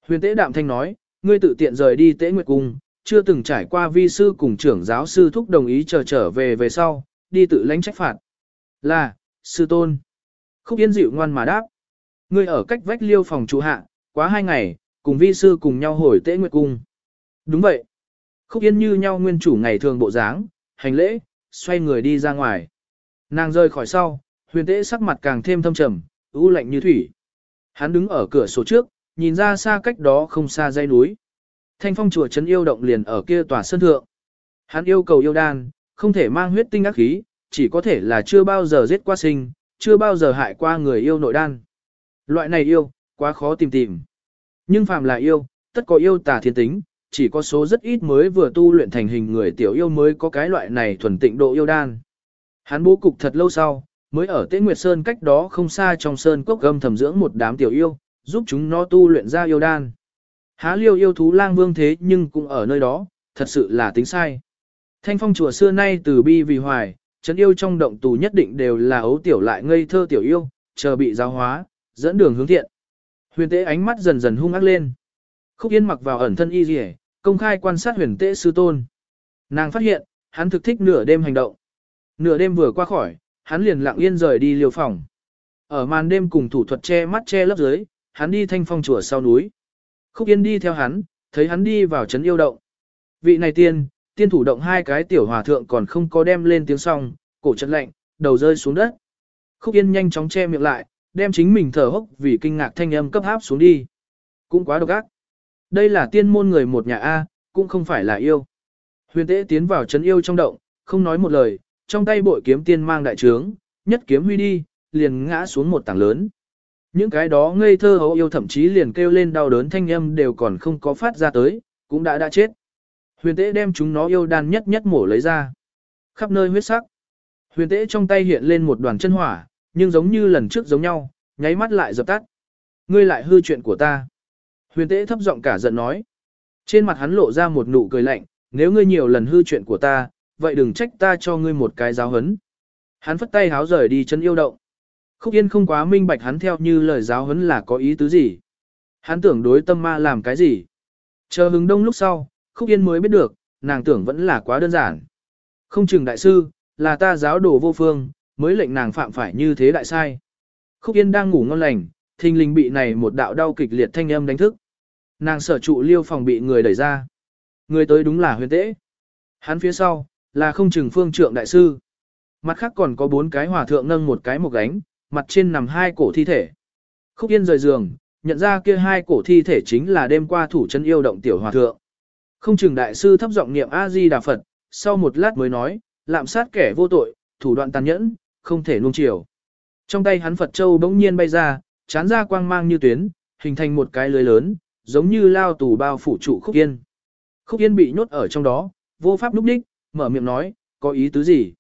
Huyền tế đạm thanh nói, ngươi tự tiện rời đi tế nguyệt cung, chưa từng trải qua vi sư cùng trưởng giáo sư thúc đồng ý chờ trở về về sau, đi tự lãnh trách phạt. Là, sư tôn. Khúc yên dịu ngoan mà đáp. Ngươi ở cách vách liêu phòng trụ hạ, quá hai ngày, cùng vi sư cùng nhau hồi tế nguyệt cung. Đúng vậy. Khúc yên như nhau nguyên chủ ngày thường bộ dáng, hành lễ, xoay người đi ra ngoài. Nàng rơi khỏi sau, huyền tế sắc mặt càng thêm thâm trầm, u lạnh như thủy. Hắn đứng ở cửa sổ trước, nhìn ra xa cách đó không xa dây núi. Thanh phong chùa trấn yêu động liền ở kia tòa sân thượng. Hắn yêu cầu yêu đan, không thể mang huyết tinh ác khí, chỉ có thể là chưa bao giờ giết qua sinh, chưa bao giờ hại qua người yêu nội đan. Loại này yêu, quá khó tìm tìm. Nhưng phàm là yêu, tất có yêu tà thiên tính, chỉ có số rất ít mới vừa tu luyện thành hình người tiểu yêu mới có cái loại này thuần tịnh độ yêu đan. Hắn bố cục thật lâu sau, mới ở Tế Nguyệt Sơn cách đó không xa trong sơn cốc gâm thầm dưỡng một đám tiểu yêu, giúp chúng nó tu luyện ra yêu đan. Há liêu yêu thú lang vương thế nhưng cũng ở nơi đó, thật sự là tính sai. Thanh phong chùa xưa nay từ bi vì hoài, chấn yêu trong động tù nhất định đều là ấu tiểu lại ngây thơ tiểu yêu, chờ bị giáo hóa, dẫn đường hướng thiện. Huyền tế ánh mắt dần dần hung ác lên. Khúc Yên mặc vào ẩn thân y rỉ, công khai quan sát huyền tế sư tôn. Nàng phát hiện, hắn thực thích nửa đêm hành động. Nửa đêm vừa qua khỏi, hắn liền lặng yên rời đi liều phòng. Ở màn đêm cùng thủ thuật che mắt che lấp dưới, hắn đi thanh phong chùa sau núi. Khúc Yên đi theo hắn, thấy hắn đi vào trấn yêu động. Vị này tiên, tiên thủ động hai cái tiểu hòa thượng còn không có đem lên tiếng song, cổ chân lạnh, đầu rơi xuống đất. Khúc Yên nhanh chóng che miệng lại, đem chính mình thở hốc vì kinh ngạc thanh âm cấp áp xuống đi. Cũng quá độc ác. Đây là tiên môn người một nhà A, cũng không phải là yêu. Huyền tế tiến vào trấn yêu trong động, không nói một lời, trong tay bội kiếm tiên mang đại trướng, nhất kiếm huy đi, liền ngã xuống một tảng lớn. Những cái đó ngây thơ hấu yêu thậm chí liền kêu lên đau đớn thanh âm đều còn không có phát ra tới, cũng đã đã chết. Huyền tế đem chúng nó yêu đan nhất nhất mổ lấy ra. Khắp nơi huyết sắc. Huyền tế trong tay hiện lên một đoàn chân hỏa, nhưng giống như lần trước giống nhau, nháy mắt lại dập tắt. Ngươi lại hư chuyện của ta. Huyền tế thấp giọng cả giận nói. Trên mặt hắn lộ ra một nụ cười lạnh, nếu ngươi nhiều lần hư chuyện của ta, vậy đừng trách ta cho ngươi một cái giáo hấn. Hắn phất tay háo rời đi chân yêu động. Khúc Yên không quá minh bạch hắn theo như lời giáo hấn là có ý tứ gì. Hắn tưởng đối tâm ma làm cái gì. Chờ hứng đông lúc sau, Khúc Yên mới biết được, nàng tưởng vẫn là quá đơn giản. Không chừng đại sư, là ta giáo đồ vô phương, mới lệnh nàng phạm phải như thế đại sai. Khúc Yên đang ngủ ngon lành, thình lình bị này một đạo đau kịch liệt thanh âm đánh thức. Nàng sở trụ liêu phòng bị người đẩy ra. Người tới đúng là huyền tễ. Hắn phía sau, là không chừng phương trượng đại sư. Mặt khác còn có bốn cái hòa thượng nâng một cái một gánh, mặt trên nằm hai cổ thi thể. Khúc Yên rời giường, nhận ra kia hai cổ thi thể chính là đêm qua thủ chân yêu động tiểu hòa thượng. Không chừng đại sư thấp giọng niệm A-di Đà Phật, sau một lát mới nói, lạm sát kẻ vô tội, thủ đoạn tàn nhẫn, không thể nuông chiều. Trong tay hắn Phật Châu bỗng nhiên bay ra, chán ra quang mang như tuyến, hình thành một cái lưới lớn, giống như lao tù bao phủ trụ Khúc Yên. Khúc Yên bị nhốt ở trong đó, vô pháp núp đích, mở miệng nói, có ý tứ gì?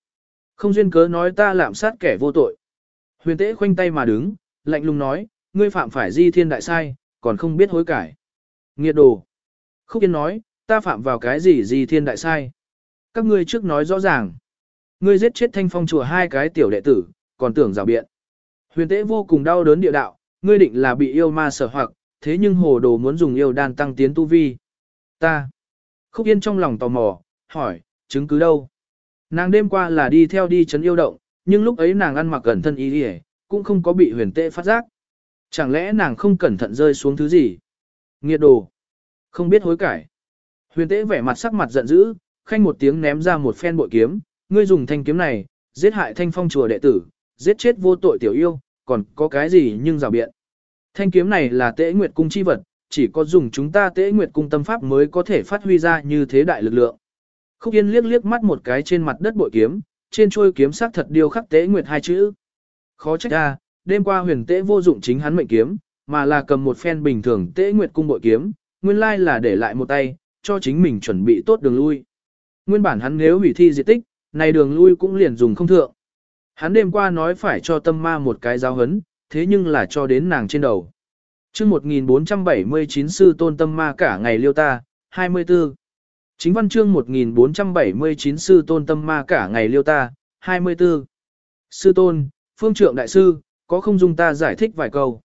Không duyên cớ nói ta lạm sát kẻ vô tội. Huyền tế khoanh tay mà đứng, lạnh lùng nói, ngươi phạm phải di thiên đại sai, còn không biết hối cải. Nghiệt đồ. Khúc Yên nói, ta phạm vào cái gì di thiên đại sai? Các ngươi trước nói rõ ràng. Ngươi giết chết thanh phong chùa hai cái tiểu đệ tử, còn tưởng rào biện. Huyền tế vô cùng đau đớn địa đạo, ngươi định là bị yêu ma sở hoặc, thế nhưng hồ đồ muốn dùng yêu đan tăng tiến tu vi. Ta. Khúc Yên trong lòng tò mò, hỏi, chứng cứ đâu? Nàng đêm qua là đi theo đi chấn yêu động, nhưng lúc ấy nàng ăn mặc cẩn thân ý hề, cũng không có bị huyền tệ phát giác. Chẳng lẽ nàng không cẩn thận rơi xuống thứ gì? Nghiệt đồ. Không biết hối cải. Huyền tệ vẻ mặt sắc mặt giận dữ, khanh một tiếng ném ra một phen bội kiếm, ngươi dùng thanh kiếm này, giết hại thanh phong chùa đệ tử, giết chết vô tội tiểu yêu, còn có cái gì nhưng rào biện. Thanh kiếm này là tế nguyệt cung chi vật, chỉ có dùng chúng ta tế nguyệt cung tâm pháp mới có thể phát huy ra như thế đại lực lượng. Khúc Yên liếc liếc mắt một cái trên mặt đất bội kiếm, trên chuôi kiếm sắc thật điêu khắc tế nguyệt hai chữ. Khó trách ra, đêm qua huyền tế vô dụng chính hắn mệnh kiếm, mà là cầm một phen bình thường tế nguyệt cung bội kiếm, nguyên lai là để lại một tay, cho chính mình chuẩn bị tốt đường lui. Nguyên bản hắn nếu hủy thi diệt tích, này đường lui cũng liền dùng không thượng. Hắn đêm qua nói phải cho tâm ma một cái giáo hấn, thế nhưng là cho đến nàng trên đầu. chương 1479 sư tôn tâm ma cả ngày liêu ta, 24. Chính văn chương 1479 sư tôn tâm ma cả ngày liêu ta, 24. Sư tôn, phương trượng đại sư, có không dung ta giải thích vài câu.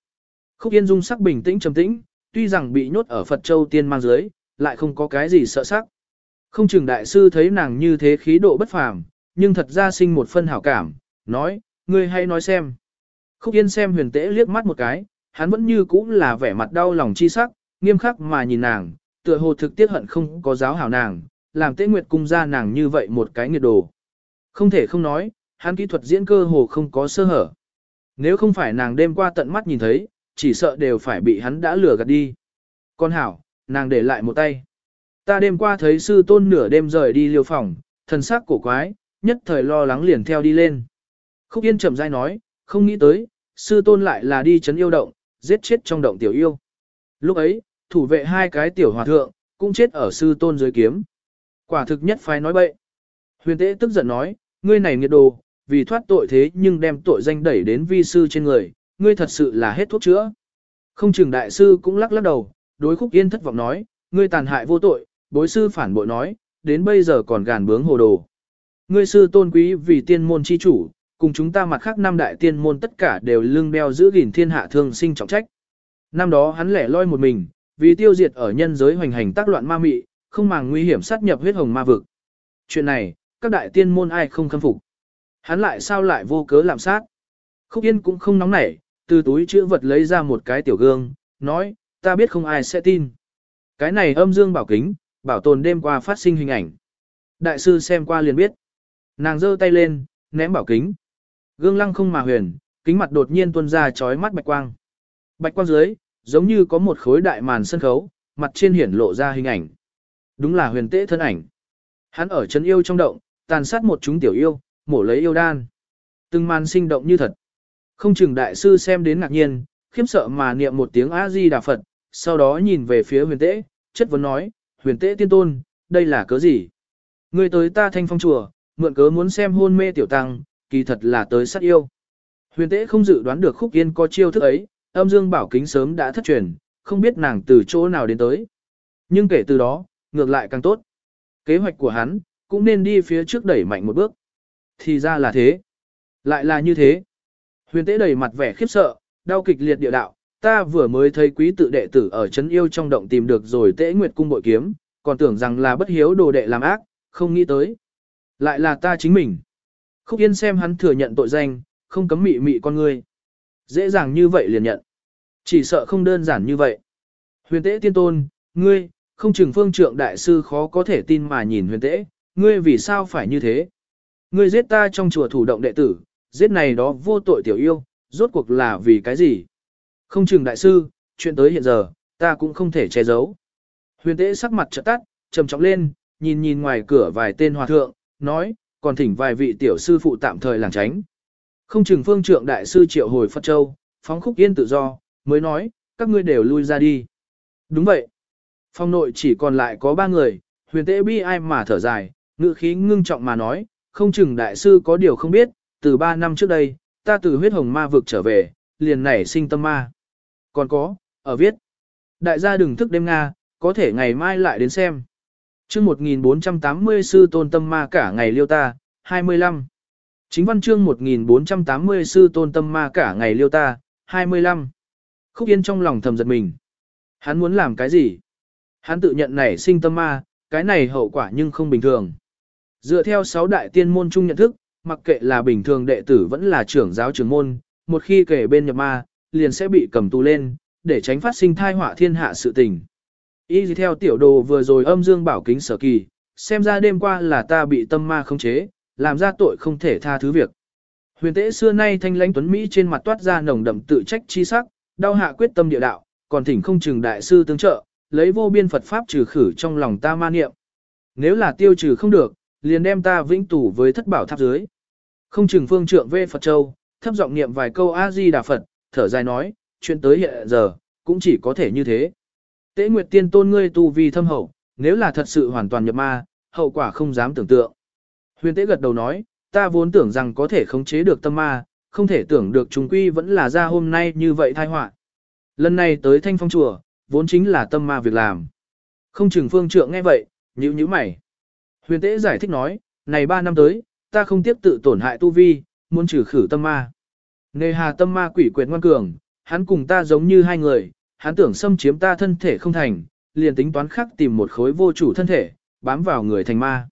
Khúc Yên dung sắc bình tĩnh trầm tĩnh, tuy rằng bị nhốt ở Phật Châu tiên mang dưới, lại không có cái gì sợ sắc. Không chừng đại sư thấy nàng như thế khí độ bất phàm, nhưng thật ra sinh một phân hảo cảm, nói, ngươi hãy nói xem. Khúc Yên xem huyền tễ liếc mắt một cái, hắn vẫn như cũ là vẻ mặt đau lòng chi sắc, nghiêm khắc mà nhìn nàng, tựa hồ thực tiết hận không có giáo hảo nàng, làm tế nguyệt cung ra nàng như vậy một cái nghiệt đồ. Không thể không nói, hắn kỹ thuật diễn cơ hồ không có sơ hở. Nếu không phải nàng đêm qua tận mắt nhìn thấy, chỉ sợ đều phải bị hắn đã lừa gạt đi. Con hảo, nàng để lại một tay. Ta đêm qua thấy sư tôn nửa đêm rời đi liêu phòng, thần sắc cổ quái, nhất thời lo lắng liền theo đi lên. Khúc Yên chậm rãi nói, không nghĩ tới, sư tôn lại là đi chấn yêu động, giết chết trong động tiểu yêu. Lúc ấy, thủ vệ hai cái tiểu hòa thượng, cũng chết ở sư tôn dưới kiếm. Quả thực nhất phái nói bậy. Huyền tế tức giận nói, ngươi này nghiệt đồ, vì thoát tội thế nhưng đem tội danh đẩy đến vi sư trên người, ngươi thật sự là hết thuốc chữa. Không chừng đại sư cũng lắc lắc đầu, đối khúc yên thất vọng nói, ngươi tàn hại vô tội, bối sư phản bội nói, đến bây giờ còn gàn bướng hồ đồ. Ngươi sư tôn quý vì tiên môn chi chủ, cùng chúng ta mặt khác năm đại tiên môn tất cả đều lưng đeo giữ gìn thiên hạ thương sinh trọng trách. Năm đó hắn lẻ loi một mình, vì tiêu diệt ở nhân giới hoành hành tác loạn ma mị, không màng nguy hiểm sát nhập huyết hồng ma vực. Chuyện này, các đại tiên môn ai không khâm phục. Hắn lại sao lại vô cớ làm sát. Khúc Yên cũng không nóng nảy, từ túi chữ vật lấy ra một cái tiểu gương, nói, ta biết không ai sẽ tin. Cái này âm dương bảo kính, bảo tồn đêm qua phát sinh hình ảnh. Đại sư xem qua liền biết. Nàng giơ tay lên, ném bảo kính. Gương lăng không mà huyền, kính mặt đột nhiên tuôn ra chói mắt bạch quang. Bạch quang dưới, giống như có một khối đại màn sân khấu, mặt trên hiển lộ ra hình ảnh. Đúng là huyền tế thân ảnh. Hắn ở chân yêu trong động, tàn sát một chúng tiểu yêu, mổ lấy yêu đan. Từng màn sinh động như thật. Không chừng đại sư xem đến ngạc nhiên, khiếp sợ mà niệm một tiếng A-di Đà Phật, sau đó nhìn về phía huyền tế, chất vấn nói, huyền tế tiên tôn, đây là cớ gì? Người tới ta thanh phong chùa, mượn cớ muốn xem hôn mê tiểu tăng, kỳ thật là tới sát yêu. Huyền tế không dự đoán được khúc yên có chiêu thức ấy, âm dương bảo kính sớm đã thất truyền, không biết nàng từ chỗ nào đến tới. Nhưng kể từ đó, ngược lại càng tốt. Kế hoạch của hắn, cũng nên đi phía trước đẩy mạnh một bước. Thì ra là thế. Lại là như thế. Huyền tế đầy mặt vẻ khiếp sợ, đau kịch liệt địa đạo, ta vừa mới thấy quý tự đệ tử ở chấn yêu trong động tìm được rồi tế nguyệt cung bội kiếm, còn tưởng rằng là bất hiếu đồ đệ làm ác, không nghĩ tới. Lại là ta chính mình. Khúc Yên xem hắn thừa nhận tội danh, không cấm mị mị con ngươi. Dễ dàng như vậy liền nhận. Chỉ sợ không đơn giản như vậy. Huyền tế tiên tôn, ngươi, không chừng phương trượng đại sư khó có thể tin mà nhìn huyền tế, ngươi vì sao phải như thế? Ngươi giết ta trong chùa thủ động đệ tử, giết này đó vô tội tiểu yêu, rốt cuộc là vì cái gì? Không chừng đại sư, chuyện tới hiện giờ, ta cũng không thể che giấu. Huyền tế sắc mặt trợt tắt, trầm trọng lên, nhìn nhìn ngoài cửa vài tên hòa thượng, nói, còn thỉnh vài vị tiểu sư phụ tạm thời làng tránh. Không chừng phương trượng đại sư triệu hồi Phật Châu, phóng khúc yên tự do, mới nói, các ngươi đều lui ra đi. Đúng vậy. Phong nội chỉ còn lại có ba người, huyền tế bi ai mà thở dài, ngự khí ngưng trọng mà nói, không chừng đại sư có điều không biết, từ ba năm trước đây, ta từ huyết hồng ma vực trở về, liền nảy sinh tâm ma. Còn có, ở viết, đại gia đừng thức đêm Nga, có thể ngày mai lại đến xem. chương 1480 sư tôn tâm ma cả ngày liêu ta, 25. Chính văn chương 1480 sư tôn tâm ma cả ngày liêu ta, 25. Khúc Yên trong lòng thầm giật mình. Hắn muốn làm cái gì? Hắn tự nhận nảy sinh tâm ma, cái này hậu quả nhưng không bình thường. Dựa theo sáu đại tiên môn chung nhận thức, mặc kệ là bình thường đệ tử vẫn là trưởng giáo trưởng môn, một khi kể bên nhập ma, liền sẽ bị cầm tù lên, để tránh phát sinh thai họa thiên hạ sự tình. Y theo tiểu đồ vừa rồi âm dương bảo kính sở kỳ, xem ra đêm qua là ta bị tâm ma khống chế, làm ra tội không thể tha thứ việc. Huyền tế xưa nay thanh lãnh tuấn Mỹ trên mặt toát ra nồng đậm tự trách chi sắc, đau hạ quyết tâm địa đạo, còn thỉnh không chừng đại sư tương trợ, lấy vô biên Phật Pháp trừ khử trong lòng ta ma niệm. Nếu là tiêu trừ không được, liền đem ta vĩnh tủ với thất bảo tháp dưới. Không chừng phương trượng về Phật Châu, thấp giọng niệm vài câu A-di Đà Phật, thở dài nói, chuyện tới hiện giờ, cũng chỉ có thể như thế. Tế Nguyệt Tiên tôn ngươi tu vi thâm hậu, nếu là thật sự hoàn toàn nhập ma, hậu quả không dám tưởng tượng. Huyền Tế gật đầu nói, ta vốn tưởng rằng có thể khống chế được tâm ma, không thể tưởng được chúng quy vẫn là ra hôm nay như vậy thai họa. Lần này tới thanh phong chùa, vốn chính là tâm ma việc làm. Không chừng phương trượng nghe vậy, nhíu nhíu mày. Huyền Tế giải thích nói, này ba năm tới, ta không tiếp tự tổn hại tu vi, muốn trừ khử tâm ma. Nề hà tâm ma quỷ quyệt ngoan cường, hắn cùng ta giống như hai người, hắn tưởng xâm chiếm ta thân thể không thành, liền tính toán khắc tìm một khối vô chủ thân thể, bám vào người thành ma.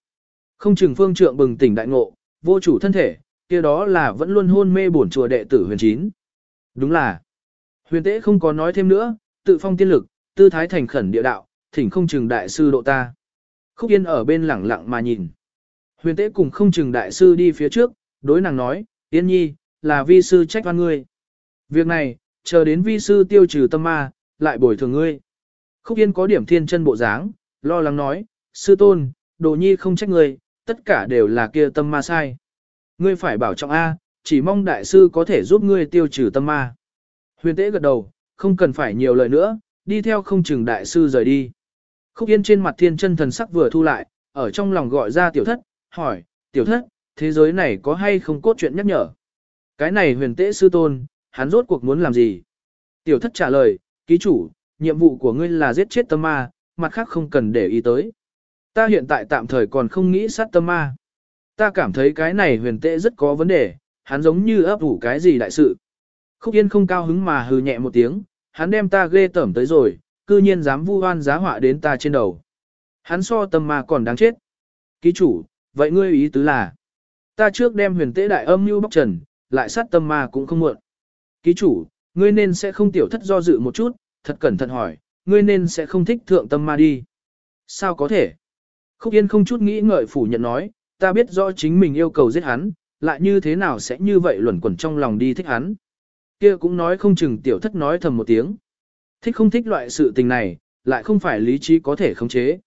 Không chừng phương trượng bừng tỉnh đại ngộ, vô chủ thân thể, kia đó là vẫn luôn hôn mê bổn chùa đệ tử huyền chín. Đúng là, huyền tế không có nói thêm nữa, tự phong tiên lực, tư thái thành khẩn địa đạo, thỉnh không chừng đại sư độ ta. Khúc Yên ở bên lẳng lặng mà nhìn. Huyền tế cùng không chừng đại sư đi phía trước, đối nàng nói, Yên nhi, là vi sư trách oan ngươi. Việc này, chờ đến vi sư tiêu trừ tâm ma, lại bồi thường ngươi. Khúc Yên có điểm thiên chân bộ dáng, lo lắng nói, sư tôn, đồ nhi không trách ngươi, tất cả đều là kia tâm ma sai. Ngươi phải bảo trọng A, chỉ mong đại sư có thể giúp ngươi tiêu trừ tâm ma. Huyền tế gật đầu, không cần phải nhiều lời nữa, đi theo không chừng đại sư rời đi. Khúc Yên trên mặt thiên chân thần sắc vừa thu lại, ở trong lòng gọi ra tiểu thất, hỏi, tiểu thất, thế giới này có hay không cốt chuyện nhắc nhở? Cái này huyền tế sư tôn, hắn rốt cuộc muốn làm gì? Tiểu thất trả lời, ký chủ, nhiệm vụ của ngươi là giết chết tâm ma, mặt khác không cần để ý tới. Ta hiện tại tạm thời còn không nghĩ sát tâm ma. Ta cảm thấy cái này huyền tế rất có vấn đề, hắn giống như ấp ủ cái gì đại sự. Khúc Yên không cao hứng mà hừ nhẹ một tiếng, hắn đem ta ghê tẩm tới rồi, cư nhiên dám vu oan giá họa đến ta trên đầu. Hắn so tâm ma còn đáng chết. Ký chủ, vậy ngươi ý tứ là, ta trước đem huyền tế đại âm như bóc trần, lại sát tâm ma cũng không muộn. Ký chủ, ngươi nên sẽ không tiểu thất do dự một chút, thật cẩn thận hỏi, ngươi nên sẽ không thích thượng tâm ma đi. Sao có thể? Khúc Yên không chút nghĩ ngợi phủ nhận nói, ta biết rõ chính mình yêu cầu giết hắn, lại như thế nào sẽ như vậy luẩn quẩn trong lòng đi thích hắn. Kia cũng nói không chừng tiểu thất nói thầm một tiếng. Thích không thích loại sự tình này, lại không phải lý trí có thể khống chế.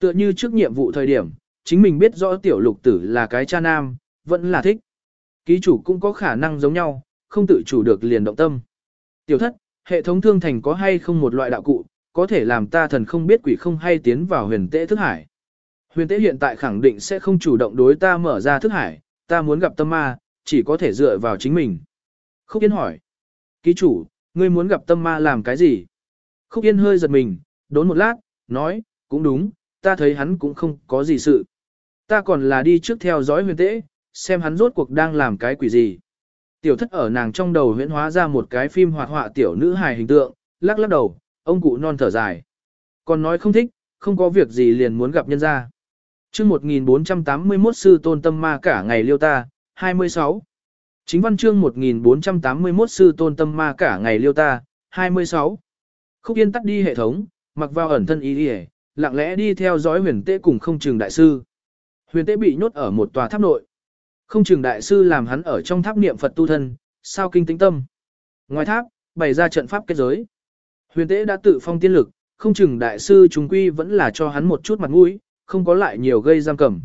Tựa như trước nhiệm vụ thời điểm, chính mình biết rõ tiểu lục tử là cái cha nam, vẫn là thích. Ký chủ cũng có khả năng giống nhau, không tự chủ được liền động tâm. Tiểu thất, hệ thống thương thành có hay không một loại đạo cụ, có thể làm ta thần không biết quỷ không hay tiến vào huyền tế thức hải. Huyền tế hiện tại khẳng định sẽ không chủ động đối ta mở ra thức hải, ta muốn gặp tâm ma, chỉ có thể dựa vào chính mình. Khúc Yên hỏi. Ký chủ, ngươi muốn gặp tâm ma làm cái gì? Khúc Yên hơi giật mình, đốn một lát, nói, cũng đúng, ta thấy hắn cũng không có gì sự. Ta còn là đi trước theo dõi huyền tế, xem hắn rốt cuộc đang làm cái quỷ gì. Tiểu thất ở nàng trong đầu huyễn hóa ra một cái phim hoạt họa tiểu nữ hài hình tượng, lắc lắc đầu, ông cụ non thở dài. Còn nói không thích, không có việc gì liền muốn gặp nhân ra chương 1481 sư tôn tâm ma cả ngày liêu ta, 26. Chính văn chương 1481 sư tôn tâm ma cả ngày liêu ta, 26. Khúc yên tắt đi hệ thống, mặc vào ẩn thân ý đi lặng lẽ đi theo dõi huyền tế cùng không trường đại sư. Huyền tế bị nhốt ở một tòa tháp nội. Không trường đại sư làm hắn ở trong tháp niệm Phật tu thân, sao kinh tĩnh tâm. Ngoài tháp, bày ra trận pháp kết giới. Huyền tế đã tự phong tiên lực, không chừng đại sư chúng quy vẫn là cho hắn một chút mặt mũi, không có lại nhiều gây giam cầm.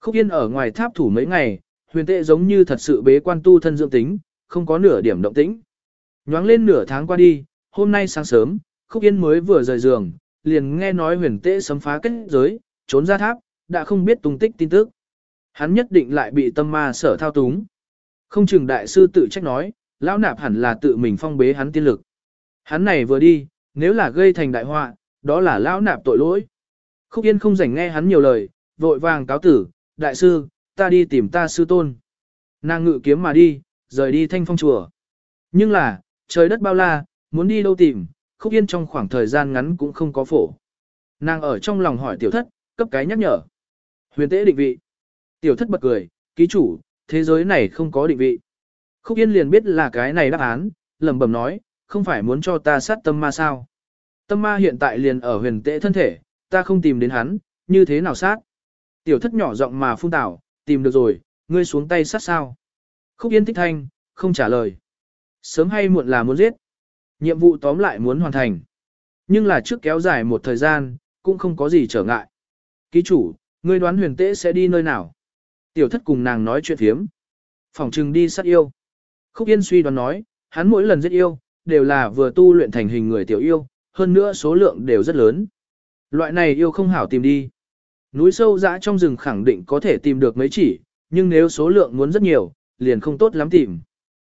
Khúc yên ở ngoài tháp thủ mấy ngày, huyền tế giống như thật sự bế quan tu thân dưỡng tính, không có nửa điểm động tĩnh. Nhoáng lên nửa tháng qua đi, hôm nay sáng sớm, Khúc Yên mới vừa rời giường, liền nghe nói huyền tế sấm phá kết giới, trốn ra tháp, đã không biết tung tích tin tức. Hắn nhất định lại bị tâm ma sở thao túng. Không chừng đại sư tự trách nói, lão nạp hẳn là tự mình phong bế hắn tiên lực. Hắn này vừa đi, nếu là gây thành đại họa, đó là lão nạp tội lỗi. Khúc Yên không rảnh nghe hắn nhiều lời, vội vàng cáo tử, đại sư, ta đi tìm ta sư tôn. Nàng ngự kiếm mà đi, rời đi thanh phong chùa. Nhưng là, trời đất bao la, muốn đi đâu tìm, Khúc Yên trong khoảng thời gian ngắn cũng không có phổ. Nàng ở trong lòng hỏi tiểu thất, cấp cái nhắc nhở. Huyền tế định vị. Tiểu thất bật cười, ký chủ, thế giới này không có định vị. Khúc Yên liền biết là cái này đáp án, lầm bầm nói, không phải muốn cho ta sát tâm ma sao. Tâm ma hiện tại liền ở huyền tế thân thể, ta không tìm đến hắn, như thế nào sát. Tiểu thất nhỏ giọng mà phun tảo, tìm được rồi, ngươi xuống tay sát sao. Khúc Yên thích thanh, không trả lời. Sớm hay muộn là muốn giết. Nhiệm vụ tóm lại muốn hoàn thành. Nhưng là trước kéo dài một thời gian, cũng không có gì trở ngại. Ký chủ, ngươi đoán huyền tế sẽ đi nơi nào? Tiểu thất cùng nàng nói chuyện thiếm. Phòng trừng đi sát yêu. Khúc Yên suy đoán nói, hắn mỗi lần giết yêu, đều là vừa tu luyện thành hình người tiểu yêu, hơn nữa số lượng đều rất lớn. Loại này yêu không hảo tìm đi. Núi sâu dã trong rừng khẳng định có thể tìm được mấy chỉ, nhưng nếu số lượng muốn rất nhiều, liền không tốt lắm tìm.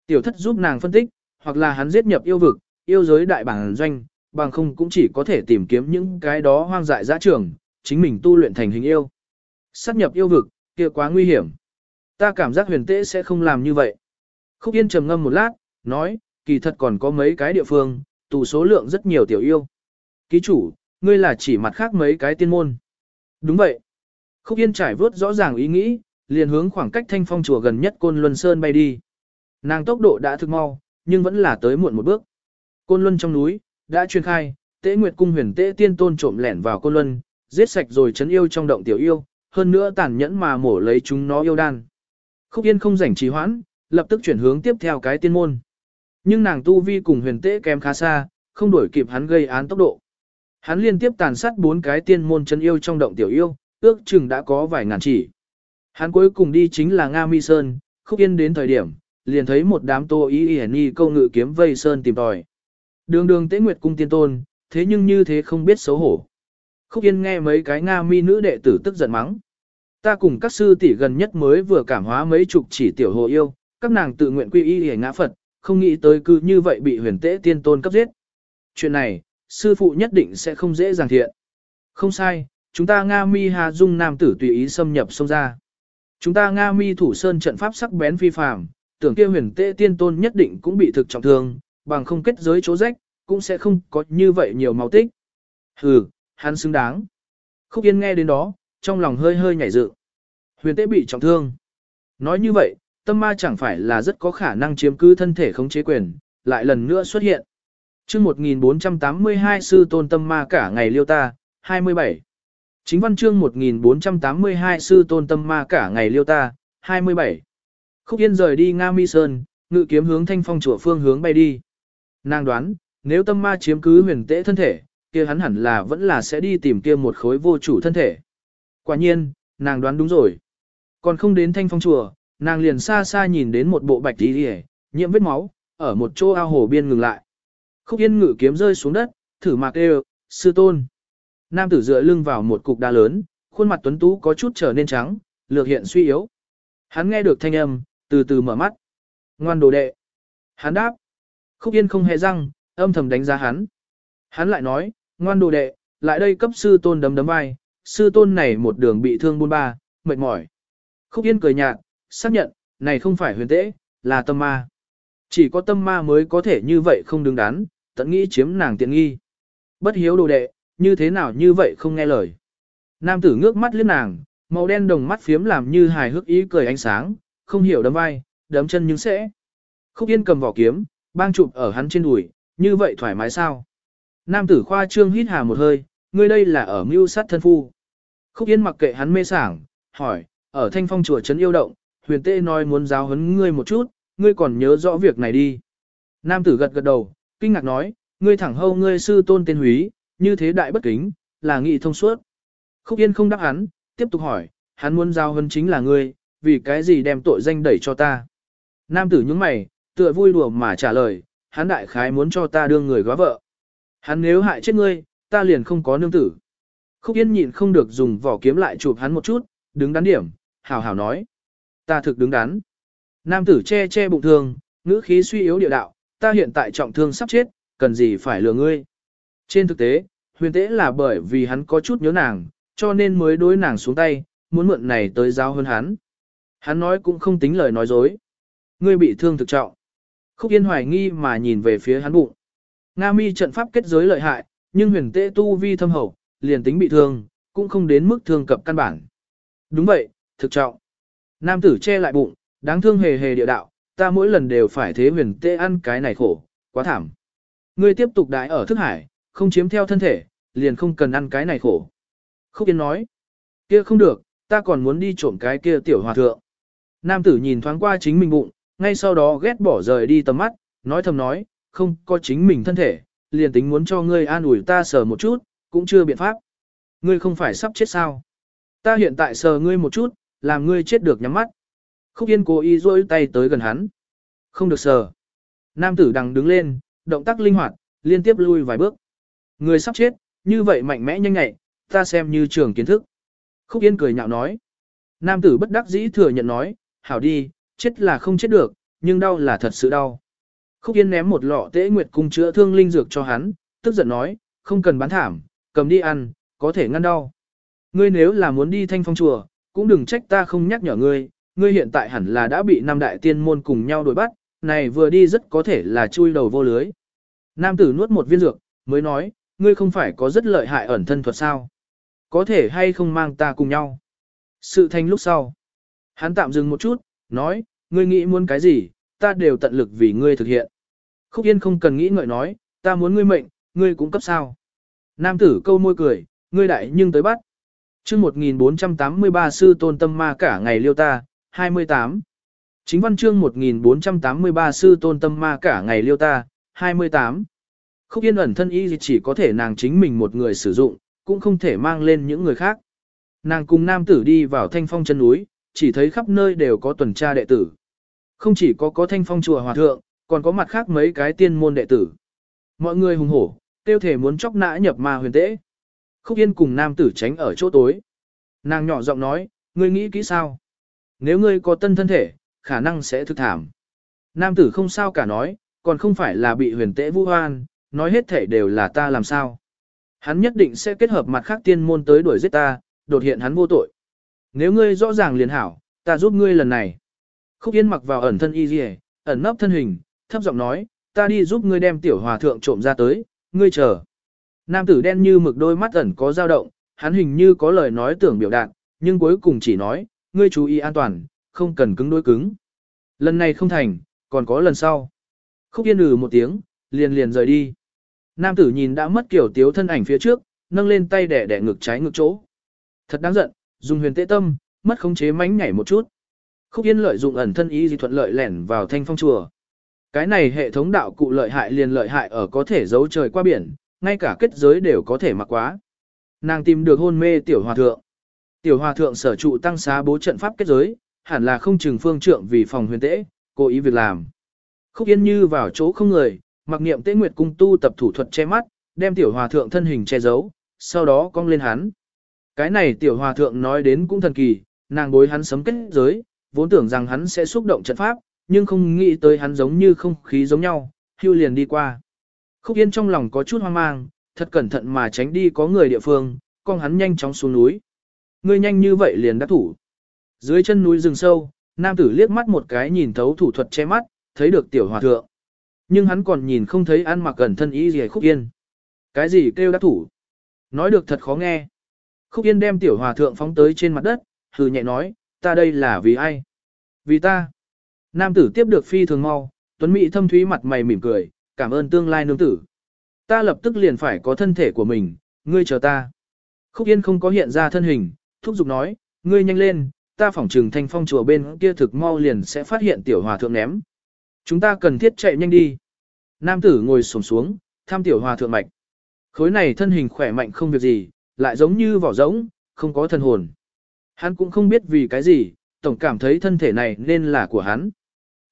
Tiểu thất giúp nàng phân tích, hoặc là hắn giết nhập yêu vực, yêu giới đại bản doanh, bằng không cũng chỉ có thể tìm kiếm những cái đó hoang dại dã trường, chính mình tu luyện thành hình yêu. Sát nhập yêu vực, kia quá nguy hiểm. Ta cảm giác huyền tế sẽ không làm như vậy. Khúc Yên trầm ngâm một lát, nói, kỳ thật còn có mấy cái địa phương, tù số lượng rất nhiều tiểu yêu. Ký chủ, ngươi là chỉ mặt khác mấy cái tiên môn. Đúng vậy. Khúc Yên trải vớt rõ ràng ý nghĩ, liền hướng khoảng cách thanh phong chùa gần nhất Côn Luân Sơn bay đi. Nàng tốc độ đã thực mau, nhưng vẫn là tới muộn một bước. Côn Luân trong núi, đã truyền khai, tế nguyệt cung huyền tế tiên tôn trộm lẻn vào Côn Luân, giết sạch rồi chấn yêu trong động tiểu yêu, hơn nữa tàn nhẫn mà mổ lấy chúng nó yêu đan. Khúc Yên không rảnh trì hoãn, lập tức chuyển hướng tiếp theo cái tiên môn. Nhưng nàng tu vi cùng huyền tế kém khá xa, không đuổi kịp hắn gây án tốc độ. Hắn liên tiếp tàn sát bốn cái tiên môn chân yêu trong động tiểu yêu, ước chừng đã có vài ngàn chỉ. Hắn cuối cùng đi chính là Nga Mi Sơn, khúc yên đến thời điểm, liền thấy một đám tô ý y nhi câu ngự kiếm vây sơn tìm tòi. Đường đường tế nguyệt cung tiên tôn, thế nhưng như thế không biết xấu hổ. Khúc yên nghe mấy cái Nga mi nữ đệ tử tức giận mắng. Ta cùng các sư tỷ gần nhất mới vừa cảm hóa mấy chục chỉ tiểu hồ yêu, các nàng tự nguyện quy y hề ngã Phật, không nghĩ tới cứ như vậy bị huyền tế tiên tôn cấp giết. Chuyện này, sư phụ nhất định sẽ không dễ dàng thiện. Không sai, chúng ta Nga mi Hà Dung nam tử tùy ý xâm nhập sông ra. Chúng ta Nga mi thủ sơn trận pháp sắc bén phi phàm, tưởng kia huyền tế tiên tôn nhất định cũng bị thực trọng thương, bằng không kết giới chỗ rách, cũng sẽ không có như vậy nhiều máu tích. Hừ, hắn xứng đáng. Khúc Yên nghe đến đó, trong lòng hơi hơi nhảy dự. Huyền tế bị trọng thương. Nói như vậy, tâm ma chẳng phải là rất có khả năng chiếm cứ thân thể khống chế quyền, lại lần nữa xuất hiện chương 1482 sư tôn tâm ma cả ngày liêu ta, 27. Chính văn chương 1482 sư tôn tâm ma cả ngày liêu ta, 27. Khúc Yên rời đi Nga Mi Sơn, ngự kiếm hướng thanh phong chùa phương hướng bay đi. Nàng đoán, nếu tâm ma chiếm cứ huyền tễ thân thể, kia hắn hẳn là vẫn là sẽ đi tìm kia một khối vô chủ thân thể. Quả nhiên, nàng đoán đúng rồi. Còn không đến thanh phong chùa, nàng liền xa xa nhìn đến một bộ bạch tí hề, nhiễm vết máu, ở một chỗ ao hồ biên ngừng lại. Khúc yên ngự kiếm rơi xuống đất, thử mạc đều, sư tôn. Nam tử dựa lưng vào một cục đá lớn, khuôn mặt tuấn tú có chút trở nên trắng, lược hiện suy yếu. Hắn nghe được thanh âm, từ từ mở mắt. Ngoan đồ đệ. Hắn đáp. Khúc yên không hề răng, âm thầm đánh giá hắn. Hắn lại nói, ngoan đồ đệ, lại đây cấp sư tôn đấm đấm vai, sư tôn này một đường bị thương buôn ba, mệt mỏi. Khúc yên cười nhạt, xác nhận, này không phải huyền tễ, là tâm ma. Chỉ có tâm ma mới có thể như vậy không đứng đắn, tận nghĩ chiếm nàng tiện nghi. Bất hiếu đồ đệ, như thế nào như vậy không nghe lời. Nam tử ngước mắt liếc nàng, màu đen đồng mắt phiếm làm như hài hước ý cười ánh sáng, không hiểu đấm vai, đấm chân nhưng sẽ. Khúc Yên cầm vỏ kiếm, bang chụp ở hắn trên đùi, như vậy thoải mái sao? Nam tử khoa trương hít hà một hơi, ngươi đây là ở mưu sát thân phu. Khúc Yên mặc kệ hắn mê sảng, hỏi, ở thanh phong chùa trấn yêu động, huyền tê nói muốn giáo huấn ngươi một chút, ngươi còn nhớ rõ việc này đi. Nam tử gật gật đầu, kinh ngạc nói, ngươi thẳng hâu ngươi sư tôn tên húy, như thế đại bất kính, là nghị thông suốt. Khúc Yên không đáp hắn, tiếp tục hỏi, hắn muốn giao hân chính là ngươi, vì cái gì đem tội danh đẩy cho ta. Nam tử nhướng mày, tựa vui đùa mà trả lời, hắn đại khái muốn cho ta đương người góa vợ. Hắn nếu hại chết ngươi, ta liền không có nương tử. Khúc Yên nhịn không được dùng vỏ kiếm lại chụp hắn một chút, đứng đắn điểm, hào hào nói. Ta thực đứng đắn. Nam tử che che bụng thường, ngữ khí suy yếu địa đạo, ta hiện tại trọng thương sắp chết, cần gì phải lừa ngươi. Trên thực tế, huyền tế là bởi vì hắn có chút nhớ nàng, cho nên mới đối nàng xuống tay, muốn mượn này tới giao hơn hắn. Hắn nói cũng không tính lời nói dối. Ngươi bị thương thực trọng. Khúc Yên hoài nghi mà nhìn về phía hắn bụng. Nga mi trận pháp kết giới lợi hại, nhưng huyền tế tu vi thâm hậu, liền tính bị thương, cũng không đến mức thương cập căn bản. Đúng vậy, thực trọng. Nam tử che lại bụng, đáng thương hề hề địa đạo, ta mỗi lần đều phải thế huyền Tê ăn cái này khổ, quá thảm. Ngươi tiếp tục đãi ở thức hải, không chiếm theo thân thể, liền không cần ăn cái này khổ. Khúc Yên nói, kia không được, ta còn muốn đi trộm cái kia tiểu hòa thượng. Nam tử nhìn thoáng qua chính mình bụng, ngay sau đó ghét bỏ rời đi tầm mắt, nói thầm nói, không có chính mình thân thể, liền tính muốn cho ngươi an ủi ta sờ một chút, cũng chưa biện pháp. Ngươi không phải sắp chết sao? Ta hiện tại sờ ngươi một chút, làm ngươi chết được nhắm mắt. Khúc Yên cố ý rôi tay tới gần hắn. Không được sờ. Nam tử đằng đứng lên, động tác linh hoạt, liên tiếp lui vài bước. Người sắp chết, như vậy mạnh mẽ nhanh nhạy, ta xem như trường kiến thức. Khúc Yên cười nhạo nói. Nam tử bất đắc dĩ thừa nhận nói, hảo đi, chết là không chết được, nhưng đau là thật sự đau. Khúc Yên ném một lọ tế nguyệt cung chữa thương linh dược cho hắn, tức giận nói, không cần bán thảm, cầm đi ăn, có thể ngăn đau. Ngươi nếu là muốn đi thanh phong chùa, cũng đừng trách ta không nhắc nhở ngươi, ngươi hiện tại hẳn là đã bị năm đại tiên môn cùng nhau đuổi bắt, này vừa đi rất có thể là chui đầu vô lưới. Nam tử nuốt một viên dược, mới nói, ngươi không phải có rất lợi hại ẩn thân thuật sao? Có thể hay không mang ta cùng nhau? Sự thanh lúc sau. Hắn tạm dừng một chút, nói, ngươi nghĩ muốn cái gì, ta đều tận lực vì ngươi thực hiện. Khúc Yên không cần nghĩ ngợi nói, ta muốn ngươi mệnh, ngươi cũng cấp sao. Nam tử câu môi cười, ngươi đại nhưng tới bắt. chương 1483 sư tôn tâm ma cả ngày liêu ta, 28. Chính văn chương 1483 sư tôn tâm ma cả ngày liêu ta, 28. Khúc yên ẩn thân y chỉ có thể nàng chính mình một người sử dụng, cũng không thể mang lên những người khác. Nàng cùng nam tử đi vào thanh phong chân núi, chỉ thấy khắp nơi đều có tuần tra đệ tử. Không chỉ có có thanh phong chùa hòa thượng, còn có mặt khác mấy cái tiên môn đệ tử. Mọi người hùng hổ, tiêu thể muốn chóc nã nhập ma huyền tễ. Khúc Yên cùng nam tử tránh ở chỗ tối. Nàng nhỏ giọng nói, ngươi nghĩ kỹ sao? Nếu ngươi có tân thân thể, khả năng sẽ thực thảm. Nam tử không sao cả nói, còn không phải là bị huyền tễ vu hoan, nói hết thể đều là ta làm sao. Hắn nhất định sẽ kết hợp mặt khác tiên môn tới đuổi giết ta, đột hiện hắn vô tội. Nếu ngươi rõ ràng liền hảo, ta giúp ngươi lần này. Khúc Yên mặc vào ẩn thân y dì ẩn nấp thân hình, thấp giọng nói, ta đi giúp ngươi đem tiểu hòa thượng trộm ra tới, ngươi chờ. Nam tử đen như mực đôi mắt ẩn có dao động, hắn hình như có lời nói tưởng biểu đạt, nhưng cuối cùng chỉ nói, ngươi chú ý an toàn, không cần cứng đối cứng. Lần này không thành, còn có lần sau. Khúc yên ừ một tiếng, liền liền rời đi. Nam tử nhìn đã mất kiểu tiếu thân ảnh phía trước, nâng lên tay đẻ đẻ ngực trái ngực chỗ. Thật đáng giận, dùng huyền tế tâm, mất khống chế mánh nhảy một chút. Khúc yên lợi dụng ẩn thân ý gì thuận lợi lẻn vào thanh phong chùa. Cái này hệ thống đạo cụ lợi hại liền lợi hại ở có thể giấu trời qua biển, ngay cả kết giới đều có thể mặc quá. Nàng tìm được hôn mê tiểu hòa thượng. Tiểu hòa thượng sở trụ tăng xá bố trận pháp kết giới, hẳn là không chừng phương trượng vì phòng huyền tễ, cố ý việc làm. Khúc Yên Như vào chỗ không người, mặc niệm tế nguyệt cung tu tập thủ thuật che mắt, đem tiểu hòa thượng thân hình che giấu, sau đó cong lên hắn. Cái này tiểu hòa thượng nói đến cũng thần kỳ, nàng bối hắn sấm kết giới, vốn tưởng rằng hắn sẽ xúc động trận pháp, nhưng không nghĩ tới hắn giống như không khí giống nhau, hưu liền đi qua. Khúc Yên trong lòng có chút hoang mang, thật cẩn thận mà tránh đi có người địa phương, con hắn nhanh chóng xuống núi. Ngươi nhanh như vậy liền đắc thủ. Dưới chân núi rừng sâu, nam tử liếc mắt một cái nhìn thấu thủ thuật che mắt, thấy được tiểu hòa thượng. Nhưng hắn còn nhìn không thấy ăn mặc gần thân ý gì khúc yên. Cái gì kêu đắc thủ? Nói được thật khó nghe. Khúc yên đem tiểu hòa thượng phóng tới trên mặt đất, hừ nhẹ nói, ta đây là vì ai? Vì ta. Nam tử tiếp được phi thường mau, tuấn mỹ thâm thúy mặt mày mỉm cười, cảm ơn tương lai nương tử. Ta lập tức liền phải có thân thể của mình, ngươi chờ ta. Khúc Yên không có hiện ra thân hình, thúc giục nói, ngươi nhanh lên, ta phỏng trừng thanh phong chùa bên kia thực mau liền sẽ phát hiện tiểu hòa thượng ném. Chúng ta cần thiết chạy nhanh đi. Nam tử ngồi xổm xuống, tham tiểu hòa thượng mạch. Khối này thân hình khỏe mạnh không việc gì, lại giống như vỏ rỗng, không có thân hồn. Hắn cũng không biết vì cái gì, tổng cảm thấy thân thể này nên là của hắn.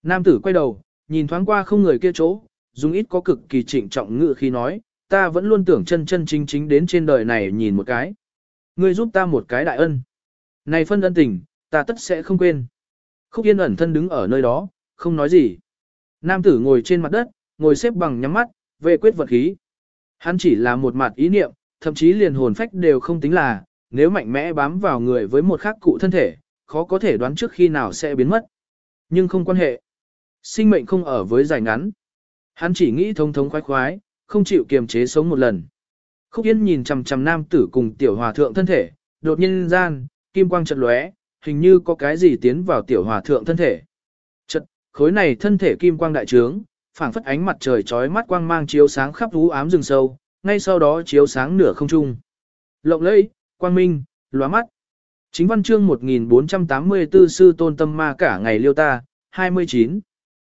Nam tử quay đầu, nhìn thoáng qua không người kia chỗ, dùng ít có cực kỳ trịnh trọng ngự khi nói, ta vẫn luôn tưởng chân chân chính chính đến trên đời này nhìn một cái. Ngươi giúp ta một cái đại ân. Này phân ân tình, ta tất sẽ không quên. Khúc Yên ẩn thân đứng ở nơi đó, không nói gì. Nam tử ngồi trên mặt đất, ngồi xếp bằng nhắm mắt, về quyết vật khí. Hắn chỉ là một mặt ý niệm, thậm chí liền hồn phách đều không tính là, nếu mạnh mẽ bám vào người với một khắc cụ thân thể, khó có thể đoán trước khi nào sẽ biến mất. Nhưng không quan hệ. Sinh mệnh không ở với dài ngắn. Hắn chỉ nghĩ thông thống khoái khoái, không chịu kiềm chế sống một lần. Khúc Yên nhìn chằm chằm nam tử cùng tiểu hòa thượng thân thể, đột nhiên gian, kim quang chợt lóe, hình như có cái gì tiến vào tiểu hòa thượng thân thể. Chợt, khối này thân thể kim quang đại trướng, phảng phất ánh mặt trời chói mắt quang mang chiếu sáng khắp u ám rừng sâu, ngay sau đó chiếu sáng nửa không trung. Lộng lẫy, quang minh, lóa mắt. Chính văn chương 1484 sư tôn tâm ma cả ngày liêu ta, 29.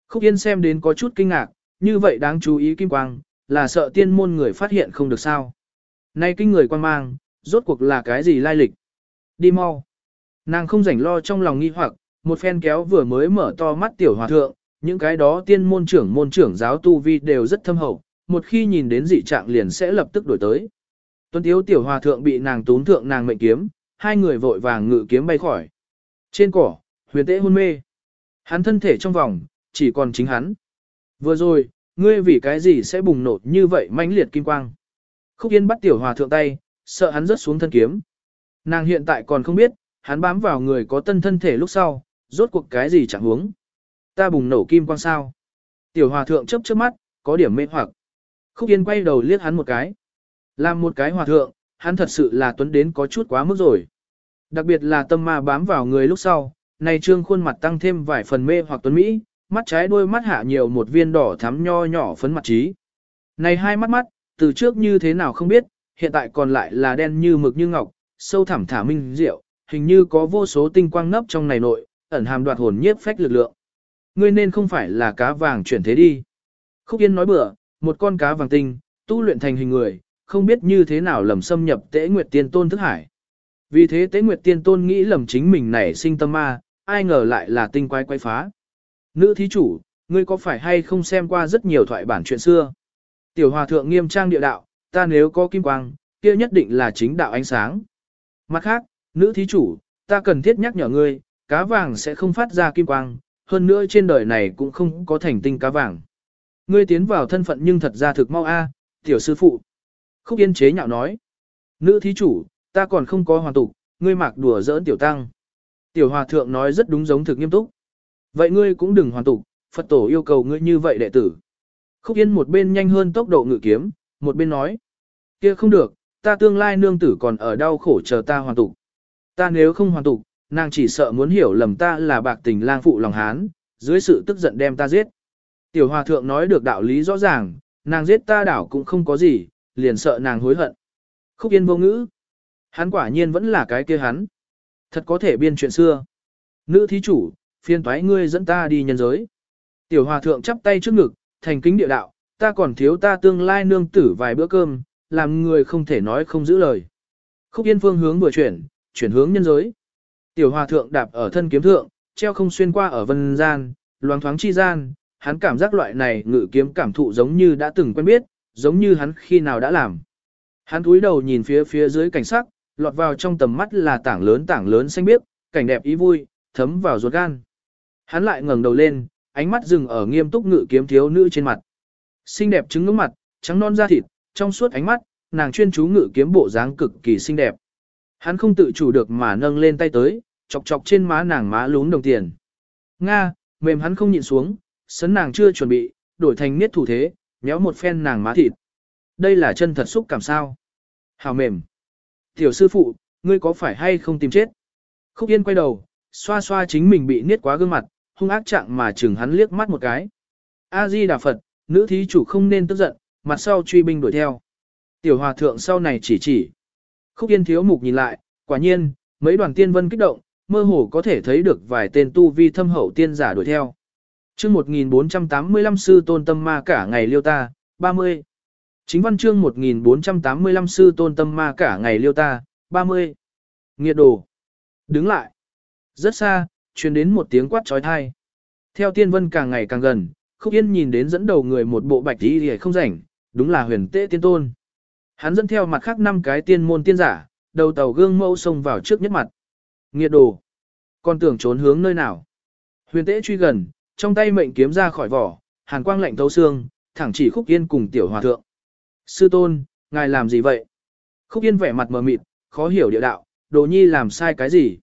Khúc Yên xem đến có chút kinh ngạc, như vậy đáng chú ý kim quang, là sợ tiên môn người phát hiện không được sao. Nay kinh người quan mang, rốt cuộc là cái gì lai lịch? Đi mau. Nàng không rảnh lo trong lòng nghi hoặc, một phen kéo vừa mới mở to mắt tiểu hòa thượng, những cái đó tiên môn trưởng môn trưởng giáo tu vi đều rất thâm hậu, một khi nhìn đến dị trạng liền sẽ lập tức đổi tới. Tuấn thiếu tiểu hòa thượng bị nàng tún thượng nàng mệnh kiếm, hai người vội vàng ngự kiếm bay khỏi. Trên cỏ, huyền tế hôn mê. Hắn thân thể trong vòng, chỉ còn chính hắn. Vừa rồi, ngươi vì cái gì sẽ bùng nổ như vậy mãnh liệt kim quang. Khúc Yên bắt tiểu hòa thượng tay, sợ hắn rớt xuống thân kiếm. Nàng hiện tại còn không biết, hắn bám vào người có tân thân thể lúc sau, rốt cuộc cái gì chẳng huống. Ta bùng nổ kim quang sao. Tiểu hòa thượng chấp trước mắt, có điểm mê hoặc. Khúc Yên quay đầu liếc hắn một cái. Làm một cái hòa thượng, hắn thật sự là tuấn đến có chút quá mức rồi. Đặc biệt là tâm ma bám vào người lúc sau, này trương khuôn mặt tăng thêm vài phần mê hoặc tuấn Mỹ, mắt trái đôi mắt hạ nhiều một viên đỏ thắm nho nhỏ phấn mặt trí. Này hai mắt mắt, từ trước như thế nào không biết, hiện tại còn lại là đen như mực như ngọc, sâu thẳm thả minh diệu, hình như có vô số tinh quang nấp trong này nội, ẩn hàm đoạt hồn nhiếp phách lực lượng. ngươi nên không phải là cá vàng chuyển thế đi. Khúc Yên nói bừa, một con cá vàng tinh, tu luyện thành hình người, không biết như thế nào lầm xâm nhập tế nguyệt tiên tôn thức hải. Vì thế tế nguyệt tiên tôn nghĩ lầm chính mình nảy sinh tâm ma, ai ngờ lại là tinh quái quái phá. Nữ thí chủ, ngươi có phải hay không xem qua rất nhiều thoại bản chuyện xưa? Tiểu hòa thượng nghiêm trang địa đạo, ta nếu có kim quang, kia nhất định là chính đạo ánh sáng. Mặt khác, nữ thí chủ, ta cần thiết nhắc nhở ngươi, cá vàng sẽ không phát ra kim quang, hơn nữa trên đời này cũng không có thành tinh cá vàng. Ngươi tiến vào thân phận nhưng thật ra thực mau a, tiểu sư phụ. Khúc Yên chế nhạo nói. Nữ thí chủ, ta còn không có hoàn tục, ngươi mặc đùa giỡn tiểu tăng. Tiểu hòa thượng nói rất đúng giống thực nghiêm túc. Vậy ngươi cũng đừng hoàn tục, Phật tổ yêu cầu ngươi như vậy đệ tử. Khúc Yên một bên nhanh hơn tốc độ ngự kiếm, một bên nói. kia không được, ta tương lai nương tử còn ở đau khổ chờ ta hoàn tục. Ta nếu không hoàn tục, nàng chỉ sợ muốn hiểu lầm ta là bạc tình lang phụ lòng hán, dưới sự tức giận đem ta giết. Tiểu hòa thượng nói được đạo lý rõ ràng, nàng giết ta đảo cũng không có gì, liền sợ nàng hối hận. Khúc Yên vô ngữ. Hắn quả nhiên vẫn là cái kia hắn. Thật có thể biên chuyện xưa. Nữ thí chủ, phiên toái ngươi dẫn ta đi nhân giới. Tiểu hòa thượng chắp tay trước ngực, thành kính địa đạo, ta còn thiếu ta tương lai nương tử vài bữa cơm, làm người không thể nói không giữ lời. Khúc Yên phương hướng vừa chuyển, chuyển hướng nhân giới. Tiểu hòa thượng đạp ở thân kiếm thượng, treo không xuyên qua ở vân gian, loáng thoáng chi gian, hắn cảm giác loại này ngự kiếm cảm thụ giống như đã từng quen biết, giống như hắn khi nào đã làm. Hắn cúi đầu nhìn phía phía dưới cảnh sắc, lọt vào trong tầm mắt là tảng lớn tảng lớn xanh biếc, cảnh đẹp ý vui, thấm vào ruột gan. Hắn lại ngẩng đầu lên, ánh mắt dừng ở nghiêm túc ngự kiếm thiếu nữ trên mặt. Xinh đẹp trứng ngưỡng mặt, trắng non da thịt, trong suốt ánh mắt, nàng chuyên chú ngự kiếm bộ dáng cực kỳ xinh đẹp. Hắn không tự chủ được mà nâng lên tay tới, chọc chọc trên má nàng má lún đồng tiền. Nga, mềm hắn không nhịn xuống, sấn nàng chưa chuẩn bị, đổi thành niết thủ thế, nhéo một phen nàng má thịt. Đây là chân thật xúc cảm sao. Hào mềm. Tiểu sư phụ, ngươi có phải hay không tìm chết? Khúc Yên quay đầu, xoa xoa chính mình bị niết quá gương mặt, hung ác trạng mà chừng hắn liếc mắt một cái. A-di Đà Phật, nữ thí chủ không nên tức giận, mặt sau truy binh đuổi theo. Tiểu hòa thượng sau này chỉ chỉ. Khúc Yên thiếu mục nhìn lại, quả nhiên, mấy đoàn tiên vân kích động, mơ hồ có thể thấy được vài tên tu vi thâm hậu tiên giả đuổi theo. chương 1485 sư tôn tâm ma cả ngày liêu ta, 30. Chính văn chương 1485 sư tôn tâm ma cả ngày liêu ta, 30. Nghiệt đồ. Đứng lại. Rất xa, truyền đến một tiếng quát trói thai. Theo tiên vân càng ngày càng gần, khúc yên nhìn đến dẫn đầu người một bộ bạch đi thì không rảnh, đúng là huyền tế tiên tôn. Hắn dẫn theo mặt khác năm cái tiên môn tiên giả, đầu tàu gương mẫu xông vào trước nhất mặt. Nghiệt đồ. Con tưởng trốn hướng nơi nào. Huyền tế truy gần, trong tay mệnh kiếm ra khỏi vỏ, hàn quang lạnh thấu xương, thẳng chỉ khúc yên cùng tiểu hòa thượng. Sư tôn, ngài làm gì vậy? Khúc yên vẻ mặt mờ mịt, khó hiểu địa đạo, đồ nhi làm sai cái gì?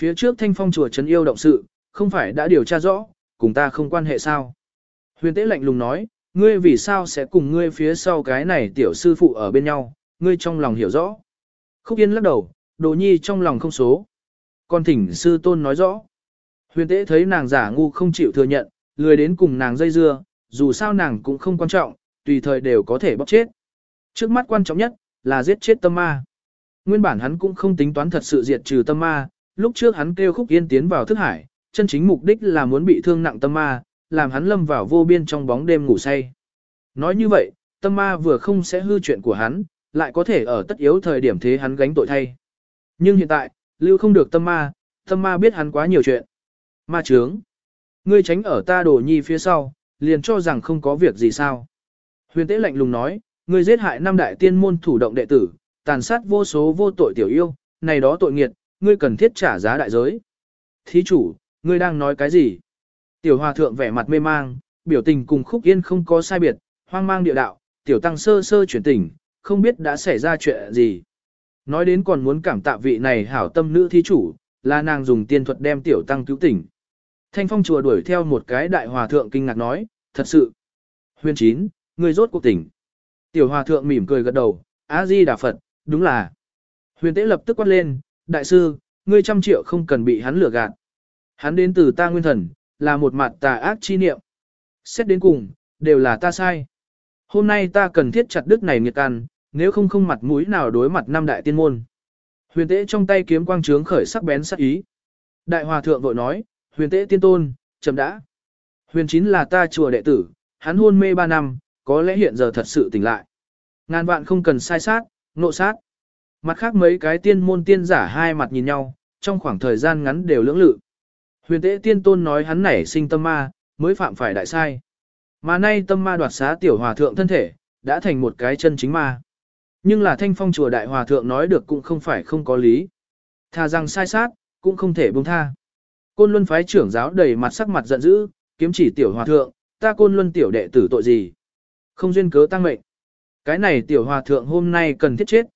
Phía trước thanh phong chùa trấn yêu động sự, không phải đã điều tra rõ, cùng ta không quan hệ sao? Huyền tế lạnh lùng nói, ngươi vì sao sẽ cùng ngươi phía sau cái này tiểu sư phụ ở bên nhau, ngươi trong lòng hiểu rõ. Khúc Yên lắc đầu, đồ nhi trong lòng không số. con thỉnh sư tôn nói rõ. Huyền tế thấy nàng giả ngu không chịu thừa nhận, lười đến cùng nàng dây dưa, dù sao nàng cũng không quan trọng, tùy thời đều có thể bóc chết. Trước mắt quan trọng nhất, là giết chết tâm ma. Nguyên bản hắn cũng không tính toán thật sự diệt trừ tâm ma, lúc trước hắn kêu khúc yên tiến vào thức hải, chân chính mục đích là muốn bị thương nặng tâm ma, làm hắn lâm vào vô biên trong bóng đêm ngủ say. Nói như vậy, tâm ma vừa không sẽ hư chuyện của hắn, lại có thể ở tất yếu thời điểm thế hắn gánh tội thay. Nhưng hiện tại, lưu không được tâm ma, tâm ma biết hắn quá nhiều chuyện. Ma trướng. Ngươi tránh ở ta đổ nhi phía sau, liền cho rằng không có việc gì sao. Huyền tế lạnh lùng nói, ngươi giết hại năm đại tiên môn thủ động đệ tử, tàn sát vô số vô tội tiểu yêu, này đó tội nghiệt, ngươi cần thiết trả giá đại giới. Thí chủ, ngươi đang nói cái gì? Tiểu hòa thượng vẻ mặt mê mang, biểu tình cùng khúc yên không có sai biệt, hoang mang địa đạo, tiểu tăng sơ sơ chuyển tỉnh, không biết đã xảy ra chuyện gì. Nói đến còn muốn cảm tạ vị này hảo tâm nữ thí chủ, là nàng dùng tiên thuật đem tiểu tăng cứu tỉnh. Thanh phong chùa đuổi theo một cái đại hòa thượng kinh ngạc nói, thật sự. Huyền chín, ngươi rốt cuộc tỉnh. Tiểu hòa thượng mỉm cười gật đầu, A-di Đà Phật, đúng là. Huyền tế lập tức quát lên, đại sư, ngươi trăm triệu không cần bị hắn lừa gạt. Hắn đến từ ta nguyên thần, là một mặt tà ác chi niệm. Xét đến cùng, đều là ta sai. Hôm nay ta cần thiết chặt đức này nghiệt can, nếu không không mặt mũi nào đối mặt năm đại tiên môn. Huyền tế trong tay kiếm quang trướng khởi sắc bén sắc ý. Đại hòa thượng vội nói, huyền tế tiên tôn, chậm đã. Huyền chín là ta chùa đệ tử, hắn hôn mê 3 năm, có lẽ hiện giờ thật sự tỉnh lại. Ngàn vạn không cần sai sát, nộ sát. Mặt khác mấy cái tiên môn tiên giả hai mặt nhìn nhau, trong khoảng thời gian ngắn đều lưỡng lự. Huyền tế tiên tôn nói hắn nảy sinh tâm ma, mới phạm phải đại sai. Mà nay tâm ma đoạt xá tiểu hòa thượng thân thể, đã thành một cái chân chính ma. Nhưng là thanh phong chùa đại hòa thượng nói được cũng không phải không có lý. Thà rằng sai sát, cũng không thể buông tha. Côn luân phái trưởng giáo đầy mặt sắc mặt giận dữ, kiếm chỉ tiểu hòa thượng, ta côn luân tiểu đệ tử tội gì? Không duyên cớ tăng mệnh. Cái này tiểu hòa thượng hôm nay cần thiết chết.